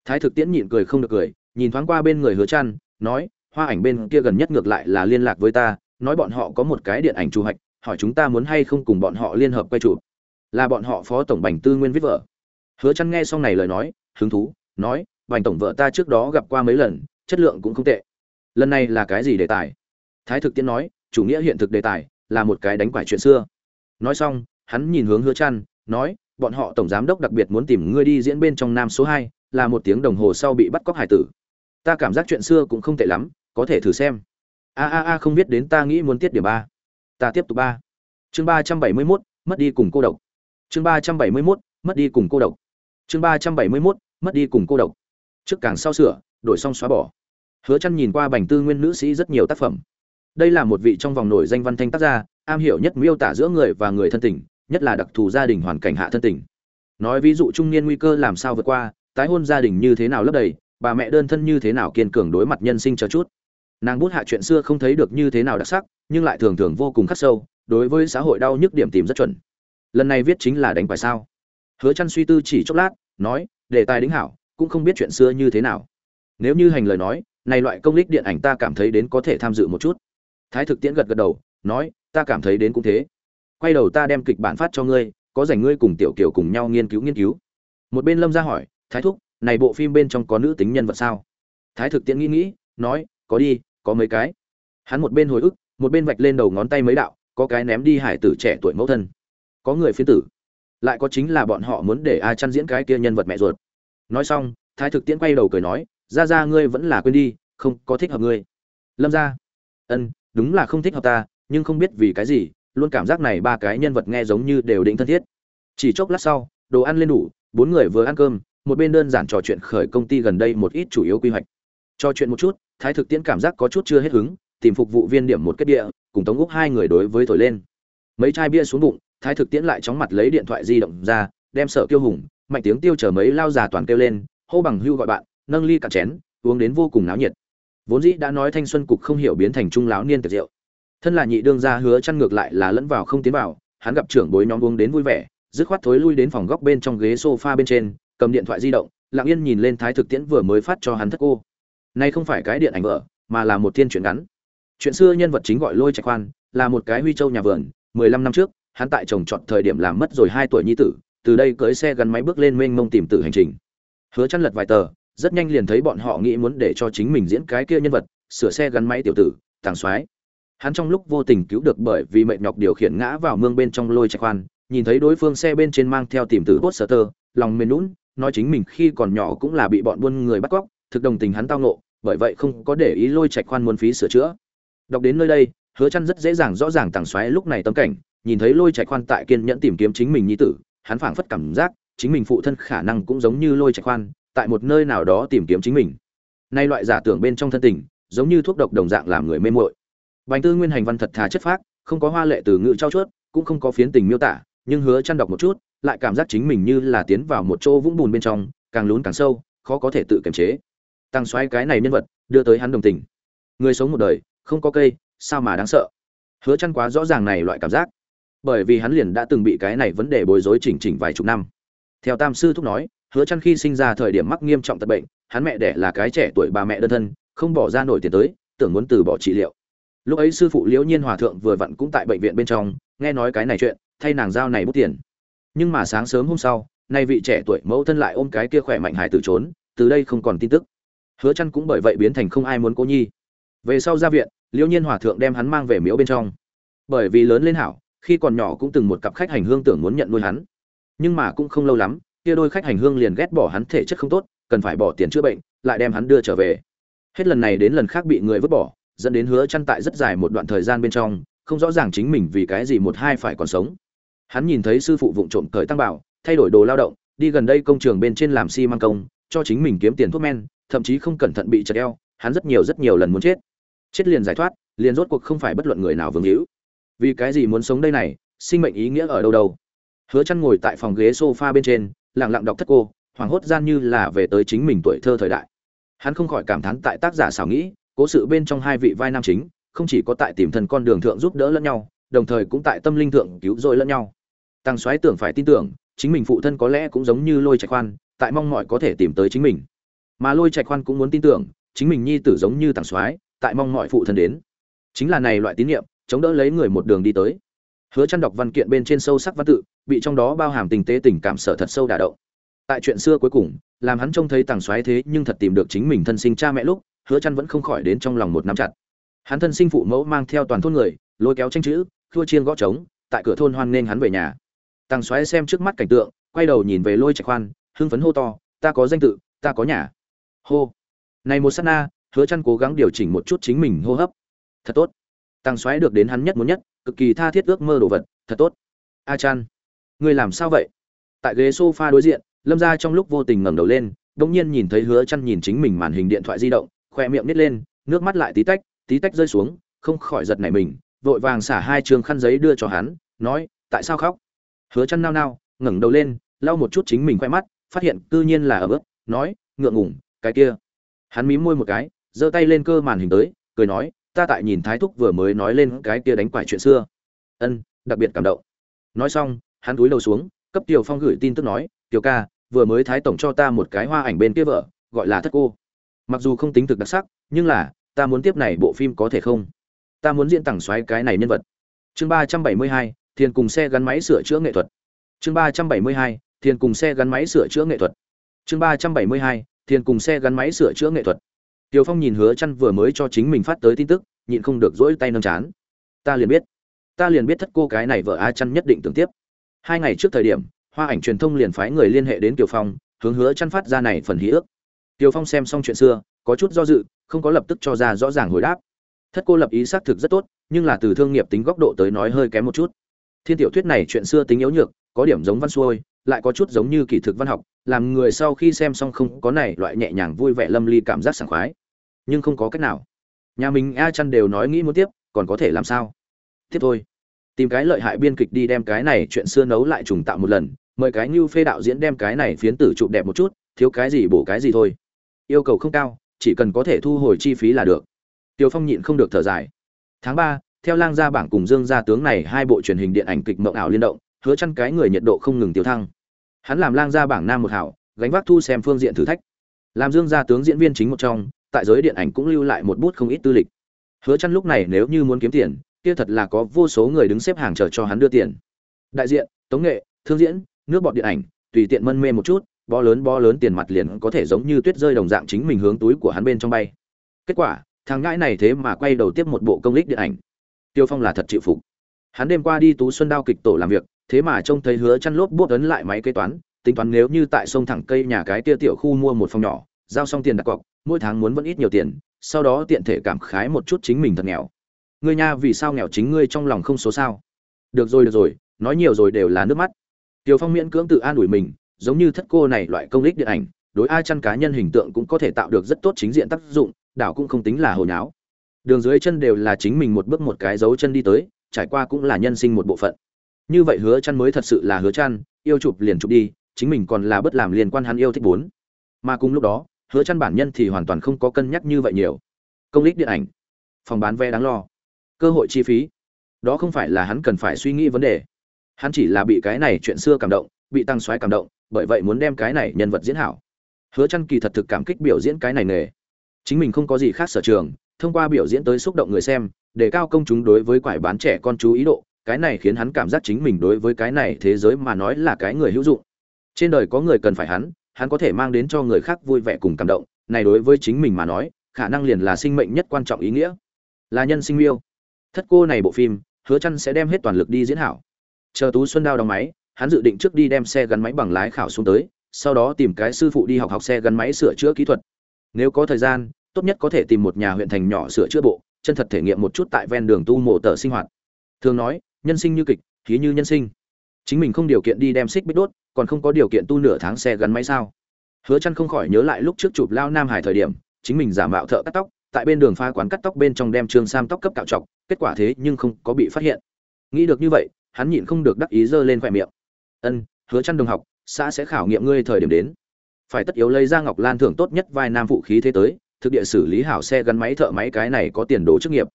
Thái thực tiễn nhịn cười không được cười, nhìn thoáng qua bên người hứa trăn nói, hoa ảnh bên kia gần nhất ngược lại là liên lạc với ta, nói bọn họ có một cái điện ảnh chủ hạch, hỏi chúng ta muốn hay không cùng bọn họ liên hợp quay chụp. Là bọn họ phó tổng bành tư nguyên viết vợ hứa trăn nghe xong này lời nói, hứng thú, nói, bành tổng vợ ta trước đó gặp qua mấy lần, chất lượng cũng không tệ. Lần này là cái gì đề tài? Thái thực tiễn nói chủ nghĩa hiện thực đề tài, là một cái đánh quải chuyện xưa. Nói xong, hắn nhìn hướng hứa trăn, nói, bọn họ tổng giám đốc đặc biệt muốn tìm ngươi đi diễn bên trong nam số hai, là một tiếng đồng hồ sau bị bắt cóc hải tử. Ta cảm giác chuyện xưa cũng không tệ lắm, có thể thử xem. A a a, không biết đến ta nghĩ muốn tiết điểm ba. Ta tiếp tục ba. Chương ba trăm bảy mươi mốt, mất đi cùng cô độc. Chương ba trăm bảy mươi mốt, mất đi cùng cô độc. Chương ba trăm bảy mươi mốt, mất đi cùng cô độc. Trước càng sau sửa, đổi xong xóa bỏ. Hứa chăn nhìn qua bành tư nguyên nữ sĩ rất nhiều tác phẩm đây là một vị trong vòng nổi danh văn thanh tác gia, am hiểu nhất miêu tả giữa người và người thân tình, nhất là đặc thù gia đình hoàn cảnh hạ thân tình. Nói ví dụ trung niên nguy cơ làm sao vượt qua, tái hôn gia đình như thế nào lấp đầy, bà mẹ đơn thân như thế nào kiên cường đối mặt nhân sinh cho chút. Nàng bút hạ chuyện xưa không thấy được như thế nào đặc sắc, nhưng lại thường thường vô cùng khắc sâu, đối với xã hội đau nhức điểm tìm rất chuẩn. Lần này viết chính là đánh bài sao? Hứa chăn suy tư chỉ chốc lát, nói, đề tài đính hảo, cũng không biết chuyện xưa như thế nào. Nếu như hành lời nói, này loại công lích điện ảnh ta cảm thấy đến có thể tham dự một chút thái thực tiễn gật gật đầu, nói, ta cảm thấy đến cũng thế. Quay đầu ta đem kịch bản phát cho ngươi, có dành ngươi cùng tiểu kiều cùng nhau nghiên cứu nghiên cứu. Một bên lâm ra hỏi, thái thúc, này bộ phim bên trong có nữ tính nhân vật sao? Thái thực tiễn nghĩ nghĩ, nói, có đi, có mấy cái. Hắn một bên hồi ức, một bên vạch lên đầu ngón tay mấy đạo, có cái ném đi hải tử trẻ tuổi mẫu thân. Có người phiến tử. Lại có chính là bọn họ muốn để a chăn diễn cái kia nhân vật mẹ ruột. Nói xong, thái thực tiễn quay đầu cười nói ra ra ngươi vẫn là quên đi, không có thích hợp ngươi. Lâm ra ân đúng là không thích hợp ta, nhưng không biết vì cái gì, luôn cảm giác này ba cái nhân vật nghe giống như đều định thân thiết. Chỉ chốc lát sau, đồ ăn lên đủ, bốn người vừa ăn cơm, một bên đơn giản trò chuyện khởi công ty gần đây một ít chủ yếu quy hoạch. Trò chuyện một chút, thái thực tiễn cảm giác có chút chưa hết hứng, tìm phục vụ viên điểm một kết địa cùng tống úc hai người đối với thổi lên. Mấy chai bia xuống bụng, thái thực tiễn lại chóng mặt lấy điện thoại di động ra, đem sợ kiêu hùng, mạnh tiếng tiêu chở mấy lao già toàn kêu lên, hô bằng hưu gọi bạn, nâng ly cạn chén, uống đến vô cùng náo nhiệt vốn dĩ đã nói thanh xuân cục không hiểu biến thành trung lão niên tiệc rượu. Thân là nhị đương gia hứa chăn ngược lại là lẫn vào không tiến vào, hắn gặp trưởng bối nhóm uống đến vui vẻ, dứt khoát thối lui đến phòng góc bên trong ghế sofa bên trên, cầm điện thoại di động, lặng yên nhìn lên thái thực tiễn vừa mới phát cho hắn thất cô. Nay không phải cái điện ảnh vợ, mà là một thiên truyện ngắn. Chuyện xưa nhân vật chính gọi lôi trạch khoan, là một cái huy châu nhà vườn 15 năm trước, hắn tại chồng chọn thời điểm làm mất rồi hai tuổi nhi tử, từ đây cưỡi xe gắn máy bước lên mênh mông tìm tử hành trình. Hứa chăn lật vài tờ rất nhanh liền thấy bọn họ nghĩ muốn để cho chính mình diễn cái kia nhân vật, sửa xe gắn máy tiểu tử, tàng soái. Hắn trong lúc vô tình cứu được bởi vì mệnh nhọc điều khiển ngã vào mương bên trong lôi trạch khoan, nhìn thấy đối phương xe bên trên mang theo tìm tử bốt sở tơ, lòng mềm lún nói chính mình khi còn nhỏ cũng là bị bọn buôn người bắt cóc, thực đồng tình hắn tao nộ bởi vậy không có để ý lôi trạch khoan muốn phí sửa chữa. Đọc đến nơi đây, hứa chăn rất dễ dàng rõ ràng tàng xoáy lúc này tâm cảnh, nhìn thấy lôi trạch khoan tại kiên nhẫn tìm kiếm chính mình nhi tử, hắn phảng phất cảm giác chính mình phụ thân khả năng cũng giống như lôi trạch khoan tại một nơi nào đó tìm kiếm chính mình. Nay loại giả tưởng bên trong thân tình, giống như thuốc độc đồng dạng làm người mê mội bành tư nguyên hành văn thật thà chất phác, không có hoa lệ từ ngữ trao chuốt, cũng không có phiến tình miêu tả, nhưng hứa chăn đọc một chút, lại cảm giác chính mình như là tiến vào một chỗ vũng bùn bên trong, càng lún càng sâu, khó có thể tự kiềm chế. Tăng xoay cái này nhân vật, đưa tới hắn đồng tình. Người sống một đời, không có cây, sao mà đáng sợ? Hứa chăn quá rõ ràng này loại cảm giác. Bởi vì hắn liền đã từng bị cái này vấn đề bối rối chỉnh chỉnh vài chục năm. Theo tam sư thúc nói hứa chăn khi sinh ra thời điểm mắc nghiêm trọng tật bệnh, hắn mẹ đẻ là cái trẻ tuổi bà mẹ đơn thân, không bỏ ra nổi tiền tới, tưởng muốn từ bỏ trị liệu. Lúc ấy sư phụ liễu nhiên hòa thượng vừa vặn cũng tại bệnh viện bên trong, nghe nói cái này chuyện, thay nàng giao này bút tiền. Nhưng mà sáng sớm hôm sau, nay vị trẻ tuổi mẫu thân lại ôm cái kia khỏe mạnh hải tử trốn, từ đây không còn tin tức. Hứa Chân cũng bởi vậy biến thành không ai muốn cô nhi. Về sau ra viện, liễu nhiên hòa thượng đem hắn mang về miếu bên trong. Bởi vì lớn lên hảo, khi còn nhỏ cũng từng một cặp khách hành hương tưởng muốn nhận nuôi hắn. Nhưng mà cũng không lâu lắm kia đôi khách hành hương liền ghét bỏ hắn thể chất không tốt, cần phải bỏ tiền chữa bệnh, lại đem hắn đưa trở về. Hết lần này đến lần khác bị người vứt bỏ, dẫn đến hứa chăn tại rất dài một đoạn thời gian bên trong, không rõ ràng chính mình vì cái gì một hai phải còn sống. Hắn nhìn thấy sư phụ vụng trộm cởi tăng bảo, thay đổi đồ lao động, đi gần đây công trường bên trên làm xi si măng công, cho chính mình kiếm tiền thuốc men, thậm chí không cẩn thận bị chật eo, hắn rất nhiều rất nhiều lần muốn chết. Chết liền giải thoát, liền rốt cuộc không phải bất luận người nào vương hữu. Vì cái gì muốn sống đây này, sinh mệnh ý nghĩa ở đâu đâu? Hứa chăn ngồi tại phòng ghế sofa bên trên lặng lặng đọc thất cô hoàng hốt gian như là về tới chính mình tuổi thơ thời đại. Hắn không khỏi cảm thán tại tác giả xảo nghĩ, cố sự bên trong hai vị vai nam chính, không chỉ có tại tìm thần con đường thượng giúp đỡ lẫn nhau, đồng thời cũng tại tâm linh thượng cứu rỗi lẫn nhau. Tăng xoáy tưởng phải tin tưởng, chính mình phụ thân có lẽ cũng giống như lôi trạch khoan, tại mong mọi có thể tìm tới chính mình. Mà lôi trạch khoan cũng muốn tin tưởng, chính mình nhi tử giống như tăng xoáy tại mong mọi phụ thân đến. Chính là này loại tín niệm, chống đỡ lấy người một đường đi tới hứa chăn đọc văn kiện bên trên sâu sắc văn tự, bị trong đó bao hàm tình tế tình cảm sở thật sâu đả động. Tại chuyện xưa cuối cùng, làm hắn trông thấy tàng xoáy thế nhưng thật tìm được chính mình thân sinh cha mẹ lúc, hứa chăn vẫn không khỏi đến trong lòng một nắm chặt. Hắn thân sinh phụ mẫu mang theo toàn thôn người, lôi kéo tranh chữ thua chiên gõ trống, tại cửa thôn hoan nên hắn về nhà. Tàng xoáy xem trước mắt cảnh tượng, quay đầu nhìn về lôi trạch khoan hưng phấn hô to, ta có danh tự, ta có nhà. Hô. Này một sát na, hứa chăn cố gắng điều chỉnh một chút chính mình hô hấp. Thật tốt. Tàng xoáy được đến hắn nhất muốn nhất cực kỳ tha thiết ước mơ đồ vật, thật tốt. A chan, ngươi làm sao vậy? Tại ghế sofa đối diện, lâm gia trong lúc vô tình ngẩng đầu lên, đột nhiên nhìn thấy hứa chăn nhìn chính mình màn hình điện thoại di động khoe miệng nít lên, nước mắt lại tí tách tí tách rơi xuống, không khỏi giật nảy mình, vội vàng xả hai trường khăn giấy đưa cho hắn, nói, tại sao khóc? Hứa chăn nao nao, ngẩng đầu lên, lau một chút chính mình khoe mắt, phát hiện cư nhiên là ở bước, nói, ngượng ngùng, cái kia. Hắn mím môi một cái, giơ tay lên cơ màn hình tới, cười nói ta tại nhìn thái thúc vừa mới nói lên cái kia đánh quải chuyện xưa. Ân, đặc biệt cảm động. Nói xong, hắn túi đầu xuống, cấp tiểu phong gửi tin tức nói, tiểu ca, vừa mới thái tổng cho ta một cái hoa ảnh bên kia vợ, gọi là thất cô. Mặc dù không tính thực đặc sắc, nhưng là, ta muốn tiếp này bộ phim có thể không? Ta muốn diễn tặng xoáy cái này nhân vật. Chương ba trăm bảy mươi hai, thiền cùng xe gắn máy sửa chữa nghệ thuật. Chương ba trăm bảy mươi hai, thiền cùng xe gắn máy sửa chữa nghệ thuật. Chương ba trăm bảy mươi hai, thiền cùng xe gắn máy sửa chữa nghệ thuật. Tiêu Phong nhìn Hứa Chân vừa mới cho chính mình phát tới tin tức, nhịn không được giỗi tay nâng chán. Ta liền biết, ta liền biết thất cô cái này vợ A Chân nhất định tưởng tiếp. Hai ngày trước thời điểm, Hoa ảnh truyền thông liền phái người liên hệ đến Tiêu Phong, hướng Hứa Chân phát ra này phần hí ước. Tiêu Phong xem xong chuyện xưa, có chút do dự, không có lập tức cho ra rõ ràng hồi đáp. Thất cô lập ý xác thực rất tốt, nhưng là từ thương nghiệp tính góc độ tới nói hơi kém một chút. Thiên tiểu thuyết này chuyện xưa tính yếu nhược, có điểm giống văn xuôi, lại có chút giống như kỳ thực văn học, làm người sau khi xem xong không có này loại nhẹ nhàng vui vẻ lâm ly cảm giác sảng khoái. Nhưng không có cách nào. Nhà mình a chăn đều nói nghĩ muốn tiếp, còn có thể làm sao? Tiếp thôi. Tìm cái lợi hại biên kịch đi đem cái này chuyện xưa nấu lại trùng tạo một lần, mời cái như phê đạo diễn đem cái này phiến tử chụp đẹp một chút, thiếu cái gì bổ cái gì thôi. Yêu cầu không cao, chỉ cần có thể thu hồi chi phí là được. Tiêu phong nhịn không được thở dài. Tháng ba, theo lang gia bảng cùng dương gia tướng này hai bộ truyền hình điện ảnh kịch mộng ảo liên động, hứa chăn cái người nhiệt độ không ngừng tiêu thăng hắn làm lang gia bảng nam một hảo, gánh vác thu xem phương diện thử thách. Làm dương gia tướng diễn viên chính một trong, tại giới điện ảnh cũng lưu lại một bút không ít tư lịch. Hứa chăn lúc này nếu như muốn kiếm tiền, kia thật là có vô số người đứng xếp hàng chờ cho hắn đưa tiền. Đại diện, tống nghệ, thương diễn, nước bọt điện ảnh, tùy tiện mân mê một chút, bó lớn bó lớn tiền mặt liền có thể giống như tuyết rơi đồng dạng chính mình hướng túi của hắn bên trong bay. Kết quả, thằng ngãi này thế mà quay đầu tiếp một bộ công lích điện ảnh. Tiêu phong là thật chịu phục. Hắn đêm qua đi tú xuân đao kịch tổ làm việc thế mà trông thấy hứa chăn lốp buốt ấn lại máy kế toán tính toán nếu như tại sông thẳng cây nhà cái tia tiểu khu mua một phòng nhỏ giao xong tiền đặt cọc mỗi tháng muốn vẫn ít nhiều tiền sau đó tiện thể cảm khái một chút chính mình thật nghèo ngươi nha vì sao nghèo chính ngươi trong lòng không số sao được rồi được rồi nói nhiều rồi đều là nước mắt tiểu Phong miễn cưỡng tự an ủi mình, giống như thất cô này loại công lích điện ảnh, đối ai chăn cá nhân hình tượng cũng có thể tạo được rất tốt chính diện tác dụng, đảo cũng không tính là hồ nháo. Đường dưới chân đều là chính mình một bước một cái dấu chân đi tới, trải qua cũng là nhân sinh một bộ phận. Như vậy hứa chăn mới thật sự là hứa chăn, yêu chụp liền chụp đi, chính mình còn là bất làm liên quan hắn yêu thích bốn. Mà cùng lúc đó, hứa chăn bản nhân thì hoàn toàn không có cân nhắc như vậy nhiều. Công lý điện ảnh, phòng bán vé đáng lo, cơ hội chi phí, đó không phải là hắn cần phải suy nghĩ vấn đề hắn chỉ là bị cái này chuyện xưa cảm động bị tăng xoáy cảm động bởi vậy muốn đem cái này nhân vật diễn hảo hứa chăn kỳ thật thực cảm kích biểu diễn cái này nghề chính mình không có gì khác sở trường thông qua biểu diễn tới xúc động người xem để cao công chúng đối với quải bán trẻ con chú ý độ cái này khiến hắn cảm giác chính mình đối với cái này thế giới mà nói là cái người hữu dụng. Trên đời có người cần phải hắn hắn có thể mang đến cho người khác vui vẻ cùng cảm động, này đối với chính mình mà nói, khả năng liền là sinh mệnh nhất quan trọng ý nghĩa. Là nhân sinh miêu. Thất cô này bộ phim, hứa chăn sẽ đem hết toàn lực đi diễn hảo. Chờ tú xuân đao đóng máy, hắn dự định trước đi đem xe gắn máy bằng lái khảo xuống tới, sau đó tìm cái sư phụ đi học học xe gắn máy sửa chữa kỹ thuật. Nếu có thời gian, tốt nhất có thể tìm một nhà huyện thành nhỏ sửa chữa bộ, chân thật thể nghiệm một chút tại ven đường tu mộ tờ sinh hoạt. Thường nói nhân sinh như kịch, khí như nhân sinh. Chính mình không điều kiện đi đem xích bích đốt, còn không có điều kiện tu nửa tháng xe gắn máy sao? Hứa chăn không khỏi nhớ lại lúc trước chụp lao nam hải thời điểm, chính mình giả mạo thợ cắt tóc, tại bên đường pha quán cắt tóc bên trong đem trương sam tóc cấp cạo trọc, kết quả thế nhưng không có bị phát hiện. Nghĩ được như vậy, hắn nhịn không được đắc ý dơ lên khoẹt miệng. Ân, hứa chăn đồng học, xã sẽ khảo nghiệm ngươi thời điểm đến. Phải tất yếu lấy ra ngọc lan thưởng tốt nhất vai nam phụ khí thế tới, thực địa xử lý hảo xe gắn máy thợ máy cái này có tiền đồ chức nghiệp.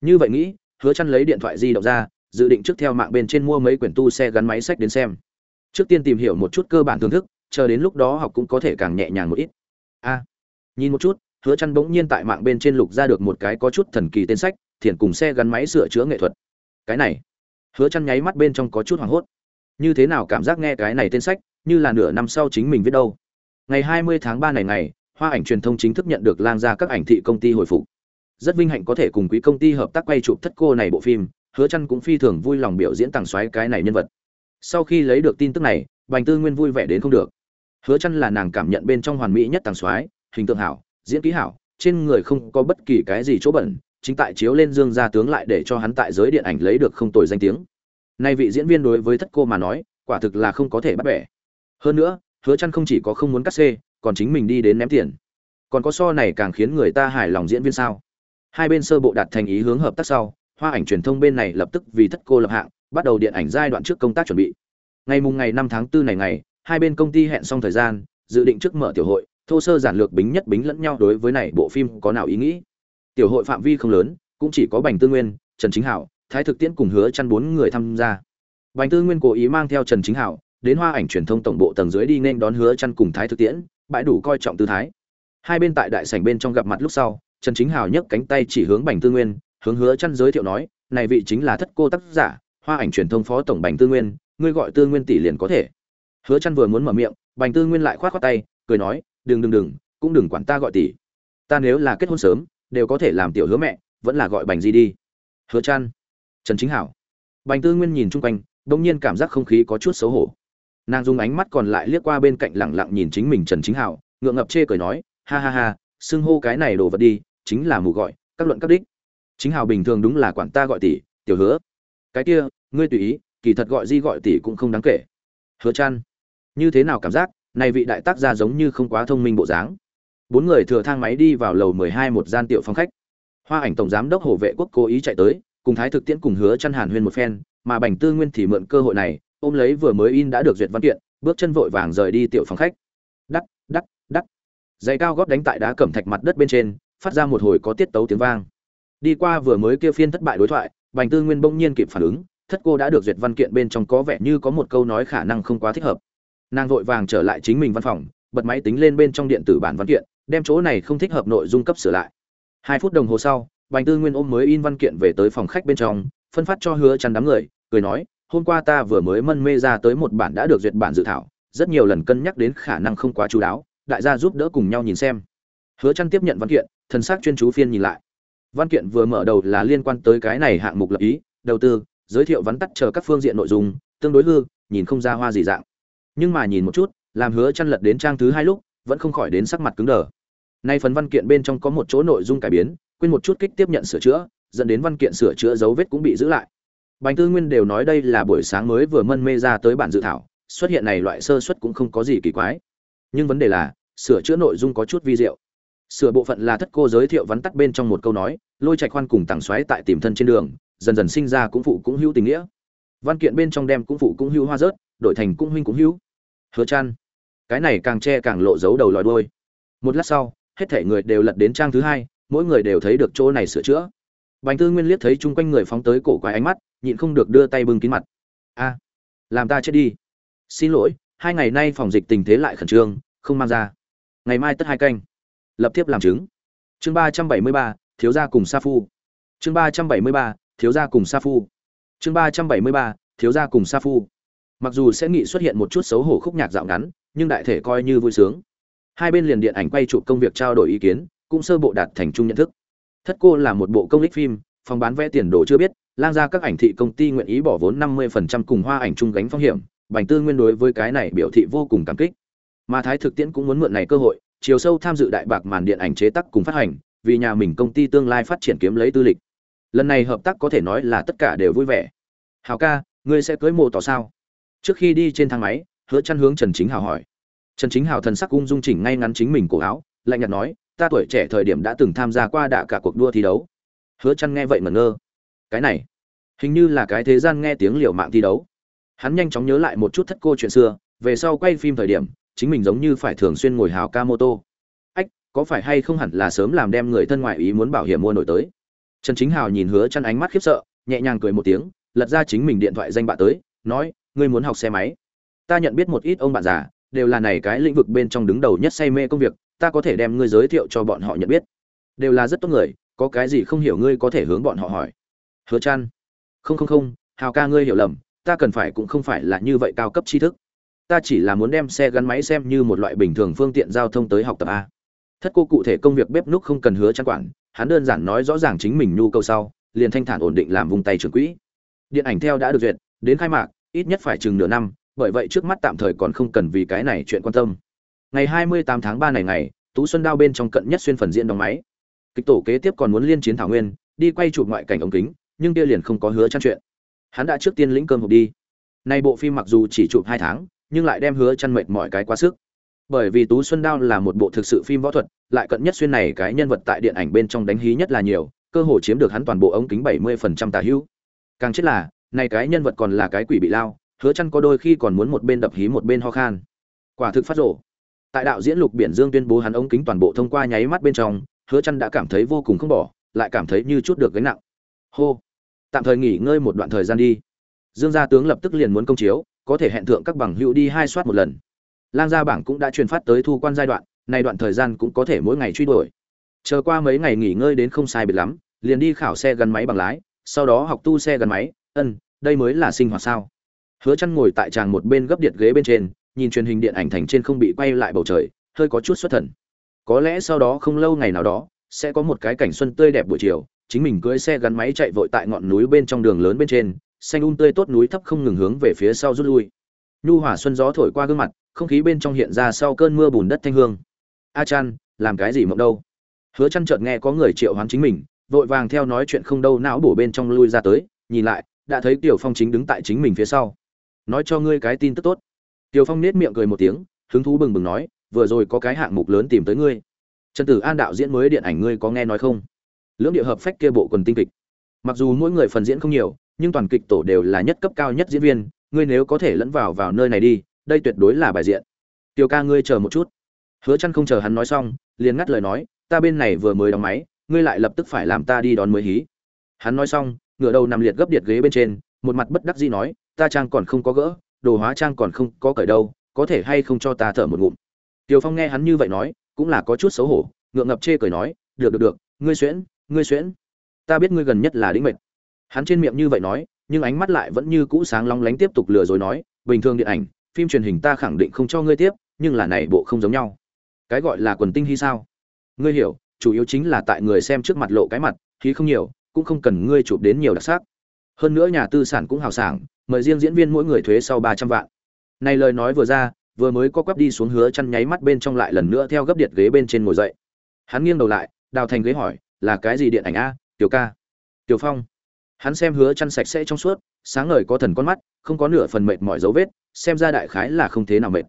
Như vậy nghĩ, hứa chăn lấy điện thoại di động ra dự định trước theo mạng bên trên mua mấy quyển tu xe gắn máy sách đến xem. Trước tiên tìm hiểu một chút cơ bản thưởng thức, chờ đến lúc đó học cũng có thể càng nhẹ nhàng một ít. A, nhìn một chút, hứa chăn bỗng nhiên tại mạng bên trên lục ra được một cái có chút thần kỳ tên sách, thiền cùng xe gắn máy sửa chữa nghệ thuật. Cái này, hứa chăn nháy mắt bên trong có chút hoảng hốt. Như thế nào cảm giác nghe cái này tên sách, như là nửa năm sau chính mình viết đâu? Ngày 20 tháng 3 này ngày, hoa ảnh truyền thông chính thức nhận được lang ra các ảnh thị công ty hồi phục. Rất vinh hạnh có thể cùng quý công ty hợp tác quay chụp thất cô này bộ phim hứa chăn cũng phi thường vui lòng biểu diễn tàng xoáy cái này nhân vật. Sau khi lấy được tin tức này, bành tư nguyên vui vẻ đến không được. Hứa chăn là nàng cảm nhận bên trong hoàn mỹ nhất tàng xoáy hình tượng hảo, diễn kỹ hảo, trên người không có bất kỳ cái gì chỗ bẩn, chính tại chiếu lên dương gia tướng lại để cho hắn tại giới điện ảnh lấy được không tồi danh tiếng. Nay vị diễn viên đối với thất cô mà nói, quả thực là không có thể bắt bẻ. Hơn nữa, hứa chăn không chỉ có không muốn cắt xê, còn chính mình đi đến ném tiền. Còn có so này càng khiến người ta hài lòng diễn viên sao? Hai bên sơ bộ đạt thành ý hướng hợp tác sau hoa ảnh truyền thông bên này lập tức vì thất cô lập hạng, bắt đầu điện ảnh giai đoạn trước công tác chuẩn bị. Ngày mùng ngày 5 tháng 4 này ngày, hai bên công ty hẹn xong thời gian, dự định trước mở tiểu hội, thô sơ giản lược bính nhất bính lẫn nhau đối với này bộ phim có nào ý nghĩ. Tiểu hội phạm vi không lớn, cũng chỉ có bành tư nguyên, trần chính hảo, thái thực tiễn cùng hứa chăn bốn người tham gia. Bành tư nguyên cố ý mang theo trần chính hảo, đến hoa ảnh truyền thông tổng bộ tầng dưới đi nên đón hứa chăn cùng thái thực tiễn, bãi đủ coi trọng tư thái. Hai bên tại đại sảnh bên trong gặp mặt lúc sau, trần chính hảo nhấc cánh tay chỉ hướng bành tư nguyên hướng hứa chăn giới thiệu nói, này vị chính là thất cô tác giả, hoa ảnh truyền thông phó tổng bành tư nguyên, ngươi gọi tư nguyên tỷ liền có thể. Hứa chăn vừa muốn mở miệng, bành tư nguyên lại khoát khoát tay, cười nói, đừng đừng đừng, cũng đừng quản ta gọi tỷ. Ta nếu là kết hôn sớm, đều có thể làm tiểu hứa mẹ, vẫn là gọi bành gì đi. Hứa chăn, trần chính hảo. Bành tư nguyên nhìn chung quanh đung nhiên cảm giác không khí có chút xấu hổ. Nàng dùng ánh mắt còn lại liếc qua bên cạnh lẳng lặng nhìn chính mình trần chính hảo, ngượng ngập chê cười nói, ha ha ha, xưng hô cái này đồ vật đi, chính là mù gọi, các luận các đích chính hào bình thường đúng là quản ta gọi tỷ, tiểu hứa. Cái kia, ngươi tùy ý, kỳ thật gọi di gọi tỷ cũng không đáng kể. Hứa chan, như thế nào cảm giác, này vị đại tác gia giống như không quá thông minh bộ dáng. Bốn người thừa thang máy đi vào lầu 12 một gian tiểu phòng khách. Hoa ảnh tổng giám đốc hồ vệ quốc cố ý chạy tới, cùng thái thực tiễn cùng hứa chăn hàn huyên một phen, mà bành tư nguyên thì mượn cơ hội này, ôm lấy vừa mới in đã được duyệt văn kiện, bước chân vội vàng rời đi tiểu phòng khách. Đắc đắc đắc. Giày cao gót đánh tại đá cẩm thạch mặt đất bên trên, phát ra một hồi có tiết tấu tiếng vang đi qua vừa mới kia phiên thất bại đối thoại, bành tư nguyên bỗng nhiên kịp phản ứng, thất cô đã được duyệt văn kiện bên trong có vẻ như có một câu nói khả năng không quá thích hợp. Nàng vội vàng trở lại chính mình văn phòng, bật máy tính lên bên trong điện tử bản văn kiện, đem chỗ này không thích hợp nội dung cấp sửa lại. Hai phút đồng hồ sau, bành tư nguyên ôm mới in văn kiện về tới phòng khách bên trong, phân phát cho hứa chăn đám người, cười nói, hôm qua ta vừa mới mân mê ra tới một bản đã được duyệt bản dự thảo, rất nhiều lần cân nhắc đến khả năng không quá chú đáo, đại gia giúp đỡ cùng nhau nhìn xem. Hứa chăn tiếp nhận văn kiện, thần sắc chuyên chú phiên nhìn lại văn kiện vừa mở đầu là liên quan tới cái này hạng mục lập ý, đầu tư, giới thiệu vắn tắt chờ các phương diện nội dung, tương đối hư, nhìn không ra hoa gì dạng. Nhưng mà nhìn một chút, làm hứa chăn lật đến trang thứ hai lúc, vẫn không khỏi đến sắc mặt cứng đờ. Nay phần văn kiện bên trong có một chỗ nội dung cải biến, quên một chút kích tiếp nhận sửa chữa, dẫn đến văn kiện sửa chữa dấu vết cũng bị giữ lại. Bành tư nguyên đều nói đây là buổi sáng mới vừa mân mê ra tới bản dự thảo, xuất hiện này loại sơ suất cũng không có gì kỳ quái. Nhưng vấn đề là, sửa chữa nội dung có chút vi diệu sửa bộ phận là thất cô giới thiệu vắn tắt bên trong một câu nói, lôi trạch khoan cùng tảng xoáy tại tìm thân trên đường, dần dần sinh ra cũng phụ cũng hữu tình nghĩa. Văn kiện bên trong đem cũng phụ cũng hữu hoa rớt, đổi thành cũng huynh cũng hữu. Hứa chăn cái này càng che càng lộ dấu đầu lòi đuôi. Một lát sau, hết thảy người đều lật đến trang thứ hai, mỗi người đều thấy được chỗ này sửa chữa. Bành tư nguyên liếc thấy chung quanh người phóng tới cổ quái ánh mắt, nhịn không được đưa tay bưng kín mặt. A, làm ta chết đi. Xin lỗi, hai ngày nay phòng dịch tình thế lại khẩn trương, không mang ra. Ngày mai tất hai canh lập tiếp làm chứng. Chương ba trăm bảy mươi ba, thiếu gia cùng sa phu. Chương ba trăm bảy mươi ba, thiếu gia cùng sa phu. Chương ba trăm bảy mươi ba, thiếu gia cùng sa phu. Mặc dù sẽ nghị xuất hiện một chút xấu hổ khúc nhạc dạo ngắn, nhưng đại thể coi như vui sướng. Hai bên liền điện ảnh quay chụp công việc trao đổi ý kiến, cũng sơ bộ đạt thành chung nhận thức. Thất cô là một bộ công lích phim, phòng bán vé tiền đồ chưa biết, lang ra các ảnh thị công ty nguyện ý bỏ vốn 50% cùng hoa ảnh chung gánh phong hiểm, bành tư nguyên đối với cái này biểu thị vô cùng cảm kích. Mà thái thực tiễn cũng muốn mượn này cơ hội chiều sâu tham dự đại bạc màn điện ảnh chế tác cùng phát hành, vì nhà mình công ty tương lai phát triển kiếm lấy tư lịch. Lần này hợp tác có thể nói là tất cả đều vui vẻ. Hào ca, ngươi sẽ cưới mộ tỏ sao? Trước khi đi trên thang máy, hứa Chân hướng trần chính hào hỏi. Trần chính hào thần sắc ung dung chỉnh ngay ngắn chính mình cổ áo, lạnh nhạt nói, ta tuổi trẻ thời điểm đã từng tham gia qua đạ cả cuộc đua thi đấu. Hứa Chân nghe vậy mà ngơ. Cái này, hình như là cái thế gian nghe tiếng liều mạng thi đấu. Hắn nhanh chóng nhớ lại một chút thất cô chuyện xưa, về sau quay phim thời điểm chính mình giống như phải thường xuyên ngồi hào ca mô tô ách, có phải hay không hẳn là sớm làm đem người thân ngoại ý muốn bảo hiểm mua nổi tới? Trần chính hào nhìn hứa chăn ánh mắt khiếp sợ, nhẹ nhàng cười một tiếng, lật ra chính mình điện thoại danh bạ tới, nói, ngươi muốn học xe máy? Ta nhận biết một ít ông bạn già, đều là này cái lĩnh vực bên trong đứng đầu nhất say mê công việc, ta có thể đem ngươi giới thiệu cho bọn họ nhận biết. Đều là rất tốt người, có cái gì không hiểu ngươi có thể hướng bọn họ hỏi. Hứa chăn, không không không, hào ca ngươi hiểu lầm, ta cần phải cũng không phải là như vậy cao cấp tri thức ta chỉ là muốn đem xe gắn máy xem như một loại bình thường phương tiện giao thông tới học tập a. Thất cô cụ thể công việc bếp núc không cần hứa trang quản, hắn đơn giản nói rõ ràng chính mình nhu cầu sau, liền thanh thản ổn định làm vùng tay trưởng quỹ. Điện ảnh theo đã được duyệt, đến khai mạc, ít nhất phải chừng nửa năm, bởi vậy trước mắt tạm thời còn không cần vì cái này chuyện quan tâm. Ngày 28 tháng 3 này ngày, tú xuân đao bên trong cận nhất xuyên phần diễn đóng máy. Kịch tổ kế tiếp còn muốn liên chiến thảo nguyên, đi quay chụp ngoại cảnh ống kính, nhưng kia liền không có hứa trang chuyện. Hắn đã trước tiên lĩnh cơm hộp đi. Nay bộ phim mặc dù chỉ chụp hai tháng nhưng lại đem hứa chăn mệt mọi cái quá sức. Bởi vì tú xuân đao là một bộ thực sự phim võ thuật, lại cận nhất xuyên này cái nhân vật tại điện ảnh bên trong đánh hí nhất là nhiều, cơ hồ chiếm được hắn toàn bộ ống kính 70% tả hữu. Càng chết là, này cái nhân vật còn là cái quỷ bị lao, hứa chăn có đôi khi còn muốn một bên đập hí một bên ho khan. Quả thực phát rổ tại đạo diễn lục biển dương tuyên bố hắn ống kính toàn bộ thông qua nháy mắt bên trong, hứa chăn đã cảm thấy vô cùng không bỏ, lại cảm thấy như chút được gánh nặng. Hô. Tạm thời nghỉ ngơi một đoạn thời gian đi. Dương gia tướng lập tức liền muốn công chiếu có thể hẹn thượng các bằng hữu đi hai soát một lần. Lang gia bảng cũng đã truyền phát tới thu quan giai đoạn này đoạn thời gian cũng có thể mỗi ngày truy đuổi. Chờ qua mấy ngày nghỉ ngơi đến không sai biệt lắm, liền đi khảo xe gắn máy bằng lái, sau đó học tu xe gắn máy, ân, đây mới là sinh hoạt sao? Hứa chăn ngồi tại tràng một bên gấp điện ghế bên trên, nhìn truyền hình điện ảnh thành trên không bị quay lại bầu trời, hơi có chút xuất thần. Có lẽ sau đó không lâu ngày nào đó, sẽ có một cái cảnh xuân tươi đẹp buổi chiều, chính mình cưỡi xe gắn máy chạy vội tại ngọn núi bên trong đường lớn bên trên xanh un tươi tốt núi thấp không ngừng hướng về phía sau rút lui. Nhu hỏa xuân gió thổi qua gương mặt, không khí bên trong hiện ra sau cơn mưa bùn đất thanh hương. A chan, làm cái gì mộng đâu? Hứa chăn chợt nghe có người triệu hoán chính mình, vội vàng theo nói chuyện không đâu não bổ bên trong lui ra tới, nhìn lại, đã thấy tiểu phong chính đứng tại chính mình phía sau. Nói cho ngươi cái tin tức tốt. Tiểu phong nét miệng cười một tiếng, hứng thú bừng bừng nói, vừa rồi có cái hạng mục lớn tìm tới ngươi. Trần tử an đạo diễn mới điện ảnh ngươi có nghe nói không? Lưỡng địa hợp phách kia bộ quần tinh kịch. Mặc dù mỗi người phần diễn không nhiều nhưng toàn kịch tổ đều là nhất cấp cao nhất diễn viên, ngươi nếu có thể lẫn vào vào nơi này đi, đây tuyệt đối là bài diện. Tiểu ca ngươi chờ một chút. Hứa chăn không chờ hắn nói xong, liền ngắt lời nói, ta bên này vừa mới đóng máy, ngươi lại lập tức phải làm ta đi đón mới hí. Hắn nói xong, ngửa đầu nằm liệt gấp điện ghế bên trên, một mặt bất đắc dĩ nói, ta trang còn không có gỡ, đồ hóa trang còn không có cởi đâu, có thể hay không cho ta thở một ngụm? Tiểu phong nghe hắn như vậy nói, cũng là có chút xấu hổ, ngượng ngập chê cười nói, được được được, ngươi xuyễn ngươi xuyễn. Ta biết ngươi gần nhất là đĩnh mệnh hắn trên miệng như vậy nói, nhưng ánh mắt lại vẫn như cũ sáng long lánh tiếp tục lừa dối nói, bình thường điện ảnh, phim truyền hình ta khẳng định không cho ngươi tiếp, nhưng là này bộ không giống nhau. Cái gọi là quần tinh hy sao? Ngươi hiểu, chủ yếu chính là tại người xem trước mặt lộ cái mặt, khí không nhiều, cũng không cần ngươi chụp đến nhiều đặc sắc. Hơn nữa nhà tư sản cũng hào sảng, mời riêng diễn viên mỗi người thuế sau ba trăm vạn. Này lời nói vừa ra, vừa mới có quắp đi xuống hứa chăn nháy mắt bên trong lại lần nữa theo gấp điện ghế bên trên ngồi dậy. Hắn nghiêng đầu lại, đào thành ghế hỏi, là cái gì điện ảnh a, tiểu ca? Tiểu phong hắn xem hứa chăn sạch sẽ trong suốt, sáng ngời có thần con mắt, không có nửa phần mệt mỏi dấu vết, xem ra đại khái là không thế nào mệt.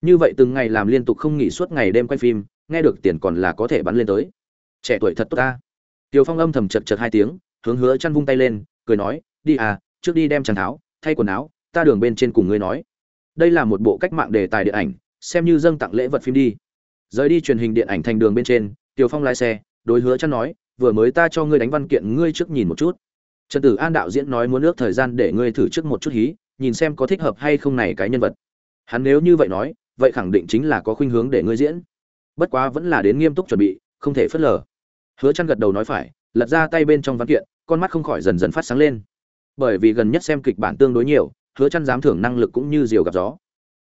Như vậy từng ngày làm liên tục không nghỉ suốt ngày đêm quay phim, nghe được tiền còn là có thể bắn lên tới. Trẻ tuổi thật tốt ta. Tiểu phong âm thầm chật chật hai tiếng, hướng hứa chăn vung tay lên, cười nói, đi à trước đi đem chăn tháo, thay quần áo, ta đường bên trên cùng ngươi nói. Đây là một bộ cách mạng đề tài điện ảnh, xem như dâng tặng lễ vật phim đi. Rời đi truyền hình điện ảnh thành đường bên trên, tiểu phong lái xe, đối hứa chăn nói, vừa mới ta cho ngươi đánh văn kiện, ngươi trước nhìn một chút trần tử an đạo diễn nói muốn ước thời gian để ngươi thử trước một chút hí, nhìn xem có thích hợp hay không này cái nhân vật. Hắn nếu như vậy nói, vậy khẳng định chính là có khuynh hướng để ngươi diễn. Bất quá vẫn là đến nghiêm túc chuẩn bị, không thể phớt lờ. Hứa chăn gật đầu nói phải, lật ra tay bên trong văn kiện, con mắt không khỏi dần dần phát sáng lên. Bởi vì gần nhất xem kịch bản tương đối nhiều, hứa chăn dám thưởng năng lực cũng như diều gặp gió.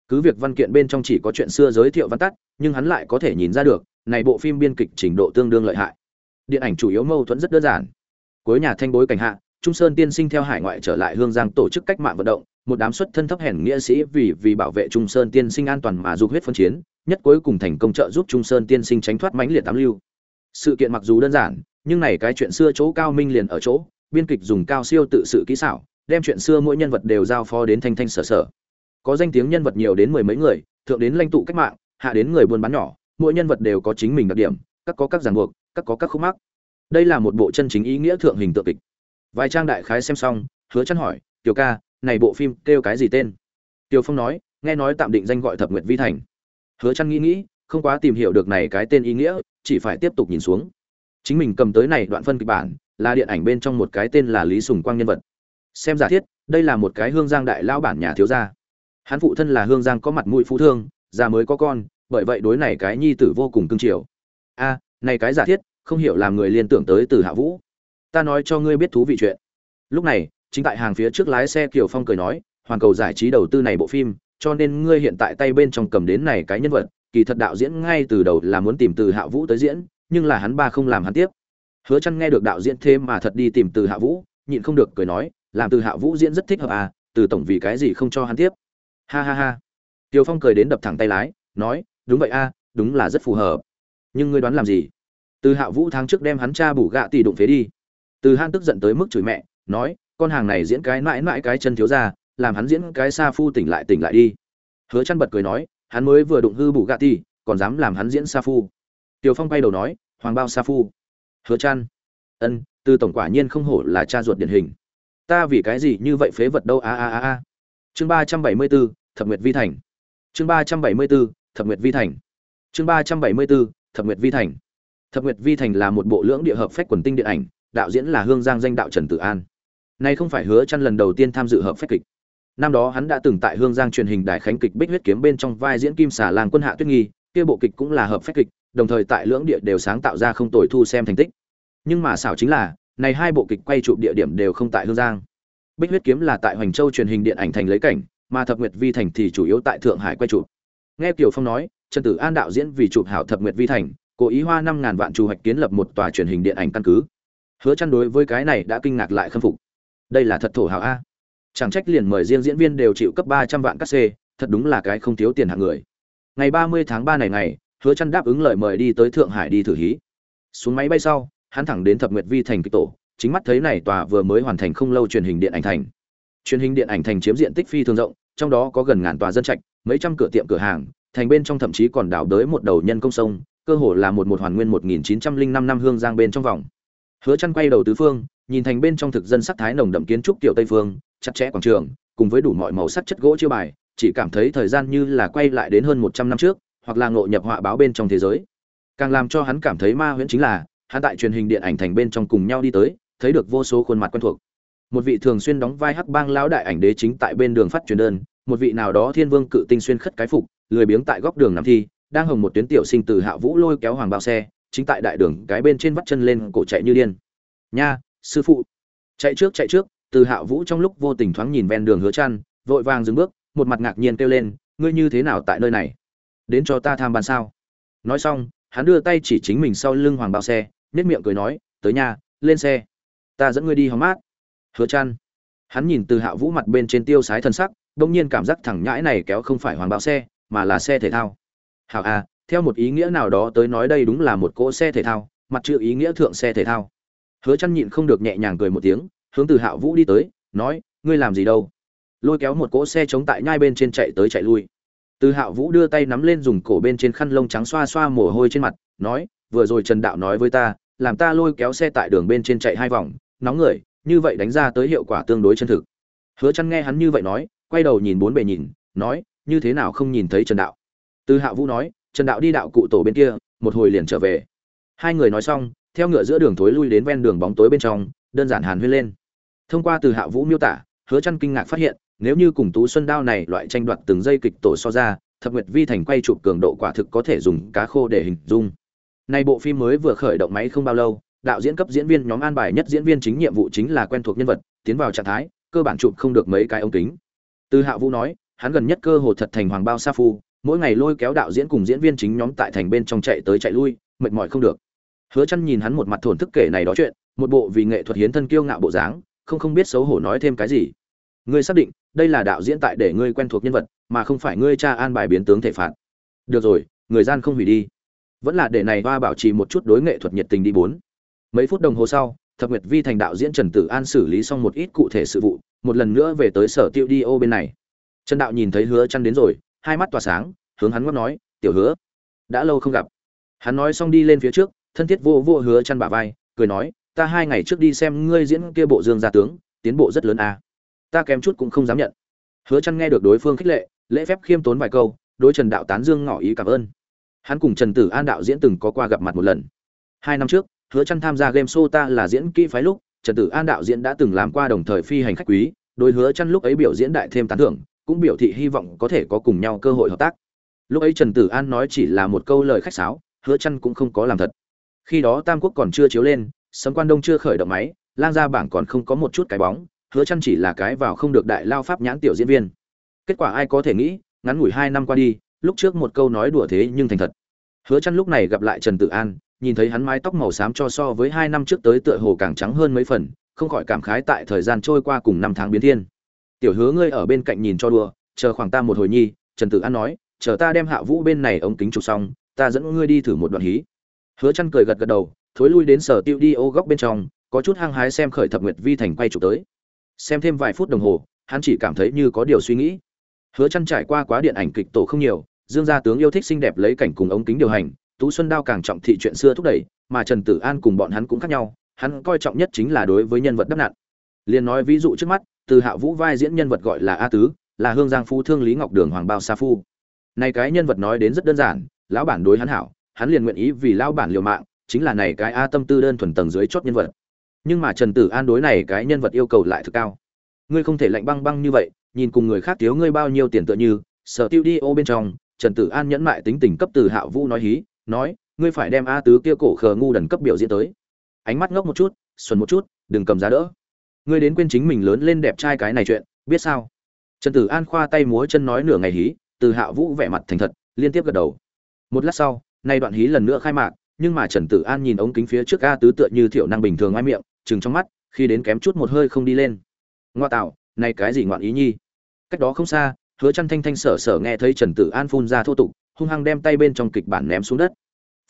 Cứ việc văn kiện bên trong chỉ có chuyện xưa giới thiệu văn tắt, nhưng hắn lại có thể nhìn ra được, này bộ phim biên kịch trình độ tương đương lợi hại. Điện ảnh chủ yếu mâu thuẫn rất đơn giản. Cuối nhà thanh bối cảnh hạ trung sơn tiên sinh theo hải ngoại trở lại hương giang tổ chức cách mạng vận động, một đám xuất thân thấp hèn nghĩa sĩ vì vì bảo vệ trung sơn tiên sinh an toàn mà dục huyết phân chiến, nhất cuối cùng thành công trợ giúp trung sơn tiên sinh tránh thoát mãnh liệt tám lưu. Sự kiện mặc dù đơn giản, nhưng này cái chuyện xưa chỗ cao minh liền ở chỗ, biên kịch dùng cao siêu tự sự kỹ xảo, đem chuyện xưa mỗi nhân vật đều giao phó đến thanh thanh sở sở. Có danh tiếng nhân vật nhiều đến mười mấy người, thượng đến lãnh tụ cách mạng, hạ đến người buôn bán nhỏ, mỗi nhân vật đều có chính mình đặc điểm, các có các ràng buộc, các có các khúc mắc. Đây là một bộ chân chính ý nghĩa thượng hình tượng kịch vài trang đại khái xem xong, hứa chăn hỏi, tiểu ca, này bộ phim kêu cái gì tên? Tiểu phong nói, nghe nói tạm định danh gọi thập nguyệt vi thành. Hứa chăn nghĩ nghĩ, không quá tìm hiểu được này cái tên ý nghĩa, chỉ phải tiếp tục nhìn xuống. Chính mình cầm tới này đoạn phân kịch bản, là điện ảnh bên trong một cái tên là lý sùng quang nhân vật. Xem giả thiết, đây là một cái hương giang đại lão bản nhà thiếu gia. Hắn phụ thân là hương giang có mặt mũi phú thương, già mới có con, bởi vậy đối này cái nhi tử vô cùng cưng chiều. A, này cái giả thiết, không hiểu làm người liên tưởng tới từ hạ vũ ta nói cho ngươi biết thú vị chuyện lúc này chính tại hàng phía trước lái xe kiều phong cười nói hoàn cầu giải trí đầu tư này bộ phim cho nên ngươi hiện tại tay bên trong cầm đến này cái nhân vật kỳ thật đạo diễn ngay từ đầu là muốn tìm từ hạ vũ tới diễn nhưng là hắn ba không làm hắn tiếp hứa chăn nghe được đạo diễn thêm mà thật đi tìm từ hạ vũ nhịn không được cười nói làm từ hạ vũ diễn rất thích hợp à từ tổng vì cái gì không cho hắn tiếp ha ha ha Kiều Phong cười đến đập thẳng tay lái, nói, đúng vậy a, đúng là rất phù hợp. Nhưng ngươi đoán làm gì? Từ Hạ Vũ tháng trước đem hắn cha bù gạ tỷ đụng phế đi. Từ Han tức giận tới mức chửi mẹ, nói, con hàng này diễn cái mãi mãi cái chân thiếu ra, làm hắn diễn cái sa phu tỉnh lại tỉnh lại đi. Hứa Chân bật cười nói, hắn mới vừa đụng hư bù gạ tỷ, còn dám làm hắn diễn sa phu. tiểu Phong quay đầu nói, hoàng bao sa phu. Hứa Chân, ân, Từ tổng quả nhiên không hổ là cha ruột điển hình. Ta vì cái gì như vậy phế vật đâu a a a a. Chương ba trăm bảy mươi 374, Thập Nguyệt Vi Thành chương ba trăm bảy mươi bốn thập nguyệt vi thành chương ba trăm bảy mươi bốn thập nguyệt vi thành thập nguyệt vi thành là một bộ lưỡng địa hợp phách quần tinh điện ảnh đạo diễn là hương giang danh đạo trần tử an. Nay không phải hứa chăn lần đầu tiên tham dự hợp phách kịch. Năm đó hắn đã từng tại hương giang truyền hình đài khánh kịch bích huyết kiếm bên trong vai diễn kim xà lang quân hạ tuyết nghi, kia bộ kịch cũng là hợp phách kịch, đồng thời tại lưỡng địa đều sáng tạo ra không tồi thu xem thành tích. Nhưng mà xảo chính là, này hai bộ kịch quay chụp địa điểm đều không tại hương giang. Bích huyết kiếm là tại hoành châu truyền hình điện ảnh thành lấy cảnh, mà thập nguyệt vi thành thì chủ yếu tại thượng hải quay chụp. Nghe kiều phong nói, trần tử an đạo diễn vì chụp hảo thập nguyệt vi thành, cố ý hoa năm ngàn vạn chủ hoạch kiến lập một tòa truyền hình điện ảnh căn cứ hứa chăn đối với cái này đã kinh ngạc lại khâm phục. Đây là thật thổ hảo a. Chẳng trách liền mời riêng diễn viên đều chịu cấp ba trăm vạn cát xê, thật đúng là cái không thiếu tiền hạng người. Ngày ba mươi tháng ba này ngày, hứa chăn đáp ứng lời mời đi tới thượng hải đi thử hí. Xuống máy bay sau, hắn thẳng đến thập nguyệt vi thành kịch tổ, chính mắt thấy này tòa vừa mới hoàn thành không lâu truyền hình điện ảnh thành. Truyền hình điện ảnh thành chiếm diện tích phi thường rộng, trong đó có gần ngàn tòa dân trạch, mấy trăm cửa tiệm cửa hàng, thành bên trong thậm chí còn đảo đới một đầu nhân công sông, cơ hồ là một một hoàn nguyên một nghìn chín trăm linh năm năm hương giang bên trong vòng hứa chăn quay đầu tứ phương, nhìn thành bên trong thực dân sắc thái nồng đậm kiến trúc tiểu tây phương, chặt chẽ quảng trường, cùng với đủ mọi màu sắc chất gỗ chiêu bài, chỉ cảm thấy thời gian như là quay lại đến hơn một trăm năm trước, hoặc là ngộ nhập họa báo bên trong thế giới. Càng làm cho hắn cảm thấy ma huyễn chính là, hắn tại truyền hình điện ảnh thành bên trong cùng nhau đi tới, thấy được vô số khuôn mặt quen thuộc. Một vị thường xuyên đóng vai hắc bang lão đại ảnh đế chính tại bên đường phát truyền đơn, một vị nào đó thiên vương cự tinh xuyên khất cái phục, lười biếng tại góc đường nằm thi, đang hồng một tuyến tiểu sinh từ hạ vũ lôi kéo hoàng bao xe chính tại đại đường cái bên trên vắt chân lên cổ chạy như điên. Nha, sư phụ. Chạy trước chạy trước, từ hạ vũ trong lúc vô tình thoáng nhìn ven đường hứa chăn, vội vàng dừng bước, một mặt ngạc nhiên kêu lên, ngươi như thế nào tại nơi này? Đến cho ta tham ban sao? Nói xong, hắn đưa tay chỉ chính mình sau lưng hoàng bao xe nét miệng cười nói, tới nhà lên xe. Ta dẫn ngươi đi hóng mát. Hứa chăn. Hắn nhìn từ hạ vũ mặt bên trên tiêu sái thân sắc đông nhiên cảm giác thẳng nhãi này kéo không phải hoàng bao xe, mà là xe thể thao. Hảo à theo một ý nghĩa nào đó tới nói đây đúng là một cỗ xe thể thao, mặt chữ ý nghĩa thượng xe thể thao. Hứa chăn nhịn không được nhẹ nhàng cười một tiếng, hướng từ Hạo vũ đi tới, nói, ngươi làm gì đâu? Lôi kéo một cỗ xe chống tại nhai bên trên chạy tới chạy lui. Từ Hạo vũ đưa tay nắm lên dùng cổ bên trên khăn lông trắng xoa xoa mồ hôi trên mặt, nói, vừa rồi trần đạo nói với ta, làm ta lôi kéo xe tại đường bên trên chạy hai vòng, nóng người, như vậy đánh ra tới hiệu quả tương đối chân thực. Hứa chăn nghe hắn như vậy nói, quay đầu nhìn bốn bề nhìn, nói, như thế nào không nhìn thấy trần đạo? Từ Hạo vũ nói trần đạo đi đạo cụ tổ bên kia, một hồi liền trở về. Hai người nói xong, theo ngựa giữa đường thối lui đến ven đường bóng tối bên trong, đơn giản hàn huyên lên. Thông qua từ hạ vũ miêu tả, hứa chăn kinh ngạc phát hiện, nếu như cùng tú xuân đao này loại tranh đoạt từng giây kịch tổ so ra, thập nguyệt vi thành quay chụp cường độ quả thực có thể dùng cá khô để hình dung. Nay bộ phim mới vừa khởi động máy không bao lâu, đạo diễn cấp diễn viên nhóm an bài nhất diễn viên chính nhiệm vụ chính là quen thuộc nhân vật, tiến vào trạng thái, cơ bản chụp không được mấy cái ống kính. Từ hạ vũ nói, hắn gần nhất cơ hồ thật thành hoàng bao sa phu mỗi ngày lôi kéo đạo diễn cùng diễn viên chính nhóm tại thành bên trong chạy tới chạy lui, mệt mỏi không được. Hứa chăn nhìn hắn một mặt thổn thức kể này đó chuyện, một bộ vì nghệ thuật hiến thân kiêu ngạo bộ dáng, không không biết xấu hổ nói thêm cái gì. Ngươi xác định, đây là đạo diễn tại để ngươi quen thuộc nhân vật, mà không phải ngươi cha an bài biến tướng thể phạt. Được rồi, người gian không hủy đi. Vẫn là để này hoa bảo trì một chút đối nghệ thuật nhiệt tình đi bốn. Mấy phút đồng hồ sau, thập nguyệt vi thành đạo diễn trần tử an xử lý xong một ít cụ thể sự vụ, một lần nữa về tới sở tiêu đi ô bên này. Trần đạo nhìn thấy hứa chăn đến rồi hai mắt tỏa sáng, hướng hắn ngót nói, tiểu hứa, đã lâu không gặp. Hắn nói xong đi lên phía trước, thân thiết vô vô hứa chăn bả vai, cười nói, ta hai ngày trước đi xem ngươi diễn kia bộ dương gia tướng, tiến bộ rất lớn à. ta kém chút cũng không dám nhận. Hứa chăn nghe được đối phương khích lệ, lễ phép khiêm tốn vài câu, đối trần đạo tán dương ngỏ ý cảm ơn. Hắn cùng trần tử an đạo diễn từng có qua gặp mặt một lần. Hai năm trước, hứa chăn tham gia game show ta là diễn kỹ phái lúc, trần tử an đạo diễn đã từng làm qua đồng thời phi hành khách quý, đối hứa chăn lúc ấy biểu diễn đại thêm tán thưởng cũng biểu thị hy vọng có thể có cùng nhau cơ hội hợp tác. Lúc ấy trần tử an nói chỉ là một câu lời khách sáo, hứa chăn cũng không có làm thật. Khi đó tam quốc còn chưa chiếu lên, sấm quan đông chưa khởi động máy, lang gia bảng còn không có một chút cái bóng, hứa chăn chỉ là cái vào không được đại lao pháp nhãn tiểu diễn viên. Kết quả ai có thể nghĩ, ngắn ngủi hai năm qua đi, lúc trước một câu nói đùa thế nhưng thành thật. Hứa chăn lúc này gặp lại trần Tử an, nhìn thấy hắn mái tóc màu xám cho so với hai năm trước tới tựa hồ càng trắng hơn mấy phần, không khỏi cảm khái tại thời gian trôi qua cùng năm tháng biến thiên tiểu hứa ngươi ở bên cạnh nhìn cho đùa, chờ khoảng ta một hồi nhi, trần tử an nói, chờ ta đem hạ vũ bên này ống kính chụp xong, ta dẫn ngươi đi thử một đoạn hí. Hứa chăn cười gật gật đầu, thối lui đến sở tiêu đi ô góc bên trong, có chút hăng hái xem khởi thập nguyệt vi thành quay chụp tới. Xem thêm vài phút đồng hồ, hắn chỉ cảm thấy như có điều suy nghĩ. Hứa chăn trải qua quá điện ảnh kịch tổ không nhiều, dương gia tướng yêu thích xinh đẹp lấy cảnh cùng ống kính điều hành, tú xuân đao càng trọng thị chuyện xưa thúc đẩy, mà trần tử an cùng bọn hắn cũng khác nhau, hắn coi trọng nhất chính là đối với nhân vật đắp nạn liền nói ví dụ trước mắt từ hạ vũ vai diễn nhân vật gọi là a tứ, là hương giang phu thương lý ngọc đường hoàng bao sa phu. Này cái nhân vật nói đến rất đơn giản, lão bản đối hắn hảo, hắn liền nguyện ý vì lão bản liều mạng, chính là này cái a tâm tư đơn thuần tầng dưới chót nhân vật. Nhưng mà trần tử an đối này cái nhân vật yêu cầu lại thực cao. Ngươi không thể lạnh băng băng như vậy, nhìn cùng người khác thiếu ngươi bao nhiêu tiền tựa như, sở tiêu đi ô bên trong, trần tử an nhẫn mại tính tình cấp từ hạ vũ nói hí, nói, ngươi phải đem a tứ kia cổ khờ ngu đần cấp biểu diễn tới. Ánh mắt ngốc một chút, xuân một chút, đừng cầm giá đỡ ngươi đến quên chính mình lớn lên đẹp trai cái này chuyện, biết sao? Trần tử an khoa tay múa chân nói nửa ngày hí, từ hạ vũ vẻ mặt thành thật, liên tiếp gật đầu. Một lát sau, nay đoạn hí lần nữa khai mạc, nhưng mà trần tử an nhìn ống kính phía trước a tứ tựa như thiểu năng bình thường ai miệng chừng trong mắt, khi đến kém chút một hơi không đi lên. Ngoa tạo, này cái gì ngoạn ý nhi? Cách đó không xa, hứa chăn thanh thanh sở sở nghe thấy trần tử an phun ra thô tục, hung hăng đem tay bên trong kịch bản ném xuống đất.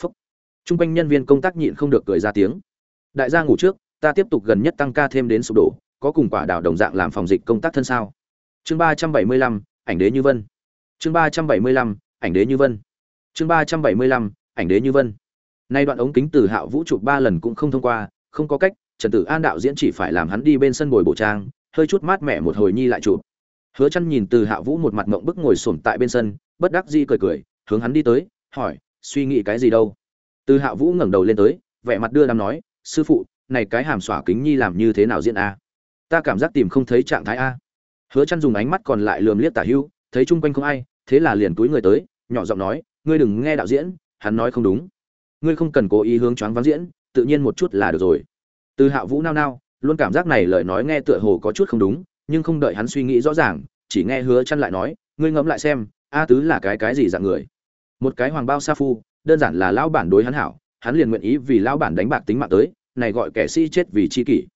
Phúc. Trung quanh nhân viên công tác nhịn không được cười ra tiếng. Đại gia ngủ trước ta tiếp tục gần nhất tăng ca thêm đến sụp đổ, có cùng quả đảo đồng dạng làm phòng dịch công tác thân sao? Chương ba trăm bảy mươi lăm, ảnh đế như vân. Chương ba trăm bảy mươi lăm, ảnh đế như vân. Chương ba trăm bảy mươi lăm, ảnh đế như vân. Nay đoạn ống kính từ hạo vũ chụp ba lần cũng không thông qua, không có cách, trần tử an đạo diễn chỉ phải làm hắn đi bên sân ngồi bộ trang, hơi chút mát mẻ một hồi nhi lại chụp. Hứa Chân nhìn từ hạ vũ một mặt mộng bức ngồi xổm tại bên sân, bất đắc dĩ cười cười, hướng hắn đi tới, hỏi, suy nghĩ cái gì đâu? Từ hạ vũ ngẩng đầu lên tới, vẻ mặt đưa đám nói, sư phụ này cái hàm xỏa kính nhi làm như thế nào diễn a? Ta cảm giác tìm không thấy trạng thái a. Hứa chăn dùng ánh mắt còn lại lườm liếc tả hưu, thấy chung quanh không ai, thế là liền túi người tới, nhỏ giọng nói, ngươi đừng nghe đạo diễn, hắn nói không đúng. Ngươi không cần cố ý hướng choáng vắng diễn, tự nhiên một chút là được rồi. Từ hạ vũ nao nao, luôn cảm giác này lời nói nghe tựa hồ có chút không đúng, nhưng không đợi hắn suy nghĩ rõ ràng, chỉ nghe hứa chăn lại nói, ngươi ngẫm lại xem, a tứ là cái cái gì dạng người? Một cái hoàng bao sa phu, đơn giản là lão bản đối hắn hảo, hắn liền nguyện ý vì lão bản đánh bạc tính mạng tới này gọi kẻ sĩ chết vì chi kỷ.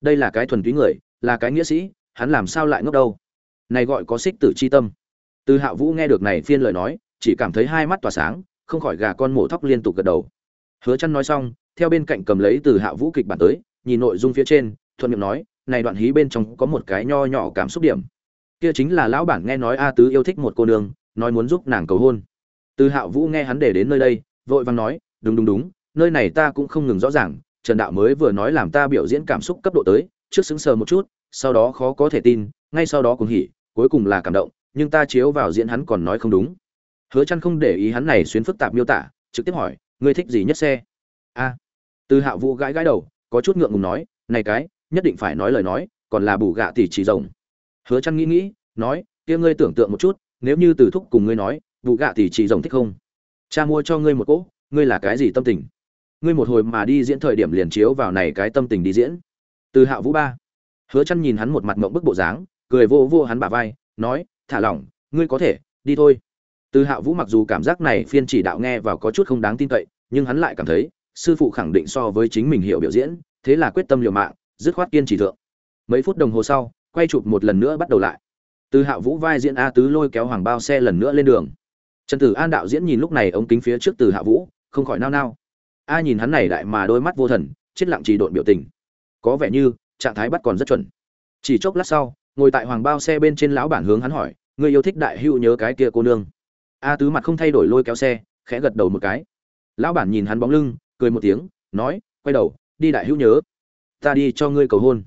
Đây là cái thuần túy người, là cái nghĩa sĩ, hắn làm sao lại ngốc đâu? Này gọi có xích tử chi tâm. Từ hạ vũ nghe được này phiên lời nói, chỉ cảm thấy hai mắt tỏa sáng, không khỏi gà con mổ thóc liên tục gật đầu. Hứa chăn nói xong, theo bên cạnh cầm lấy từ hạ vũ kịch bản tới, nhìn nội dung phía trên, thuận miệng nói, này đoạn hí bên trong có một cái nho nhỏ cảm xúc điểm. Kia chính là lão bản nghe nói a tứ yêu thích một cô nương, nói muốn giúp nàng cầu hôn. Từ hạ vũ nghe hắn để đến nơi đây, vội vàng nói, đúng đúng đúng, nơi này ta cũng không ngừng rõ ràng trần đạo mới vừa nói làm ta biểu diễn cảm xúc cấp độ tới, trước sững sờ một chút, sau đó khó có thể tin, ngay sau đó cũng hỉ, cuối cùng là cảm động, nhưng ta chiếu vào diễn hắn còn nói không đúng. Hứa Chân không để ý hắn này xuyên phức tạp miêu tả, trực tiếp hỏi, ngươi thích gì nhất xe? A. Từ hạ vũ gãi gãi đầu, có chút ngượng ngùng nói, này cái, nhất định phải nói lời nói, còn là bù gạ tỷ chỉ rồng. Hứa Chân nghĩ nghĩ, nói, kia ngươi tưởng tượng một chút, nếu như từ thúc cùng ngươi nói, bù gạ tỷ chỉ rồng thích không? Cha mua cho ngươi một cỗ, ngươi là cái gì tâm tình? Ngươi một hồi mà đi diễn thời điểm liền chiếu vào này cái tâm tình đi diễn. Từ hạ vũ ba. Hứa chăn nhìn hắn một mặt mộng bức bộ dáng, cười vô vô hắn bả vai, nói, thả lỏng, ngươi có thể, đi thôi. Từ hạ vũ mặc dù cảm giác này phiên chỉ đạo nghe vào có chút không đáng tin cậy, nhưng hắn lại cảm thấy, sư phụ khẳng định so với chính mình hiểu biểu diễn, thế là quyết tâm liều mạng, dứt khoát kiên trì thượng. Mấy phút đồng hồ sau, quay chụp một lần nữa bắt đầu lại. Từ hạ vũ vai diễn a tứ lôi kéo hoàng bao xe lần nữa lên đường. Trần tử an đạo diễn nhìn lúc này ống kính phía trước từ hạ vũ, không khỏi nao nao a nhìn hắn này đại mà đôi mắt vô thần, chết lặng trì độn biểu tình. Có vẻ như, trạng thái bắt còn rất chuẩn. Chỉ chốc lát sau, ngồi tại hoàng bao xe bên trên lão bản hướng hắn hỏi người yêu thích đại hữu nhớ cái kia cô nương? A tứ mặt không thay đổi lôi kéo xe, khẽ gật đầu một cái. Lão bản nhìn hắn bóng lưng, cười một tiếng, nói, quay đầu, đi đại hữu nhớ. Ta đi cho ngươi cầu hôn.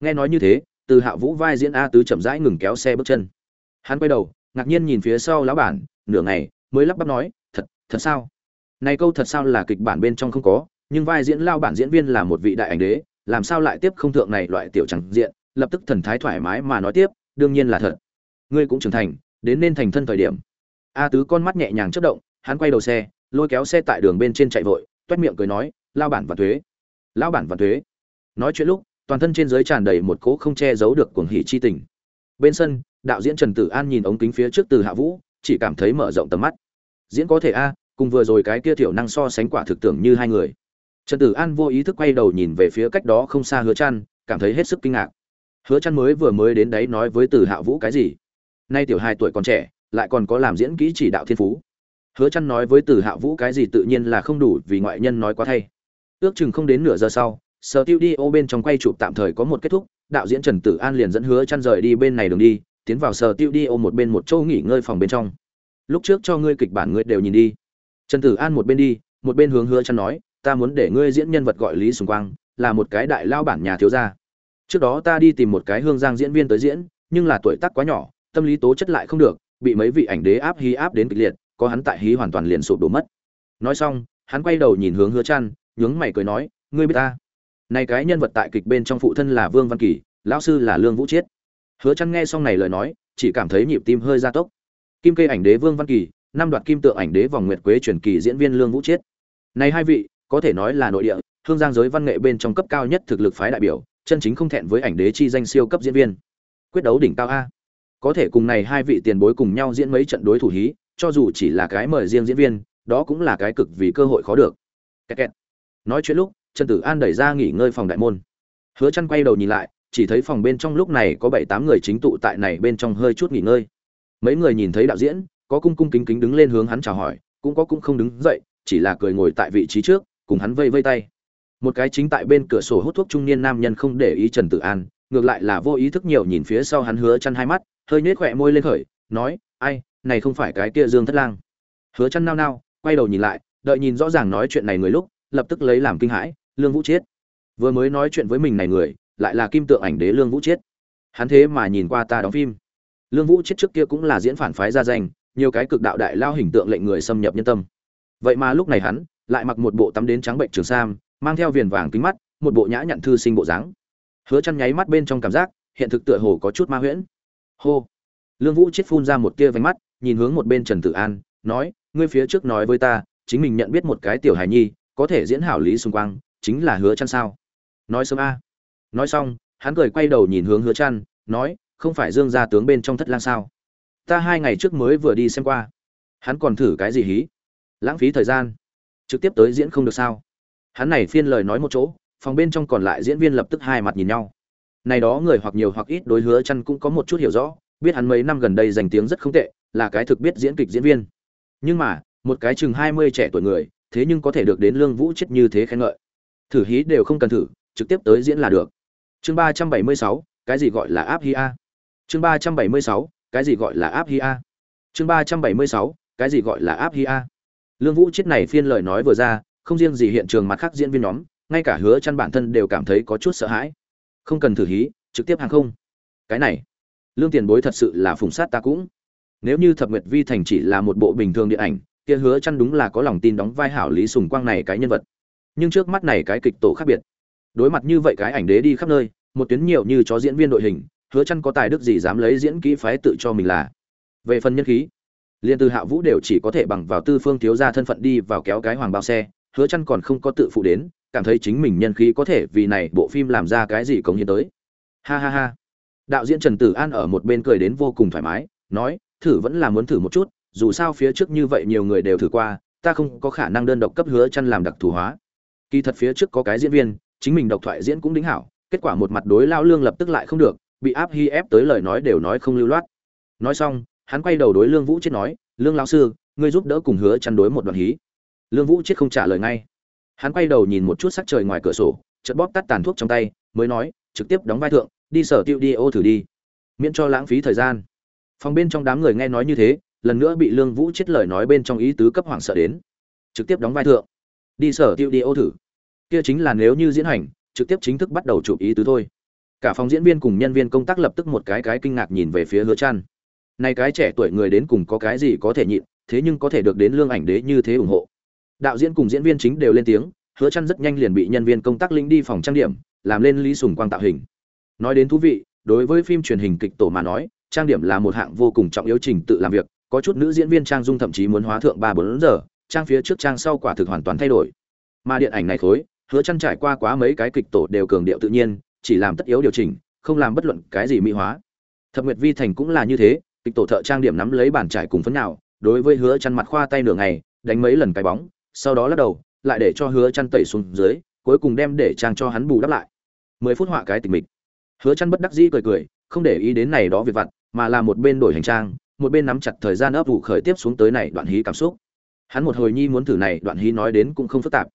Nghe nói như thế, từ hạ vũ vai diễn a tứ chậm rãi ngừng kéo xe bước chân. Hắn quay đầu, ngạc nhiên nhìn phía sau lão bản, nửa ngày, mới lắp bắp nói, thật thật sao? Này câu thật sao là kịch bản bên trong không có, nhưng vai diễn lao bản diễn viên là một vị đại ảnh đế, làm sao lại tiếp không thượng này loại tiểu chẳng diện, lập tức thần thái thoải mái mà nói tiếp, đương nhiên là thật. Ngươi cũng trưởng thành, đến nên thành thân thời điểm. A tứ con mắt nhẹ nhàng chất động, hắn quay đầu xe, lôi kéo xe tại đường bên trên chạy vội, toét miệng cười nói, lao bản và thuế. Lao bản và thuế? Nói chuyện lúc, toàn thân trên dưới tràn đầy một cỗ không che giấu được cuồng hỉ chi tình. Bên sân, đạo diễn trần tử an nhìn ống kính phía trước từ hạ vũ, chỉ cảm thấy mở rộng tầm mắt. Diễn có thể a cùng vừa rồi cái kia tiểu năng so sánh quả thực tưởng như hai người. Trần tử an vô ý thức quay đầu nhìn về phía cách đó không xa hứa chăn cảm thấy hết sức kinh ngạc. Hứa chăn mới vừa mới đến đấy nói với từ hạ vũ cái gì? Nay tiểu hai tuổi còn trẻ, lại còn có làm diễn kỹ chỉ đạo thiên phú. Hứa chăn nói với từ hạ vũ cái gì tự nhiên là không đủ, vì ngoại nhân nói quá thay. Ước chừng không đến nửa giờ sau, sở tiêu đi ô bên trong quay chụp tạm thời có một kết thúc, đạo diễn trần tử an liền dẫn hứa chăn rời đi bên này đường đi, tiến vào sở tiêu đi ô một bên một chỗ nghỉ ngơi phòng bên trong. Lúc trước cho ngươi kịch bản ngươi đều nhìn đi trần tử an một bên đi, một bên hướng hứa chăn nói, ta muốn để ngươi diễn nhân vật gọi lý sùng quang, là một cái đại lao bản nhà thiếu gia. Trước đó ta đi tìm một cái hương giang diễn viên tới diễn, nhưng là tuổi tác quá nhỏ, tâm lý tố chất lại không được, bị mấy vị ảnh đế áp hí áp đến kịch liệt, có hắn tại hí hoàn toàn liền sụp đổ mất. Nói xong, hắn quay đầu nhìn hướng hứa chăn, nhướng mày cười nói, ngươi biết ta? Này cái nhân vật tại kịch bên trong phụ thân là vương văn kỳ, lão sư là lương vũ chiết. Hứa chăn nghe xong này lời nói, chỉ cảm thấy nhịp tim hơi gia tốc. Kim kê ảnh đế vương văn kỳ năm đoạt kim tượng ảnh đế vòng nguyệt quế truyền kỳ diễn viên lương vũ chiết. Này hai vị, có thể nói là nội địa, hương giang giới văn nghệ bên trong cấp cao nhất thực lực phái đại biểu, chân chính không thẹn với ảnh đế chi danh siêu cấp diễn viên. Quyết đấu đỉnh cao a. Có thể cùng này hai vị tiền bối cùng nhau diễn mấy trận đối thủ hí, cho dù chỉ là cái mời riêng diễn viên, đó cũng là cái cực vì cơ hội khó được. Kẹt kẹt. nói chuyện lúc, trần tử an đẩy ra nghỉ ngơi phòng đại môn. Hứa chăn quay đầu nhìn lại, chỉ thấy phòng bên trong lúc này có bảy tám người chính tụ tại này bên trong hơi chút nghỉ ngơi. Mấy người nhìn thấy đạo diễn có cung cung kính kính đứng lên hướng hắn chào hỏi cũng có cũng không đứng dậy chỉ là cười ngồi tại vị trí trước cùng hắn vây vây tay. Một cái chính tại bên cửa sổ hút thuốc trung niên nam nhân không để ý trần tử an ngược lại là vô ý thức nhiều nhìn phía sau hắn hứa chăn hai mắt hơi nhếch khỏe môi lên khởi nói ai này không phải cái kia dương thất lang. Hứa chăn nao nao quay đầu nhìn lại đợi nhìn rõ ràng nói chuyện này người lúc lập tức lấy làm kinh hãi lương vũ chết, vừa mới nói chuyện với mình này người lại là kim tượng ảnh đế lương vũ chết, hắn thế mà nhìn qua ta đóng phim. Lương vũ chết trước kia cũng là diễn phản phái ra danh nhiều cái cực đạo đại lao hình tượng lệnh người xâm nhập nhân tâm. Vậy mà lúc này hắn lại mặc một bộ tắm đến trắng bệnh trường sam, mang theo viền vàng kính mắt, một bộ nhã nhặn thư sinh bộ dáng. Hứa chăn nháy mắt bên trong cảm giác, hiện thực tựa hồ có chút ma huyễn. Hô! Lương vũ chết phun ra một tia vánh mắt, nhìn hướng một bên trần tử an, nói, ngươi phía trước nói với ta, chính mình nhận biết một cái tiểu hài nhi, có thể diễn hảo lý xung quanh, chính là hứa chăn sao? Nói sớm a. Nói xong, hắn cười quay đầu nhìn hướng hứa chăn, nói, không phải dương gia tướng bên trong thất lang sao? Ta hai ngày trước mới vừa đi xem qua. Hắn còn thử cái gì hí? Lãng phí thời gian. Trực tiếp tới diễn không được sao? Hắn này phiên lời nói một chỗ phòng bên trong còn lại diễn viên lập tức hai mặt nhìn nhau. Này đó người hoặc nhiều hoặc ít đối hứa chăn cũng có một chút hiểu rõ biết hắn mấy năm gần đây danh tiếng rất không tệ là cái thực biết diễn kịch diễn viên. Nhưng mà một cái chừng 20 trẻ tuổi người thế nhưng có thể được đến lương vũ chết như thế khen ngợi. Thử hí đều không cần thử trực tiếp tới diễn là được. Chương 376, cái gì gọi là áp hi a? Chương 376, cái gì gọi là áp hi a? Chương 376, cái gì gọi là áp hi a? Lương vũ chết này phiên lời nói vừa ra không riêng gì hiện trường mặt khác diễn viên nhóm ngay cả hứa chăn bản thân đều cảm thấy có chút sợ hãi. Không cần thử hí trực tiếp hàng không. Cái này lương tiền bối thật sự là phùng sát ta cũng. Nếu như thập nguyệt vi thành chỉ là một bộ bình thường điện ảnh kia hứa chăn đúng là có lòng tin đóng vai hảo lý sùng quang này cái nhân vật. Nhưng trước mắt này cái kịch tổ khác biệt. Đối mặt như vậy cái ảnh đế đi khắp nơi một tuyến nhiều như chó diễn viên đội hình hứa chăn có tài đức gì dám lấy diễn kỹ phái tự cho mình là. Về phần nhân khí liên từ hạ vũ đều chỉ có thể bằng vào tư phương thiếu gia thân phận đi vào kéo cái hoàng bao xe, hứa chăn còn không có tự phụ đến, cảm thấy chính mình nhân khí có thể vì này bộ phim làm ra cái gì cống hiến tới. Ha ha ha. Đạo diễn trần tử an ở một bên cười đến vô cùng thoải mái, nói, thử vẫn là muốn thử một chút, dù sao phía trước như vậy nhiều người đều thử qua, ta không có khả năng đơn độc cấp hứa chăn làm đặc thù hóa. Kỳ thật phía trước có cái diễn viên, chính mình độc thoại diễn cũng đính hảo, kết quả một mặt đối lao lương lập tức lại không được bị áp hi ép tới lời nói đều nói không lưu loát. Nói xong, hắn quay đầu đối lương vũ chết nói, lương lão sư, ngươi giúp đỡ cùng hứa chăn đối một đoạn hí. Lương vũ chết không trả lời ngay. Hắn quay đầu nhìn một chút sắc trời ngoài cửa sổ, chợt bóp tắt tàn thuốc trong tay, mới nói, trực tiếp đóng vai thượng, đi sở tiêu đi ô thử đi. Miễn cho lãng phí thời gian. Phòng bên trong đám người nghe nói như thế, lần nữa bị lương vũ chết lời nói bên trong ý tứ cấp hoảng sợ đến. Trực tiếp đóng vai thượng. Đi sở tiêu đi ô thử. Kia chính là nếu như diễn hành, trực tiếp chính thức bắt đầu chụp ý tứ thôi cả phòng diễn viên cùng nhân viên công tác lập tức một cái cái kinh ngạc nhìn về phía hứa trăn này cái trẻ tuổi người đến cùng có cái gì có thể nhịn, thế nhưng có thể được đến lương ảnh đế như thế ủng hộ. Đạo diễn cùng diễn viên chính đều lên tiếng, hứa trăn rất nhanh liền bị nhân viên công tác linh đi phòng trang điểm, làm lên lý sùng quang tạo hình. Nói đến thú vị, đối với phim truyền hình kịch tổ mà nói, trang điểm là một hạng vô cùng trọng yếu trình tự làm việc, có chút nữ diễn viên trang dung thậm chí muốn hóa thượng ba bốn giờ, trang phía trước trang sau quả thực hoàn toàn thay đổi. Mà điện ảnh này khối, hứa chăn trải qua quá mấy cái kịch tổ đều cường điệu tự nhiên chỉ làm tất yếu điều chỉnh không làm bất luận cái gì mỹ hóa. Thập nguyệt vi thành cũng là như thế kịch tổ thợ trang điểm nắm lấy bàn trải cùng phấn nào đối với hứa chăn mặt khoa tay nửa ngày đánh mấy lần cái bóng sau đó lắc đầu lại để cho hứa chăn tẩy xuống dưới cuối cùng đem để trang cho hắn bù đắp lại. Mười phút họa cái tình mình, hứa chăn bất đắc dĩ cười cười không để ý đến này đó việc vặt mà là một bên đổi hành trang một bên nắm chặt thời gian ấp vụ khởi tiếp xuống tới này đoạn hí cảm xúc. Hắn một hồi nhi muốn thử này đoạn hí nói đến cũng không phức tạp.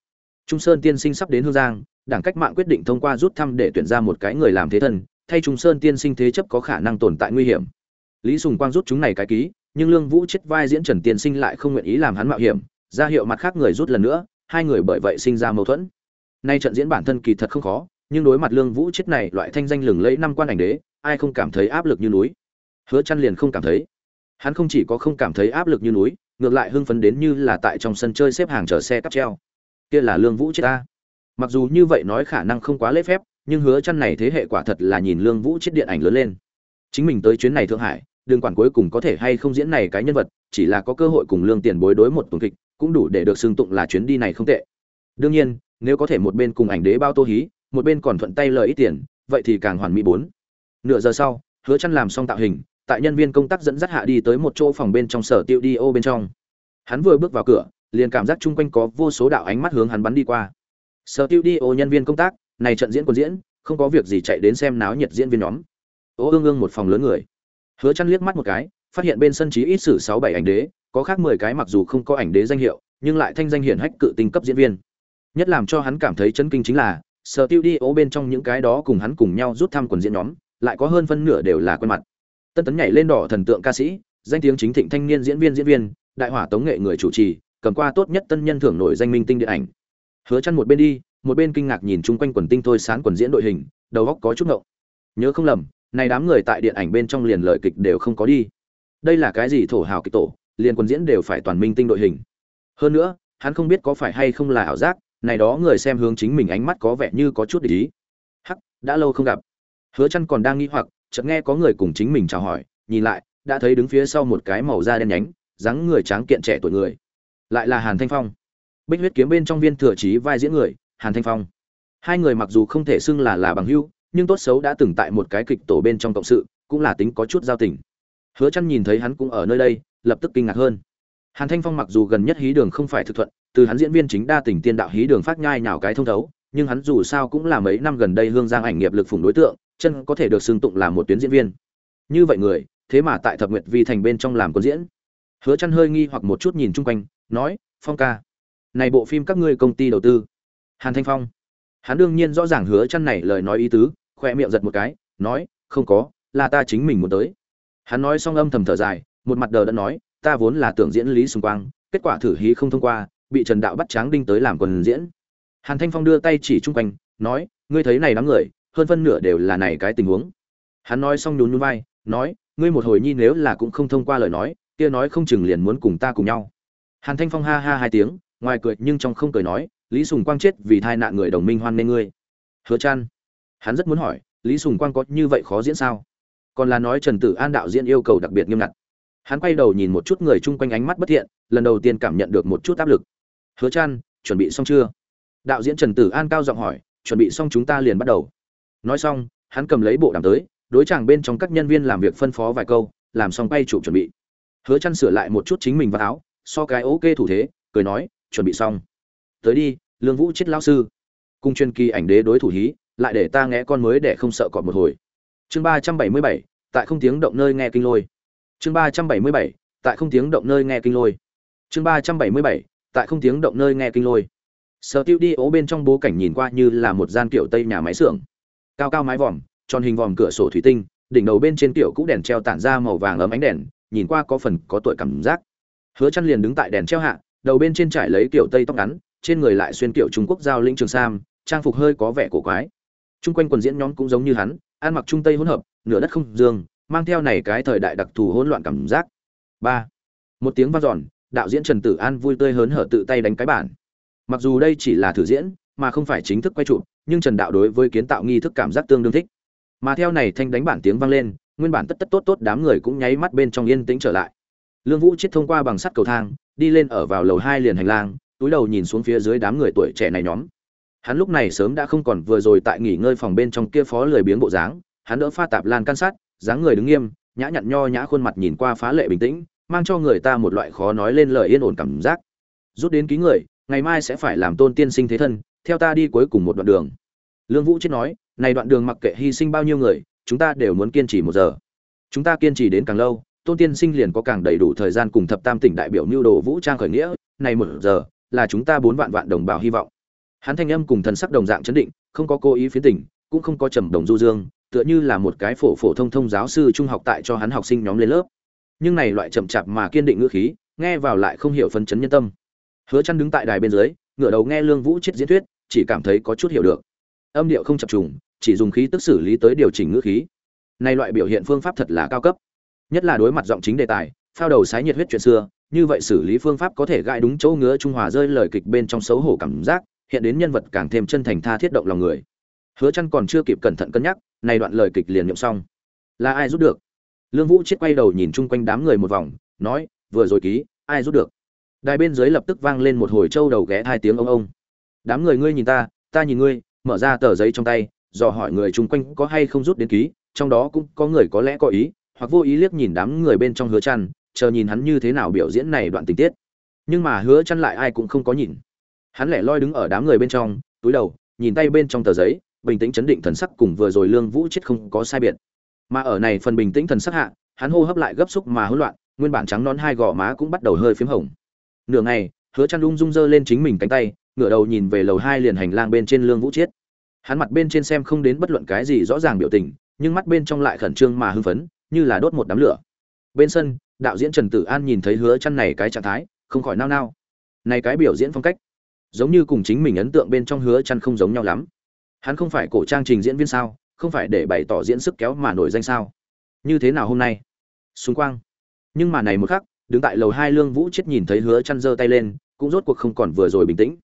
Trung sơn tiên sinh sắp đến hương giang đảng cách mạng quyết định thông qua rút thăm để tuyển ra một cái người làm thế thân, thay trung sơn tiên sinh thế chấp có khả năng tồn tại nguy hiểm. Lý sùng quang rút chúng này cái ký, nhưng lương vũ chết vai diễn trần tiên sinh lại không nguyện ý làm hắn mạo hiểm, ra hiệu mặt khác người rút lần nữa, hai người bởi vậy sinh ra mâu thuẫn. Nay trận diễn bản thân kỳ thật không khó, nhưng đối mặt lương vũ chết này loại thanh danh lừng lẫy năm quan ảnh đế, ai không cảm thấy áp lực như núi? Hứa chăn liền không cảm thấy. Hắn không chỉ có không cảm thấy áp lực như núi, ngược lại hưng phấn đến như là tại trong sân chơi xếp hàng chờ xe cắp treo. Kia là lương vũ chết ta mặc dù như vậy nói khả năng không quá lễ phép, nhưng hứa chăn này thế hệ quả thật là nhìn lương vũ chết điện ảnh lớn lên. Chính mình tới chuyến này thượng hải, đừng quản cuối cùng có thể hay không diễn này cái nhân vật, chỉ là có cơ hội cùng lương tiền bối đối một tuần kịch, cũng đủ để được xưng tụng là chuyến đi này không tệ. Đương nhiên, nếu có thể một bên cùng ảnh đế bao tô hí, một bên còn thuận tay lời ít tiền, vậy thì càng hoàn mỹ bốn. Nửa giờ sau, hứa chăn làm xong tạo hình, tại nhân viên công tác dẫn dắt hạ đi tới một chỗ phòng bên trong sở tiêu đi ô bên trong. Hắn vừa bước vào cửa, liền cảm giác chung quanh có vô số đạo ánh mắt hướng hắn bắn đi qua sở tiêu đi, ô nhân viên công tác, này trận diễn còn diễn, không có việc gì chạy đến xem náo nhiệt diễn viên nhóm. Ô ương ương một phòng lớn người. Hứa chăn liếc mắt một cái, phát hiện bên sân trí ít sử sáu bảy ảnh đế, có khác mười cái mặc dù không có ảnh đế danh hiệu, nhưng lại thanh danh hiển hách cự tinh cấp diễn viên. Nhất làm cho hắn cảm thấy chấn kinh chính là, sở tiêu đi, ô bên trong những cái đó cùng hắn cùng nhau rút thăm quần diễn nhóm, lại có hơn phân nửa đều là quen mặt. Tân tấn nhảy lên đỏ thần tượng ca sĩ, danh tiếng chính thịnh thanh niên diễn viên diễn viên, đại hỏa tống nghệ người chủ trì, cầm qua tốt nhất tân nhân thưởng nổi danh minh tinh điện ảnh hứa chăn một bên đi, một bên kinh ngạc nhìn chung quanh quần tinh thôi sán quần diễn đội hình, đầu óc có chút ngộng. Nhớ không lầm, này đám người tại điện ảnh bên trong liền lời kịch đều không có đi. Đây là cái gì thổ hào kịch tổ, liền quần diễn đều phải toàn minh tinh đội hình. Hơn nữa, hắn không biết có phải hay không là ảo giác, này đó người xem hướng chính mình ánh mắt có vẻ như có chút để ý. Hắc, đã lâu không gặp. Hứa chăn còn đang nghi hoặc, chợt nghe có người cùng chính mình chào hỏi, nhìn lại, đã thấy đứng phía sau một cái màu da đen nhánh, dáng người tráng kiện trẻ tuổi người. Lại là hàn thanh phong bích huyết kiếm bên trong viên thừa trí vai diễn người, hàn thanh phong. Hai người mặc dù không thể xưng là là bằng hữu, nhưng tốt xấu đã từng tại một cái kịch tổ bên trong cộng sự, cũng là tính có chút giao tình. Hứa chăn nhìn thấy hắn cũng ở nơi đây, lập tức kinh ngạc hơn. Hàn thanh phong mặc dù gần nhất hí đường không phải thực thuận, từ hắn diễn viên chính đa tình tiên đạo hí đường phát nhai nhào cái thông thấu, nhưng hắn dù sao cũng là mấy năm gần đây hương giang ảnh nghiệp lực phủng đối tượng, chân có thể được xưng tụng là một tuyến diễn viên. Như vậy người, thế mà tại thập nguyệt vi thành bên trong làm quân diễn. Hứa chăn hơi nghi hoặc một chút nhìn chung quanh, nói, phong ca này bộ phim các ngươi công ty đầu tư. Hàn thanh phong. Hắn đương nhiên rõ ràng hứa chăn này lời nói ý tứ khoe miệng giật một cái, nói, không có, là ta chính mình muốn tới. Hắn nói xong âm thầm thở dài, một mặt đờ đã nói, ta vốn là tưởng diễn lý xung quang, kết quả thử hí không thông qua, bị trần đạo bắt tráng đinh tới làm quần diễn. Hàn thanh phong đưa tay chỉ chung quanh, nói, ngươi thấy này đám người, hơn phân nửa đều là này cái tình huống. Hắn nói xong nhún nhún vai, nói, ngươi một hồi nhi nếu là cũng không thông qua lời nói, kia nói không chừng liền muốn cùng ta cùng nhau. Hàn thanh phong ha ha hai tiếng ngoài cười nhưng trong không cười nói, lý sùng quang chết vì thai nạn người đồng minh hoan nên ngươi. Hứa chan, hắn rất muốn hỏi, lý sùng quang có như vậy khó diễn sao? Còn là nói trần tử an đạo diễn yêu cầu đặc biệt nghiêm ngặt. Hắn quay đầu nhìn một chút người chung quanh ánh mắt bất thiện, lần đầu tiên cảm nhận được một chút áp lực. Hứa chan, chuẩn bị xong chưa? Đạo diễn trần tử an cao giọng hỏi, chuẩn bị xong chúng ta liền bắt đầu. Nói xong, hắn cầm lấy bộ đàm tới, đối chàng bên trong các nhân viên làm việc phân phó vài câu, làm xong quay chụp chuẩn bị. Hứa chăn sửa lại một chút chính mình vào áo, so cái ok thủ thế, cười nói chuẩn bị xong. Tới đi, lương vũ chết lao sư. Cung chuyên kỳ ảnh đế đối thủ hí, lại để ta nghe con mới để không sợ cọp một hồi. Chương ba trăm bảy mươi bảy, tại không tiếng động nơi nghe kinh lôi. Chương ba trăm bảy mươi bảy, tại không tiếng động nơi nghe kinh lôi. Chương ba trăm bảy mươi bảy, tại không tiếng động nơi nghe kinh lôi. Sở tiêu đi ố bên trong bố cảnh nhìn qua như là một gian kiểu tây nhà máy xưởng. Cao cao mái vòm, tròn hình vòm cửa sổ thủy tinh, đỉnh đầu bên trên kiểu cũ đèn treo tản ra màu vàng ấm ánh đèn, nhìn qua có phần có tuổi cảm giác. Hứa chăn liền đứng tại đèn treo hạ đầu bên trên trải lấy kiểu tây tóc ngắn, trên người lại xuyên kiểu trung quốc giao lĩnh trường sam, trang phục hơi có vẻ cổ quái. Chung quanh quần diễn nhóm cũng giống như hắn, ăn mặc trung tây hỗn hợp, nửa đất không dương, mang theo này cái thời đại đặc thù hỗn loạn cảm giác. Ba, một tiếng vang dọn, đạo diễn trần tử an vui tươi hớn hở tự tay đánh cái bản. Mặc dù đây chỉ là thử diễn, mà không phải chính thức quay chụp, nhưng trần đạo đối với kiến tạo nghi thức cảm giác tương đương thích. Mà theo này thanh đánh bản tiếng vang lên, nguyên bản tất tất tốt tốt đám người cũng nháy mắt bên trong yên tĩnh trở lại. Lương vũ chết thông qua bằng sắt cầu thang đi lên ở vào lầu hai liền hành lang, túi đầu nhìn xuống phía dưới đám người tuổi trẻ này nhóm. Hắn lúc này sớm đã không còn vừa rồi tại nghỉ ngơi phòng bên trong kia phó lười biếng bộ dáng, hắn đỡ pha tạp lan can sát, dáng người đứng nghiêm, nhã nhặn nho nhã khuôn mặt nhìn qua phá lệ bình tĩnh, mang cho người ta một loại khó nói lên lời yên ổn cảm giác. Rút đến ký người, ngày mai sẽ phải làm tôn tiên sinh thế thân, theo ta đi cuối cùng một đoạn đường. Lương vũ chết nói, này đoạn đường mặc kệ hy sinh bao nhiêu người, chúng ta đều muốn kiên trì một giờ. Chúng ta kiên trì đến càng lâu tôn tiên sinh liền có càng đầy đủ thời gian cùng thập tam tỉnh đại biểu mưu đồ vũ trang khởi nghĩa, này một giờ, là chúng ta bốn vạn vạn đồng bào hy vọng. Hắn thanh âm cùng thần sắc đồng dạng chấn định, không có cố ý phiến tỉnh cũng không có trầm đồng du dương, tựa như là một cái phổ phổ thông thông giáo sư trung học tại cho hắn học sinh nhóm lên lớp. Nhưng này loại chậm chạp mà kiên định ngữ khí, nghe vào lại không hiểu phân chấn nhân tâm. Hứa chăn đứng tại đài bên dưới, ngửa đầu nghe lương vũ chết diễn thuyết, chỉ cảm thấy có chút hiểu được. Âm điệu không chập trùng, chỉ dùng khí tức xử lý tới điều chỉnh ngữ khí. Này loại biểu hiện phương pháp thật là cao cấp nhất là đối mặt giọng chính đề tài, phao đầu sái nhiệt huyết chuyện xưa, như vậy xử lý phương pháp có thể gãi đúng chỗ ngứa trung hòa rơi lời kịch bên trong xấu hổ cảm giác, hiện đến nhân vật càng thêm chân thành tha thiết động lòng người. Hứa chăn còn chưa kịp cẩn thận cân nhắc, này đoạn lời kịch liền nhậm xong. Là ai rút được? Lương vũ chết quay đầu nhìn chung quanh đám người một vòng, nói, vừa rồi ký, ai rút được? Đài bên dưới lập tức vang lên một hồi trâu đầu ghé hai tiếng ông ông. Đám người ngươi nhìn ta ta nhìn ngươi, mở ra tờ giấy trong tay, dò hỏi người chung quanh có hay không rút đến ký, trong đó cũng có người có lẽ có ý hoặc vô ý liếc nhìn đám người bên trong hứa chăn, chờ nhìn hắn như thế nào biểu diễn này đoạn tình tiết. Nhưng mà hứa chăn lại ai cũng không có nhìn. Hắn lẻ loi đứng ở đám người bên trong, túi đầu, nhìn tay bên trong tờ giấy, bình tĩnh chấn định thần sắc cùng vừa rồi lương vũ chết không có sai biệt. Mà ở này phần bình tĩnh thần sắc hạ, hắn hô hấp lại gấp xúc mà hỗn loạn, nguyên bản trắng nón hai gò má cũng bắt đầu hơi phím hồng. Nửa ngày, hứa chăn lung dung dơ lên chính mình cánh tay, ngửa đầu nhìn về lầu hai liền hành lang bên trên lương vũ chết. Hắn mặt bên trên xem không đến bất luận cái gì rõ ràng biểu tình, nhưng mắt bên trong lại khẩn trương mà hưng phấn như là đốt một đám lửa. Bên sân, đạo diễn trần tử an nhìn thấy hứa chăn này cái trạng thái, không khỏi nao nao. Này cái biểu diễn phong cách, giống như cùng chính mình ấn tượng bên trong hứa chăn không giống nhau lắm. Hắn không phải cổ trang trình diễn viên sao, không phải để bày tỏ diễn sức kéo mà nổi danh sao. Như thế nào hôm nay? Xung quang. Nhưng mà này một khắc, đứng tại lầu hai lương vũ chết nhìn thấy hứa chăn giơ tay lên, cũng rốt cuộc không còn vừa rồi bình tĩnh.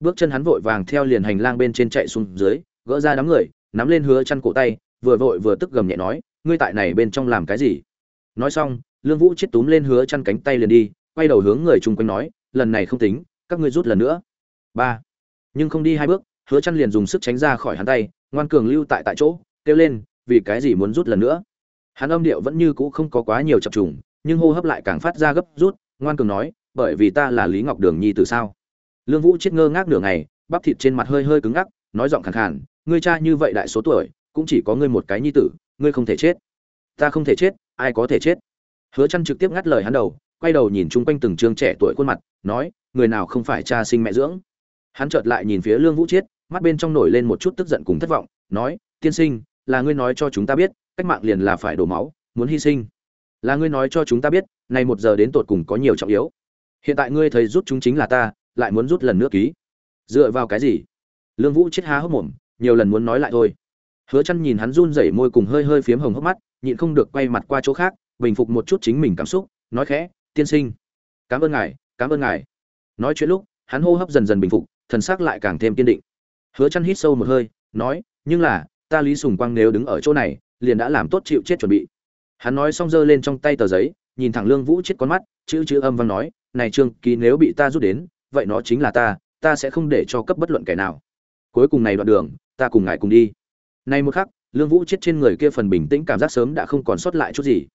Bước chân hắn vội vàng theo liền hành lang bên trên chạy xuống dưới, gỡ ra đám người, nắm lên hứa chăn cổ tay, vừa vội vừa tức gầm nhẹ nói ngươi tại này bên trong làm cái gì? Nói xong, lương vũ chết túm lên hứa chăn cánh tay liền đi, quay đầu hướng người chung quanh nói, lần này không tính, các ngươi rút lần nữa. Ba. Nhưng không đi hai bước, hứa chăn liền dùng sức tránh ra khỏi hắn tay, ngoan cường lưu tại tại chỗ, kêu lên, vì cái gì muốn rút lần nữa? Hắn âm điệu vẫn như cũ không có quá nhiều chập trùng, nhưng hô hấp lại càng phát ra gấp rút, ngoan cường nói, bởi vì ta là lý ngọc đường nhi từ sao? Lương vũ chết ngơ ngác nửa ngày, bắp thịt trên mặt hơi hơi cứng ngắc, nói giọng khàn khàn, ngươi cha như vậy đại số tuổi, cũng chỉ có ngươi một cái nhi tử ngươi không thể chết. Ta không thể chết, ai có thể chết? Hứa chăn trực tiếp ngắt lời hắn đầu, quay đầu nhìn chung quanh từng trương trẻ tuổi khuôn mặt, nói, người nào không phải cha sinh mẹ dưỡng? Hắn chợt lại nhìn phía lương vũ chiết, mắt bên trong nổi lên một chút tức giận cùng thất vọng, nói, tiên sinh, là ngươi nói cho chúng ta biết, cách mạng liền là phải đổ máu, muốn hy sinh. Là ngươi nói cho chúng ta biết, nay một giờ đến tột cùng có nhiều trọng yếu. Hiện tại ngươi thấy rút chúng chính là ta, lại muốn rút lần nữa ký. Dựa vào cái gì? Lương vũ chết há hốc mồm, nhiều lần muốn nói lại thôi hứa chăn nhìn hắn run rẩy môi cùng hơi hơi phiếm hồng hốc mắt, nhịn không được quay mặt qua chỗ khác, bình phục một chút chính mình cảm xúc, nói khẽ, tiên sinh, cảm ơn ngài, cảm ơn ngài. Nói chuyện lúc, hắn hô hấp dần dần bình phục, thần sắc lại càng thêm kiên định. Hứa chăn hít sâu một hơi, nói, nhưng là, ta lý sùng quang nếu đứng ở chỗ này, liền đã làm tốt chịu chết chuẩn bị. Hắn nói xong giơ lên trong tay tờ giấy, nhìn thẳng lương vũ chết con mắt, chữ chữ âm văn nói, này trương ký nếu bị ta rút đến, vậy nó chính là ta ta sẽ không để cho cấp bất luận kẻ nào. Cuối cùng này đoạn đường, ta cùng ngài cùng đi nay một khắc, lương vũ chết trên người kia phần bình tĩnh cảm giác sớm đã không còn sót lại chút gì.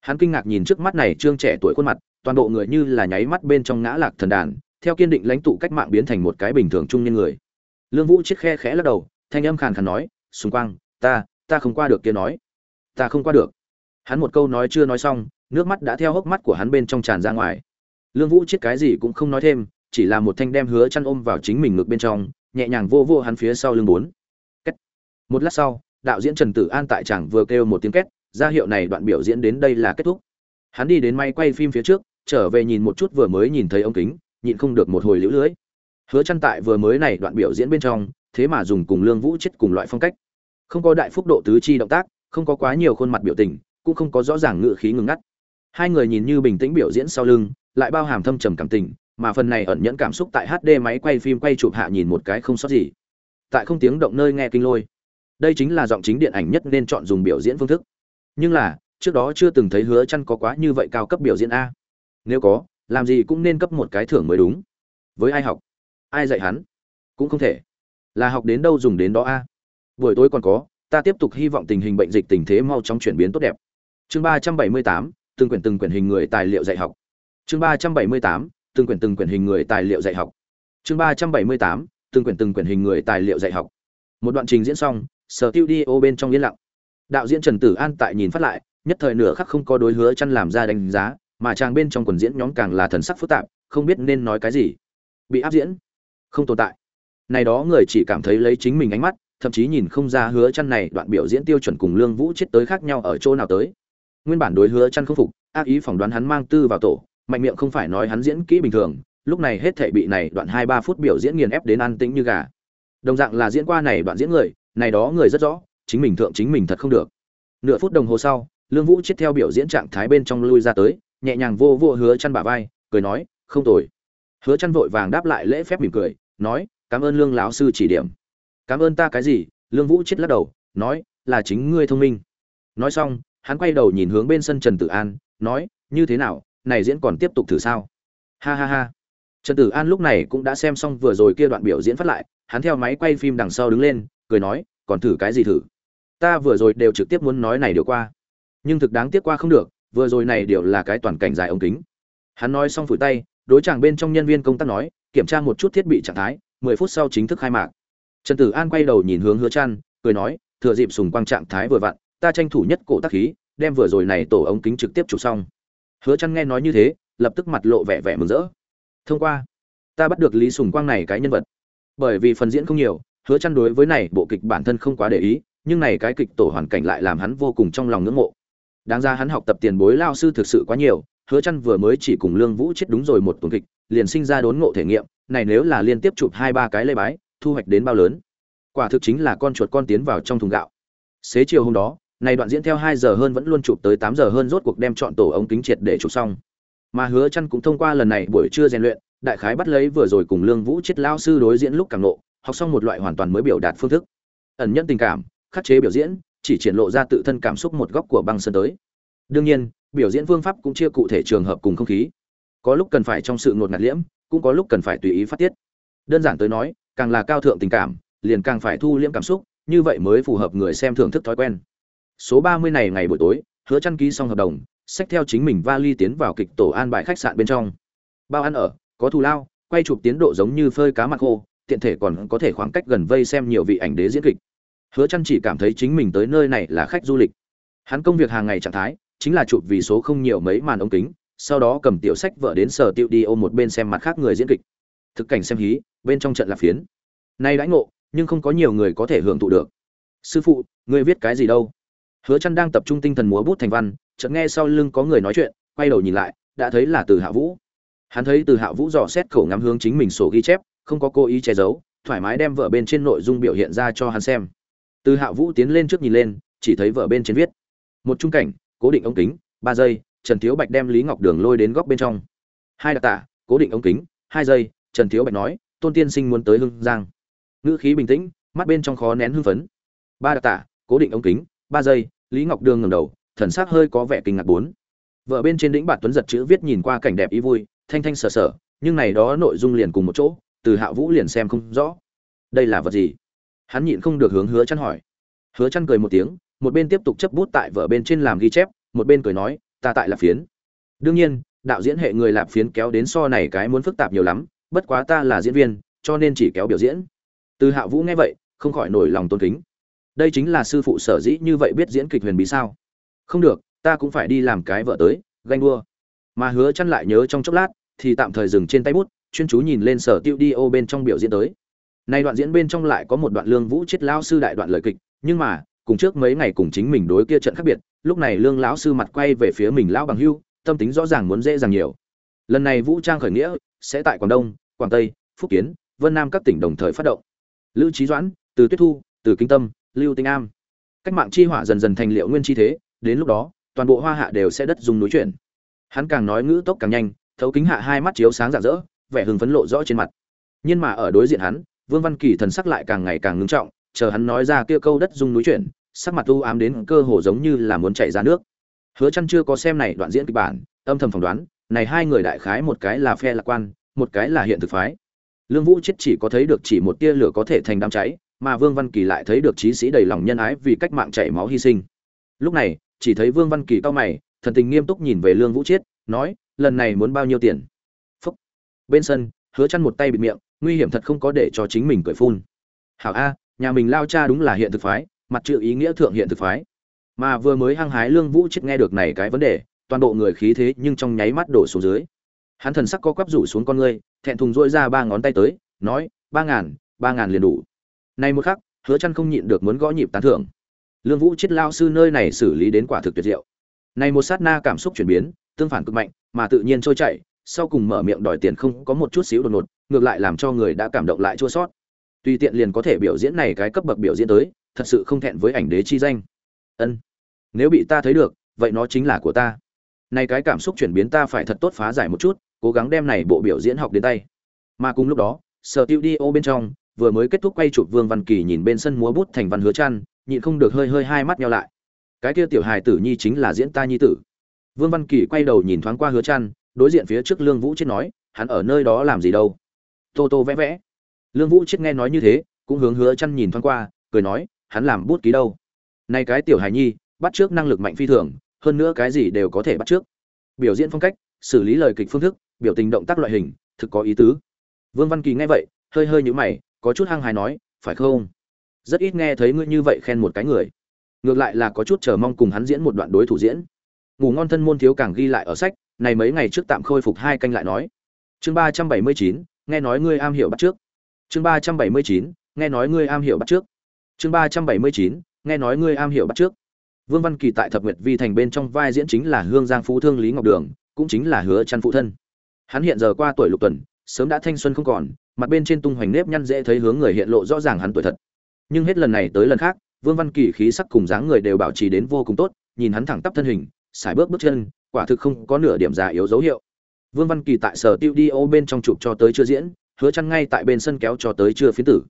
Hắn kinh ngạc nhìn trước mắt này trương trẻ tuổi khuôn mặt, toàn bộ người như là nháy mắt bên trong ngã lạc thần đàn, theo kiên định lãnh tụ cách mạng biến thành một cái bình thường trung niên người. Lương vũ chết khe khẽ lắc đầu, thanh âm khàn khàn nói xung quanh ta ta không qua được kia nói. Ta không qua được. Hắn một câu nói chưa nói xong, nước mắt đã theo hốc mắt của hắn bên trong tràn ra ngoài. Lương vũ chết cái gì cũng không nói thêm, chỉ là một thanh đem hứa chăn ôm vào chính mình ngực bên trong, nhẹ nhàng vô vô hắn phía sau lưng bốn một lát sau, đạo diễn trần tử an tại chàng vừa kêu một tiếng két, ra hiệu này đoạn biểu diễn đến đây là kết thúc. Hắn đi đến may quay phim phía trước, trở về nhìn một chút vừa mới nhìn thấy ống kính, nhịn không được một hồi liễu lưới. Hứa chăn tại vừa mới này đoạn biểu diễn bên trong, thế mà dùng cùng lương vũ chết cùng loại phong cách. Không có đại phúc độ tứ chi động tác, không có quá nhiều khuôn mặt biểu tình, cũng không có rõ ràng ngựa khí ngừng ngắt. Hai người nhìn như bình tĩnh biểu diễn sau lưng, lại bao hàm thâm trầm cảm tình, mà phần này ẩn nhẫn cảm xúc tại hd máy quay phim quay chụp hạ nhìn một cái không sót gì. Tại không tiếng động nơi nghe kinh lôi đây chính là giọng chính điện ảnh nhất nên chọn dùng biểu diễn phương thức. Nhưng là, trước đó chưa từng thấy hứa chăn có quá như vậy cao cấp biểu diễn a. Nếu có, làm gì cũng nên cấp một cái thưởng mới đúng. Với ai học? Ai dạy hắn? Cũng không thể. Là học đến đâu dùng đến đó a. Buổi tối còn có, ta tiếp tục hy vọng tình hình bệnh dịch tình thế mau chóng chuyển biến tốt đẹp. Chương ba trăm bảy mươi tám, từng quyển từng quyển hình người tài liệu dạy học. Chương ba trăm bảy mươi tám, từng quyển từng quyển hình người tài liệu dạy học. Chương ba trăm bảy mươi tám, từng quyển từng quyển hình người tài liệu dạy học. Một đoạn trình diễn xong sở tiêu đi ô bên trong yên lặng. Đạo diễn trần tử an tại nhìn phát lại, nhất thời nửa khắc không có đối hứa chăn làm ra đánh giá, mà chàng bên trong quần diễn nhóm càng là thần sắc phức tạp, không biết nên nói cái gì. Bị áp diễn? Không tồn tại. Này đó người chỉ cảm thấy lấy chính mình ánh mắt, thậm chí nhìn không ra hứa chăn này đoạn biểu diễn tiêu chuẩn cùng lương vũ chết tới khác nhau ở chỗ nào tới. Nguyên bản đối hứa chăn không phục, ác ý phỏng đoán hắn mang tư vào tổ, mạnh miệng không phải nói hắn diễn kỹ bình thường, lúc này hết thảy bị này đoạn hai ba phút biểu diễn nghiền ép đến an tĩnh như gà. Đồng dạng là diễn qua này đoạn diễn người này đó người rất rõ, chính mình thượng chính mình thật không được. Nửa phút đồng hồ sau, lương vũ chết theo biểu diễn trạng thái bên trong lui ra tới, nhẹ nhàng vô vô hứa chăn bả vai, cười nói, không tồi. Hứa chăn vội vàng đáp lại lễ phép mỉm cười, nói, cảm ơn lương lão sư chỉ điểm. Cảm ơn ta cái gì? Lương vũ chết lắc đầu, nói, là chính ngươi thông minh. Nói xong, hắn quay đầu nhìn hướng bên sân trần tử an, nói, như thế nào, này diễn còn tiếp tục thử sao? Ha ha ha. Trần tử an lúc này cũng đã xem xong vừa rồi kia đoạn biểu diễn phát lại, hắn theo máy quay phim đằng sau đứng lên cười nói, còn thử cái gì thử? Ta vừa rồi đều trực tiếp muốn nói này điều qua. Nhưng thực đáng tiếc qua không được, vừa rồi này điều là cái toàn cảnh dài ống kính. Hắn nói xong phủi tay, đối chàng bên trong nhân viên công tác nói, kiểm tra một chút thiết bị trạng thái, mười phút sau chính thức khai mạc. Trần tử an quay đầu nhìn hướng hứa trăn cười nói, thừa dịp sùng quang trạng thái vừa vặn, ta tranh thủ nhất cổ tác khí, đem vừa rồi này tổ ống kính trực tiếp chụp xong. Hứa trăn nghe nói như thế, lập tức mặt lộ vẻ vẻ mừng rỡ. Thông qua, ta bắt được lý sùng quang này cái nhân vật. Bởi vì phần diễn không nhiều hứa chăn đối với này bộ kịch bản thân không quá để ý, nhưng này cái kịch tổ hoàn cảnh lại làm hắn vô cùng trong lòng ngưỡng mộ. Đáng ra hắn học tập tiền bối lao sư thực sự quá nhiều, hứa chăn vừa mới chỉ cùng lương vũ chết đúng rồi một tuần kịch, liền sinh ra đốn ngộ thể nghiệm, này nếu là liên tiếp chụp hai ba cái lê bái, thu hoạch đến bao lớn. Quả thực chính là con chuột con tiến vào trong thùng gạo. Xế chiều hôm đó, này đoạn diễn theo 2 giờ hơn vẫn luôn chụp tới 8 giờ hơn rốt cuộc đem chọn tổ ống kính triệt để chụp xong. Mà hứa chăn cũng thông qua lần này buổi trưa rèn luyện, đại khái bắt lấy vừa rồi cùng lương vũ chết lao sư đối diễn lúc càng nộ học xong một loại hoàn toàn mới biểu đạt phương thức. Ẩn nhận tình cảm, khắc chế biểu diễn, chỉ triển lộ ra tự thân cảm xúc một góc của băng sơn tới. Đương nhiên, biểu diễn phương pháp cũng chia cụ thể trường hợp cùng không khí. Có lúc cần phải trong sự ngột ngạt liễm, cũng có lúc cần phải tùy ý phát tiết. Đơn giản tới nói, càng là cao thượng tình cảm, liền càng phải thu liễm cảm xúc, như vậy mới phù hợp người xem thưởng thức thói quen. Số ba mươi này ngày buổi tối, hứa chăn ký xong hợp đồng, xách theo chính mình vali tiến vào kịch tổ an bài khách sạn bên trong. Bao ăn ở, có thù lao, quay chụp tiến độ giống như phơi cá mặt khô tiện thể còn có thể khoảng cách gần vây xem nhiều vị ảnh đế diễn kịch. Hứa chăn chỉ cảm thấy chính mình tới nơi này là khách du lịch. Hắn công việc hàng ngày trạng thái chính là chụp vì số không nhiều mấy màn ống kính, sau đó cầm tiểu sách vợ đến sở tiêu đi ôm một bên xem mặt khác người diễn kịch. Thực cảnh xem hí, bên trong trận là phiến. Nay đãi ngộ, nhưng không có nhiều người có thể hưởng thụ được. Sư phụ, ngươi viết cái gì đâu? Hứa chăn đang tập trung tinh thần múa bút thành văn, chợt nghe sau lưng có người nói chuyện, quay đầu nhìn lại, đã thấy là từ hạ vũ. Hắn thấy từ hạ vũ dò xét khẩu ngắm hướng chính mình sổ ghi chép không có cố ý che giấu, thoải mái đem vợ bên trên nội dung biểu hiện ra cho hắn xem. Từ hạ vũ tiến lên trước nhìn lên, chỉ thấy vợ bên trên viết, một trung cảnh, cố định ống kính, ba giây, trần thiếu bạch đem lý ngọc đường lôi đến góc bên trong. Hai đặc tả cố định ống kính, hai giây, trần thiếu bạch nói, tôn tiên sinh muốn tới hưng giang. Ngữ khí bình tĩnh, mắt bên trong khó nén hưng phấn. Ba đặc tả cố định ống kính, ba giây, lý ngọc đường ngầm đầu, thần s ắ c hơi có vẻ kinh ngạc bốn. Vợ bên trên đĩnh bạt tuấn giật chữ viết nhìn qua cảnh đẹp ý vui, thanh thanh sờ sờ, nhưng này đó nội dung liền cùng một chỗ từ hạ vũ liền xem không rõ. Đây là vật gì? Hắn nhịn không được hướng hứa chăn hỏi. Hứa chăn cười một tiếng, một bên tiếp tục chấp bút tại vở bên trên làm ghi chép, một bên cười nói, ta tại lạp phiến. Đương nhiên, đạo diễn hệ người lạp phiến kéo đến so này cái muốn phức tạp nhiều lắm, bất quá ta là diễn viên, cho nên chỉ kéo biểu diễn. Từ hạ vũ nghe vậy, không khỏi nổi lòng tôn kính. Đây chính là sư phụ sở dĩ như vậy biết diễn kịch huyền bí sao? Không được, ta cũng phải đi làm cái vợ tới, ganh đua. Mà hứa chăn lại nhớ trong chốc lát, thì tạm thời dừng trên tay bút chuyên chú nhìn lên sở tiêu đi ô bên trong biểu diễn tới. Nay đoạn diễn bên trong lại có một đoạn lương vũ chết lao sư đại đoạn lời kịch, nhưng mà, cùng trước mấy ngày cùng chính mình đối kia trận khác biệt, lúc này lương lão sư mặt quay về phía mình lão bằng hưu, tâm tính rõ ràng muốn dễ dàng nhiều. Lần này vũ trang khởi nghĩa, sẽ tại quảng đông, quảng tây, phúc kiến, vân nam các tỉnh đồng thời phát động. Lữ trí doãn, từ tuyết thu, từ kinh tâm, lưu tinh am. Cách mạng chi hỏa dần dần thành liệu nguyên chi thế, đến lúc đó, toàn bộ hoa hạ đều sẽ đất dùng núi chuyển. Hắn càng nói ngữ tốc càng nhanh, thấu kính hạ hai mắt chiếu sáng rạng rỡ vẻ hưng phấn lộ rõ trên mặt. Nhưng mà ở đối diện hắn vương văn kỳ thần sắc lại càng ngày càng ngưng trọng chờ hắn nói ra kia câu đất dung núi chuyển sắc mặt u ám đến cơ hồ giống như là muốn chảy ra nước. Hứa chăn chưa có xem này đoạn diễn kịch bản âm thầm phỏng đoán này hai người đại khái một cái là phe lạc quan một cái là hiện thực phái. Lương vũ chết chỉ có thấy được chỉ một tia lửa có thể thành đám cháy mà vương văn kỳ lại thấy được trí sĩ đầy lòng nhân ái vì cách mạng chảy máu hy sinh. Lúc này chỉ thấy vương văn kỳ cao mày thần tình nghiêm túc nhìn về lương vũ chết, nói lần này muốn bao nhiêu tiền? Bên sân, hứa chăn một tay bịt miệng, nguy hiểm thật không có để cho chính mình cười phun. Hảo a, nhà mình lao cha đúng là hiện thực phái, mặt chữ ý nghĩa thượng hiện thực phái. Mà vừa mới hăng hái lương vũ chết nghe được này cái vấn đề, toàn bộ người khí thế nhưng trong nháy mắt đổ xuống dưới. Hắn thần sắc co quắp rủ xuống con ngươi, thẹn thùng dỗi ra ba ngón tay tới, nói, ba ngàn ba ngàn liền đủ. Này một khắc, hứa chăn không nhịn được muốn gõ nhịp tán thưởng. Lương vũ chết lao sư nơi này xử lý đến quả thực tuyệt diệu. Này một sát na cảm xúc chuyển biến, tương phản cực mạnh, mà tự nhiên trôi chảy sau cùng mở miệng đòi tiền không có một chút xíu đột ngột, ngược lại làm cho người đã cảm động lại chua sót. Tùy tiện liền có thể biểu diễn này cái cấp bậc biểu diễn tới, thật sự không thẹn với ảnh đế chi danh. Ân, nếu bị ta thấy được, vậy nó chính là của ta. Này cái cảm xúc chuyển biến ta phải thật tốt phá giải một chút, cố gắng đem này bộ biểu diễn học đến tay. Mà cùng lúc đó, sở tiêu đi ô bên trong, vừa mới kết thúc quay chụp vương văn kỳ nhìn bên sân múa bút thành văn hứa chăn, nhịn không được hơi hơi hai mắt nhau lại. Cái kia tiểu hài tử nhi chính là diễn ta nhi tử. Vương văn kỳ quay đầu nhìn thoáng qua hứa chăn đối diện phía trước lương vũ chết nói, hắn ở nơi đó làm gì đâu? Tô tô vẽ vẽ. Lương vũ chết nghe nói như thế, cũng hướng hứa chăn nhìn thoáng qua, cười nói, hắn làm bút ký đâu? Nay cái tiểu hài nhi, bắt trước năng lực mạnh phi thường, hơn nữa cái gì đều có thể bắt trước. Biểu diễn phong cách, xử lý lời kịch phương thức, biểu tình động tác loại hình, thực có ý tứ. Vương văn kỳ nghe vậy, hơi hơi nhũ mày, có chút hăng hài nói, phải không? Rất ít nghe thấy ngươi như vậy khen một cái người. Ngược lại là có chút chờ mong cùng hắn diễn một đoạn đối thủ diễn. Ngủ ngon thân môn thiếu càng ghi lại ở sách này mấy ngày trước tạm khôi phục hai canh lại nói. Chương ba trăm bảy mươi chín, nghe nói ngươi am hiểu bắt trước. Chương ba trăm bảy mươi chín, nghe nói ngươi am hiểu bắt trước. Chương ba trăm bảy mươi chín, nghe nói ngươi am hiểu bắt trước. Vương văn kỳ tại thập nguyệt vi thành bên trong vai diễn chính là hương giang phú thương lý ngọc đường, cũng chính là hứa chăn phụ thân. Hắn hiện giờ qua tuổi lục tuần, sớm đã thanh xuân không còn, mặt bên trên tung hoành nếp nhăn dễ thấy hướng người hiện lộ rõ ràng hắn tuổi thật. Nhưng hết lần này tới lần khác, vương văn kỳ khí sắc cùng dáng người đều bảo trì đến vô cùng tốt, nhìn hắn thẳng tắp thân hình, sải bước bước chân quả thực không có nửa điểm già yếu dấu hiệu. Vương văn kỳ tại sở tiêu đi ô bên trong chụp cho tới chưa diễn, hứa chăn ngay tại bên sân kéo cho tới chưa phiến tử.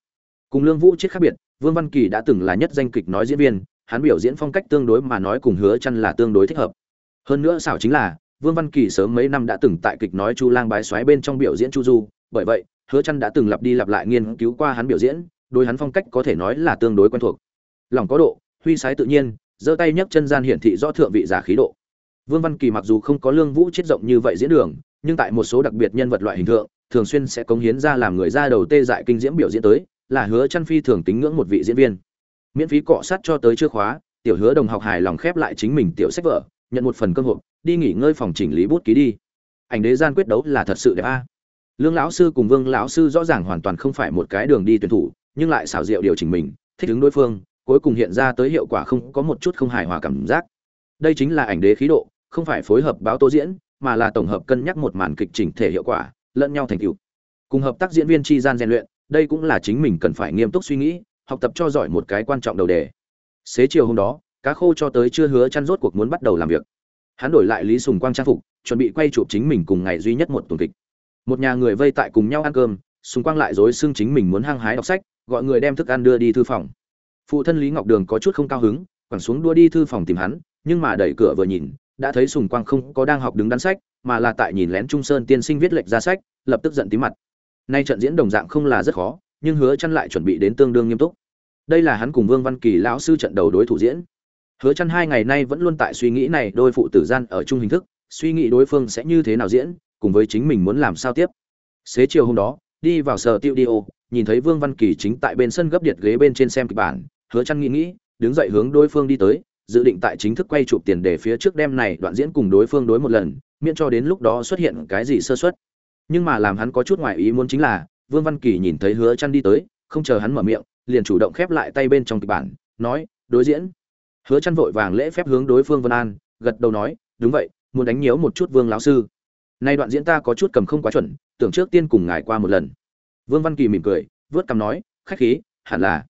Cùng lương vũ chết khác biệt, vương văn kỳ đã từng là nhất danh kịch nói diễn viên, hắn biểu diễn phong cách tương đối mà nói cùng hứa chăn là tương đối thích hợp. Hơn nữa xảo chính là, vương văn kỳ sớm mấy năm đã từng tại kịch nói chu lang bái xoáy bên trong biểu diễn chu du, bởi vậy, hứa chăn đã từng lặp đi lặp lại nghiên cứu qua hắn biểu diễn, đối hắn phong cách có thể nói là tương đối quen thuộc. Lòng có độ, huy sái tự nhiên, giơ tay nhấc chân gian hiển thị rõ thượng vị giả khí độ vương văn kỳ mặc dù không có lương vũ chết rộng như vậy diễn đường, nhưng tại một số đặc biệt nhân vật loại hình tượng thường xuyên sẽ cống hiến ra làm người ra đầu tê dại kinh diễm biểu diễn tới, là hứa chăn phi thường tính ngưỡng một vị diễn viên. Miễn phí cọ sát cho tới chưa khóa, tiểu hứa đồng học hài lòng khép lại chính mình tiểu sách vở, nhận một phần cơ hội đi nghỉ ngơi phòng chỉnh lý bút ký đi. Ảnh đế gian quyết đấu là thật sự đẹp a. Lương lão sư cùng vương lão sư rõ ràng hoàn toàn không phải một cái đường đi tuyển thủ, nhưng lại xảo diệu điều chỉnh mình, thích ứng đối phương, cuối cùng hiện ra tới hiệu quả không có một chút không hài hòa cảm giác. Đây chính là ảnh đế khí độ không phải phối hợp báo tố diễn, mà là tổng hợp cân nhắc một màn kịch chỉnh thể hiệu quả, lẫn nhau thành tựu. Cùng hợp tác diễn viên tri gian rèn luyện, đây cũng là chính mình cần phải nghiêm túc suy nghĩ, học tập cho giỏi một cái quan trọng đầu đề. Xế chiều hôm đó, cá khô cho tới chưa hứa chăn rốt cuộc muốn bắt đầu làm việc. Hắn đổi lại lý sùng quang trang phục, chuẩn bị quay chụp chính mình cùng ngày duy nhất một tuần kịch. Một nhà người vây tại cùng nhau ăn cơm, sùng quang lại dối xưng chính mình muốn hăng hái đọc sách, gọi người đem thức ăn đưa đi thư phòng. Phụ thân lý ngọc đường có chút không cao hứng, quẳng xuống đua đi thư phòng tìm hắn, nhưng mà đẩy cửa vừa nhìn đã thấy sùng quang không có đang học đứng đắn sách, mà là tại nhìn lén trung sơn tiên sinh viết lệch ra sách, lập tức giận tí mặt. Nay trận diễn đồng dạng không là rất khó, nhưng hứa chăn lại chuẩn bị đến tương đương nghiêm túc. Đây là hắn cùng vương văn kỳ lão sư trận đầu đối thủ diễn. Hứa chăn hai ngày nay vẫn luôn tại suy nghĩ này đôi phụ tử gian ở chung hình thức, suy nghĩ đối phương sẽ như thế nào diễn, cùng với chính mình muốn làm sao tiếp. Xế chiều hôm đó, đi vào sở tiêu đi nhìn thấy vương văn kỳ chính tại bên sân gấp điện ghế bên trên xem kịch bản, hứa chăn nghĩ nghĩ, đứng dậy hướng đối phương đi tới dự định tại chính thức quay chụp tiền để phía trước đêm này đoạn diễn cùng đối phương đối một lần, miễn cho đến lúc đó xuất hiện cái gì sơ suất. Nhưng mà làm hắn có chút ngoài ý muốn chính là, vương văn kỳ nhìn thấy hứa chân đi tới, không chờ hắn mở miệng, liền chủ động khép lại tay bên trong kịch bản, nói, đối diễn. Hứa chân vội vàng lễ phép hướng đối phương vân an, gật đầu nói, đúng vậy, muốn đánh nhiễu một chút vương lão sư. Nay đoạn diễn ta có chút cầm không quá chuẩn, tưởng trước tiên cùng ngài qua một lần. Vương văn kỳ mỉm cười, vớt cằm nói, khách khí, hẳn là.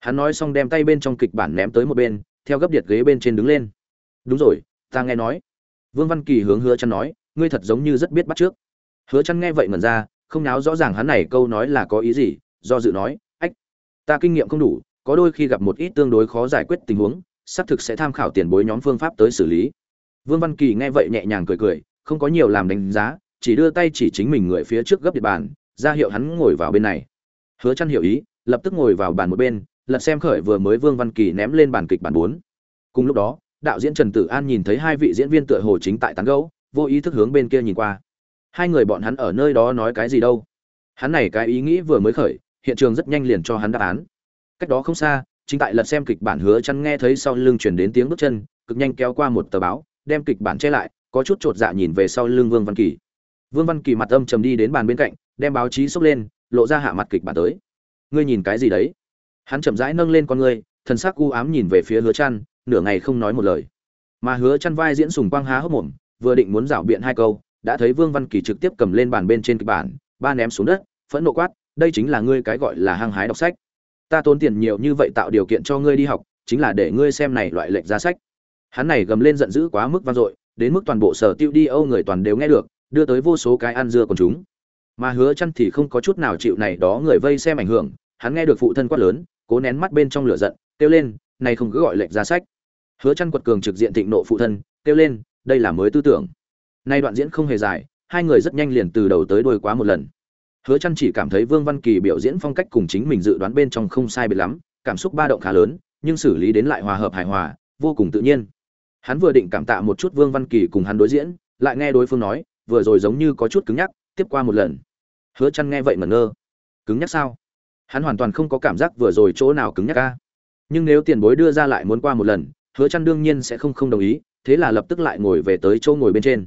Hắn nói xong đem tay bên trong kịch bản ném tới một bên theo gấp điện ghế bên trên đứng lên. Đúng rồi, ta nghe nói. Vương văn kỳ hướng hứa chăn nói, ngươi thật giống như rất biết bắt trước. Hứa chăn nghe vậy ngẩn ra, không náo rõ ràng hắn này câu nói là có ý gì, do dự nói, ách, ta kinh nghiệm không đủ, có đôi khi gặp một ít tương đối khó giải quyết tình huống, xác thực sẽ tham khảo tiền bối nhóm phương pháp tới xử lý. Vương văn kỳ nghe vậy nhẹ nhàng cười cười, không có nhiều làm đánh giá, chỉ đưa tay chỉ chính mình người phía trước gấp địa bàn, ra hiệu hắn ngồi vào bên này. Hứa chăn hiểu ý, lập tức ngồi vào bàn một bên lật xem khởi vừa mới vương văn kỳ ném lên bàn kịch bản 4. cùng lúc đó, đạo diễn trần tử an nhìn thấy hai vị diễn viên tựa hồ chính tại tán gẫu, vô ý thức hướng bên kia nhìn qua. Hai người bọn hắn ở nơi đó nói cái gì đâu? Hắn này cái ý nghĩ vừa mới khởi, hiện trường rất nhanh liền cho hắn đáp án. Cách đó không xa, chính tại lật xem kịch bản hứa chăn nghe thấy sau lưng truyền đến tiếng bước chân, cực nhanh kéo qua một tờ báo, đem kịch bản che lại, có chút trột dạ nhìn về sau lưng vương văn kỳ. Vương văn kỳ mặt âm trầm đi đến bàn bên cạnh, đem báo chí xốc lên, lộ ra hạ mặt kịch bản tới. Ngươi nhìn cái gì đấy? Hắn chậm rãi nâng lên con ngươi, thần sắc u ám nhìn về phía hứa chăn nửa ngày không nói một lời. Mà hứa chăn vai diễn sùng quang há hốc mồm, vừa định muốn rảo biện hai câu, đã thấy vương văn kỳ trực tiếp cầm lên bàn bên trên kịch bản, ba ném xuống đất, phẫn nộ quát, đây chính là ngươi cái gọi là hăng hái đọc sách. Ta tốn tiền nhiều như vậy tạo điều kiện cho ngươi đi học, chính là để ngươi xem này loại lệnh ra sách. Hắn này gầm lên giận dữ quá mức vang dội, đến mức toàn bộ sở tiêu đi âu người toàn đều nghe được, đưa tới vô số cái ăn dưa của chúng. Mà hứa chăn thì không có chút nào chịu này đó người vây xem ảnh hưởng, hắn nghe được phụ thân quát lớn cố nén mắt bên trong lửa giận, kêu lên, này không cứ gọi lệnh ra sách. Hứa chăn quật cường trực diện thịnh nộ phụ thân, kêu lên, đây là mới tư tưởng. Nay đoạn diễn không hề dài, hai người rất nhanh liền từ đầu tới đuôi quá một lần. Hứa chăn chỉ cảm thấy vương văn kỳ biểu diễn phong cách cùng chính mình dự đoán bên trong không sai biệt lắm, cảm xúc ba động khá lớn, nhưng xử lý đến lại hòa hợp hài hòa, vô cùng tự nhiên. Hắn vừa định cảm tạ một chút vương văn kỳ cùng hắn đối diễn, lại nghe đối phương nói, vừa rồi giống như có chút cứng nhắc, tiếp qua một lần. Hứa chăn nghe vậy mà ngơ. Cứng nhắc sao? Hắn hoàn toàn không có cảm giác vừa rồi chỗ nào cứng nhắc ca nhưng nếu tiền bối đưa ra lại muốn qua một lần, hứa chăn đương nhiên sẽ không không đồng ý, thế là lập tức lại ngồi về tới chỗ ngồi bên trên.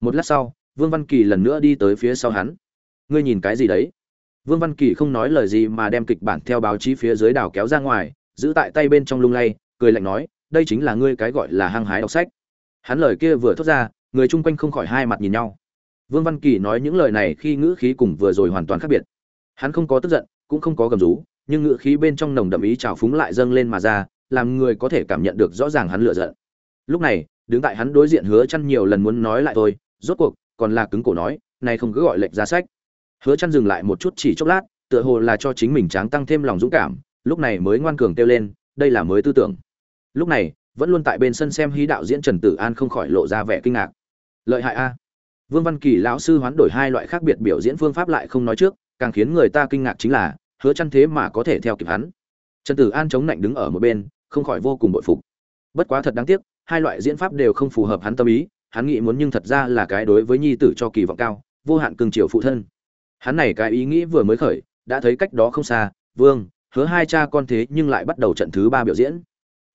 Một lát sau, vương văn kỳ lần nữa đi tới phía sau hắn. Ngươi nhìn cái gì đấy? Vương văn kỳ không nói lời gì mà đem kịch bản theo báo chí phía dưới đảo kéo ra ngoài, giữ tại tay bên trong lung lay, cười lạnh nói, đây chính là ngươi cái gọi là hăng hái đọc sách. Hắn lời kia vừa thốt ra, người chung quanh không khỏi hai mặt nhìn nhau. Vương văn kỳ nói những lời này khi ngữ khí cùng vừa rồi hoàn toàn khác biệt. Hắn không có tức giận cũng không có gầm rú, nhưng ngựa khí bên trong nồng đậm ý trào phúng lại dâng lên mà ra, làm người có thể cảm nhận được rõ ràng hắn lửa giận. Lúc này, đứng tại hắn đối diện hứa Chân nhiều lần muốn nói lại thôi, rốt cuộc, còn là cứng cổ nói, này không cứ gọi lệnh ra sách. Hứa Chân dừng lại một chút chỉ chốc lát, tựa hồ là cho chính mình tráng tăng thêm lòng dũng cảm, lúc này mới ngoan cường kêu lên, đây là mới tư tưởng. Lúc này, vẫn luôn tại bên sân xem hí đạo diễn trần tử an không khỏi lộ ra vẻ kinh ngạc. Lợi hại a. Vương văn kỳ lão sư hoán đổi hai loại khác biệt biểu diễn phương pháp lại không nói trước càng khiến người ta kinh ngạc chính là, hứa chăn thế mà có thể theo kịp hắn. Trần tử an chống nạnh đứng ở một bên, không khỏi vô cùng bội phục. Bất quá thật đáng tiếc, hai loại diễn pháp đều không phù hợp hắn tâm ý, hắn nghĩ muốn nhưng thật ra là cái đối với nhi tử cho kỳ vọng cao, vô hạn cường triều phụ thân. Hắn này cái ý nghĩ vừa mới khởi, đã thấy cách đó không xa, vương, hứa hai cha con thế nhưng lại bắt đầu trận thứ ba biểu diễn.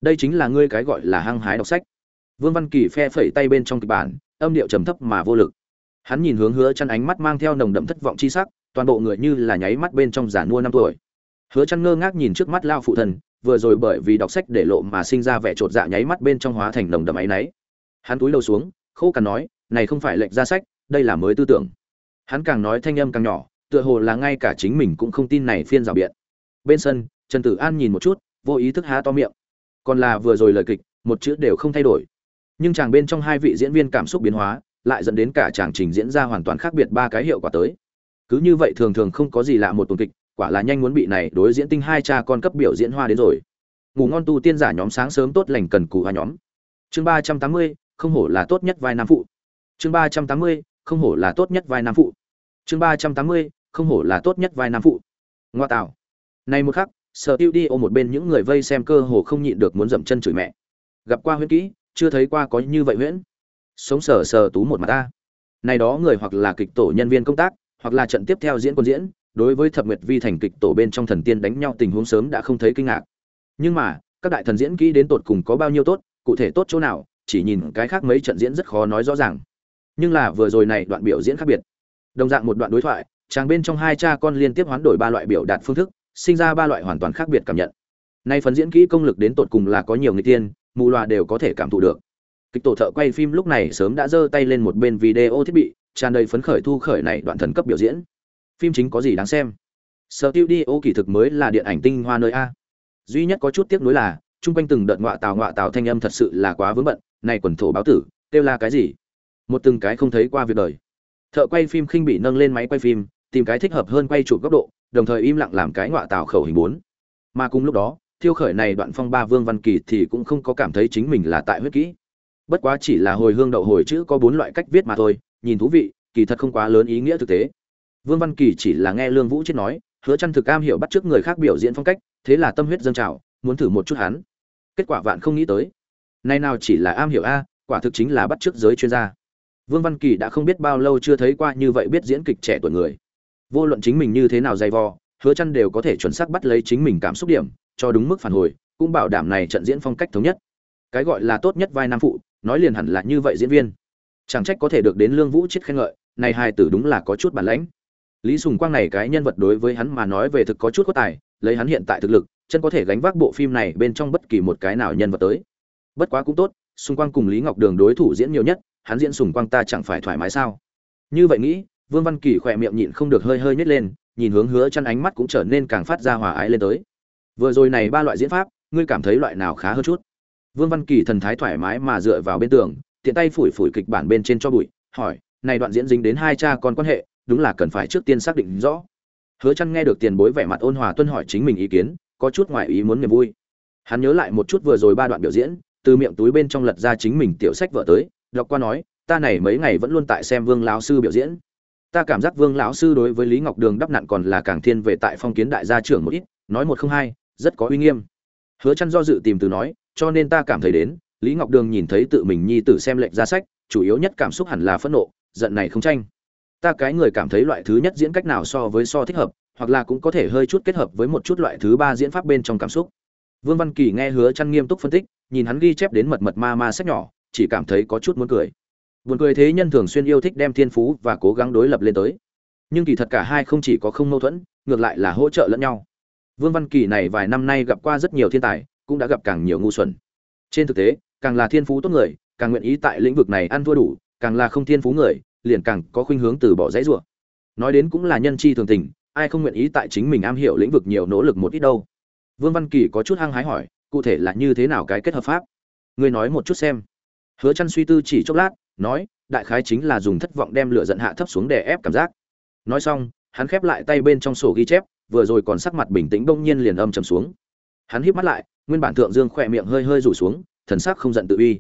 Đây chính là ngươi cái gọi là hăng hái đọc sách. Vương văn kỳ phe phẩy tay bên trong kịch bản, âm điệu trầm thấp mà vô lực. Hắn nhìn hướng hứa chăn ánh mắt mang theo nồng đậm thất vọng chi sắc toàn bộ người như là nháy mắt bên trong giả mua năm tuổi. Hứa chăn ngơ ngác nhìn trước mắt lao phụ thần, vừa rồi bởi vì đọc sách để lộ mà sinh ra vẻ trột dạ nháy mắt bên trong hóa thành nồng đậm ấy nấy hắn cúi đầu xuống, khô cằn nói, này không phải lệnh ra sách, đây là mới tư tưởng. Hắn càng nói thanh âm càng nhỏ, tựa hồ là ngay cả chính mình cũng không tin này phiên rào biện. Bên sân, trần tử an nhìn một chút, vô ý thức há to miệng. Còn là vừa rồi lời kịch, một chữ đều không thay đổi. Nhưng chàng bên trong hai vị diễn viên cảm xúc biến hóa, lại dẫn đến cả chàng trình diễn ra hoàn toàn khác biệt ba cái hiệu quả tới cứ như vậy thường thường không có gì lạ một tuần kịch, quả là nhanh muốn bị này đối diễn tinh hai cha con cấp biểu diễn hoa đến rồi. Ngủ ngon tu tiên giả nhóm sáng sớm tốt lành cần cù hoa nhóm. Chương ba trăm tám mươi, không hổ là tốt nhất vai nam phụ. Chương ba trăm tám mươi, không hổ là tốt nhất vai nam phụ. Chương ba trăm tám mươi, không hổ là tốt nhất vai nam phụ. Ngoa tạo. Này một khắc, sở tiêu đi ô một bên những người vây xem cơ hồ không nhịn được muốn dậm chân chửi mẹ. Gặp qua huyễn kỹ, chưa thấy qua có như vậy huyễn. Sống sờ sờ tú một mặt ta. Này đó người hoặc là kịch tổ nhân viên công tác hoặc là trận tiếp theo diễn quân diễn, đối với thập nguyệt vi thành kịch tổ bên trong thần tiên đánh nhau tình huống sớm đã không thấy kinh ngạc. Nhưng mà, các đại thần diễn kỹ đến tột cùng có bao nhiêu tốt, cụ thể tốt chỗ nào, chỉ nhìn cái khác mấy trận diễn rất khó nói rõ ràng. Nhưng là vừa rồi này đoạn biểu diễn khác biệt. Đồng dạng một đoạn đối thoại, chàng bên trong hai cha con liên tiếp hoán đổi ba loại biểu đạt phương thức, sinh ra ba loại hoàn toàn khác biệt cảm nhận. Nay phần diễn kỹ công lực đến tột cùng là có nhiều người tiên, mù loà đều có thể cảm thụ được. Kịch tổ thợ quay phim lúc này sớm đã giơ tay lên một bên video thiết bị tràn đầy phấn khởi thu khởi này đoạn thần cấp biểu diễn. Phim chính có gì đáng xem? Studio kỳ thực mới là điện ảnh tinh hoa nơi a. Duy nhất có chút tiếc nuối là, chung quanh từng đợt ngọa tào ngọa tào thanh âm thật sự là quá vướng bận, này quần thổ báo tử, kêu là cái gì? Một từng cái không thấy qua việc đời. Thợ quay phim khinh bị nâng lên máy quay phim, tìm cái thích hợp hơn quay chụp góc độ, đồng thời im lặng làm cái ngọa tào khẩu hình bốn. Mà cùng lúc đó, thiêu khởi này đoạn phong ba vương văn kỳ thì cũng không có cảm thấy chính mình là tại huyết kỹ. Bất quá chỉ là hồi hương đậu hồi chữ có bốn loại cách viết mà thôi nhìn thú vị, kỳ thật không quá lớn ý nghĩa thực tế. Vương văn kỳ chỉ là nghe lương vũ chết nói, hứa chăn thực am hiểu bắt trước người khác biểu diễn phong cách, thế là tâm huyết dâng trào, muốn thử một chút hắn. Kết quả vạn không nghĩ tới. Nay nào chỉ là am hiểu a, quả thực chính là bắt trước giới chuyên gia. Vương văn kỳ đã không biết bao lâu chưa thấy qua như vậy biết diễn kịch trẻ tuổi người. Vô luận chính mình như thế nào dày vò, hứa chăn đều có thể chuẩn xác bắt lấy chính mình cảm xúc điểm, cho đúng mức phản hồi, cũng bảo đảm này trận diễn phong cách thống nhất. Cái gọi là tốt nhất vai nam phụ, nói liền hẳn là như vậy diễn viên chẳng trách có thể được đến lương vũ chết khen ngợi, này hai tử đúng là có chút bản lãnh. Lý sùng quang này cái nhân vật đối với hắn mà nói về thực có chút có tài, lấy hắn hiện tại thực lực, chân có thể gánh vác bộ phim này bên trong bất kỳ một cái nào nhân vật tới. Bất quá cũng tốt xung quanh cùng lý ngọc đường đối thủ diễn nhiều nhất, hắn diễn sùng quang ta chẳng phải thoải mái sao? Như vậy nghĩ, vương văn kỳ khỏe miệng nhịn không được hơi hơi nhét lên, nhìn hướng hứa chăn ánh mắt cũng trở nên càng phát ra hòa ái lên tới. Vừa rồi này ba loại diễn pháp, ngươi cảm thấy loại nào khá hơn chút? Vương văn kỳ thần thái thoải mái mà dựa vào bên tường tiện tay phủi phủi kịch bản bên trên cho bụi, hỏi, này đoạn diễn dính đến hai cha con quan hệ, đúng là cần phải trước tiên xác định rõ. Hứa chăn nghe được tiền bối vẻ mặt ôn hòa tuân hỏi chính mình ý kiến, có chút ngoại ý muốn niềm vui. Hắn nhớ lại một chút vừa rồi ba đoạn biểu diễn, từ miệng túi bên trong lật ra chính mình tiểu sách vợ tới, đọc qua nói, ta này mấy ngày vẫn luôn tại xem vương lão sư biểu diễn. Ta cảm giác vương lão sư đối với lý ngọc đường đắp nặn còn là càng thiên về tại phong kiến đại gia trưởng một ít, nói một không hai, rất có uy nghiêm. Hứa chăn do dự tìm từ nói, cho nên ta cảm thấy đến lý ngọc đường nhìn thấy tự mình nhi tử xem lệnh ra sách, chủ yếu nhất cảm xúc hẳn là phẫn nộ, giận này không tranh. Ta cái người cảm thấy loại thứ nhất diễn cách nào so với so thích hợp, hoặc là cũng có thể hơi chút kết hợp với một chút loại thứ ba diễn pháp bên trong cảm xúc. Vương văn kỳ nghe hứa chăn nghiêm túc phân tích, nhìn hắn ghi chép đến mật mật ma ma sách nhỏ, chỉ cảm thấy có chút muốn cười. Buồn cười thế nhân thường xuyên yêu thích đem thiên phú và cố gắng đối lập lên tới. Nhưng kỳ thật cả hai không chỉ có không mâu thuẫn, ngược lại là hỗ trợ lẫn nhau. Vương văn kỳ này vài năm nay gặp qua rất nhiều thiên tài, cũng đã gặp càng nhiều ngu xuẩn. Trên thực tế càng là thiên phú tốt người, càng nguyện ý tại lĩnh vực này ăn thua đủ, càng là không thiên phú người, liền càng có khuynh hướng từ bỏ dãy rủa. Nói đến cũng là nhân chi thường tình, ai không nguyện ý tại chính mình am hiểu lĩnh vực nhiều nỗ lực một ít đâu. Vương văn kỳ có chút hăng hái hỏi, cụ thể là như thế nào cái kết hợp pháp? Ngươi nói một chút xem. Hứa chăn suy tư chỉ chốc lát, nói, đại khái chính là dùng thất vọng đem lửa giận hạ thấp xuống để ép cảm giác. Nói xong, hắn khép lại tay bên trong sổ ghi chép, vừa rồi còn sắc mặt bình tĩnh bỗng nhiên liền âm trầm xuống. Hắn híp mắt lại, nguyên bản thượng dương khỏe miệng hơi hơi rủ xuống thần sắc không giận tự uy.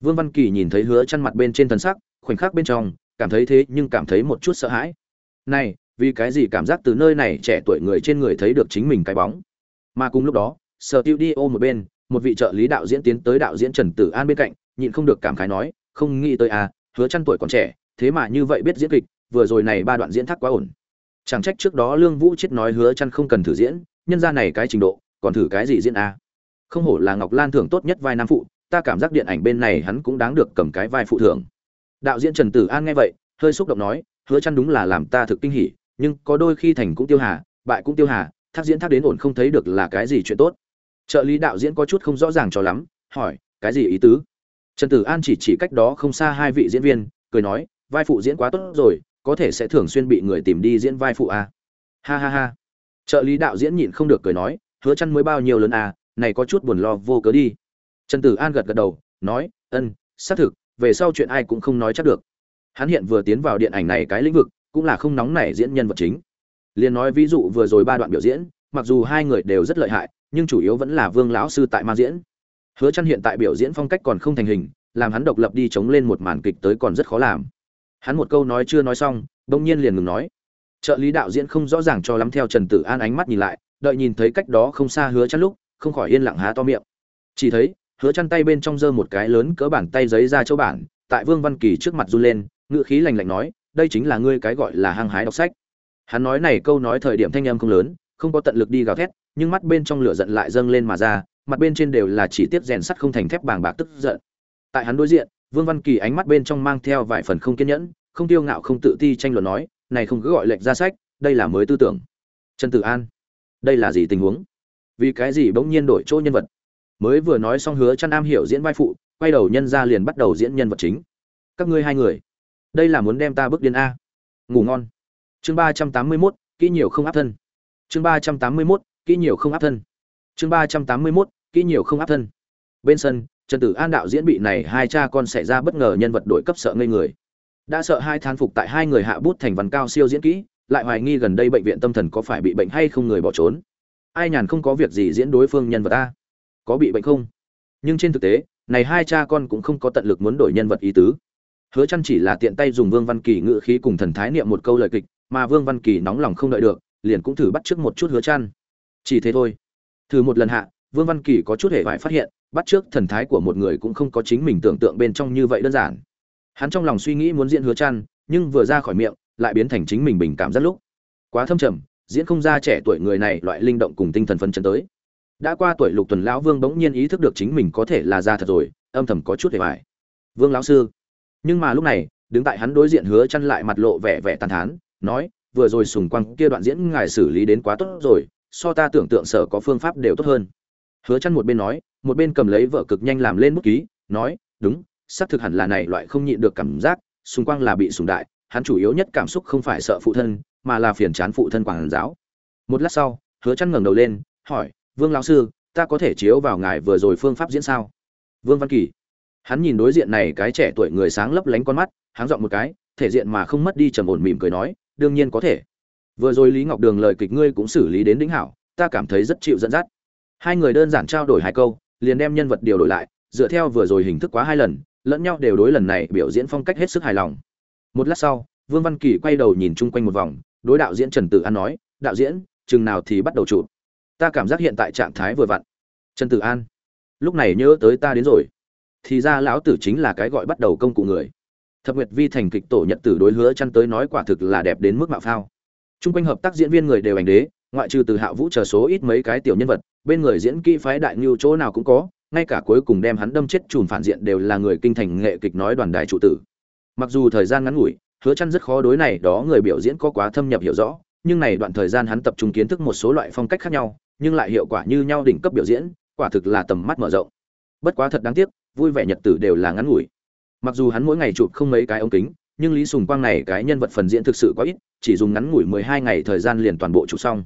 Vương văn kỳ nhìn thấy hứa chăn mặt bên trên thần sắc, khoảnh khắc bên trong, cảm thấy thế nhưng cảm thấy một chút sợ hãi. Này, vì cái gì cảm giác từ nơi này trẻ tuổi người trên người thấy được chính mình cái bóng? Mà cùng lúc đó, sở tiêu đi ô một bên, một vị trợ lý đạo diễn tiến tới đạo diễn trần tử an bên cạnh, nhịn không được cảm khái nói, không nghĩ tới à hứa chăn tuổi còn trẻ, thế mà như vậy biết diễn kịch, vừa rồi này ba đoạn diễn thắc quá ổn. Chẳng trách trước đó lương vũ chết nói hứa chăn không cần thử diễn, nhân ra này cái trình độ, còn thử cái gì diễn à? Không hổ là ngọc lan thưởng tốt nhất vai nam phụ, ta cảm giác điện ảnh bên này hắn cũng đáng được cầm cái vai phụ thưởng. Đạo diễn trần tử an nghe vậy, hơi xúc động nói, hứa chăn đúng là làm ta thực kinh hỉ, nhưng có đôi khi thành cũng tiêu hà, bại cũng tiêu hà, thác diễn thác đến ổn không thấy được là cái gì chuyện tốt. Trợ lý đạo diễn có chút không rõ ràng cho lắm, hỏi, cái gì ý tứ? Trần tử an chỉ chỉ cách đó không xa hai vị diễn viên, cười nói, vai phụ diễn quá tốt rồi, có thể sẽ thường xuyên bị người tìm đi diễn vai phụ à. ha ha ha. Trợ lý đạo diễn nhịn không được cười nói, hứa chăn mới bao nhiêu lớn à này có chút buồn lo vô cớ đi. Trần tử an gật gật đầu, nói, ân, xác thực, về sau chuyện ai cũng không nói chắc được. Hắn hiện vừa tiến vào điện ảnh này cái lĩnh vực, cũng là không nóng nảy diễn nhân vật chính. Liền nói ví dụ vừa rồi ba đoạn biểu diễn, mặc dù hai người đều rất lợi hại, nhưng chủ yếu vẫn là vương lão sư tại ma diễn. Hứa chăn hiện tại biểu diễn phong cách còn không thành hình, làm hắn độc lập đi chống lên một màn kịch tới còn rất khó làm. Hắn một câu nói chưa nói xong, bỗng nhiên liền ngừng nói. Trợ lý đạo diễn không rõ ràng cho lắm theo trần tử an ánh mắt nhìn lại, đợi nhìn thấy cách đó không xa hứa chăn lúc không khỏi yên lặng há to miệng. Chỉ thấy, hứa chăn tay bên trong giơ một cái lớn cỡ bản tay giấy ra châu bản, tại vương văn kỳ trước mặt run lên ngựa khí lạnh lạnh nói, đây chính là ngươi cái gọi là hăng hái đọc sách. Hắn nói này câu nói thời điểm thanh âm không lớn, không có tận lực đi gào thét, nhưng mắt bên trong lửa giận lại dâng lên mà ra, mặt bên trên đều là chỉ tiếp rèn sắt không thành thép bàng bạc tức giận. Tại hắn đối diện, vương văn kỳ ánh mắt bên trong mang theo vài phần không kiên nhẫn, không tiêu ngạo không tự ti tranh luận nói, này không cứ gọi lệnh ra sách, đây là mới tư tưởng. Trần tử an, đây là gì tình huống? Vì cái gì bỗng nhiên đổi chỗ nhân vật? Mới vừa nói xong hứa chăn am hiểu diễn vai phụ quay đầu nhân ra liền bắt đầu diễn nhân vật chính. Các ngươi hai người đây là muốn đem ta bước điên a. Ngủ ngon. Chương ba trăm tám mươi 381, kỹ nhiều không áp thân. Chương ba trăm tám mươi 381, kỹ nhiều không áp thân. Chương ba trăm tám mươi 381, kỹ nhiều không áp thân. Bên sân trần tử an đạo diễn bị này hai cha con xảy ra bất ngờ nhân vật đổi cấp sợ ngây người. Đã sợ hai thán phục tại hai người hạ bút thành văn cao siêu diễn kỹ lại hoài nghi gần đây bệnh viện tâm thần có phải bị bệnh hay không người bỏ trốn ai nhàn không có việc gì diễn đối phương nhân vật ta có bị bệnh không? Nhưng trên thực tế, này hai cha con cũng không có tận lực muốn đổi nhân vật ý tứ. Hứa chăn chỉ là tiện tay dùng vương văn kỳ ngữ khí cùng thần thái niệm một câu lời kịch, mà vương văn kỳ nóng lòng không đợi được, liền cũng thử bắt trước một chút hứa chăn. Chỉ thế thôi. Thử một lần hạ, vương văn kỳ có chút hề vải phát hiện, bắt trước thần thái của một người cũng không có chính mình tưởng tượng bên trong như vậy đơn giản. Hắn trong lòng suy nghĩ muốn diễn hứa chăn, nhưng vừa ra khỏi miệng, lại biến thành chính mình bình cảm rất lúc. Quá thâm trầm diễn không ra trẻ tuổi người này loại linh động cùng tinh thần phân chấn tới. Đã qua tuổi lục tuần lão vương bỗng nhiên ý thức được chính mình có thể là già thật rồi, âm thầm có chút hề vải. Vương lão sư. Nhưng mà lúc này, đứng tại hắn đối diện hứa chăn lại mặt lộ vẻ vẻ tàn thán, nói, vừa rồi sùng quang kia đoạn diễn ngài xử lý đến quá tốt rồi, so ta tưởng tượng sở có phương pháp đều tốt hơn. Hứa chăn một bên nói, một bên cầm lấy vợ cực nhanh làm lên bút ký, nói, đúng, xác thực hẳn là này loại không nhịn được cảm giác, sùng quang là bị sùng đại, hắn chủ yếu nhất cảm xúc không phải sợ phụ thân mà là phiền chán phụ thân quảng giáo. Một lát sau, hứa chăn ngẩng đầu lên, hỏi, vương lão sư, ta có thể chiếu vào ngài vừa rồi phương pháp diễn sao? Vương văn kỳ. Hắn nhìn đối diện này cái trẻ tuổi người sáng lấp lánh con mắt, háng giọng một cái, thể diện mà không mất đi trầm ổn mỉm cười nói, đương nhiên có thể. Vừa rồi lý ngọc đường lời kịch ngươi cũng xử lý đến đỉnh hảo, ta cảm thấy rất chịu dẫn dắt. Hai người đơn giản trao đổi hai câu, liền đem nhân vật điều đổi lại, dựa theo vừa rồi hình thức quá hai lần, lẫn nhau đều đối lần này biểu diễn phong cách hết sức hài lòng. Một lát sau, vương văn kỳ quay đầu nhìn chung quanh một vòng đối đạo diễn trần tử an nói, đạo diễn, chừng nào thì bắt đầu chụp? Ta cảm giác hiện tại trạng thái vừa vặn. Trần tử an, lúc này nhớ tới ta đến rồi. Thì ra lão tử chính là cái gọi bắt đầu công cụ người. Thập nguyệt vi thành kịch tổ nhật tử đối hứa chăn tới nói quả thực là đẹp đến mức mạo phao. Chung quanh hợp tác diễn viên người đều ảnh đế, ngoại trừ từ hạ vũ chờ số ít mấy cái tiểu nhân vật, bên người diễn kỹ phái đại ngưu chỗ nào cũng có, ngay cả cuối cùng đem hắn đâm chết chùn phản diện đều là người kinh thành nghệ kịch nói đoàn đài trụ tử. Mặc dù thời gian ngắn ngủi hứa chăn rất khó đối này đó người biểu diễn có quá thâm nhập hiểu rõ, nhưng này đoạn thời gian hắn tập trung kiến thức một số loại phong cách khác nhau, nhưng lại hiệu quả như nhau đỉnh cấp biểu diễn, quả thực là tầm mắt mở rộng. Bất quá thật đáng tiếc, vui vẻ nhật tử đều là ngắn ngủi. Mặc dù hắn mỗi ngày chụp không mấy cái ống kính, nhưng lý sùng quang này cái nhân vật phần diễn thực sự quá ít, chỉ dùng ngắn ngủi mười hai ngày thời gian liền toàn bộ chụp xong.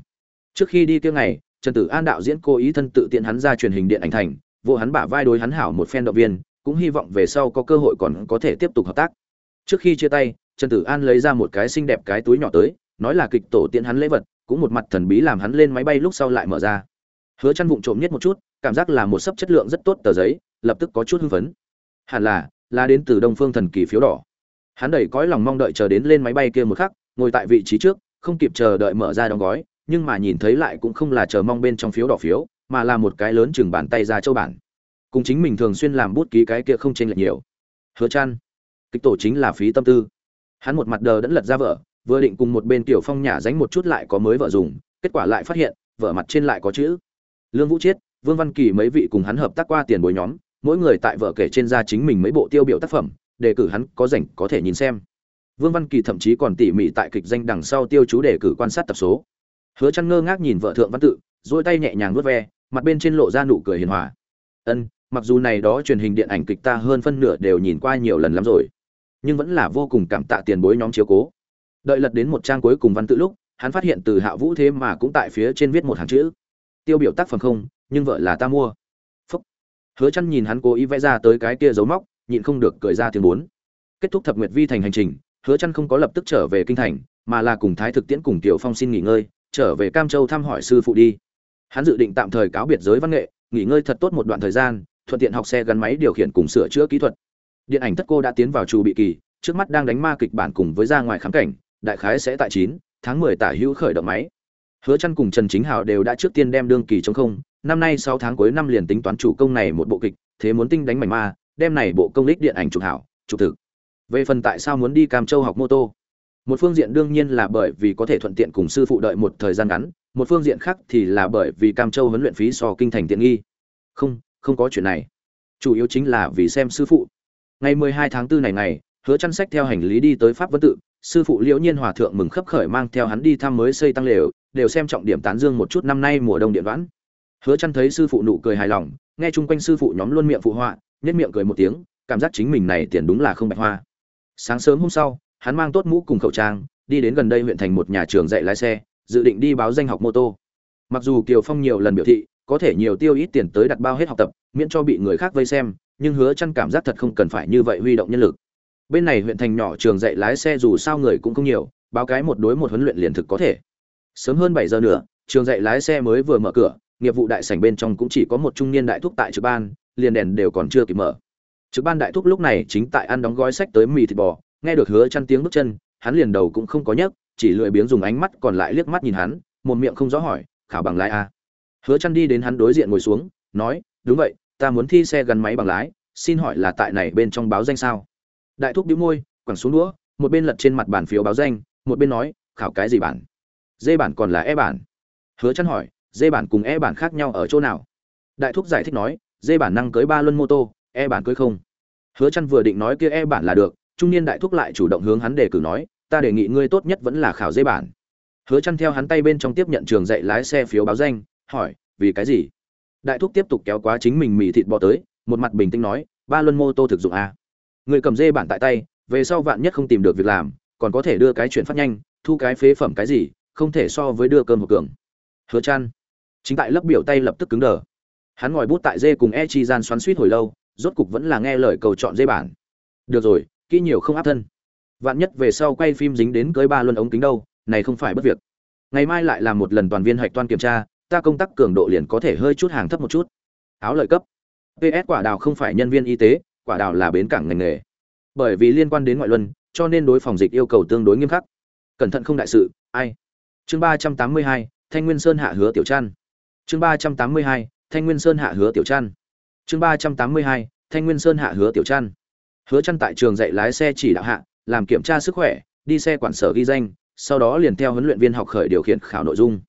Trước khi đi kia ngày, trần tử an đạo diễn cố ý thân tự tiện hắn ra truyền hình điện ảnh thành, vô hắn bả vai đối hắn hảo một fan động viên, cũng hy vọng về sau có cơ hội còn có thể tiếp tục hợp tác. Trước khi chia tay trần tử an lấy ra một cái xinh đẹp cái túi nhỏ tới, nói là kịch tổ tiện hắn lễ vật, cũng một mặt thần bí làm hắn lên máy bay lúc sau lại mở ra. Hứa chăn vụng trộm nhất một chút, cảm giác là một sấp chất lượng rất tốt tờ giấy, lập tức có chút hưng phấn. Hẳn là là đến từ đông phương thần kỳ phiếu đỏ. Hắn đẩy cõi lòng mong đợi chờ đến lên máy bay kia một khắc, ngồi tại vị trí trước, không kịp chờ đợi mở ra đóng gói, nhưng mà nhìn thấy lại cũng không là chờ mong bên trong phiếu đỏ phiếu, mà là một cái lớn chừng bàn tay ra châu bản. Cùng chính mình thường xuyên làm bút ký cái kia không chênh lệch nhiều. Hứa chăn kịch tổ chính là phí tâm tư hắn một mặt đờ đẫn lật ra vợ, vừa định cùng một bên tiểu phong nhả dánh một chút lại có mới vợ dùng, kết quả lại phát hiện, vợ mặt trên lại có chữ. Lương vũ chiết, vương văn kỳ mấy vị cùng hắn hợp tác qua tiền bối nhóm, mỗi người tại vợ kể trên ra chính mình mấy bộ tiêu biểu tác phẩm, đề cử hắn có rảnh có thể nhìn xem. Vương văn kỳ thậm chí còn tỉ mỉ tại kịch danh đằng sau tiêu chú đề cử quan sát tập số. Hứa chăn ngơ ngác nhìn vợ thượng văn tự, duỗi tay nhẹ nhàng vuốt ve, mặt bên trên lộ ra nụ cười hiền hòa. Ân, mặc dù này đó truyền hình điện ảnh kịch ta hơn phân nửa đều nhìn qua nhiều lần lắm rồi nhưng vẫn là vô cùng cảm tạ tiền bối nhóm chiếu cố. Đợi lật đến một trang cuối cùng văn tự lúc, hắn phát hiện từ hạ vũ thế mà cũng tại phía trên viết một hàng chữ. Tiêu biểu tác phẩm không, nhưng vợ là ta mua. Phúc. Hứa chăn nhìn hắn cố ý vẽ ra tới cái kia dấu móc, nhịn không được cười ra tiếng bốn. Kết thúc thập nguyệt vi thành hành trình, hứa chăn không có lập tức trở về kinh thành, mà là cùng thái thực tiễn cùng tiểu phong xin nghỉ ngơi, trở về cam châu thăm hỏi sư phụ đi. Hắn dự định tạm thời cáo biệt giới văn nghệ, nghỉ ngơi thật tốt một đoạn thời gian, thuận tiện học xe gắn máy điều khiển cùng sửa chữa kỹ thuật điện ảnh thất cô đã tiến vào chủ bị kỳ, trước mắt đang đánh ma kịch bản cùng với ra ngoài khám cảnh, đại khái sẽ tại chín, tháng 10 tả hữu khởi động máy. Hứa chăn cùng trần chính hào đều đã trước tiên đem đương kỳ chống không, năm nay sáu tháng cuối năm liền tính toán chủ công này một bộ kịch, thế muốn tinh đánh mảnh ma, đem này bộ công lích điện ảnh chụp hảo, chụp thực. Về phần tại sao muốn đi cam châu học mô tô? Một phương diện đương nhiên là bởi vì có thể thuận tiện cùng sư phụ đợi một thời gian ngắn, một phương diện khác thì là bởi vì cam châu huấn luyện phí so kinh thành tiện nghi. Không không có chuyện này. Chủ yếu chính là vì xem sư phụ ngày 12 tháng 4 này ngày, hứa chăn sách theo hành lý đi tới pháp vân tự, sư phụ liễu nhiên hòa thượng mừng khấp khởi mang theo hắn đi thăm mới xây tăng lều, đều xem trọng điểm tán dương một chút năm nay mùa đông điện vãn. Hứa chăn thấy sư phụ nụ cười hài lòng, nghe chung quanh sư phụ nhóm luôn miệng phụ họa nhất miệng cười một tiếng, cảm giác chính mình này tiền đúng là không bạch hoa. Sáng sớm hôm sau, hắn mang tốt mũ cùng khẩu trang, đi đến gần đây huyện thành một nhà trường dạy lái xe, dự định đi báo danh học mô tô. Mặc dù kiều phong nhiều lần biểu thị, có thể nhiều tiêu ít tiền tới đặt bao hết học tập, miễn cho bị người khác vây xem nhưng hứa chăn cảm giác thật không cần phải như vậy huy động nhân lực. Bên này huyện thành nhỏ trường dạy lái xe dù sao người cũng không nhiều, báo cái một đối một huấn luyện liền thực có thể. Sớm hơn 7 giờ nữa trường dạy lái xe mới vừa mở cửa, nghiệp vụ đại sảnh bên trong cũng chỉ có một trung niên đại thúc tại trực ban, liền đèn đều còn chưa kịp mở. Trực ban đại thúc lúc này chính tại ăn đóng gói sách tới mì thịt bò, nghe được hứa chăn tiếng bước chân, hắn liền đầu cũng không có nhấc, chỉ lười biếng dùng ánh mắt còn lại liếc mắt nhìn hắn, một miệng không rõ hỏi, khảo bằng lái à. hứa chăn đi đến hắn đối diện ngồi xuống, nói, đúng vậy ta muốn thi xe gắn máy bằng lái, xin hỏi là tại này bên trong báo danh sao? Đại thúc đĩu môi, quẳng xuống đũa, một bên lật trên mặt bàn phiếu báo danh, một bên nói, khảo cái gì bản dê bản còn là e bản hứa chăn hỏi, dê bản cùng e bản khác nhau ở chỗ nào? Đại thúc giải thích nói, dê bản năng cưới ba luân mô tô e bản cưới không. Hứa chăn vừa định nói kia e bản là được, trung niên đại thúc lại chủ động hướng hắn đề cử nói, ta đề nghị ngươi tốt nhất vẫn là khảo dê bản hứa chăn theo hắn tay bên trong tiếp nhận trường dạy lái xe phiếu báo danh, hỏi, vì cái gì? Đại thúc tiếp tục kéo quá chính mình mì thịt bò tới, một mặt bình tĩnh nói, ba luân mô tô thực dụng à? người cầm dê bản tại tay, về sau vạn nhất không tìm được việc làm, còn có thể đưa cái chuyện phát nhanh, thu cái phế phẩm cái gì, không thể so với đưa cơm một cường. Hứa chăn chính tại lấp biểu tay lập tức cứng đờ. Hắn ngồi bút tại dê cùng e chi gian xoắn suýt hồi lâu, rốt cục vẫn là nghe lời cầu chọn dê bản. Được rồi, kỹ nhiều không áp thân. Vạn nhất về sau quay phim dính đến cưới ba luân ống kính đâu, này không phải bất việc. Ngày mai lại làm một lần toàn viên hạch toan kiểm tra ta công tác cường độ liền có thể hơi chút hàng thấp một chút. Áo lợi cấp. Ps quả đào không phải nhân viên y tế, quả đào là bến cảng ngành nghề. Bởi vì liên quan đến ngoại luân, cho nên đối phòng dịch yêu cầu tương đối nghiêm khắc. Cẩn thận không đại sự, ai? Chương ba trăm tám mươi hai, thanh nguyên sơn hạ hứa tiểu trăn. Chương ba trăm tám mươi hai, thanh nguyên sơn hạ hứa tiểu trăn. Chương ba trăm tám mươi hai, thanh nguyên sơn hạ hứa tiểu trăn. Hứa trăn tại trường dạy lái xe chỉ đạo hạ, làm kiểm tra sức khỏe, đi xe quản sở ghi danh, sau đó liền theo huấn luyện viên học khởi điều khiển khảo nội dung.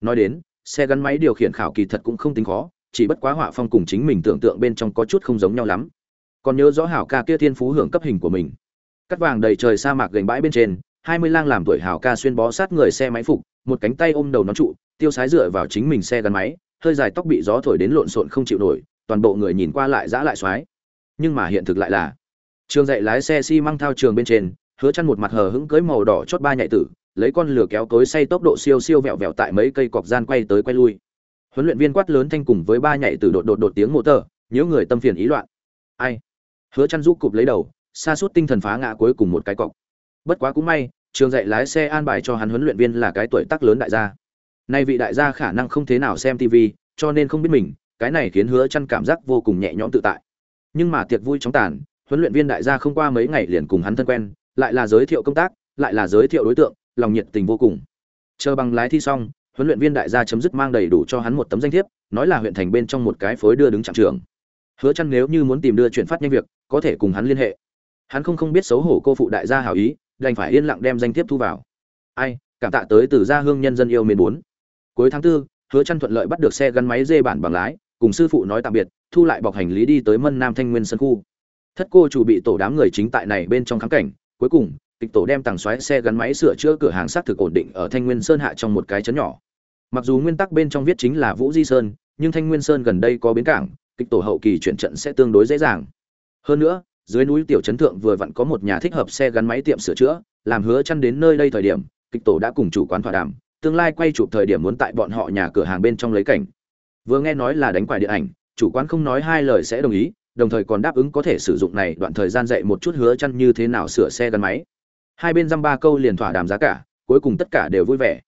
Nói đến xe gắn máy điều khiển khảo kỳ thật cũng không tính khó, chỉ bất quá họa phong cùng chính mình tưởng tượng bên trong có chút không giống nhau lắm. Còn nhớ rõ hảo ca kia thiên phú hưởng cấp hình của mình. Cắt vàng đầy trời sa mạc gành bãi bên trên, hai mươi lang làm tuổi hảo ca xuyên bó sát người xe máy phục, một cánh tay ôm đầu nón trụ, tiêu sái dựa vào chính mình xe gắn máy, hơi dài tóc bị gió thổi đến lộn xộn không chịu nổi, toàn bộ người nhìn qua lại dã lại xoái. Nhưng mà hiện thực lại là, trường dạy lái xe xi măng thao trường bên trên, hứa chăn một mặt hờ hững cưới màu đỏ chót ba nhạy tử lấy con lửa kéo cối say tốc độ siêu siêu vẹo vẹo tại mấy cây cọc gian quay tới quay lui. Huấn luyện viên quát lớn thanh cùng với ba nhảy từ đột đột đột tiếng mô tờ, nhớ người tâm phiền ý loạn. Ai? Hứa chăn giúp cụp lấy đầu xa suốt tinh thần phá ngã cuối cùng một cái cọc. Bất quá cũng may, trường dạy lái xe an bài cho hắn huấn luyện viên là cái tuổi tác lớn đại gia. Nay vị đại gia khả năng không thế nào xem tv cho nên không biết mình, cái này khiến hứa chăn cảm giác vô cùng nhẹ nhõm tự tại. Nhưng mà tiệc vui chóng tàn, huấn luyện viên đại gia không qua mấy ngày liền cùng hắn thân quen, lại là giới thiệu công tác, lại là giới thiệu đối tượng lòng nhiệt tình vô cùng. Chờ bằng lái thi xong, huấn luyện viên đại gia chấm dứt mang đầy đủ cho hắn một tấm danh thiếp, nói là huyện thành bên trong một cái phối đưa đứng trạm trưởng hứa chăn nếu như muốn tìm đưa chuyển phát nhanh việc, có thể cùng hắn liên hệ. Hắn không không biết xấu hổ cô phụ đại gia hảo ý, đành phải yên lặng đem danh thiếp thu vào. Ai, cảm tạ tới từ gia hương nhân dân yêu mến bốn. Cuối tháng tư, hứa chăn thuận lợi bắt được xe gắn máy dê bản bằng lái, cùng sư phụ nói tạm biệt, thu lại bọc hành lý đi tới mân nam thanh nguyên sân khu. Thất cô chủ bị tổ đám người chính tại này bên trong kháng cảnh, cuối cùng kịch tổ đem tàng xoáy xe gắn máy sửa chữa cửa hàng xác thực ổn định ở thanh nguyên sơn hạ trong một cái chấn nhỏ. Mặc dù nguyên tắc bên trong viết chính là vũ di sơn, nhưng thanh nguyên sơn gần đây có bến cảng kịch tổ hậu kỳ chuyển trận sẽ tương đối dễ dàng. Hơn nữa, dưới núi tiểu trấn thượng vừa vặn có một nhà thích hợp xe gắn máy tiệm sửa chữa, làm hứa chăn đến nơi đây thời điểm kịch tổ đã cùng chủ quán thỏa đàm, tương lai quay chụp thời điểm muốn tại bọn họ nhà cửa hàng bên trong lấy cảnh. Vừa nghe nói là đánh quải điện ảnh, chủ quán không nói hai lời sẽ đồng ý, đồng thời còn đáp ứng có thể sử dụng này đoạn thời gian dạy một chút hứa chăn như thế nào sửa xe gắn máy hai bên dăm ba câu liền thỏa đàm giá cả, cuối cùng tất cả đều vui vẻ.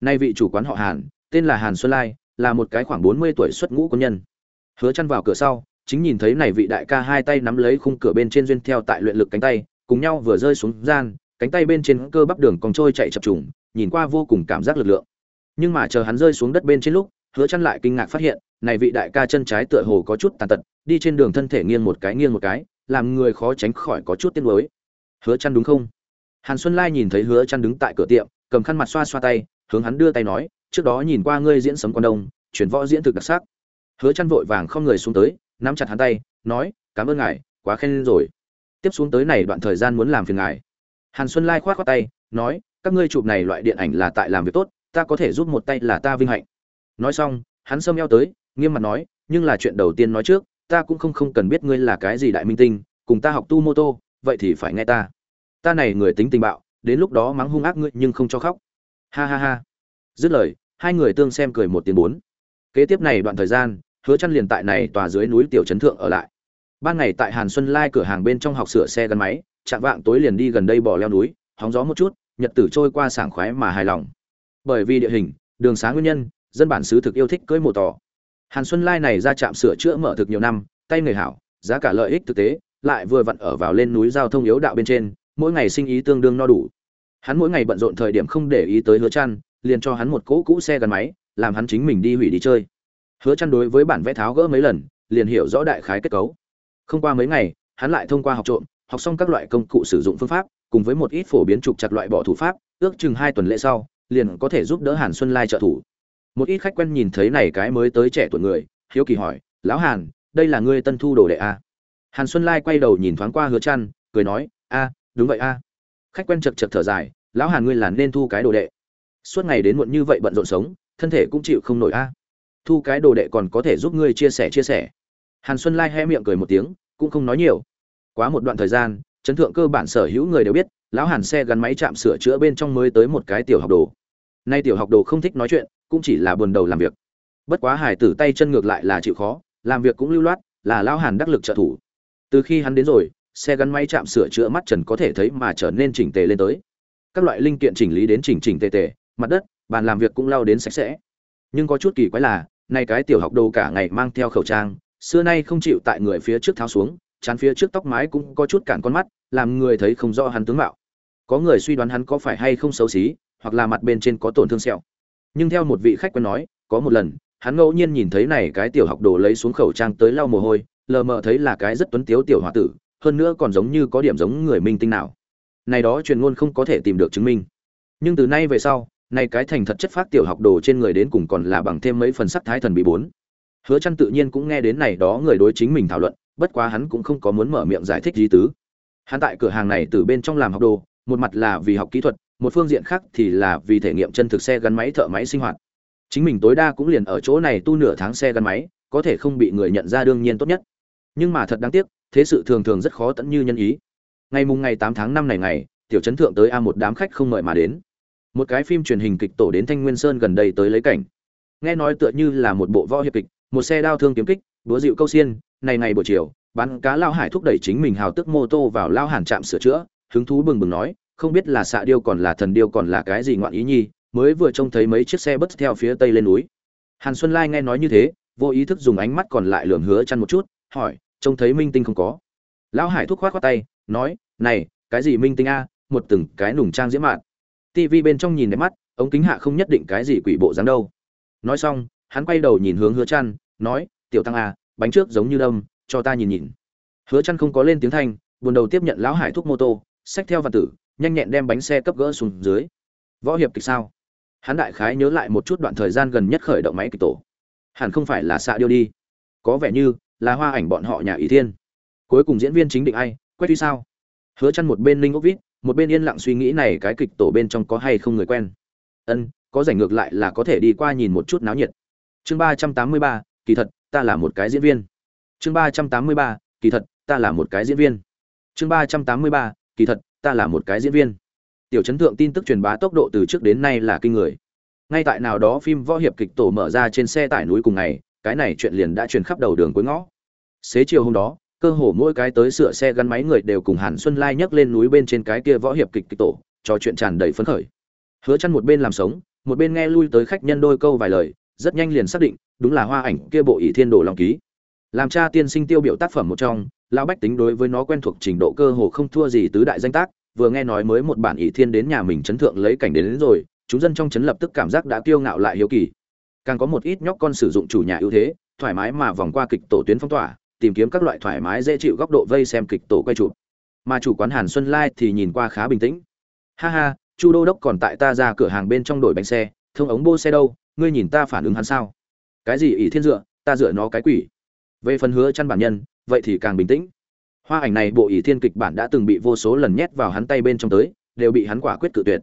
Nay vị chủ quán họ hàn, tên là hàn xuân lai, là một cái khoảng 40 tuổi xuất ngũ quân nhân. Hứa chăn vào cửa sau, chính nhìn thấy này vị đại ca hai tay nắm lấy khung cửa bên trên duyên theo tại luyện lực cánh tay, cùng nhau vừa rơi xuống gian, cánh tay bên trên cơ bắp đường còn trôi chạy chập trùng, nhìn qua vô cùng cảm giác lực lượng. Nhưng mà chờ hắn rơi xuống đất bên trên lúc, hứa chăn lại kinh ngạc phát hiện, này vị đại ca chân trái tựa hồ có chút tàn tật, đi trên đường thân thể nghiêng một cái nghiêng một cái, làm người khó tránh khỏi có chút tiếc nuối. Hứa chăn đúng không? Hàn xuân lai nhìn thấy hứa chăn đứng tại cửa tiệm, cầm khăn mặt xoa xoa tay, hướng hắn đưa tay nói, trước đó nhìn qua ngươi diễn sấm quan đông, chuyển võ diễn thực đặc sắc. Hứa chăn vội vàng không người xuống tới, nắm chặt hắn tay, nói, cảm ơn ngài, quá khen rồi. Tiếp xuống tới này đoạn thời gian muốn làm phiền ngài. Hàn xuân lai khoát khoát tay, nói, các ngươi chụp này loại điện ảnh là tại làm việc tốt, ta có thể giúp một tay là ta vinh hạnh. Nói xong, hắn xâm eo tới, nghiêm mặt nói, nhưng là chuyện đầu tiên nói trước, ta cũng không không cần biết ngươi là cái gì đại minh tinh, cùng ta học tu mô tô, vậy thì phải nghe ta ta này người tính tình bạo, đến lúc đó mắng hung ác ngươi nhưng không cho khóc. Ha ha ha. Dứt lời, hai người tương xem cười một tiếng bốn. Kế tiếp này đoạn thời gian, hứa chăn liền tại này tòa dưới núi tiểu trấn thượng ở lại. Ban ngày tại hàn xuân lai cửa hàng bên trong học sửa xe gắn máy, chạm vạng tối liền đi gần đây bỏ leo núi, hóng gió một chút, nhật tử trôi qua sảng khoái mà hài lòng. Bởi vì địa hình, đường xá nguyên nhân, dân bản xứ thực yêu thích cưỡi mồ tỏ hàn xuân lai này ra trạm sửa chữa mở thực nhiều năm, tay người hảo, giá cả lợi ích thực tế, lại vừa vặn ở vào lên núi giao thông yếu đạo bên trên mỗi ngày sinh ý tương đương no đủ. Hắn mỗi ngày bận rộn thời điểm không để ý tới hứa chăn, liền cho hắn một cỗ cũ xe gắn máy, làm hắn chính mình đi hủy đi chơi. Hứa chăn đối với bản vẽ tháo gỡ mấy lần, liền hiểu rõ đại khái kết cấu. Không qua mấy ngày, hắn lại thông qua học trộm, học xong các loại công cụ sử dụng phương pháp, cùng với một ít phổ biến trục chặt loại bỏ thủ pháp, ước chừng hai tuần lễ sau, liền có thể giúp đỡ hàn xuân lai trợ thủ. Một ít khách quen nhìn thấy này cái mới tới trẻ tuổi người, hiếu kỳ hỏi, lão hàn, đây là ngươi tân thu đồ đệ a hàn xuân lai quay đầu nhìn thoáng qua hứa chăn, cười nói, a đúng vậy a. Khách quen chật chật thở dài, lão hàn ngươi là nên thu cái đồ đệ. Suốt ngày đến muộn như vậy bận rộn sống, thân thể cũng chịu không nổi a. Thu cái đồ đệ còn có thể giúp ngươi chia sẻ chia sẻ. Hàn xuân lai hé miệng cười một tiếng, cũng không nói nhiều. Quá một đoạn thời gian, chấn thượng cơ bản sở hữu người đều biết, lão hàn xe gắn máy chạm sửa chữa bên trong mới tới một cái tiểu học đồ. Nay tiểu học đồ không thích nói chuyện, cũng chỉ là buồn đầu làm việc. Bất quá hải tử tay chân ngược lại là chịu khó, làm việc cũng lưu loát, là lão hàn đắc lực trợ thủ. Từ khi hắn đến rồi xe gắn máy chạm sửa chữa mắt trần có thể thấy mà trở nên chỉnh tề lên tới. Các loại linh kiện chỉnh lý đến chỉnh chỉnh tề tề, mặt đất, bàn làm việc cũng lao đến sạch sẽ. Nhưng có chút kỳ quái là, nay cái tiểu học đồ cả ngày mang theo khẩu trang, xưa nay không chịu tại người phía trước tháo xuống, chán phía trước tóc mái cũng có chút cản con mắt, làm người thấy không rõ hắn tướng mạo. Có người suy đoán hắn có phải hay không xấu xí, hoặc là mặt bên trên có tổn thương sẹo. Nhưng theo một vị khách quen nói, có một lần, hắn ngẫu nhiên nhìn thấy này cái tiểu học đồ lấy xuống khẩu trang tới lau mồ hôi, lờ mờ thấy là cái rất tuấn tiếu tiểu hòa tử hơn nữa còn giống như có điểm giống người minh tinh nào. Này đó truyền ngôn không có thể tìm được chứng minh. Nhưng từ nay về sau, này cái thành thật chất phát tiểu học đồ trên người đến cùng còn là bằng thêm mấy phần sắc thái thần bị bốn. Hứa chăn tự nhiên cũng nghe đến này đó người đối chính mình thảo luận, bất quá hắn cũng không có muốn mở miệng giải thích gì tứ. Hắn tại cửa hàng này từ bên trong làm học đồ, một mặt là vì học kỹ thuật, một phương diện khác thì là vì thể nghiệm chân thực xe gắn máy thợ máy sinh hoạt. Chính mình tối đa cũng liền ở chỗ này tu nửa tháng xe gắn máy, có thể không bị người nhận ra đương nhiên tốt nhất. Nhưng mà thật đáng tiếc thế sự thường thường rất khó tận như nhân ý. Ngày mùng ngày tám tháng năm này ngày, tiểu trấn thượng tới a một đám khách không mời mà đến. Một cái phim truyền hình kịch tổ đến thanh nguyên sơn gần đây tới lấy cảnh. Nghe nói tựa như là một bộ võ hiệp kịch, một xe đao thương kiếm kích đúa dịu câu xiên, này ngày buổi chiều, bán cá lao hải thúc đẩy chính mình hào tức mô tô vào lao hàn trạm sửa chữa, hứng thú bừng bừng nói, không biết là xạ điêu còn là thần điêu còn là cái gì ngoạn ý nhi, mới vừa trông thấy mấy chiếc xe bất theo phía tây lên núi. Hàn xuân lai nghe nói như thế, vô ý thức dùng ánh mắt còn lại lườm hứa chăn một chút, hỏi trông thấy minh tinh không có. Lão hải thúc khoát khoát tay, nói, này, cái gì minh tinh a? Một từng cái nùng trang diễm mạn. Tivi bên trong nhìn đẹp mắt, ống kính hạ không nhất định cái gì quỷ bộ dáng đâu. Nói xong, hắn quay đầu nhìn hướng hứa chăn nói, tiểu tăng a bánh trước giống như đâm, cho ta nhìn nhìn. Hứa chăn không có lên tiếng thanh, buồn đầu tiếp nhận lão hải thúc mô tô, xách theo văn tử, nhanh nhẹn đem bánh xe cấp gỡ xuống dưới. Võ hiệp kịch sao? Hắn đại khái nhớ lại một chút đoạn thời gian gần nhất khởi động máy kịch tổ. Hẳn không phải là xạ điêu đi. Có vẻ như là hoa ảnh bọn họ nhà ý thiên. Cuối cùng diễn viên chính định ai quét đi sao? Hứa chăn một bên linh ốc vít, một bên yên lặng suy nghĩ này cái kịch tổ bên trong có hay không người quen. Ân, có rảnh ngược lại là có thể đi qua nhìn một chút náo nhiệt. Chương ba trăm tám mươi ba, kỳ thật, ta là một cái diễn viên. Chương ba trăm tám mươi ba, kỳ thật, ta là một cái diễn viên. Chương ba trăm tám mươi ba, kỳ thật, ta là một cái diễn viên. Tiểu chấn thượng tin tức truyền bá tốc độ từ trước đến nay là kinh người. Ngay tại nào đó phim võ hiệp kịch tổ mở ra trên xe tải núi cùng ngày cái này chuyện liền đã truyền khắp đầu đường cuối ngõ. Xế chiều hôm đó cơ hồ mỗi cái tới sửa xe gắn máy người đều cùng hàn xuân lai nhấc lên núi bên trên cái kia võ hiệp kịch kịch tổ trò chuyện tràn đầy phấn khởi. Hứa Chân một bên làm sống một bên nghe lui tới khách nhân đôi câu vài lời rất nhanh liền xác định đúng là hoa ảnh kia bộ ỷ thiên đồ lòng ký. Làm cha tiên sinh tiêu biểu tác phẩm một trong lão bách tính đối với nó quen thuộc trình độ cơ hồ không thua gì tứ đại danh tác vừa nghe nói mới một bản ỷ thiên đến nhà mình chấn thượng lấy cảnh đến, đến rồi chúng dân trong chấn lập tức cảm giác đã kiêu ngạo lại hiếu kỳ càng có một ít nhóc con sử dụng chủ nhà ưu thế, thoải mái mà vòng qua kịch tổ tuyến phong tỏa, tìm kiếm các loại thoải mái dễ chịu góc độ vây xem kịch tổ quay chụp. Mà chủ quán hàn xuân lai thì nhìn qua khá bình tĩnh. Ha ha, chu đô đốc còn tại ta ra cửa hàng bên trong đổi bánh xe, thông ống bô xe đâu, ngươi nhìn ta phản ứng hắn sao? Cái gì ỷ thiên dựa, ta dựa nó cái quỷ. Về phần hứa chăn bản nhân, vậy thì càng bình tĩnh. Hoa ảnh này bộ ỷ thiên kịch bản đã từng bị vô số lần nhét vào hắn tay bên trong tới, đều bị hắn quả quyết cự tuyệt.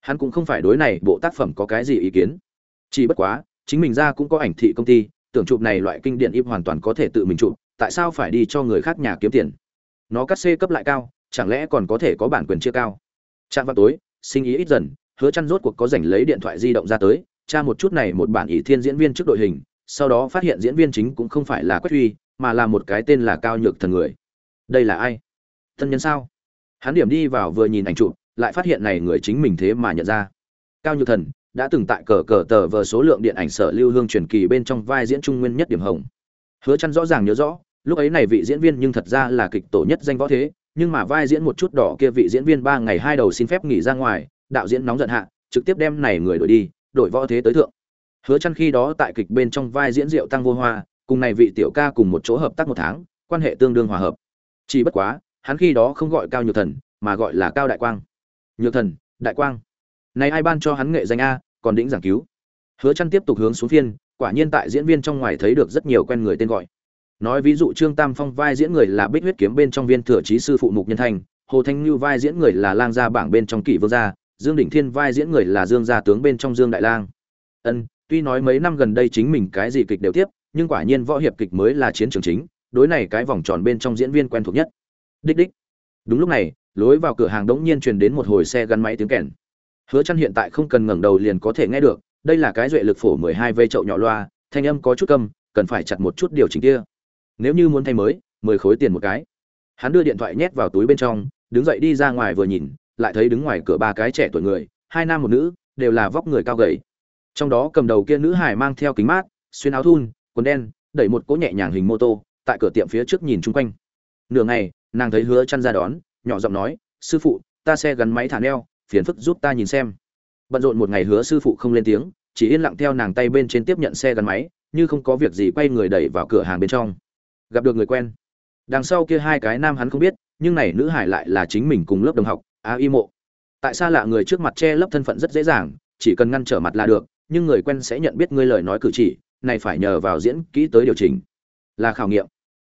Hắn cũng không phải đối này bộ tác phẩm có cái gì ý kiến. Chỉ bất quá chính mình ra cũng có ảnh thị công ty, tưởng chụp này loại kinh điển im hoàn toàn có thể tự mình chụp, tại sao phải đi cho người khác nhà kiếm tiền? Nó cắt xê cấp lại cao, chẳng lẽ còn có thể có bản quyền chia cao? Trạng vào tối, sinh ý ít dần, hứa chăn rốt cuộc có rảnh lấy điện thoại di động ra tới, tra một chút này một bản ý thiên diễn viên trước đội hình, sau đó phát hiện diễn viên chính cũng không phải là quách huy, mà là một cái tên là cao nhược thần người. Đây là ai? Thân nhân sao? Hắn điểm đi vào vừa nhìn ảnh chụp, lại phát hiện này người chính mình thế mà nhận ra. Cao nhược thần đã từng tại cờ cờ tờ vờ số lượng điện ảnh sở lưu hương truyền kỳ bên trong vai diễn trung nguyên nhất điểm hồng. Hứa chăn rõ ràng nhớ rõ, lúc ấy này vị diễn viên nhưng thật ra là kịch tổ nhất danh võ thế, nhưng mà vai diễn một chút đỏ kia vị diễn viên ba ngày hai đầu xin phép nghỉ ra ngoài, đạo diễn nóng giận hạ, trực tiếp đem này người đổi đi, đổi võ thế tới thượng. Hứa chăn khi đó tại kịch bên trong vai diễn rượu tăng vô hoa, cùng này vị tiểu ca cùng một chỗ hợp tác một tháng, quan hệ tương đương hòa hợp. Chỉ bất quá, hắn khi đó không gọi cao nhược thần, mà gọi là cao đại quang. Nhược thần, đại quang này ai ban cho hắn nghệ danh a, còn đỉnh giảng cứu. Hứa chân tiếp tục hướng xuống phiên, quả nhiên tại diễn viên trong ngoài thấy được rất nhiều quen người tên gọi. Nói ví dụ trương tam phong vai diễn người là bích huyết kiếm bên trong viên thừa trí sư phụ mục nhân thành, hồ thanh như vai diễn người là lang gia bảng bên trong kỷ vương gia, dương đỉnh thiên vai diễn người là dương gia tướng bên trong dương đại lang. Ân, tuy nói mấy năm gần đây chính mình cái gì kịch đều tiếp, nhưng quả nhiên võ hiệp kịch mới là chiến trường chính, đối này cái vòng tròn bên trong diễn viên quen thuộc nhất. Đích đích. Đúng lúc này, lối vào cửa hàng đống nhiên truyền đến một hồi xe gắn máy tiếng kèn hứa chăn hiện tại không cần ngẩng đầu liền có thể nghe được, đây là cái duệ lực phổ 12 v chậu nhỏ loa, thanh âm có chút câm, cần phải chặt một chút điều chỉnh kia. Nếu như muốn thay mới 10 khối tiền một cái. Hắn đưa điện thoại nhét vào túi bên trong, đứng dậy đi ra ngoài vừa nhìn, lại thấy đứng ngoài cửa ba cái trẻ tuổi người, hai nam một nữ, đều là vóc người cao gầy. Trong đó cầm đầu kia nữ hải mang theo kính mát, xuyên áo thun, quần đen, đẩy một cỗ nhẹ nhàng hình mô tô, tại cửa tiệm phía trước nhìn chung quanh. Nửa ngày, nàng thấy hứa chăn ra đón, nhỏ giọng nói, sư phụ, ta xe gắn máy thả neo phiền phức giúp ta nhìn xem. Bận rộn một ngày hứa sư phụ không lên tiếng, chỉ yên lặng theo nàng tay bên trên tiếp nhận xe gắn máy, như không có việc gì quay người đẩy vào cửa hàng bên trong. Gặp được người quen. Đằng sau kia hai cái nam hắn không biết, nhưng này nữ hải lại là chính mình cùng lớp đồng học, a y mộ. Tại sao lạ người trước mặt che lấp thân phận rất dễ dàng, chỉ cần ngăn trở mặt là được, nhưng người quen sẽ nhận biết ngươi lời nói cử chỉ, này phải nhờ vào diễn kỹ tới điều chỉnh. Là khảo nghiệm.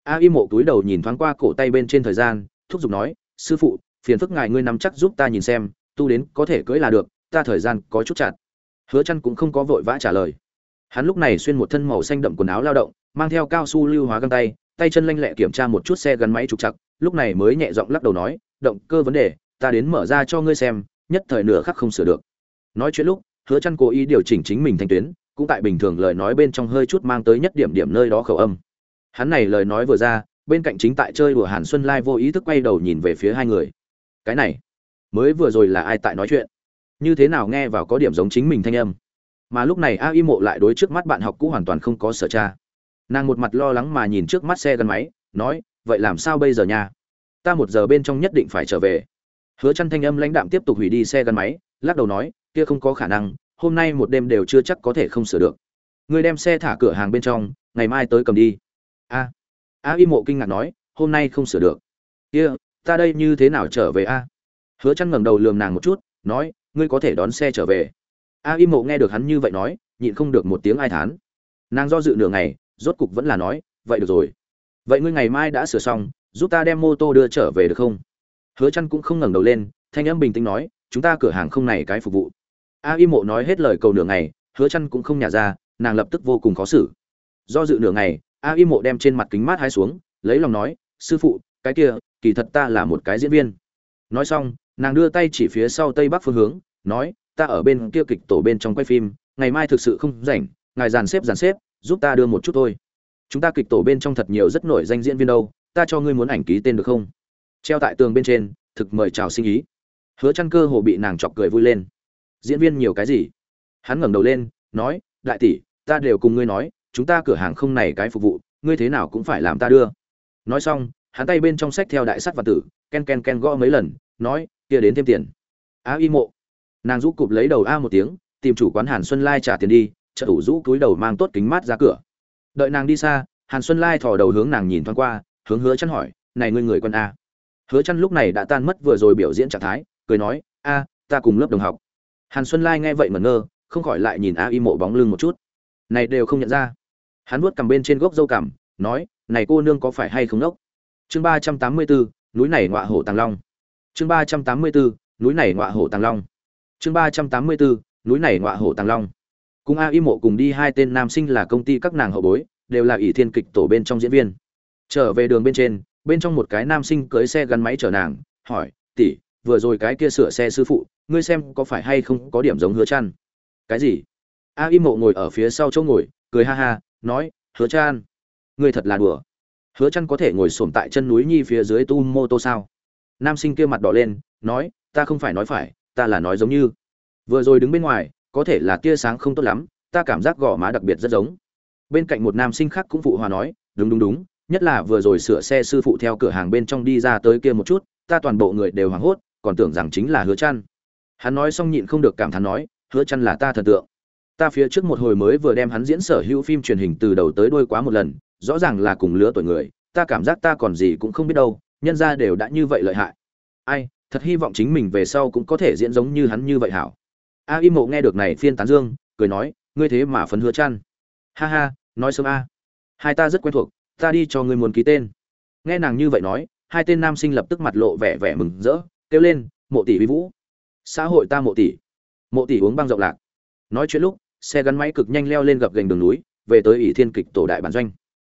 A y mộ túi đầu nhìn thoáng qua cổ tay bên trên thời gian, thúc giục nói, sư phụ, phiền phức ngài ngươi nắm chắc giúp ta nhìn xem tu đến có thể cưỡi là được, ta thời gian có chút chặt. Hứa chăn cũng không có vội vã trả lời. Hắn lúc này xuyên một thân màu xanh đậm quần áo lao động, mang theo cao su lưu hóa găng tay tay chân lanh lẹ kiểm tra một chút xe gắn máy trục chặt lúc này mới nhẹ giọng lắc đầu nói, động cơ vấn đề, ta đến mở ra cho ngươi xem, nhất thời nửa khắc không sửa được. Nói chuyện lúc, hứa chăn cố ý điều chỉnh chính mình thành tuyến, cũng tại bình thường lời nói bên trong hơi chút mang tới nhất điểm điểm nơi đó khẩu âm. Hắn này lời nói vừa ra, bên cạnh chính tại chơi đùa hàn xuân lai vô ý thức quay đầu nhìn về phía hai người. Cái này mới vừa rồi là ai tại nói chuyện? Như thế nào nghe vào có điểm giống chính mình thanh âm? Mà lúc này a y mộ lại đối trước mắt bạn học cũ hoàn toàn không có sở cha nàng một mặt lo lắng mà nhìn trước mắt xe gắn máy, nói, vậy làm sao bây giờ nha? Ta một giờ bên trong nhất định phải trở về. Hứa chăn thanh âm lãnh đạm tiếp tục hủy đi xe gắn máy, lắc đầu nói, kia không có khả năng, hôm nay một đêm đều chưa chắc có thể không sửa được. Ngươi đem xe thả cửa hàng bên trong, ngày mai tới cầm đi. A. A y mộ kinh ngạc nói, hôm nay không sửa được. Kia, ta đây như thế nào trở về a? Hứa chăn ngẩng đầu lườm nàng một chút, nói, ngươi có thể đón xe trở về. A y mộ nghe được hắn như vậy nói, nhịn không được một tiếng ai thán. Nàng do dự nửa ngày, rốt cục vẫn là nói, vậy được rồi. Vậy ngươi ngày mai đã sửa xong, giúp ta đem mô tô đưa trở về được không? Hứa chăn cũng không ngẩng đầu lên, thanh âm bình tĩnh nói, chúng ta cửa hàng không này cái phục vụ. A y mộ nói hết lời cầu nửa ngày, hứa chăn cũng không nhả ra, nàng lập tức vô cùng khó xử. Do dự nửa ngày, a y mộ đem trên mặt kính mát hai xuống, lấy lòng nói, sư phụ, cái kia, kỳ thật ta là một cái diễn viên. Nói xong nàng đưa tay chỉ phía sau tây bắc phương hướng, nói, ta ở bên kia kịch tổ bên trong quay phim, ngày mai thực sự không rảnh, ngài dàn xếp dàn xếp, giúp ta đưa một chút thôi. Chúng ta kịch tổ bên trong thật nhiều rất nổi danh diễn viên đâu, ta cho ngươi muốn ảnh ký tên được không? Treo tại tường bên trên, thực mời chào sinh ý. Hứa chăn cơ hồ bị nàng chọc cười vui lên. Diễn viên nhiều cái gì? Hắn ngẩng đầu lên, nói, đại tỷ, ta đều cùng ngươi nói, chúng ta cửa hàng không này cái phục vụ, ngươi thế nào cũng phải làm ta đưa. Nói xong, hắn tay bên trong sách theo đại sắt và tử, ken ken ken gõ mấy lần, nói kia đến thêm tiền. A y mộ. Nàng rũ cụp lấy đầu a một tiếng, tìm chủ quán hàn xuân lai trả tiền đi, trợ thủ rũ túi đầu mang tốt kính mát ra cửa. Đợi nàng đi xa, hàn xuân lai thò đầu hướng nàng nhìn thoáng qua, hướng hứa chăn hỏi, này ngươi người con a? Hứa chăn lúc này đã tan mất vừa rồi biểu diễn trạng thái, cười nói, a, ta cùng lớp đồng học. Hàn xuân lai nghe vậy ngẩn ngơ, không khỏi lại nhìn a y mộ bóng lưng một chút. Này đều không nhận ra. Hắn vuốt cầm bên trên gốc dâu cằm, nói, này cô nương có phải hay không nốc chương ba trăm tám mươi bốn núi này ngọa hổ tàng long chương ba trăm tám mươi bốn núi này ngọa hổ tàng long. Chương ba trăm tám mươi bốn núi này ngọa hổ tàng long. Cùng a y mộ cùng đi hai tên nam sinh là công ty các nàng hậu bối, đều là ỷ thiên kịch tổ bên trong diễn viên. Trở về đường bên trên, bên trong một cái nam sinh cưới xe gắn máy chở nàng, hỏi, tỷ, vừa rồi cái kia sửa xe sư phụ, ngươi xem có phải hay không có điểm giống hứa chăn cái gì? A y mộ ngồi ở phía sau chỗ ngồi, cười ha ha, nói, hứa chăn ngươi thật là đùa. Hứa chăn có thể ngồi xổm tại chân núi nhi phía dưới tu mô tô sao? Nam sinh kia mặt đỏ lên, nói, ta không phải nói phải, ta là nói giống như. Vừa rồi đứng bên ngoài, có thể là tia sáng không tốt lắm, ta cảm giác gò má đặc biệt rất giống. Bên cạnh một nam sinh khác cũng phụ hòa nói, đúng đúng đúng, nhất là vừa rồi sửa xe sư phụ theo cửa hàng bên trong đi ra tới kia một chút, ta toàn bộ người đều hoảng hốt, còn tưởng rằng chính là hứa chăn. Hắn nói xong nhịn không được cảm thán nói, hứa chăn là ta thần tượng. Ta phía trước một hồi mới vừa đem hắn diễn sở hữu phim truyền hình từ đầu tới đuôi quá một lần, rõ ràng là cùng lứa tuổi người, ta cảm giác ta còn gì cũng không biết đâu nhân ra đều đã như vậy lợi hại. Ai, thật hy vọng chính mình về sau cũng có thể diễn giống như hắn như vậy hảo. A im mộ nghe được này phiên tán dương, cười nói, ngươi thế mà phấn hứa chăn. Ha ha, nói sớm a. Hai ta rất quen thuộc, ta đi cho ngươi muốn ký tên. Nghe nàng như vậy nói, hai tên nam sinh lập tức mặt lộ vẻ vẻ mừng rỡ, kêu lên, mộ tỷ vi vũ. Xã hội ta mộ tỷ. Mộ tỷ uống băng rộng lạc. Nói chuyện lúc, xe gắn máy cực nhanh leo lên gập gành đường núi, về tới ỷ thiên kịch tổ đại bản doanh.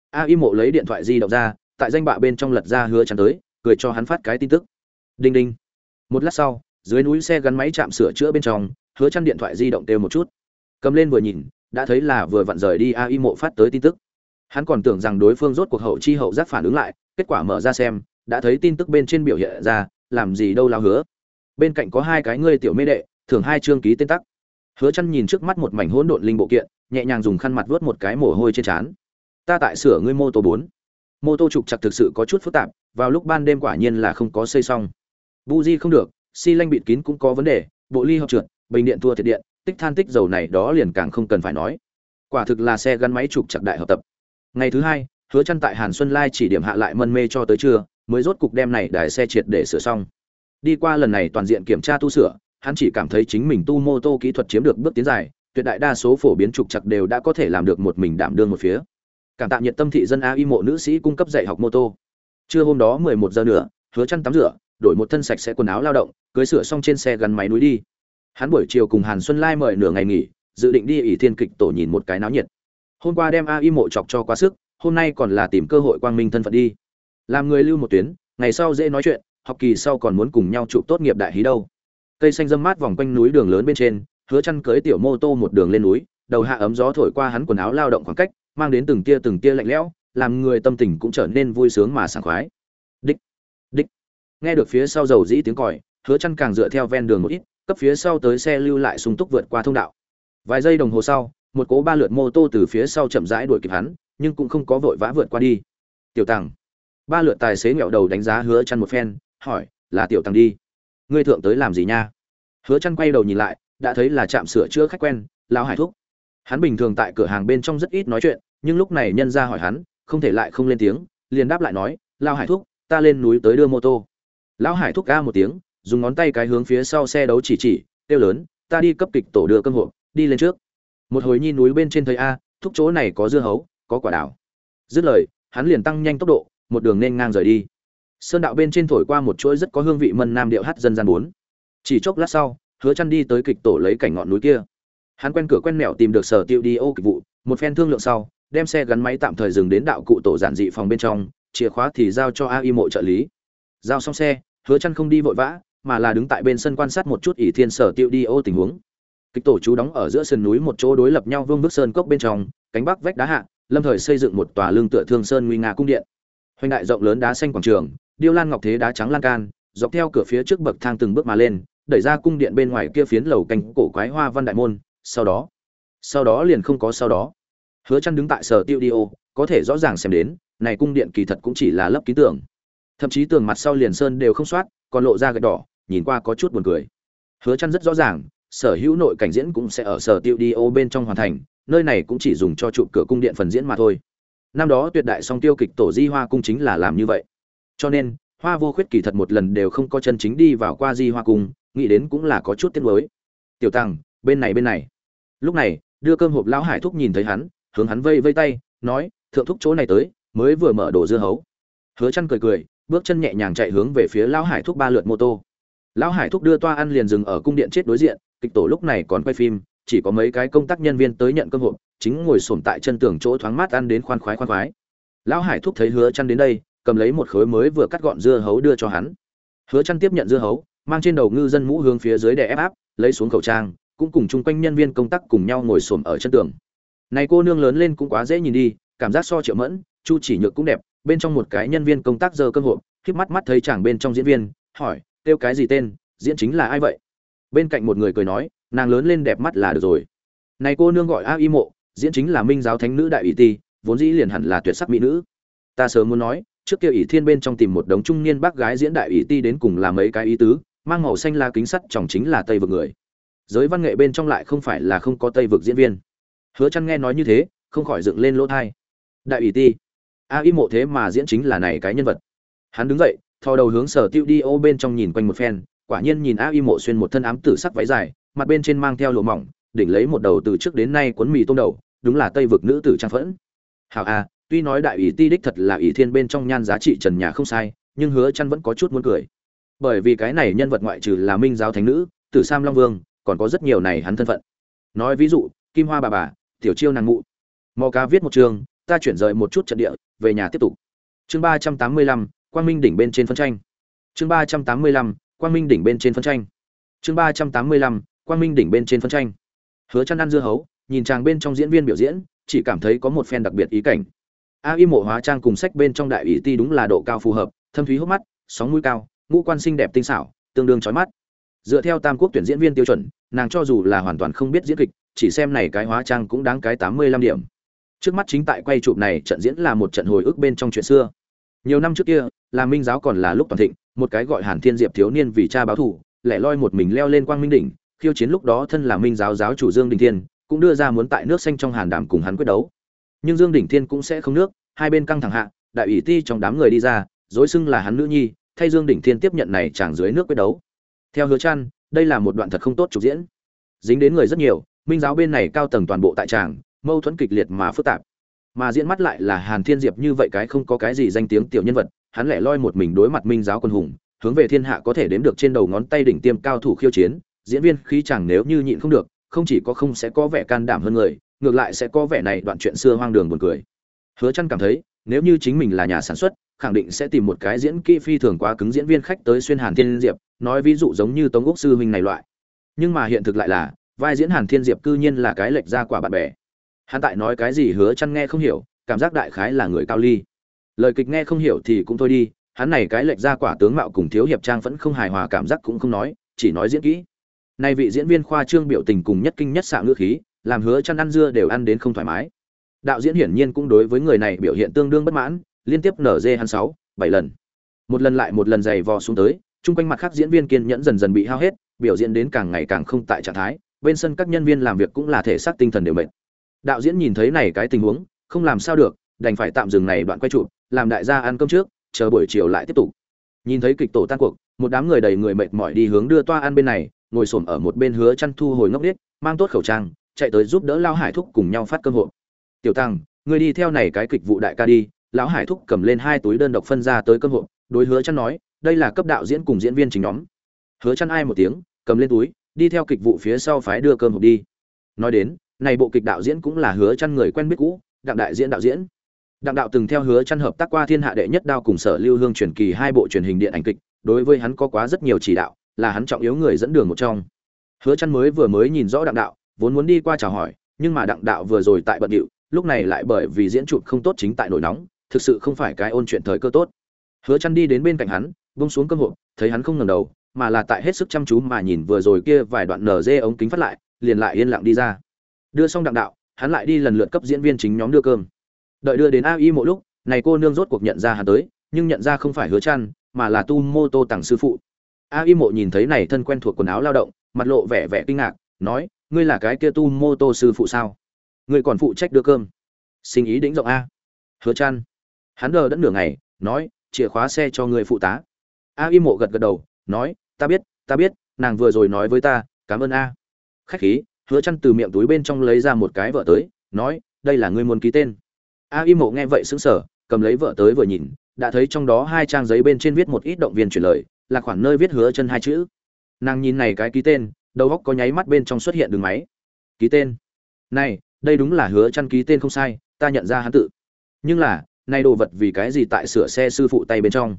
A y mộ lấy điện thoại di động ra tại danh bạ bên trong lật ra hứa chắn tới, cười cho hắn phát cái tin tức. Đinh đinh. Một lát sau, dưới núi xe gắn máy chạm sửa chữa bên trong, hứa chăn điện thoại di động têu một chút. Cầm lên vừa nhìn, đã thấy là vừa vặn rời đi a y mộ phát tới tin tức. Hắn còn tưởng rằng đối phương rốt cuộc hậu chi hậu giác phản ứng lại, kết quả mở ra xem, đã thấy tin tức bên trên biểu hiện ra, làm gì đâu lao hứa. Bên cạnh có hai cái ngươi tiểu mê đệ thường hai chương ký tên tắc. Hứa chăn nhìn trước mắt một mảnh hỗn độn linh bộ kiện, nhẹ nhàng dùng khăn mặt vuốt một cái mồ hôi trên trán. Ta tại sửa ngươi mô tô 4 mô tô trục chặt thực sự có chút phức tạp, vào lúc ban đêm quả nhiên là không có xây xong. Bu di không được, xi lanh bịt kín cũng có vấn đề, bộ ly hợp trượt, bình điện thua thiệt điện, tích than tích dầu này đó liền càng không cần phải nói. Quả thực là xe gắn máy trục chặt đại hợp tập. Ngày thứ hai, hứa chăn tại hàn xuân lai chỉ điểm hạ lại mân mê cho tới trưa, mới rốt cục đem này đài xe triệt để sửa xong. Đi qua lần này toàn diện kiểm tra tu sửa, hắn chỉ cảm thấy chính mình tu mô tô kỹ thuật chiếm được bước tiến dài, tuyệt đại đa số phổ biến trục chặt đều đã có thể làm được một mình đảm đương một phía cảm tạ nhiệt tâm thị dân a y mộ nữ sĩ cung cấp dạy học mô tô. Trưa hôm đó 11 giờ nữa hứa chăn tắm rửa, đổi một thân sạch sẽ quần áo lao động, cưới sửa xong trên xe gắn máy núi đi. Hắn buổi chiều cùng hàn xuân lai mời nửa ngày nghỉ, dự định đi ỷ thiên kịch tổ nhìn một cái náo nhiệt. Hôm qua đem a y mộ chọc cho quá sức, hôm nay còn là tìm cơ hội quang minh thân phận đi. Làm người lưu một tuyến, ngày sau dễ nói chuyện, học kỳ sau còn muốn cùng nhau chụp tốt nghiệp đại hí đâu. Cây xanh dâm mát vòng quanh núi đường lớn bên trên, hứa chăn cưới tiểu mô tô một đường lên núi, đầu hạ ấm gió thổi qua hắn quần áo lao động khoảng cách mang đến từng tia từng tia lạnh lẽo, làm người tâm tình cũng trở nên vui sướng mà sảng khoái. Đích đích. Nghe được phía sau dầu dĩ tiếng còi, hứa chăn càng dựa theo ven đường một ít, cấp phía sau tới xe lưu lại sung túc vượt qua thông đạo. Vài giây đồng hồ sau, một cố ba lượt mô tô từ phía sau chậm rãi đuổi kịp hắn, nhưng cũng không có vội vã vượt qua đi. Tiểu tàng ba lượt tài xế nghẹo đầu đánh giá hứa chăn một phen, hỏi, là tiểu tàng đi? Ngươi thượng tới làm gì nha? Hứa chăn quay đầu nhìn lại, đã thấy là trạm sửa chữa khách quen, lão hải thúc hắn bình thường tại cửa hàng bên trong rất ít nói chuyện, nhưng lúc này nhân ra hỏi hắn, không thể lại không lên tiếng, liền đáp lại nói, lão hải thúc, ta lên núi tới đưa mô tô. Lão hải thúc ca một tiếng, dùng ngón tay cái hướng phía sau xe đấu chỉ chỉ, kêu lớn, ta đi cấp kịch tổ đưa cơm hộp, đi lên trước. Một hồi nhi núi bên trên thấy a, thúc chỗ này có dưa hấu, có quả đào. Dứt lời, hắn liền tăng nhanh tốc độ, một đường nên ngang rời đi. Sơn đạo bên trên thổi qua một chuỗi rất có hương vị mân nam điệu hát dân gian bốn. Chỉ chốc lát sau, hứa chăn đi tới kịch tổ lấy cảnh ngọn núi kia hắn quen cửa quen mẹo tìm được sở tiêu đi ô kịch vụ, một phen thương lượng sau, đem xe gắn máy tạm thời dừng đến đạo cụ tổ giản dị phòng bên trong, chìa khóa thì giao cho a y mộ trợ lý. Giao xong xe, hứa chăn không đi vội vã, mà là đứng tại bên sân quan sát một chút ỷ thiên sở tiêu đi ô tình huống. Kịch tổ chú đóng ở giữa sườn núi một chỗ đối lập nhau vương bức sơn cốc bên trong, cánh bắc vách đá hạ, lâm thời xây dựng một tòa lương tựa thương sơn nguy nga cung điện. Hoành đại rộng lớn đá xanh quảng trường, điêu lan ngọc thế đá trắng lan can, dọc theo cửa phía trước bậc thang từng bước mà lên, đẩy ra cung điện bên ngoài kia phiến lầu canh cổ quái hoa văn đại môn sau đó. Sau đó liền không có sau đó. Hứa chăn đứng tại sở tiêu đi ô có thể rõ ràng xem đến, này cung điện kỳ thật cũng chỉ là lớp ký tưởng thậm chí tường mặt sau liền sơn đều không soát, còn lộ ra gạch đỏ, nhìn qua có chút buồn cười. Hứa chăn rất rõ ràng, sở hữu nội cảnh diễn cũng sẽ ở sở tiêu đi ô bên trong hoàn thành, nơi này cũng chỉ dùng cho trụ cửa cung điện phần diễn mà thôi. Năm đó tuyệt đại song tiêu kịch tổ di hoa cung chính là làm như vậy. Cho nên, hoa vô khuyết kỳ thật một lần đều không có chân chính đi vào qua di hoa cung, nghĩ đến cũng là có chút tiếc nuối. Tiểu tăng bên này bên này. Lúc này, đưa cơm hộp lão hải thúc nhìn thấy hắn, hướng hắn vây vây tay, nói, thượng thúc chỗ này tới, mới vừa mở đồ dưa hấu. Hứa chăn cười cười, bước chân nhẹ nhàng chạy hướng về phía lão hải thúc ba lượt mô tô. Lão hải thúc đưa toa ăn liền dừng ở cung điện chết đối diện, kịch tổ lúc này còn quay phim, chỉ có mấy cái công tác nhân viên tới nhận cơm hộp, chính ngồi sồn tại chân tường chỗ thoáng mát ăn đến khoan khoái khoan khoái. Lão hải thúc thấy hứa chăn đến đây, cầm lấy một khối mới vừa cắt gọn dưa hấu đưa cho hắn. Hứa chăn tiếp nhận dưa hấu, mang trên đầu ngư dân mũ hướng phía dưới để ép áp, lấy xuống khẩu trang cũng cùng chung quanh nhân viên công tác cùng nhau ngồi xổm ở chân tường. Này cô nương lớn lên cũng quá dễ nhìn đi cảm giác so triệu mẫn chu chỉ nhược cũng đẹp bên trong một cái nhân viên công tác giờ cơ hội, khép mắt mắt thấy chàng bên trong diễn viên hỏi kêu cái gì tên diễn chính là ai vậy? Bên cạnh một người cười nói nàng lớn lên đẹp mắt là được rồi. Này cô nương gọi a y mộ diễn chính là minh giáo thánh nữ đại ủy ti vốn dĩ liền hẳn là tuyệt sắc mỹ nữ. Ta sớm muốn nói trước kia ỷ thiên bên trong tìm một đống trung niên bác gái diễn đại ủy ti đến cùng là mấy cái ý tứ mang màu xanh la kính sắt trọng chính là tây vực người giới văn nghệ bên trong lại không phải là không có tây vực diễn viên. Hứa chăn nghe nói như thế, không khỏi dựng lên lỗ thay đại ủy ti. A y mộ thế mà diễn chính là này cái nhân vật. Hắn đứng dậy, thò đầu hướng sở tiêu đi ô bên trong nhìn quanh một phen, quả nhiên nhìn a y mộ xuyên một thân ám tử sắc váy dài, mặt bên trên mang theo lụa mỏng, đỉnh lấy một đầu từ trước đến nay cuốn mì tôm đầu, đúng là tây vực nữ tử trang phẫn. Hảo a, tuy nói đại ủy ti đích thật là ủy thiên bên trong nhan giá trị trần nhà không sai, nhưng hứa chăn vẫn có chút muốn cười. Bởi vì cái này nhân vật ngoại trừ là minh giáo thánh nữ, tử sam long vương còn có rất nhiều này hắn thân phận. Nói ví dụ, kim hoa bà bà, tiểu chiêu nàng mụ. Mò cá viết một chương ta chuyển rời một chút trận địa, về nhà tiếp tục. Chương ba trăm tám mươi lăm, quang minh đỉnh bên trên phân tranh. Chương ba trăm tám mươi lăm, quang minh đỉnh bên trên phân tranh. Chương ba trăm tám mươi lăm, quang minh đỉnh bên trên phân tranh. Hứa chăn ăn dưa hấu, nhìn chàng bên trong diễn viên biểu diễn, chỉ cảm thấy có một phen đặc biệt ý cảnh. A y mộ hóa trang cùng sách bên trong đại ủy ti đúng là độ cao phù hợp, thâm thúy hốc mắt, sóng mũi cao, ngũ quan xinh đẹp tinh xảo, tương đương chói mắt dựa theo tam quốc tuyển diễn viên tiêu chuẩn, nàng cho dù là hoàn toàn không biết diễn kịch, chỉ xem này cái hóa trang cũng đáng cái tám mươi lăm điểm. Trước mắt chính tại quay chụp này, trận diễn là một trận hồi ức bên trong chuyện xưa. Nhiều năm trước kia, là minh giáo còn là lúc toàn thịnh, một cái gọi hàn thiên diệp thiếu niên vì cha báo thù, lẻ loi một mình leo lên quang minh đỉnh, khiêu chiến lúc đó thân là minh giáo giáo chủ dương đình thiên, cũng đưa ra muốn tại nước xanh trong hàn đàm cùng hắn quyết đấu. Nhưng dương đình thiên cũng sẽ không nước, hai bên căng thẳng hạ, đại ủy ti trong đám người đi ra, dối xưng là hắn nữ nhi, thay dương đình thiên tiếp nhận này chàng dưới nước quyết đấu theo hứa chăn, đây là một đoạn thật không tốt trục diễn. Dính đến người rất nhiều, minh giáo bên này cao tầng toàn bộ tại tràng, mâu thuẫn kịch liệt mà phức tạp. Mà diễn mắt lại là hàn thiên diệp như vậy cái không có cái gì danh tiếng tiểu nhân vật, hắn lẻ loi một mình đối mặt minh giáo quân hùng, hướng về thiên hạ có thể đếm được trên đầu ngón tay đỉnh tiêm cao thủ khiêu chiến, diễn viên khí chẳng nếu như nhịn không được, không chỉ có không sẽ có vẻ can đảm hơn người, ngược lại sẽ có vẻ này đoạn chuyện xưa hoang đường buồn cười. Hứa chăn cảm thấy, nếu như chính mình là nhà sản xuất, khẳng định sẽ tìm một cái diễn kỹ phi thường quá cứng diễn viên khách tới xuyên hàn thiên diệp nói ví dụ giống như tống úc sư huynh này loại. Nhưng mà hiện thực lại là, vai diễn hàn thiên diệp cư nhiên là cái lệch ra quả bạn bè. Hắn tại nói cái gì hứa chăn nghe không hiểu, cảm giác đại khái là người cao ly. Lời kịch nghe không hiểu thì cũng thôi đi, hắn này cái lệch ra quả tướng mạo cùng thiếu hiệp trang vẫn không hài hòa cảm giác cũng không nói, chỉ nói diễn kỹ. Nay vị diễn viên khoa trương biểu tình cùng nhất kinh nhất xạ ngữ khí, làm hứa chăn ăn dưa đều ăn đến không thoải mái. Đạo diễn hiển nhiên cũng đối với người này biểu hiện tương đương bất mãn, liên tiếp nở dê hắn sáu, bảy lần. Một lần lại một lần giày vò xuống tới chung quanh mặt khác diễn viên kiên nhẫn dần dần bị hao hết, biểu diễn đến càng ngày càng không tại trạng thái, bên sân các nhân viên làm việc cũng là thể xác tinh thần đều mệt. Đạo diễn nhìn thấy này cái tình huống, không làm sao được, đành phải tạm dừng này đoạn quay chụp, làm đại gia ăn cơm trước, chờ buổi chiều lại tiếp tục. Nhìn thấy kịch tổ tan cuộc, một đám người đầy người mệt mỏi đi hướng đưa toa ăn bên này, ngồi xổm ở một bên hứa chăn thu hồi ngốc điếc mang tốt khẩu trang, chạy tới giúp đỡ lão hải thúc cùng nhau phát cơm hộ tiểu tăng, người đi theo này cái kịch vụ đại ca đi. Lão hải thúc cầm lên hai túi đơn độc phân ra tới cơm hộ đối hứa chăn nói đây là cấp đạo diễn cùng diễn viên chính nhóm. Hứa chăn ai một tiếng, cầm lên túi, đi theo kịch vụ phía sau phái đưa cơm hộp đi. Nói đến, này bộ kịch đạo diễn cũng là hứa chăn người quen biết cũ, đặng đại diễn đạo diễn. Đặng đạo từng theo hứa chăn hợp tác qua thiên hạ đệ nhất đao cùng sở lưu hương truyền kỳ hai bộ truyền hình điện ảnh kịch, đối với hắn có quá rất nhiều chỉ đạo, là hắn trọng yếu người dẫn đường một trong. Hứa chăn mới vừa mới nhìn rõ đặng đạo, vốn muốn đi qua chào hỏi, nhưng mà đặng đạo vừa rồi tại bận điệu, lúc này lại bởi vì diễn chụp không tốt chính tại nổi nóng, thực sự không phải cái ôn chuyện thời cơ tốt. Hứa chăn đi đến bên cạnh hắn buông xuống cơm hộp, thấy hắn không ngẩng đầu, mà là tại hết sức chăm chú mà nhìn vừa rồi kia vài đoạn nở dê ống kính phát lại, liền lại yên lặng đi ra. Đưa xong đặng đạo, hắn lại đi lần lượt cấp diễn viên chính nhóm đưa cơm. Đợi đưa đến a y mỗi lúc, này cô nương rốt cuộc nhận ra hắn tới, nhưng nhận ra không phải hứa chăn, mà là tu mô tô tặng sư phụ. A y mộ nhìn thấy này thân quen thuộc quần áo lao động, mặt lộ vẻ vẻ kinh ngạc, nói, ngươi là cái kia tu mô tô sư phụ sao? Ngươi còn phụ trách đưa cơm. Sinh ý đĩnh rộng a. Hứa chăn. Hắn đờ đẫn nửa ngày, nói, chìa khóa xe cho người phụ tá a y mộ gật gật đầu, nói, ta biết ta biết, nàng vừa rồi nói với ta, cảm ơn a. Khách khí, hứa chăn từ miệng túi bên trong lấy ra một cái vợ tới, nói, đây là ngươi muốn ký tên. A y mộ nghe vậy sững sờ, cầm lấy vợ tới vừa nhìn, đã thấy trong đó hai trang giấy bên trên viết một ít động viên chuyển lời, là khoảng nơi viết hứa chân hai chữ. Nàng nhìn này cái ký tên, đầu óc có nháy mắt bên trong xuất hiện đường máy. Ký tên. Này, đây đúng là hứa chân ký tên không sai, ta nhận ra hắn tự. Nhưng là nay đồ vật vì cái gì tại sửa xe sư phụ tay bên trong?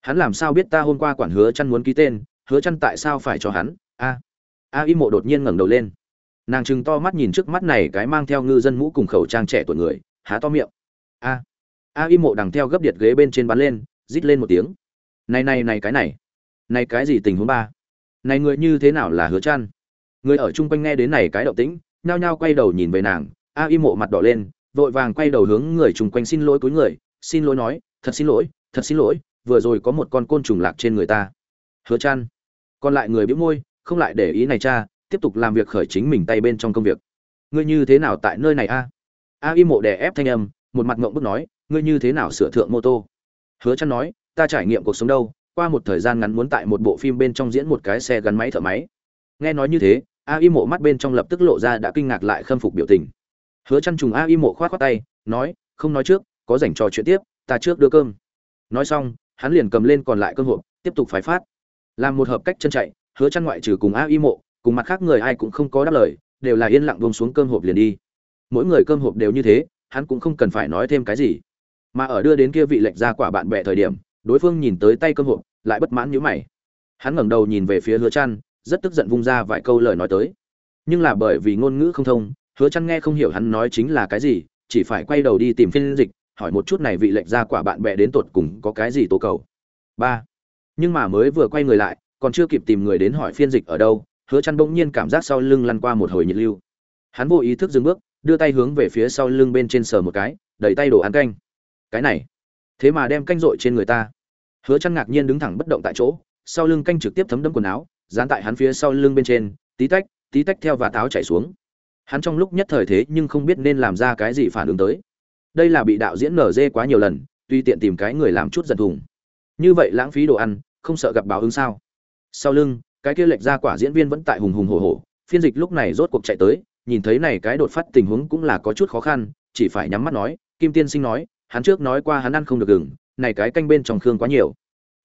Hắn làm sao biết ta hôm qua quản hứa chăn muốn ký tên, hứa chăn tại sao phải cho hắn? A a y mộ đột nhiên ngẩng đầu lên. Nàng trừng to mắt nhìn trước mắt này cái mang theo ngư dân mũ cùng khẩu trang trẻ tuổi người, há to miệng. A a y mộ đằng theo gấp điện ghế bên trên bắn lên, rít lên một tiếng. Này này này cái này. Này cái gì tình huống ba? Này người như thế nào là hứa chăn? Người ở chung quanh nghe đến này cái động tĩnh, nhao nhao quay đầu nhìn về nàng. A y mộ mặt đỏ lên, vội vàng quay đầu hướng người chung quanh xin lỗi cúi người. Xin lỗi nói, thật xin lỗi, thật xin lỗi vừa rồi có một con côn trùng lạc trên người ta. Hứa chăn còn lại người bĩu môi, không lại để ý này cha, tiếp tục làm việc khởi chính mình tay bên trong công việc. Ngươi như thế nào tại nơi này a? A y mộ đè ép thanh âm, một mặt ngộng bức nói, ngươi như thế nào sửa thượng mô tô? Hứa chăn nói, ta trải nghiệm cuộc sống đâu, qua một thời gian ngắn muốn tại một bộ phim bên trong diễn một cái xe gắn máy thợ máy. Nghe nói như thế, a y mộ mắt bên trong lập tức lộ ra đã kinh ngạc lại khâm phục biểu tình. Hứa chăn trùng a y mộ khoát khoát tay, nói, không nói trước, có rảnh trò chuyện tiếp, ta trước đưa cơm. Nói xong hắn liền cầm lên còn lại cơm hộp, tiếp tục phái phát. Làm một hợp cách chân chạy, hứa chăn ngoại trừ cùng a y mộ, cùng mặt khác người ai cũng không có đáp lời, đều là yên lặng buông xuống cơm hộp liền đi. Mỗi người cơm hộp đều như thế, hắn cũng không cần phải nói thêm cái gì. Mà ở đưa đến kia vị lệnh ra quả bạn bè thời điểm, đối phương nhìn tới tay cơm hộp, lại bất mãn nhíu mày. Hắn ngẩng đầu nhìn về phía hứa chăn, rất tức giận vung ra vài câu lời nói tới. Nhưng là bởi vì ngôn ngữ không thông, hứa chăn nghe không hiểu hắn nói chính là cái gì, chỉ phải quay đầu đi tìm phiên dịch hỏi một chút này vị lệnh ra quả bạn bè đến tột cùng có cái gì tố cầu. Ba. Nhưng mà mới vừa quay người lại, còn chưa kịp tìm người đến hỏi phiên dịch ở đâu, hứa chăn bỗng nhiên cảm giác sau lưng lăn qua một hồi nhiệt lưu. Hắn vô ý thức dừng bước, đưa tay hướng về phía sau lưng bên trên sờ một cái, đẩy tay đổ ăn canh. Cái này. Thế mà đem canh rội trên người ta. Hứa chăn ngạc nhiên đứng thẳng bất động tại chỗ, sau lưng canh trực tiếp thấm đẫm quần áo, dán tại hắn phía sau lưng bên trên, tí tách tí tách theo và táo chảy xuống. Hắn trong lúc nhất thời thế nhưng không biết nên làm ra cái gì phản ứng tới đây là bị đạo diễn nở dê quá nhiều lần, tuy tiện tìm cái người làm chút giận thùng như vậy lãng phí đồ ăn, không sợ gặp báo ứng sao? Sau lưng, cái kia lệch ra quả diễn viên vẫn tại hùng hùng hổ hổ, phiên dịch lúc này rốt cuộc chạy tới, nhìn thấy này cái đột phát tình huống cũng là có chút khó khăn, chỉ phải nhắm mắt nói, kim tiên sinh nói, hắn trước nói qua hắn ăn không được gừng, này cái canh bên trong khương quá nhiều.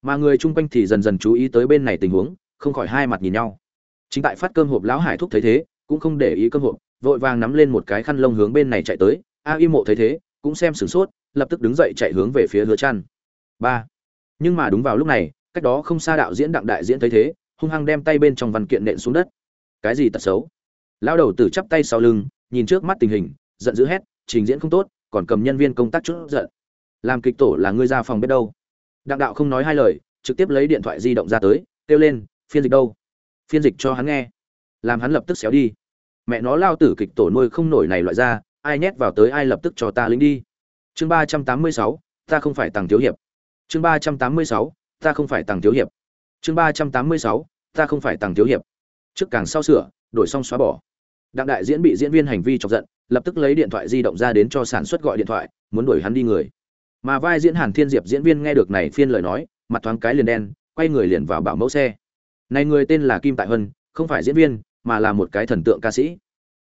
Mà người chung quanh thì dần dần chú ý tới bên này tình huống, không khỏi hai mặt nhìn nhau. Chính tại phát cơm hộp lão hải thúc thấy thế, cũng không để ý cơm hộp, vội vàng nắm lên một cái khăn lông hướng bên này chạy tới, a y mộ thấy thế cũng xem sửng sốt, lập tức đứng dậy chạy hướng về phía hứa Trăn. ba. Nhưng mà đúng vào lúc này, cách đó không xa đạo diễn đặng đại diễn thấy thế, hung hăng đem tay bên trong văn kiện nện xuống đất. Cái gì tật xấu? Lao đầu tử chắp tay sau lưng, nhìn trước mắt tình hình, giận dữ hét, trình diễn không tốt, còn cầm nhân viên công tác chút giận. Làm kịch tổ là ngươi ra phòng biết đâu. Đặng đạo không nói hai lời, trực tiếp lấy điện thoại di động ra tới, kêu lên, phiên dịch đâu? Phiên dịch cho hắn nghe. Làm hắn lập tức xéo đi. Mẹ nó lao tử kịch tổ nuôi không nổi này loại ra ai nhét vào tới ai lập tức cho ta lính đi. Chương ba trăm tám mươi sáu, ta không phải tàng thiếu hiệp. Chương ba trăm tám mươi sáu, ta không phải tàng thiếu hiệp. Chương ba trăm tám mươi sáu, ta không phải tàng thiếu hiệp. Trước càng sau sửa, đổi xong xóa bỏ. Đặng đại diễn bị diễn viên hành vi chọc giận, lập tức lấy điện thoại di động ra đến cho sản xuất gọi điện thoại, muốn đuổi hắn đi người. Mà vai diễn hàn thiên diệp diễn viên nghe được này phiên lời nói, mặt thoáng cái liền đen, quay người liền vào bảo mẫu xe. Này người tên là kim tại hân, không phải diễn viên, mà là một cái thần tượng ca sĩ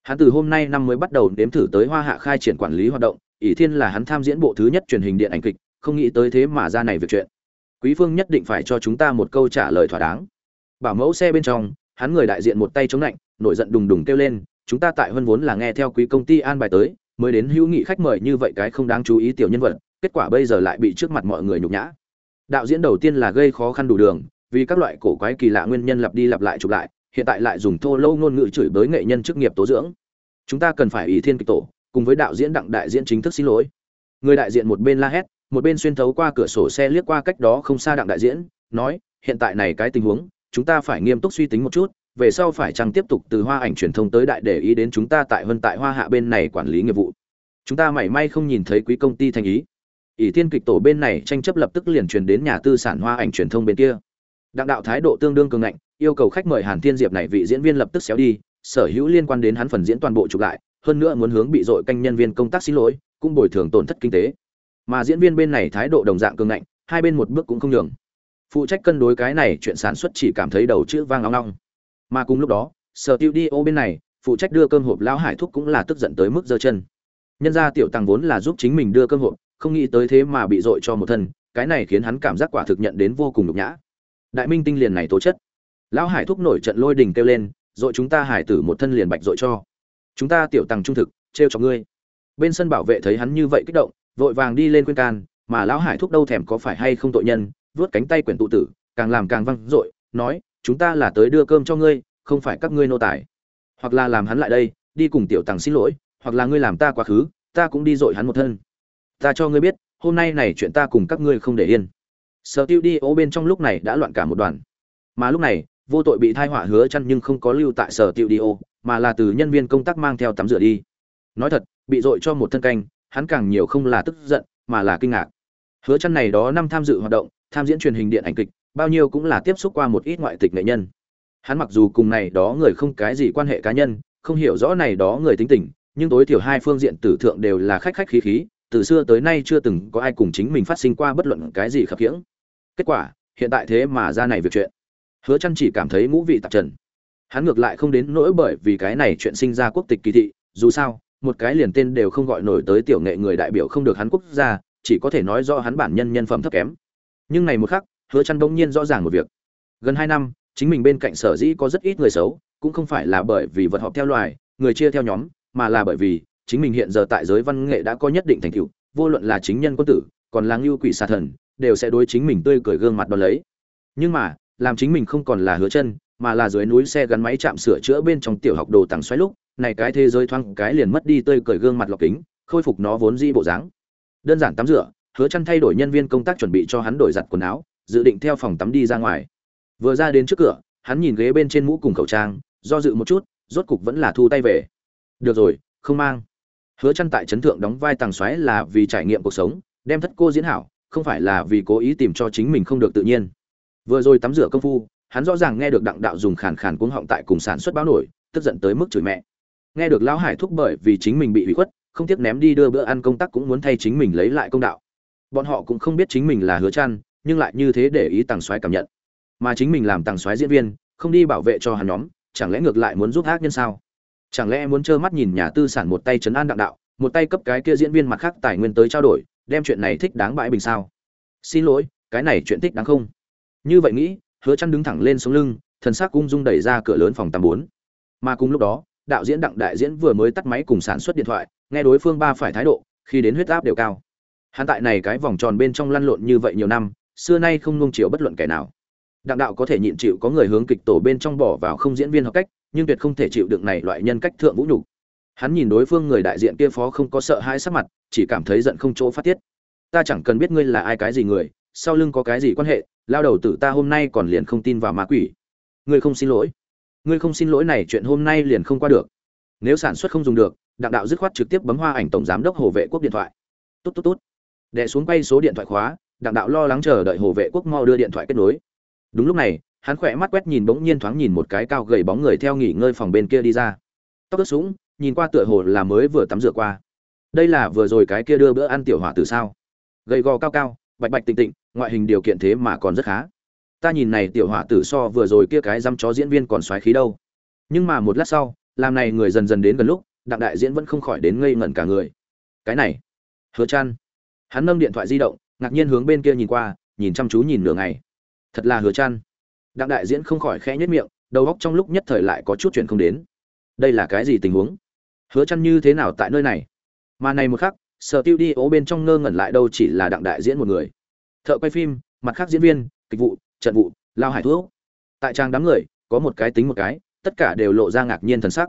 hắn từ hôm nay năm mới bắt đầu nếm thử tới hoa hạ khai triển quản lý hoạt động, ỷ thiên là hắn tham diễn bộ thứ nhất truyền hình điện ảnh kịch, không nghĩ tới thế mà ra này việc chuyện. Quý phương nhất định phải cho chúng ta một câu trả lời thỏa đáng. Bảo mẫu xe bên trong, hắn người đại diện một tay chống lạnh, nổi giận đùng đùng kêu lên, chúng ta tại hơn vốn là nghe theo quý công ty an bài tới, mới đến hữu nghị khách mời như vậy cái không đáng chú ý tiểu nhân vật, kết quả bây giờ lại bị trước mặt mọi người nhục nhã. Đạo diễn đầu tiên là gây khó khăn đủ đường, vì các loại cổ quái kỳ lạ nguyên nhân lặp đi lặp lại chụp lại hiện tại lại dùng thô lâu ngôn ngữ chửi bới nghệ nhân chức nghiệp tố dưỡng. Chúng ta cần phải ủy thiên kịch tổ, cùng với đạo diễn đặng đại diễn chính thức xin lỗi. Người đại diện một bên la hét, một bên xuyên thấu qua cửa sổ xe liếc qua cách đó không xa đặng đại diễn, nói, hiện tại này cái tình huống, chúng ta phải nghiêm túc suy tính một chút, về sau phải chăng tiếp tục từ hoa ảnh truyền thông tới đại để ý đến chúng ta tại hơn tại hoa hạ bên này quản lý nghiệp vụ. Chúng ta mảy may không nhìn thấy quý công ty thành ý. Ỷ thiên kịch tổ bên này tranh chấp lập tức liền truyền đến nhà tư sản hoa ảnh truyền thông bên kia đặng đạo thái độ tương đương cường ngạnh, yêu cầu khách mời hàn thiên diệp này vị diễn viên lập tức xéo đi, sở hữu liên quan đến hắn phần diễn toàn bộ chụp lại, hơn nữa muốn hướng bị dội canh nhân viên công tác xin lỗi, cũng bồi thường tổn thất kinh tế. Mà diễn viên bên này thái độ đồng dạng cường ngạnh, hai bên một bước cũng không nhường. Phụ trách cân đối cái này chuyện sản xuất chỉ cảm thấy đầu chữ vang long long mà cùng lúc đó, sở tiêu đi ô bên này, phụ trách đưa cơm hộp lão hải thúc cũng là tức giận tới mức giơ chân. Nhân ra tiểu tăng vốn là giúp chính mình đưa cơm hộp, không nghĩ tới thế mà bị dội cho một thân, cái này khiến hắn cảm giác quả thực nhận đến vô cùng nhục nhã đại minh tinh liền này tố chất. Lão hải thúc nổi trận lôi đình kêu lên dội chúng ta hải tử một thân liền bạch dội cho. Chúng ta tiểu tăng trung thực, trêu cho ngươi. Bên sân bảo vệ thấy hắn như vậy kích động, vội vàng đi lên khuyên can, mà lão hải thúc đâu thèm có phải hay không tội nhân vớt cánh tay quyển tụ tử, càng làm càng văng dội, nói, chúng ta là tới đưa cơm cho ngươi, không phải các ngươi nô tài. Hoặc là làm hắn lại đây, đi cùng tiểu tăng xin lỗi, hoặc là ngươi làm ta quá khứ, ta cũng đi dội hắn một thân. Ta cho ngươi biết, hôm nay này chuyện ta cùng các ngươi không để yên sở tiêu đi ô bên trong lúc này đã loạn cả một đoàn. Mà lúc này, vô tội bị thai họa hứa chăn nhưng không có lưu tại sở tiêu đi ô, mà là từ nhân viên công tác mang theo tắm rửa đi. Nói thật, bị dội cho một thân canh, hắn càng nhiều không là tức giận, mà là kinh ngạc. Hứa chăn này đó năm tham dự hoạt động, tham diễn truyền hình điện ảnh kịch, bao nhiêu cũng là tiếp xúc qua một ít ngoại tịch nghệ nhân. Hắn mặc dù cùng này đó người không cái gì quan hệ cá nhân, không hiểu rõ này đó người tính tình, nhưng tối thiểu hai phương diện tử thượng đều là khách khách khí khí, từ xưa tới nay chưa từng có ai cùng chính mình phát sinh qua bất luận cái gì khập khiễng kết quả, hiện tại thế mà ra này việc chuyện. Hứa chăn chỉ cảm thấy ngũ vị tạp trần. Hắn ngược lại không đến nỗi bởi vì cái này chuyện sinh ra quốc tịch kỳ thị, dù sao, một cái liền tên đều không gọi nổi tới tiểu nghệ người đại biểu không được hắn quốc gia, chỉ có thể nói do hắn bản nhân nhân phẩm thấp kém. Nhưng này một khắc, hứa chăn đông nhiên rõ ràng một việc. Gần hai năm, chính mình bên cạnh sở dĩ có rất ít người xấu, cũng không phải là bởi vì vật họp theo loài, người chia theo nhóm, mà là bởi vì chính mình hiện giờ tại giới văn nghệ đã có nhất định thành tựu, vô luận là chính nhân quân tử, còn là ngưu quỷ xà thần đều sẽ đối chính mình tươi cười gương mặt đón lấy. Nhưng mà, làm chính mình không còn là hứa chân, mà là dưới núi xe gắn máy chạm sửa chữa bên trong tiểu học đồ tàng xoáy lúc, này cái thế giới thoáng cái liền mất đi tươi cười gương mặt lọc kính, khôi phục nó vốn di bộ dáng. Đơn giản tắm rửa, hứa chân thay đổi nhân viên công tác chuẩn bị cho hắn đổi giặt quần áo, dự định theo phòng tắm đi ra ngoài. Vừa ra đến trước cửa, hắn nhìn ghế bên trên mũ cùng khẩu trang, do dự một chút, rốt cục vẫn là thu tay về. Được rồi, không mang. Hứa chân tại chấn thượng đóng vai tàng xoáy là vì trải nghiệm cuộc sống, đem thất cô diễn hảo không phải là vì cố ý tìm cho chính mình không được tự nhiên. Vừa rồi tắm rửa công phu, hắn rõ ràng nghe được đặng đạo dùng khàn khàn cuống họng tại cùng sản xuất báo nổi, tức giận tới mức chửi mẹ. Nghe được lão hải thúc bởi vì chính mình bị hủy khuất, không tiếc ném đi đưa bữa ăn công tác cũng muốn thay chính mình lấy lại công đạo. Bọn họ cũng không biết chính mình là hứa chăn, nhưng lại như thế để ý tàng xoáy cảm nhận. Mà chính mình làm tàng xoáy diễn viên, không đi bảo vệ cho hắn nhóm, chẳng lẽ ngược lại muốn giúp ác nhân sao? Chẳng lẽ muốn trơ mắt nhìn nhà tư sản một tay chấn an đặng đạo, một tay cấp cái kia diễn viên mặt khác tài nguyên tới trao đổi đem chuyện này thích đáng bãi bình sao? Xin lỗi, cái này chuyện thích đáng không? Như vậy nghĩ, hứa chăn đứng thẳng lên sống lưng, thần sắc ung dung đẩy ra cửa lớn phòng tám bốn. Mà cùng lúc đó, đạo diễn đặng đại diễn vừa mới tắt máy cùng sản xuất điện thoại, nghe đối phương ba phải thái độ, khi đến huyết áp đều cao. Hắn tại này cái vòng tròn bên trong lăn lộn như vậy nhiều năm, xưa nay không nung chiều bất luận kẻ nào. Đặng đạo có thể nhịn chịu có người hướng kịch tổ bên trong bỏ vào không diễn viên học cách, nhưng tuyệt không thể chịu đựng này loại nhân cách thượng vũ nhục. Hắn nhìn đối phương người đại diện kia phó không có sợ hãi sắc mặt chỉ cảm thấy giận không chỗ phát tiết. Ta chẳng cần biết ngươi là ai cái gì người, sau lưng có cái gì quan hệ, lao đầu tử ta hôm nay còn liền không tin vào ma quỷ. Ngươi không xin lỗi. Ngươi không xin lỗi này chuyện hôm nay liền không qua được. Nếu sản xuất không dùng được, đặng đạo dứt khoát trực tiếp bấm hoa ảnh tổng giám đốc hồ vệ quốc điện thoại. Tốt tốt tốt. Đệ xuống quay số điện thoại khóa, đặng đạo lo lắng chờ đợi hồ vệ quốc mau đưa điện thoại kết nối. Đúng lúc này, hắn khỏe mắt quét nhìn bỗng nhiên thoáng nhìn một cái cao gầy bóng người theo nghỉ ngơi phòng bên kia đi ra. Tóc ướt sũng, nhìn qua tựa hồ là mới vừa tắm rửa qua đây là vừa rồi cái kia đưa bữa ăn tiểu hỏa từ sao? Gầy gò cao cao, bạch bạch tịnh tịnh, ngoại hình điều kiện thế mà còn rất khá. Ta nhìn này tiểu hỏa tử so vừa rồi kia cái dăm chó diễn viên còn xoáy khí đâu. Nhưng mà một lát sau, làm này người dần dần đến gần lúc, đặng đại diễn vẫn không khỏi đến ngây ngẩn cả người. Cái này, hứa chăn. Hắn nâng điện thoại di động, ngạc nhiên hướng bên kia nhìn qua, nhìn chăm chú nhìn nửa ngày. Thật là hứa chăn. Đặng đại diễn không khỏi khẽ nhất miệng, đầu óc trong lúc nhất thời lại có chút chuyện không đến. Đây là cái gì tình huống? Hứa chăn như thế nào tại nơi này? Mà này một khắc, sở tiêu đi ố bên trong ngơ ngẩn lại đâu chỉ là đặng đại diễn một người. Thợ quay phim, mặt khác diễn viên, kịch vụ, trận vụ, lao hải thuốc. Tại trang đám người, có một cái tính một cái, tất cả đều lộ ra ngạc nhiên thần sắc.